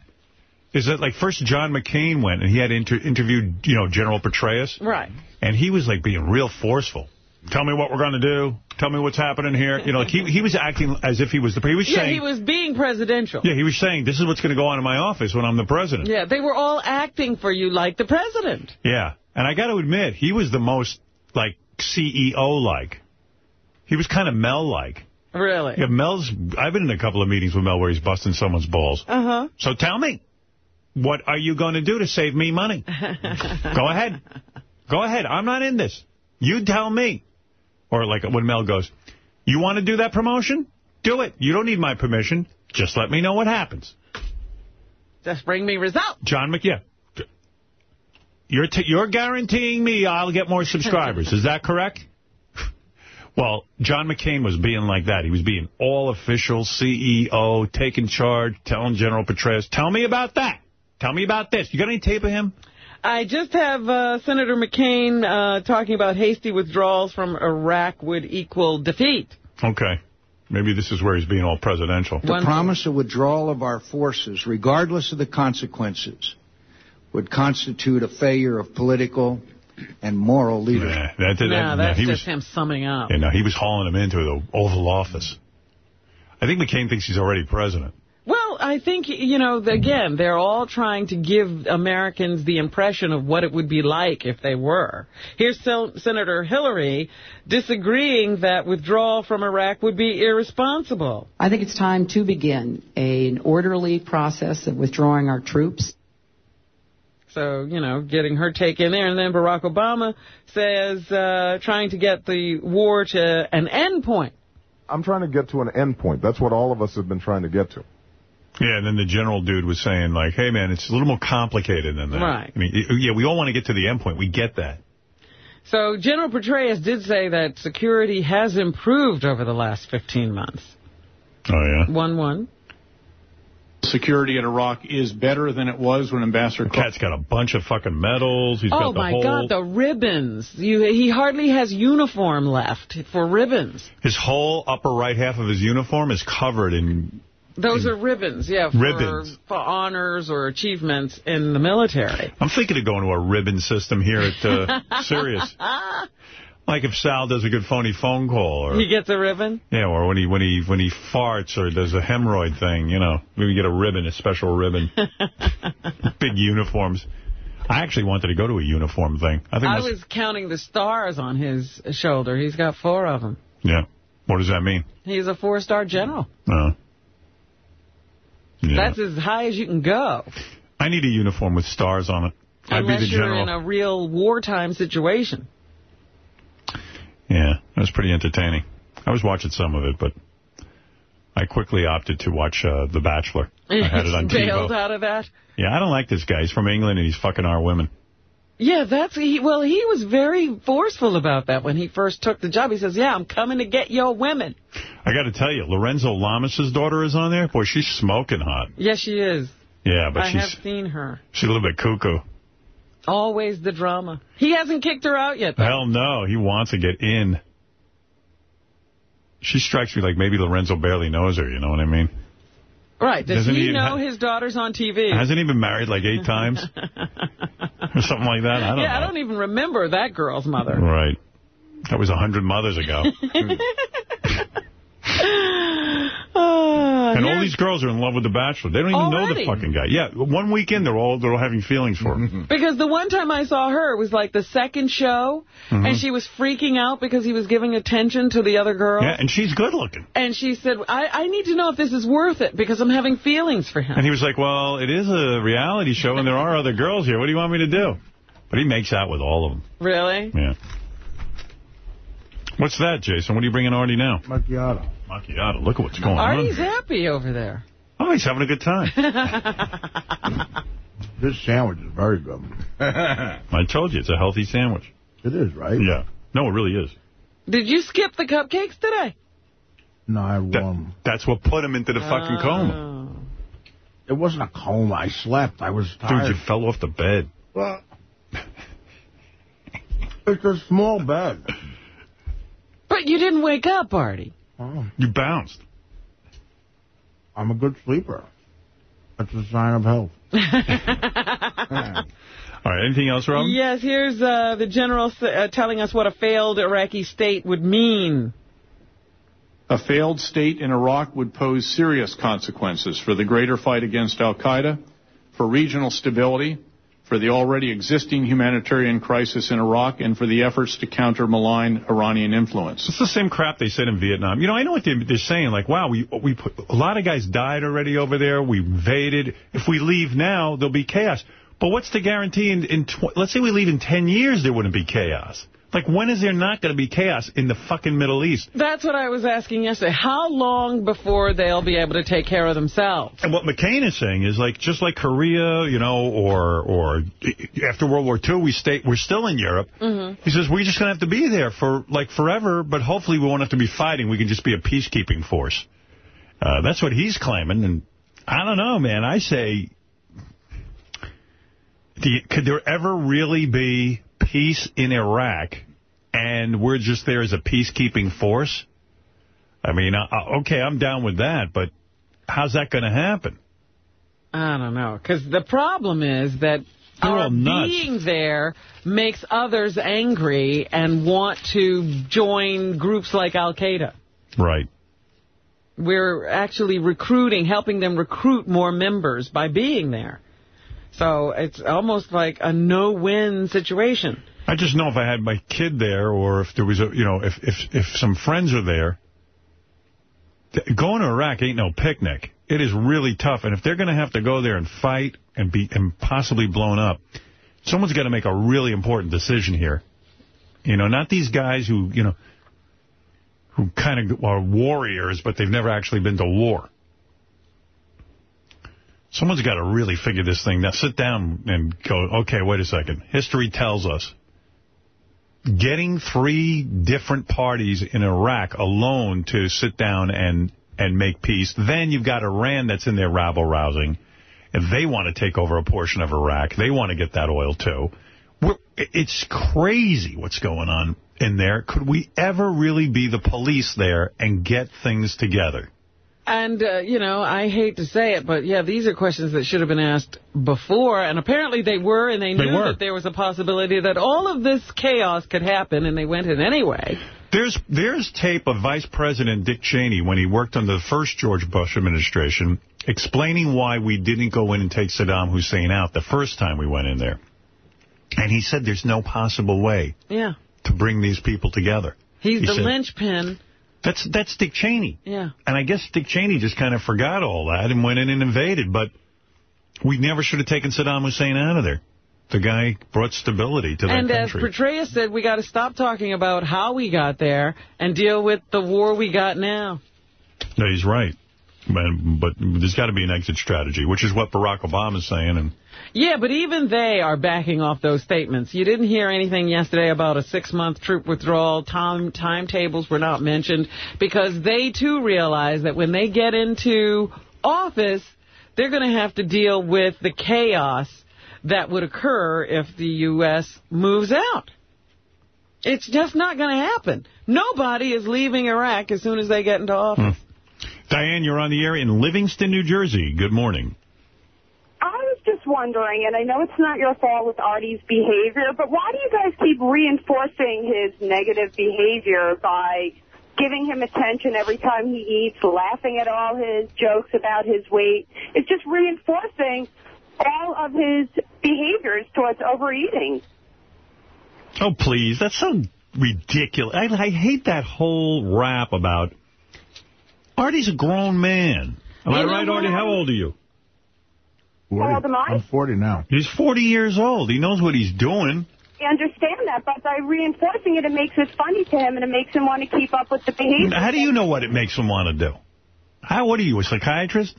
is that, like, first John McCain went and he had inter interviewed, you know, General Petraeus. Right. And he was, like, being real forceful. Tell me what we're going to do. Tell me what's happening here. You know, like, he, he was acting as if he was the... He was Yeah, saying... he was being presidential. Yeah, he was saying, this is what's going to go on in my office when I'm the president. Yeah, they were all acting for you like the president. Yeah. And I got to admit, he was the most, like, CEO-like. He was kind of Mel-like. Really? Yeah, Mel's... I've been in a couple of meetings with Mel where he's busting someone's balls. Uh-huh. So tell me, what are you going to do to save me money? [LAUGHS] Go ahead. Go ahead. I'm not in this. You tell me. Or like when Mel goes, you want to do that promotion? Do it. You don't need my permission. Just let me know what happens. Just bring me results. John McYeah. You're, t you're guaranteeing me I'll get more subscribers. Is that correct? [LAUGHS] Well, John McCain was being like that. He was being all official, CEO, taking charge, telling General Petraeus, tell me about that. Tell me about this. You got any tape of him? I just have uh, Senator McCain uh, talking about hasty withdrawals from Iraq would equal defeat. Okay. Maybe this is where he's being all presidential. The promise of withdrawal of our forces, regardless of the consequences, would constitute a failure of political and moral leadership. That, that, No, that- that's he just was, him summing up. yeah, no, he was hauling him into the Oval Office. I think McCain thinks he's already president. Well, I think, you know, again, they're all trying to give Americans the impression of what it would be like if they were. Here's Sen- Senator Hillary disagreeing that withdrawal from Iraq would be irresponsible. I think it's time to begin an orderly process of withdrawing our troops. So, you know, getting her take in there. And then Barack Obama says uh, trying to get the war to an end point. I'm trying to get to an end point. That's what all of us have been trying to get to. Yeah, and then the general dude was saying, like, hey, man, it's a little more complicated than that. Right. I mean, yeah, we all want to get to the end point. We get that. So General Petraeus did say that security has improved over the last 15 months. Oh, yeah? 1-1. Security in Iraq is better than it was when Ambassador... The cat's got a bunch of fucking medals. He's oh, got the my whole... God, the ribbons. You, he hardly has uniform left for ribbons. His whole upper right half of his uniform is covered in... Those are ribbons, yeah, for, Ribbons. for honors or achievements in the military. I'm thinking of going to a ribbon system here at uh, [LAUGHS] Sirius. Like if Sal does a good phony phone call, or He gets a ribbon? yeah, or when he when he when he farts or does a hemorrhoid thing, you know, maybe get a ribbon, a special ribbon, [LAUGHS] big uniforms. I actually wanted to go to a uniform thing. I think. I that's- was counting the stars on his shoulder. He's got four of them. Yeah. What does that mean? He's a four-star general. Uh, yeah. That's as high as you can go. I need a uniform with stars on it. I'd be Unless the you're general. in a real wartime situation. Yeah, it was pretty entertaining. I was watching some of it, but I quickly opted to watch uh, The Bachelor. I had it on [LAUGHS] Bailed TiVo. out of that. Yeah, I don't like this guy. He's from England, and he's fucking our women. Yeah, that's he. Well, he was very forceful about that when he first took the job. He says, "Yeah, I'm coming to get your women." I got to tell you, Lorenzo Lamas' daughter is on there. Boy, she's smoking hot. Yes, she is. Yeah, but I she's have seen her. she's a little bit cuckoo. Always the drama. He hasn't kicked her out yet. Though. Hell no, he wants to get in. She strikes me like maybe Lorenzo barely knows her, you know what I mean? Right? Does Doesn't he, he know his daughter's on TV? Hasn't he been married like eight times? [LAUGHS] or something like that? I don't yeah, know. I don't even remember that girl's mother. Right. That was a hundred mothers ago. [LAUGHS] Uh, [SIGHS] and all these girls are in love with The Bachelor. They don't even know the fucking guy. Yeah, one weekend they're all they're all having feelings for him. [LAUGHS] Because the one time I saw her, it was like the second show, Mhm. and she was freaking out because he was giving attention to the other girl. Yeah, and she's good looking. And she said, I, I need to know if this is worth it because I'm having feelings for him. And he was like, well, it is a reality show and there are other girls here. What do you want me to do? But he makes out with all of them. Really? Yeah. What's that, Jason? What are you bringing Artie now? Macchiato. Macchiato. Look at what's going Artie's on. happy over there. Oh, he's having a good time. [LAUGHS] This sandwich is very good. [LAUGHS] I told you, it's a healthy sandwich. It is, right? Yeah. No, it really is. Did you skip the cupcakes today? No, I won. That's what put him into the fucking Oh. coma. It wasn't a coma. I slept. I was tired. Dude, you fell off the bed. Well, it's a small bed. But you didn't wake up, Artie. Oh, You bounced. I'm a good sleeper. That's a sign of health. [LAUGHS] All right, anything else, Robin? Yes, here's uh, the general uh, telling us what a failed Iraqi state would mean. A failed state in Iraq would pose serious consequences for the greater fight against al-Qaeda, for regional stability, for the already existing humanitarian crisis in Iraq, and for the efforts to counter malign Iranian influence. It's the same crap they said in Vietnam. You know, I know what they're, saying. Like, wow, we we put, a lot of guys died already over there. We invaded. If we leave now, there'll be chaos. But what's the guarantee in, in let's say we leave in 10 years, there wouldn't be chaos? Like, when is there not going to be chaos in the fucking Middle East? That's what I was asking yesterday. How long before they'll be able to take care of themselves? And what McCain is saying is like, just like Korea, you know, or or after World War II, we stay, we're still in Europe. Mm-hmm. He says, we're just going to have to be there for, like, forever, but hopefully we won't have to be fighting. We can just be a peacekeeping force. Uh, that's what he's claiming, and I don't know, man. I say, you, could there ever really be peace in Iraq, and we're just there as a peacekeeping force? I mean, uh, uh, okay, I'm down with that, but how's that going to happen? I don't know. Because the problem is that our being there makes others angry and want to join groups like Al-Qaeda. Right. We're actually recruiting, helping them recruit more members by being there. So it's almost like a no-win situation. I just know if I had my kid there or if there was a, you know, if, if, if some friends are there, going to Iraq ain't no picnic. It is really tough. And if they're going to have to go there and fight and be and possibly blown up, someone's got to make a really important decision here. You know, not these guys who, you know, who kind of are warriors, but they've never actually been to war. Someone's got to really figure this thing out. Sit down and go, okay, wait a second. History tells us getting three different parties in Iraq alone to sit down and, and make peace. Then you've got Iran that's in there rabble-rousing. And they want to take over a portion of Iraq. They want to get that oil, too. We're, it's crazy what's going on in there. Could we ever really be the police there and get things together? And, uh, you know, I hate to say it, but, yeah, these are questions that should have been asked before. And apparently they were, and they They knew were. that there was a possibility that all of this chaos could happen, and they went in anyway. There's there's tape of Vice President Dick Cheney when he worked under the first George Bush administration explaining why we didn't go in and take Saddam Hussein out the first time we went in there. And he said there's no possible way Yeah. to bring these people together. He's He the said- linchpin. That's that's Dick Cheney. Yeah. And I guess Dick Cheney just kind of forgot all that and went in and invaded. But we never should have taken Saddam Hussein out of there. The guy brought stability to that And as country. Petraeus said, we got to stop talking about how we got there and deal with the war we got now. No, he's right. But, but there's got to be an exit strategy, which is what Barack Obama is saying. And Yeah, but even they are backing off those statements. You didn't hear anything yesterday about a six-month troop withdrawal. Time timetables were not mentioned because they, too, realize that when they get into office, they're going to have to deal with the chaos that would occur if the U.S. moves out. It's just not going to happen. Nobody is leaving Iraq as soon as they get into office. Hmm. Diane, you're on the air in Livingston, New Jersey. Good morning. I was just wondering, and I know it's not your fault with Artie's behavior, but why do you guys keep reinforcing his negative behavior by giving him attention every time he eats, laughing at all his jokes about his weight? It's just reinforcing all of his behaviors towards overeating. Oh, please. That's so ridiculous. I, I hate that whole rap about... Artie's a grown man. Am I You know right, Artie? How old are you? How old am I? I'm 40 now. He's 40 years old. He knows what he's doing. I understand that, but by reinforcing it, it makes it funny to him, and it makes him want to keep up with the behavior. How do you know what it makes him want to do? How? What are you, a psychiatrist?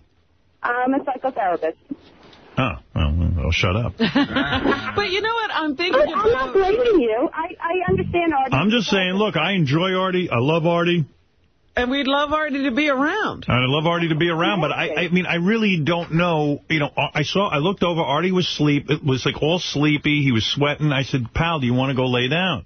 I'm a psychotherapist. Oh, well, I'll shut up. [LAUGHS] But you know what? I'm thinking But I'm not blaming you. I, I understand Artie. I'm just saying, look, I enjoy Artie. I love Artie. And we'd love Artie to be around. And I love Artie to be around, but I, I mean, I really don't know. You know, I saw, I looked over, Artie was sleep. It was like all sleepy. He was sweating. I said, pal, do you want to go lay down?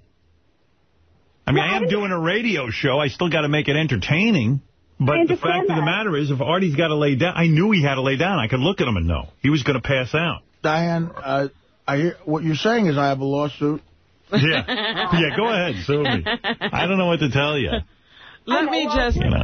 I mean, I am doing a radio show. I still got to make it entertaining. But the understand fact of the matter is, if Artie's got to lay down, I knew he had to lay down. I could look at him and know. He was going to pass out. Diane, uh, I hear, what you're saying is I have a lawsuit. Yeah. [LAUGHS] Yeah, go ahead, sue me. I don't know what to tell you. Let me just... You know.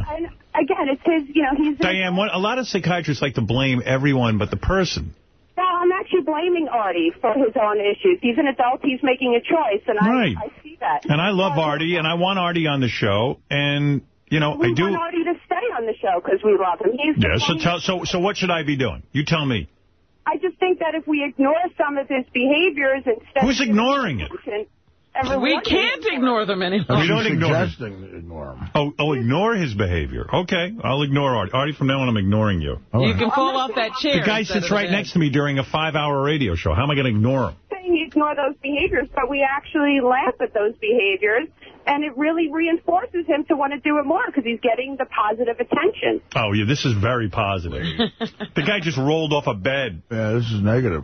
Again, it's his, you know, he's... Diane, what, a lot of psychiatrists like to blame everyone but the person. No, I'm actually blaming Artie for his own issues. He's an adult. He's making a choice, and Right. I, I see that. And I love Artie, and I want Artie on the show, and, you know, we I do... want Artie to stay on the show because we love him. He's the Yeah, so, tell, so, so what should I be doing? You tell me. I just think that if we ignore some of his behaviors instead Who's of ignoring it? Attention, We can't ignore them anymore. We don't ignore him. suggesting to ignore them. Oh, oh, ignore his behavior. Okay, I'll ignore Artie. Artie, from now on, I'm ignoring you. You can fall off that chair. The guy sits right next to me during a five-hour radio show. How am I going to ignore him? saying ignore those behaviors, but we actually laugh at those behaviors, and it really reinforces him to want to do it more because he's getting the positive attention. Oh, yeah, this is very positive. [LAUGHS] the guy just rolled off a bed. Yeah, this is negative.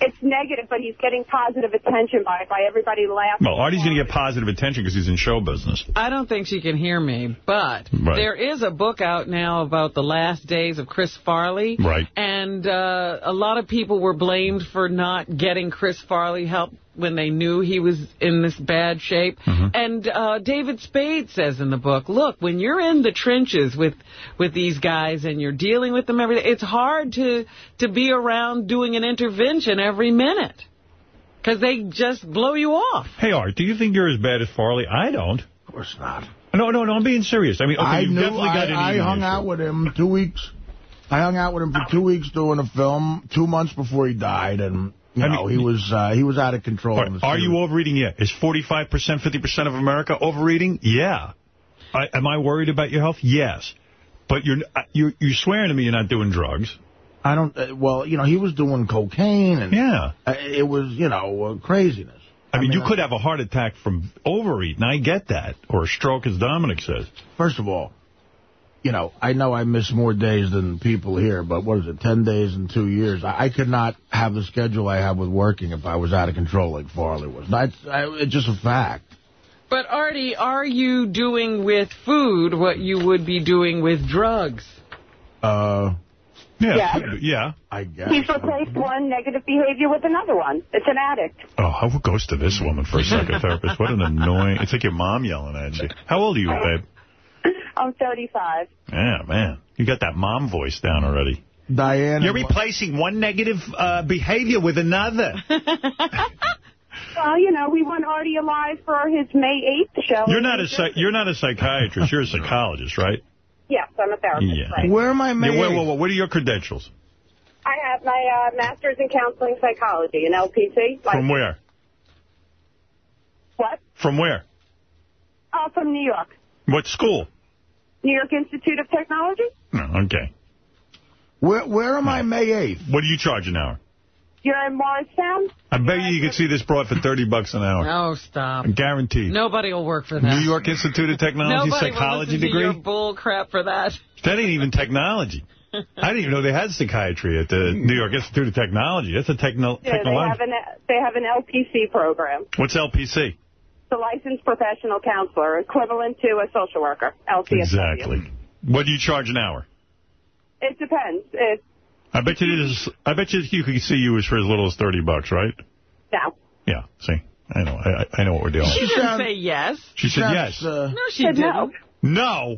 It's negative, but he's getting positive attention by by everybody laughing. Well, Artie's going to get positive attention because he's in show business. I don't think she can hear me, but Right. there is a book out now about the last days of Chris Farley. Right. And uh, a lot of people were blamed for not getting Chris Farley help when they knew he was in this bad shape. Mm-hmm. And uh, David Spade says in the book, look, when you're in the trenches with with these guys and you're dealing with them every day, it's hard to, to be around doing an intervention every minute. Because they just blow you off. Hey, Art, do you think you're as bad as Farley? I don't. Of course not. No, no, no, I'm being serious. I mean, okay, I you've knew. definitely got an I, I hung issue. out with him two weeks. I hung out with him for two weeks doing a film, two months before he died, and you I mean- he was uh, he was out of control. Are, in the are you overeating? Yeah. Is 45%, 50% of America overeating? Yeah. I, am I worried about your health? Yes. But you're, uh, you're you're swearing to me you're not doing drugs. I don't. Uh, well, you know, he was doing cocaine, and Yeah. uh, it was you know uh, craziness. I mean, mean, you could have a heart attack from overeating. I get that. Or a stroke, as Dominic says. First of all, you know, I know I miss more days than people here, but what is it, 10 days in two years? I, I could not have the schedule I have with working if I was out of control like Farley was. That's I, it's just a fact. But, Artie, are you doing with food what you would be doing with drugs? Uh, yeah, Yeah. yeah. I guess. He's replaced one negative behavior with another one. It's an addict. Oh, how goes to this woman for a psychotherapist? What an annoying... It's like your mom yelling at you. How old are you, babe? I'm 35. Yeah, man. You got that mom voice down already. Diane. You're replacing one negative uh, behavior with another. [LAUGHS] [LAUGHS] Well, you know, we want Artie alive for his May 8th show. You're not a psych you're not a psychiatrist. You're a psychologist, right? Yes, I'm a therapist, Yeah. right. Where am I Yeah, made? whoa, whoa, whoa. What are your credentials? I have my uh, master's in counseling psychology, an LPC. Like, From where? What? From where? Uh, from New York. What school? New York Institute of Technology. Oh, okay. Where where am I May 8th? What do you charge an hour? You're in Morristown? I bet you you could see this broad for 30 bucks an hour. No, stop. Guaranteed. Nobody will work for that. New York Institute of Technology [LAUGHS] Nobody psychology will degree? To your bull crap for that. That ain't even technology. [LAUGHS] I didn't even know they had psychiatry at the New York Institute of Technology. That's a techno Yeah, they have an they have an LPC program. What's LPC? The licensed professional counselor, equivalent to a social worker. LCSW. Exactly. What do you charge an hour? It depends. It I bet you this. I bet you you could see you as for as little as 30 bucks, right? no. Yeah. See, I know. I, I know what we're doing. She didn't say yes. She said Sounds, yes. Uh, No, she Said didn't. no. No.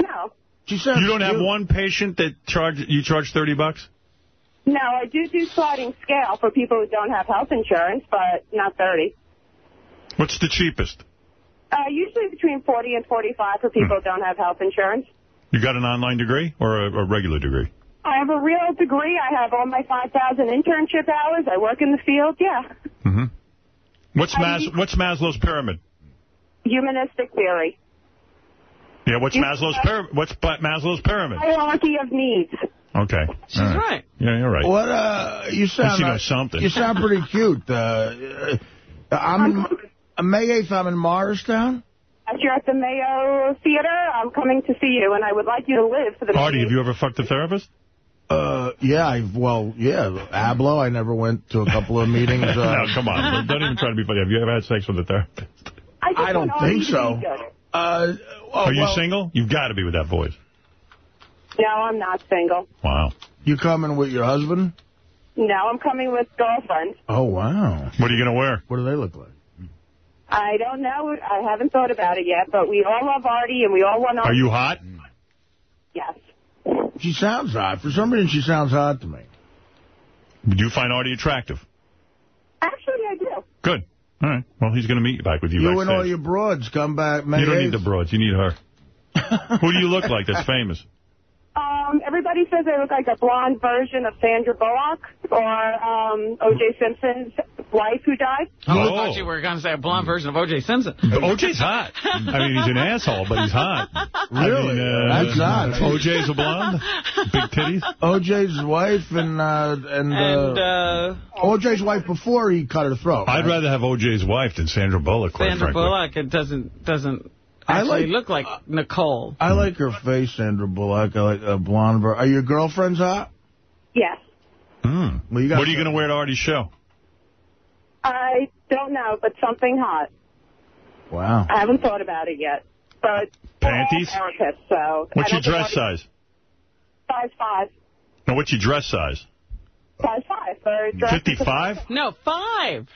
No. she sounds You don't have cute. one patient that charge you charge 30 bucks? No, I do do sliding scale for people who don't have health insurance, but not 30. What's the cheapest? Uh, usually between 40 and 45 for people who don't have health insurance. You got an online degree or a, a regular degree? I have a real degree. I have all my 5,000 internship hours. I work in the field. Yeah. Mm-hmm. What's Mas mean- What's Maslow's pyramid? Humanistic theory. Yeah. What's You- Maslow's pyramid? What's Maslow's pyramid? Hierarchy of needs. Okay. She's All right. Yeah, you're right. What, uh, you sound, she uh, knows something. You sound pretty cute. Uh, uh, I'm in, uh, May 8th, I'm in Morristown. As you're at the Mayo Theater, I'm coming to see you, and I would like you to live for the Artie, have you ever fucked a therapist? Uh, yeah, I, well, yeah, Ablo, I never went to a couple of meetings. [LAUGHS] Uh, no, come on. Don't even try to be funny. Have you ever had sex with a therapist? I, I don't think so. Uh, oh, Are you well, single? You've got to be with that voice. No, I'm not single. Wow. You coming with your husband? No, I'm coming with girlfriend. Oh, wow. What are you going to wear? What do they look like? I don't know. I haven't thought about it yet, but we all love Artie, and we all want Artie. Are you hot? Yes. She sounds hot. For some reason, she sounds hot to me. Do you find Artie attractive? Actually, I do. Good. All right. Well, he's going to meet back with you, You backstage. and all your broads come back May you don't 8th. need the broads. You need her. [LAUGHS] Who do you look like that's famous? Um, everybody says I look like a blonde version of Sandra Bullock or um, O.J. Simpson's wife who died. Oh, I thought you were going to say a blonde version of O.J. Simpson. [LAUGHS] OJ's hot. I mean, he's an asshole, but he's hot. Really? I mean, uh, That's hot. OJ's a blonde? Big titties? OJ's wife and, uh, and, And uh, uh, OJ's wife before he cut her throat. I'd right? rather have OJ's wife than Sandra Bullock, quite Sandra frankly. Bullock it doesn't doesn't I like- look like Nicole. I like her face, Sandra Bullock. I like a blonde. Are your girlfriends hot? Yes. Hmm. Well, you got what are you going to wear to Artie's show? I don't know, but something hot. Wow. I haven't thought about it yet. But Panties? we're all therapists, so What's your dress size? Size five. No, what's your dress size? Size five. For 55? No, five.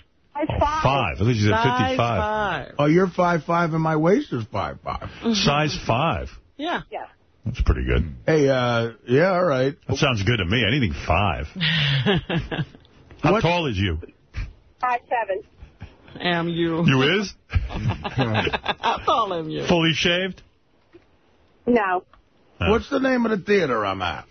Size five. Five. I thought you said Size 55. five. Oh, you're five five and my waist is five five. Size five. Yeah. Yeah. That's pretty good. Hey, uh, yeah, all right. That sounds good to me. Anything five. [LAUGHS] How tall is you? Five seven. Am you? You is? [LAUGHS] How tall am you? Fully shaved? No. What's the name of the theater I'm at?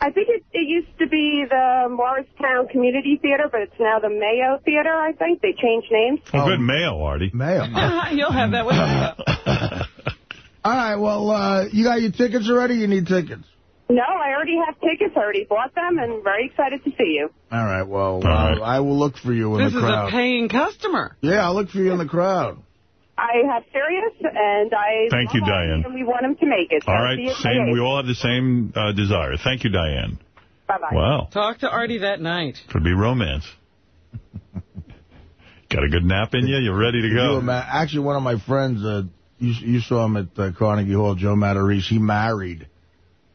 I think it, it used to be the Morristown Community Theater, but it's now the Mayo Theater, I think. They changed names. Oh, good. Mayo, Artie. Mayo. [LAUGHS] You'll have that with [LAUGHS] All right, well, uh, you got your tickets already? You need tickets? No, I already have tickets. I already bought them, and very excited to see you. All right, well, uh, I will look for you in This the crowd. This is a paying customer. Yeah, I'll look for you in the crowd. I have Sirius, and I Thank you, Diane. And we want him to make it. So All see right, you same. We all have the same uh, desire. Thank you, Diane. Bye-bye. Wow. Talk to Artie that night. Could be romance. [LAUGHS] Got a good nap in you? You're ready to You go. ma- Actually, one of my friends, uh, you, you saw him at uh, Carnegie Hall, Joe Matarese, he married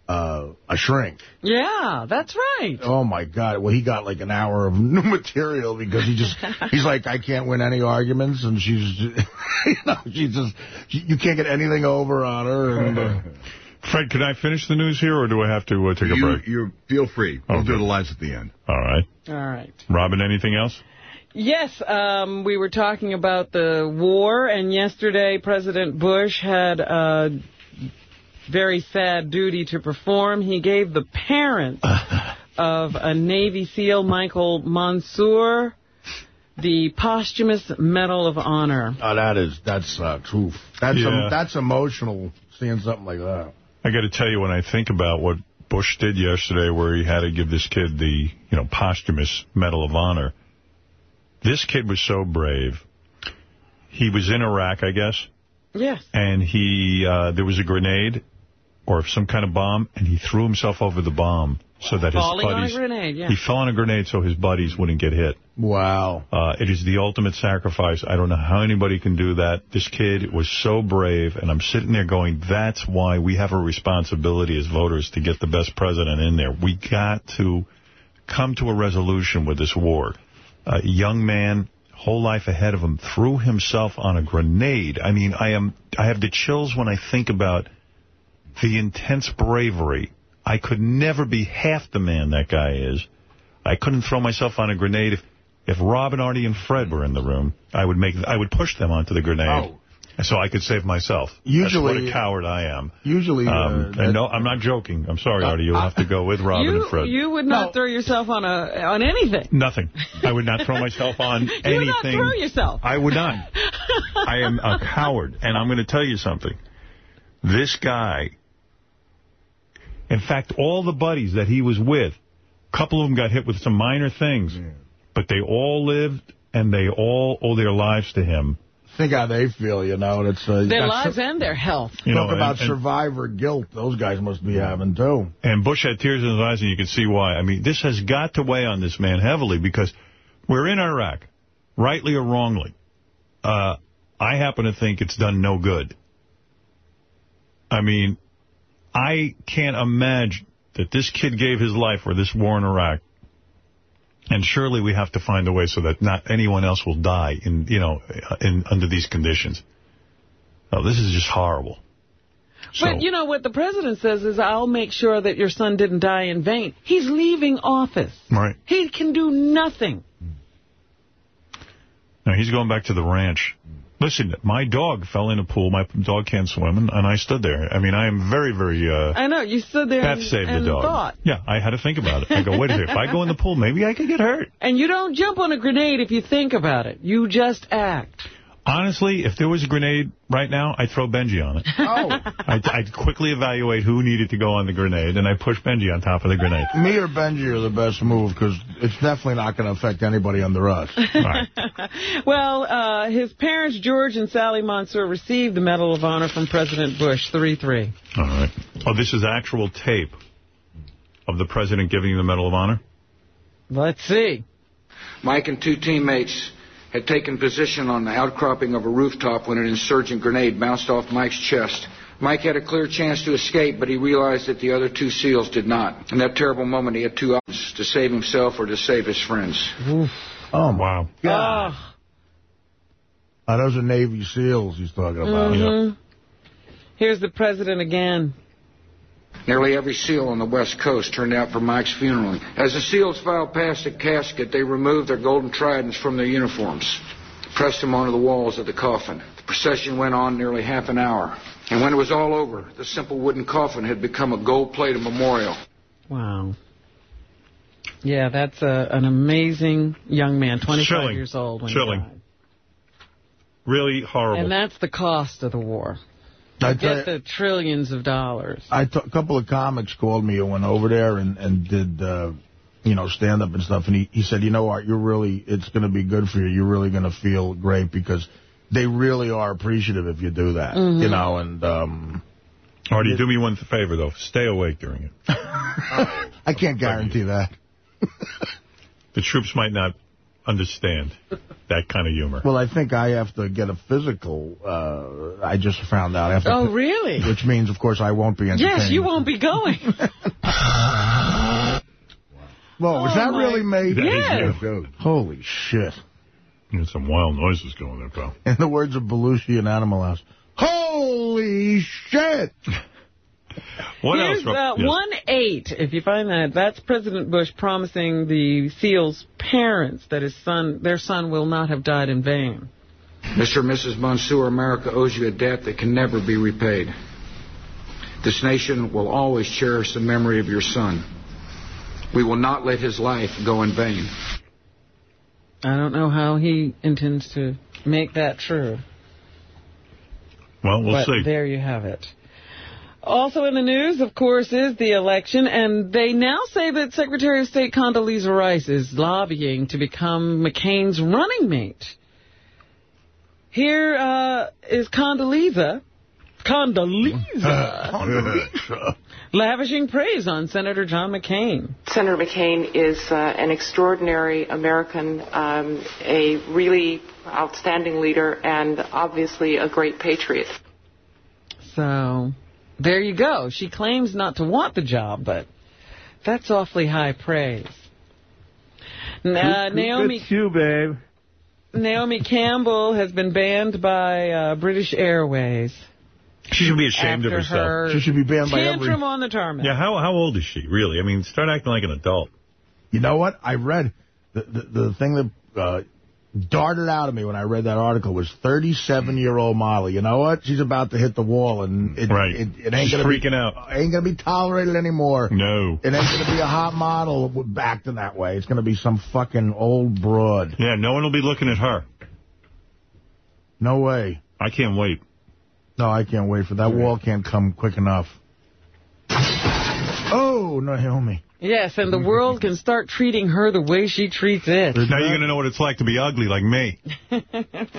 uh, a shrink. Yeah, that's right. Oh, my God. Well, he got like an hour of [LAUGHS] new material because he just, he's like, I can't win any arguments. And she's, [LAUGHS] you know, she's just, you can't get anything over on her. And uh, [LAUGHS] Fred, can I finish the news here, or do I have to uh, take a break? you feel free. We'll Okay. do the lives at the end. All right. All right. Robin, anything else? Yes, um, we were talking about the war, and yesterday President Bush had a very sad duty to perform. He gave the parents [LAUGHS] of a Navy SEAL, Michael Monsoor, the posthumous Medal of Honor. oh, that is, that's, uh, oof. That's, Yeah. em- that's emotional, seeing something like that. I got to tell you, when I think about what Bush did yesterday, where he had to give this kid the, you know, posthumous Medal of Honor, this kid was so brave. He was in Iraq, I guess, Yes. and he uh, there was a grenade or some kind of bomb, and he threw himself over the bomb so that his Falling on a buddies... grenade, yeah. He fell on a grenade so his buddies wouldn't get hit. Wow. Uh, it is the ultimate sacrifice. I don't know how anybody can do that. This kid was so brave, and I'm sitting there going, that's why we have a responsibility as voters to get the best president in there. We got to come to a resolution with this war. A young man, whole life ahead of him, threw himself on a grenade. I mean, I am I have the chills when I think about the intense bravery. I could never be half the man that guy is. I couldn't throw myself on a grenade. If if Rob and Artie and Fred were in the room, I would make I would push them onto the grenade. So I could save myself. Usually- That's what a coward I am. Usually, uh, Um, and no, I'm not joking. I'm sorry, Artie. You'll have to go with Robin you, and Fred. you would not throw yourself on a on anything. Nothing. I would not throw myself on [LAUGHS] You anything. would not throw yourself. I would not. [LAUGHS] I am a coward. And I'm going to tell you something. This guy, in fact, all the buddies that he was with, a couple of them got hit with some minor things, but they all lived and they all owe their lives to him. Think how they feel, you know. and It's uh, Their lives and their health. You know, Talk about and- and- survivor guilt. Those guys must be having, too. And Bush had tears in his eyes, and you can see why. I mean, this has got to weigh on this man heavily because we're in Iraq, rightly or wrongly. Uh, I happen to think it's done no good. I mean, I can't imagine that this kid gave his life for this war in Iraq. And surely we have to find a way so that not anyone else will die in, you know, in under these conditions. Oh, this is just horrible. So- But you know what the president says is, I'll make sure that your son didn't die in vain. He's leaving office. Right. He can do nothing. Now, he's going back to the ranch. Listen, my dog fell in a pool. My dog can't swim, and, and I stood there. I mean, I am very, very... Uh, I know, you stood there Beth and, saved and the dog. thought. Yeah, I had to think about it. I go, wait a minute. If I go in the pool, maybe I could get hurt. And you don't jump on a grenade if you think about it. You just act. Honestly, if there was a grenade right now, I'd throw Benji on it. Oh. [LAUGHS] I'd, I'd quickly evaluate who needed to go on the grenade, and I'd push Benji on top of the grenade. Me or Benji are the best move because it's definitely not going to affect anybody under us. [LAUGHS] Well, uh, his parents, George and Sally Monsoor, received the Medal of Honor from President Bush, 3-3. All right. Oh, this is actual tape of the president giving you the Medal of Honor? Let's see. Mike and two teammates had taken position on the outcropping of a rooftop when an insurgent grenade bounced off Mike's chest. Mike had a clear chance to escape, but he realized that the other two SEALs did not. In that terrible moment, he had two options, to save himself or to save his friends. Oh, wow. God. Oh, those are Navy SEALs he's talking about. Mhm. Here's the president again. Nearly every SEAL on the West Coast turned out for Mike's funeral. As the SEALs filed past the casket, they removed their golden tridents from their uniforms, pressed them onto the walls of the coffin. The procession went on nearly half an hour. And when it was all over, the simple wooden coffin had become a gold-plated memorial. Wow. Yeah, that's a, an amazing young man, 25 Chilling. years old when he Chilling. died. Really horrible. And that's the cost of the war. I get the trillions of dollars. I t- a couple of comics called me and went over there and, and did, uh, you know, stand-up and stuff. And he, he said, you know what, you're really, it's going to be good for you. You're really going to feel great because they really are appreciative if you do that, Mhm. you know, and... um Artie, do me one favor, though. Stay awake during it. [LAUGHS] I can't guarantee that. The troops might not understand that kind of humor. Well, I think I have to get a physical. Uh, I just found out. I have to Oh, really? Which means, of course, I won't be entertained. Yes, you won't be going. [LAUGHS] Whoa, was Oh, that my- really me? Yes. Holy shit. There's some wild noises going there, pal. In the words of Belushi in Animal House, holy shit! What Here's else? Yes. one eight. If you find that, that's President Bush promising the SEALs' parents that his son, their son, will not have died in vain. Mr. and Mrs. Monsoor, America owes you a debt that can never be repaid. This nation will always cherish the memory of your son. We will not let his life go in vain. I don't know how he intends to make that true. Well, we'll but see. there you have it. Also in the news, of course, is the election, and they now say that Secretary of State Condoleezza Rice is lobbying to become McCain's running mate. Here uh, is Condoleezza, Condoleezza, [LAUGHS] lavishing praise on Senator John McCain. Senator McCain is uh, an extraordinary American, um, a really outstanding leader, and obviously a great patriot. So there you go. She claims not to want the job, but that's awfully high praise. Uh, Naomi, It's you, babe. Naomi Campbell has been banned by uh, British Airways. She should be ashamed after of herself. her She should be banned by every... Tantrum on the tarmac. Yeah, how how old is she, really? I mean, start acting like an adult. You know what? I read, the, the, the thing that uh, darted out of me when I read that article was 37-year-old Molly. You know what? She's about to hit the wall, and it, Right. it, it ain't gonna freaking be, out. Ain't going to be tolerated anymore. No. It ain't going to be a hot model acting that way. It's going to be some fucking old broad. Yeah, no one will be looking at her. No way. I can't wait. No, I can't wait for that wall. Can't come quick enough. Oh, Naomi. Yes, and the [LAUGHS] world can start treating her the way she treats it. Now you're going to know what it's like to be ugly like me. [LAUGHS]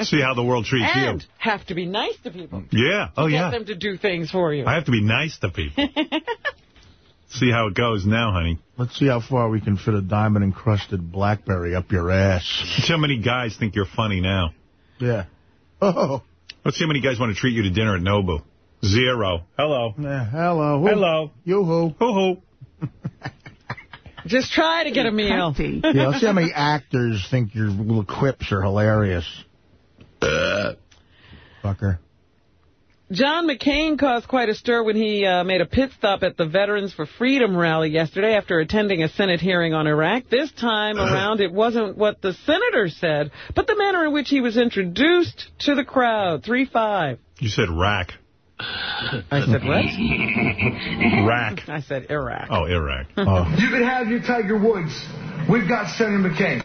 See how the world treats you. and have to be nice to people. you. Yeah. Oh, Get yeah. them to do things for you. I have to be nice to people. [LAUGHS] See how it goes now, honey. Let's see how far we can fit a diamond-encrusted BlackBerry up your ass. See how many guys think you're funny now. Yeah. Oh. Let's see how many guys want to treat you to dinner at Nobu. Zero. Hello. Yeah, hello. Who? Hello. Yoo-hoo. Hoo-hoo. Just try to get a meal. yeah, let's see how many actors think your little quips are hilarious. Fucker. John McCain caused quite a stir when he uh, made a pit stop at the Veterans for Freedom rally yesterday after attending a Senate hearing on Iraq. This time around, it wasn't what the senator said, but the manner in which he was introduced to the crowd. 3-5. You said rack. I said what? [LAUGHS] Rack. I said Iraq. Oh, Iraq. [LAUGHS] Oh. You can have your Tiger Woods. We've got Senator McCain.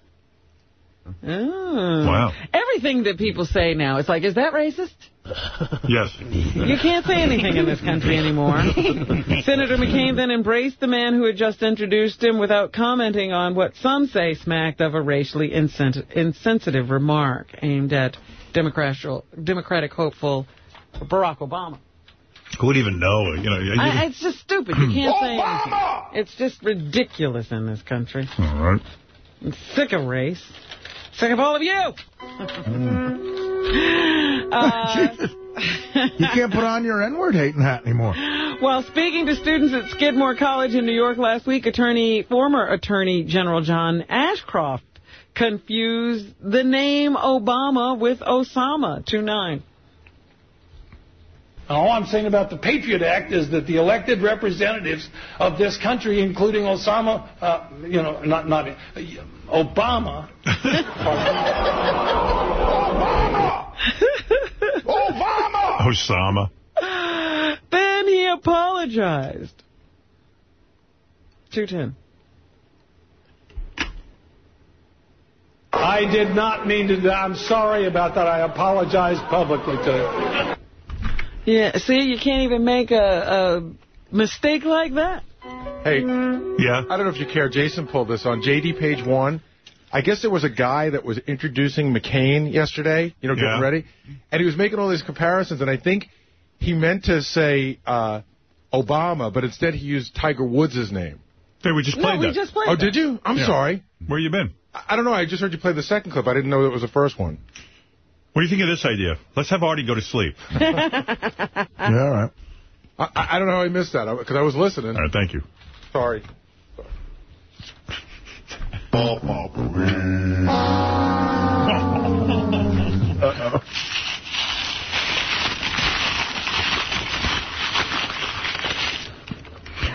Oh. Wow. Everything that people say now, it's like, is that racist? Yes. You can't say anything in this country anymore. [LAUGHS] Senator McCain then embraced the man who had just introduced him without commenting on what some say smacked of a racially insens insensitive remark aimed at Democratic, Democratic hopeful Barack Obama. Who would even know? You know. you- I, it's just stupid. You can't say anything. It's just ridiculous in this country. All right. I'm sick of race. Sick of all of you. uh, [LAUGHS] you can't put on your N-word hating hat anymore. While speaking to students at Skidmore College in New York last week, attorney, former Attorney General John Ashcroft confused the name Obama with Osama. 2-9. All I'm saying about the Patriot Act is that the elected representatives of this country, including Osama, uh, you know, not not uh, Obama. [LAUGHS] Obama! Osama. Then he apologized. 210. I did not mean to. I'm sorry about that. I apologize publicly to. Yeah, see, you can't even make a, a mistake like that. Hey, yeah. I don't know if you care. Jason pulled this on JD page one. I guess there was a guy that was introducing McCain yesterday, you know, getting Yeah. ready, and he was making all these comparisons, and I think he meant to say uh, Obama, but instead he used Tiger Woods' name. Hey, we just No, played we that. just played Oh, that. did you? I'm Yeah. sorry. Where you been? I I don't know. I just heard you play the second clip. I didn't know that was the first one. What do you think of this idea? Let's have Artie go to sleep. [LAUGHS] Yeah, all right. I, I I don't know how I missed that because I was listening. All right, thank you. Sorry. [LAUGHS] Uh-oh.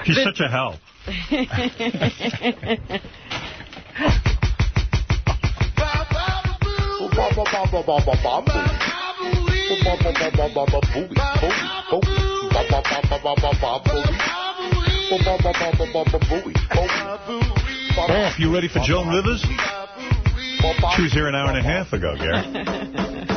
He's such a hell. [LAUGHS] Off, you ready for Joan Rivers? She was here an hour and a half ago, Gary. [LAUGHS]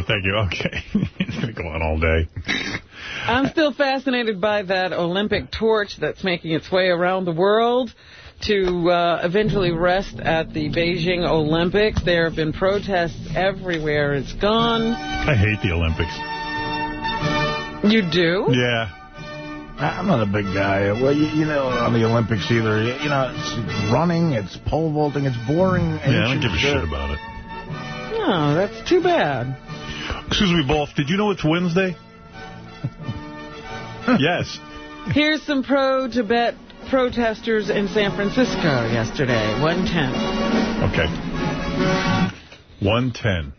Right, thank you. Okay. [LAUGHS] it's going to go on all day. I'm still fascinated by that Olympic torch that's making its way around the world to uh, eventually rest at the Beijing Olympics. There have been protests everywhere it's gone. I hate the Olympics. You do? Yeah. I'm not a big guy. Well, you, you know, on the Olympics either. You, you know, it's running, it's pole vaulting, it's boring. Yeah, I don't ancient give a shit about it. Oh, that's too bad. Excuse me, Wolf. Did you know it's Wednesday? [LAUGHS] yes. Here's some pro-Tibet protesters in San Francisco yesterday, 110. Okay. 110.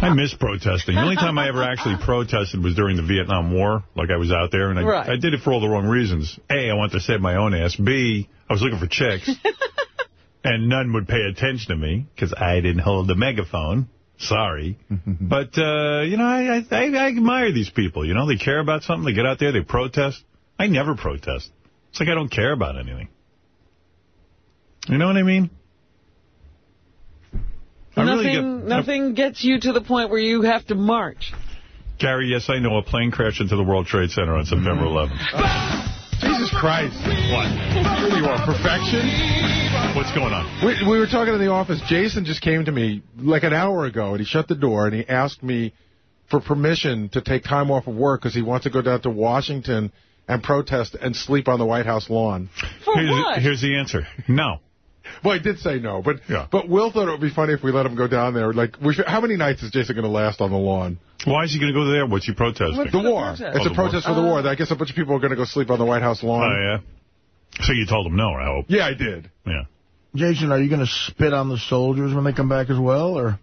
I miss protesting. The only time I ever actually [LAUGHS] protested was during the Vietnam War. Like, I was out there, and I, Right. I did it for all the wrong reasons. A, I wanted to save my own ass. B, I was looking for chicks. [LAUGHS] and none would pay attention to me, because I didn't hold the megaphone. Sorry. [LAUGHS] but, uh, you know, I, I, I admire these people. You know, they care about something. They get out there, they protest. I never protest. It's like I don't care about anything. You know what I mean? I really Nothing, get- nothing gets you to the point where you have to march. Gary, yes, I know a plane crashed into the World Trade Center on September 11th. Jesus Christ. What? What you are, perfection? What's going on? We, we were talking in the office. Jason just came to me like an hour ago, and he shut the door, and he asked me for permission to take time off of work because he wants to go down to Washington and protest and sleep on the White House lawn. For here's, here's the answer. No. Well, I did say no, but yeah. but Will thought it would be funny if we let him go down there. Like, we should, how many nights is Jason going to last on the lawn? Why is he going to go there? What's he protesting? the war. It's Oh, a the war. protest for the war. I guess a bunch of people are going to go sleep on the White House lawn. Oh, yeah? So you told him no, I hope. Yeah, I did. Yeah. Jason, are you going to spit on the soldiers when they come back as well, or?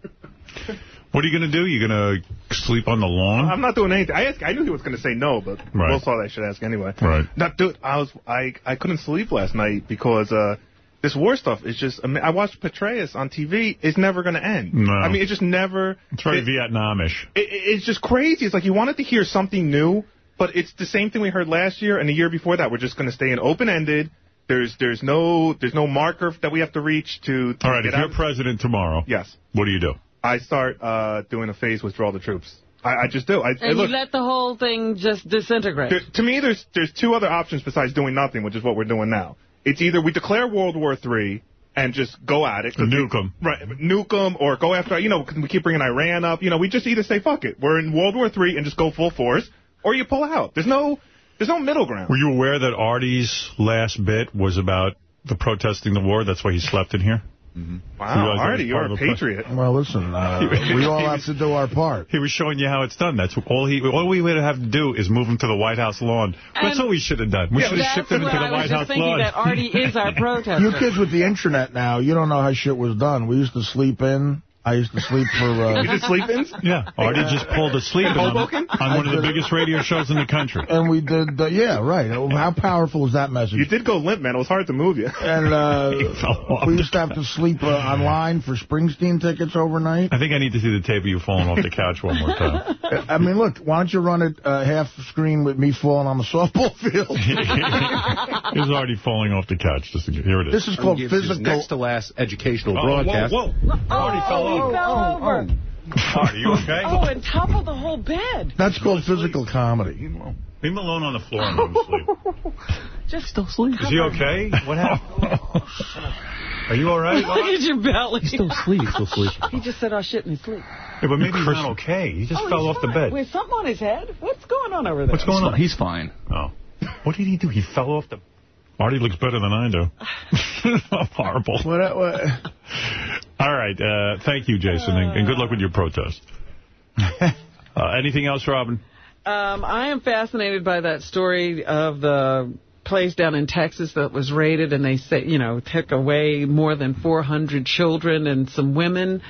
What are you going to do? You going to sleep on the lawn? I'm not doing anything. I asked, I knew he was going to say no, but Right. Will thought I should ask anyway. Right. No, dude, I was I I couldn't sleep last night because uh this war stuff is just. I, mean, I watched Petraeus on TV. It's never going to end. No. I mean, it just never. It's very it- Vietnamish. it, it's just crazy. It's like you wanted to hear something new But it's the same thing we heard last year and the year before that. We're just going to stay in open-ended. There's there's no there's no marker that we have to reach to. to All right, get if you're president tomorrow, Yes. what do you do? I start uh, doing a phase withdraw the troops. I, I just do. I, I And look, you let the whole thing just disintegrate. there, to me, there's there's two other options besides doing nothing, which is what we're doing now. It's either we declare World War III and just go at it. Nuke 'em. Right, nuke them, or go after, you know, we keep bringing Iran up. You know, we just either say, fuck it, we're in World War III and just go full force, or you pull out. There's no, there's no middle ground. Were you aware that Artie's last bit was about the protesting the war? That's why he slept in here? Wow, You realize that was Artie, you're part a of the patriot. Well, listen, uh, [LAUGHS] we all have to do our part. He was showing you how it's done. That's all he. All we would have to do is move him to the White House lawn. That's And what we should have done. We should have shipped him to the I White just House lawn. that Artie is our [LAUGHS] protester. You kids with the internet now, you don't know how shit was done. We used to sleep in. I used to sleep for... Uh, You did sleep-ins? [LAUGHS] Yeah, Artie just pulled a sleep in on, on one of the biggest radio shows in the country. And we did, uh, yeah, right. How powerful is that message? You did go limp, man. It was hard to move you. And uh, [LAUGHS] He we used to have to sleep uh, online for Springsteen tickets overnight. I think I need to see the tape of you falling off the couch one more time. [LAUGHS] I mean, look, why don't you run it uh, half screen with me falling on the softball field? He's already falling off the couch. Just here it is. This is called Gives physical. next to last educational Oh, broadcast. Whoa, whoa. Artie fell he Oh, oh, over. fell over. Are you okay? [LAUGHS] Oh, and toppled the whole bed. That's called physical comedy. Leave him alone on the floor and let him sleep. [LAUGHS] Just still sleep. Is he okay? What happened? [LAUGHS] Are you all right? Look at your belly. He's still asleep. He's still asleep. He just said, oh, shit, in his sleep. Yeah, but maybe he's not okay. He just oh, fell he's off the bed. With something on his head? What's going on over there? What's going on? He's fine. Oh. What did he do? He fell off the... Artie looks better than I do. [LAUGHS] Horrible. What, what, All right. Uh, thank you, Jason, and, and good luck with your protest. [LAUGHS] Uh, anything else, Robin? Um, I am fascinated by that story of the place down in Texas that was raided and they say, you know, took away more than 400 children and some women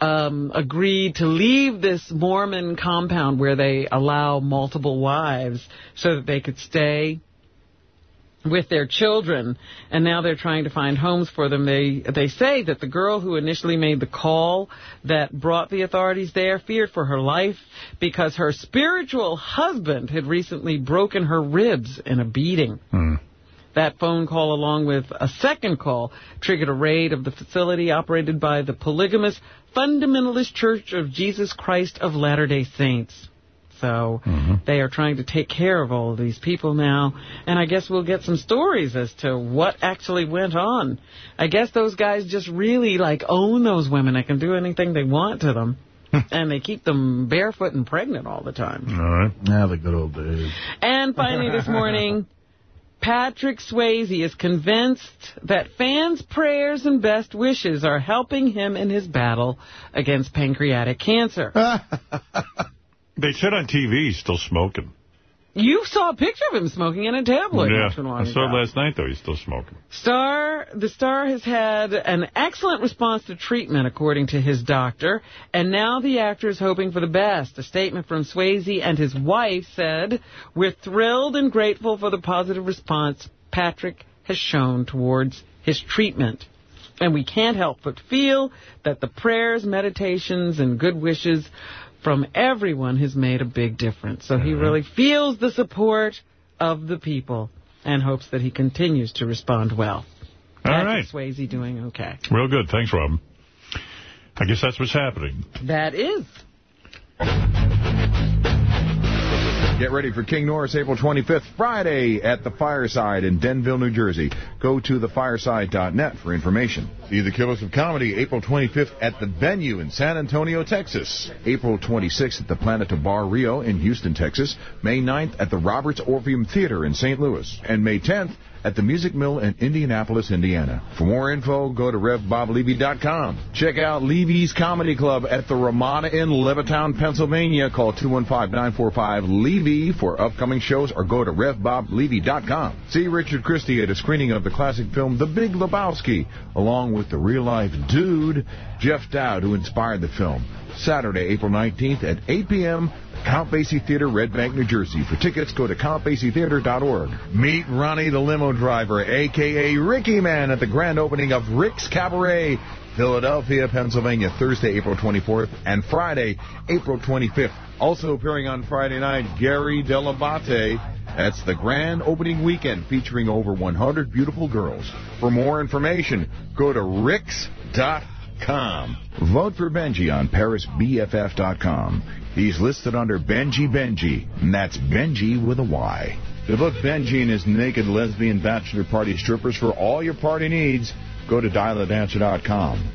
um, agreed to leave this Mormon compound where they allow multiple wives so that they could stay with their children, and now they're trying to find homes for them. They they say that the girl who initially made the call that brought the authorities there feared for her life because her spiritual husband had recently broken her ribs in a beating. Hmm. That phone call, along with a second call, triggered a raid of the facility operated by the polygamous Fundamentalist Church of Jesus Christ of Latter-day Saints. So mm-hmm. they are trying to take care of all of these people now. And I guess we'll get some stories as to what actually went on. I guess those guys just really, like, own those women. They can do anything they want to them. Hmm. and they keep them barefoot and pregnant all the time. All right. Yeah, the good old days. And finally this morning, [LAUGHS] Patrick Swayze is convinced that fans' prayers and best wishes are helping him in his battle against pancreatic cancer. [LAUGHS] They said on TV he's still smoking. You saw a picture of him smoking in a tabloid yeah, not too long I saw ago. it last night, though. He's still smoking. Star, the star has had an excellent response to treatment, according to his doctor, and now the actor is hoping for the best. A statement from Swayze and his wife said, We're thrilled and grateful for the positive response Patrick has shown towards his treatment. And we can't help but feel that the prayers, meditations, and good wishes from everyone has made a big difference. So he uh-huh. really feels the support of the people and hopes that he continues to respond well. All Patrick right. Swayze doing okay. Real good. Thanks, Robin. I guess that's what's happening. That is. Get ready for King Norris April 25th, Friday at the Fireside in Denville, New Jersey. Go to thefireside.net for information. See the Killers of Comedy April 25th at the venue in San Antonio, Texas. April 26th at the Planeta Bar Rio in Houston, Texas. May 9th at the Roberts Orpheum Theater in St. Louis. And May 10th at the Music Mill in Indianapolis, Indiana. For more info, go to RevBobLevy.com. Check out Levy's Comedy Club at the Ramada in Levittown, Pennsylvania. Call 215-945-LEVY for upcoming shows or go to RevBobLevy.com. See Richard Christie at a screening of the classic film The Big Lebowski, along with the real-life dude, Jeff Dowd, who inspired the film. Saturday, April 19th at 8 p.m., Count Basie Theater, Red Bank, New Jersey. For tickets, go to CountBasieTheater.org. Meet Ronnie the limo driver, a.k.a. Ricky Man, at the grand opening of Rick's Cabaret, Philadelphia, Pennsylvania, Thursday, April 24th, and Friday, April 25th. Also appearing on Friday night, Gary Dell'Abate. That's the grand opening weekend featuring over 100 beautiful girls. For more information, go to ricks.com. Vote for Benjy on ParisBFF.com. He's listed under Benjy Benjy, and that's Benjy with a Y. To book Benjy and his naked lesbian bachelor party strippers for all your party needs, Go to dialthedancer.com.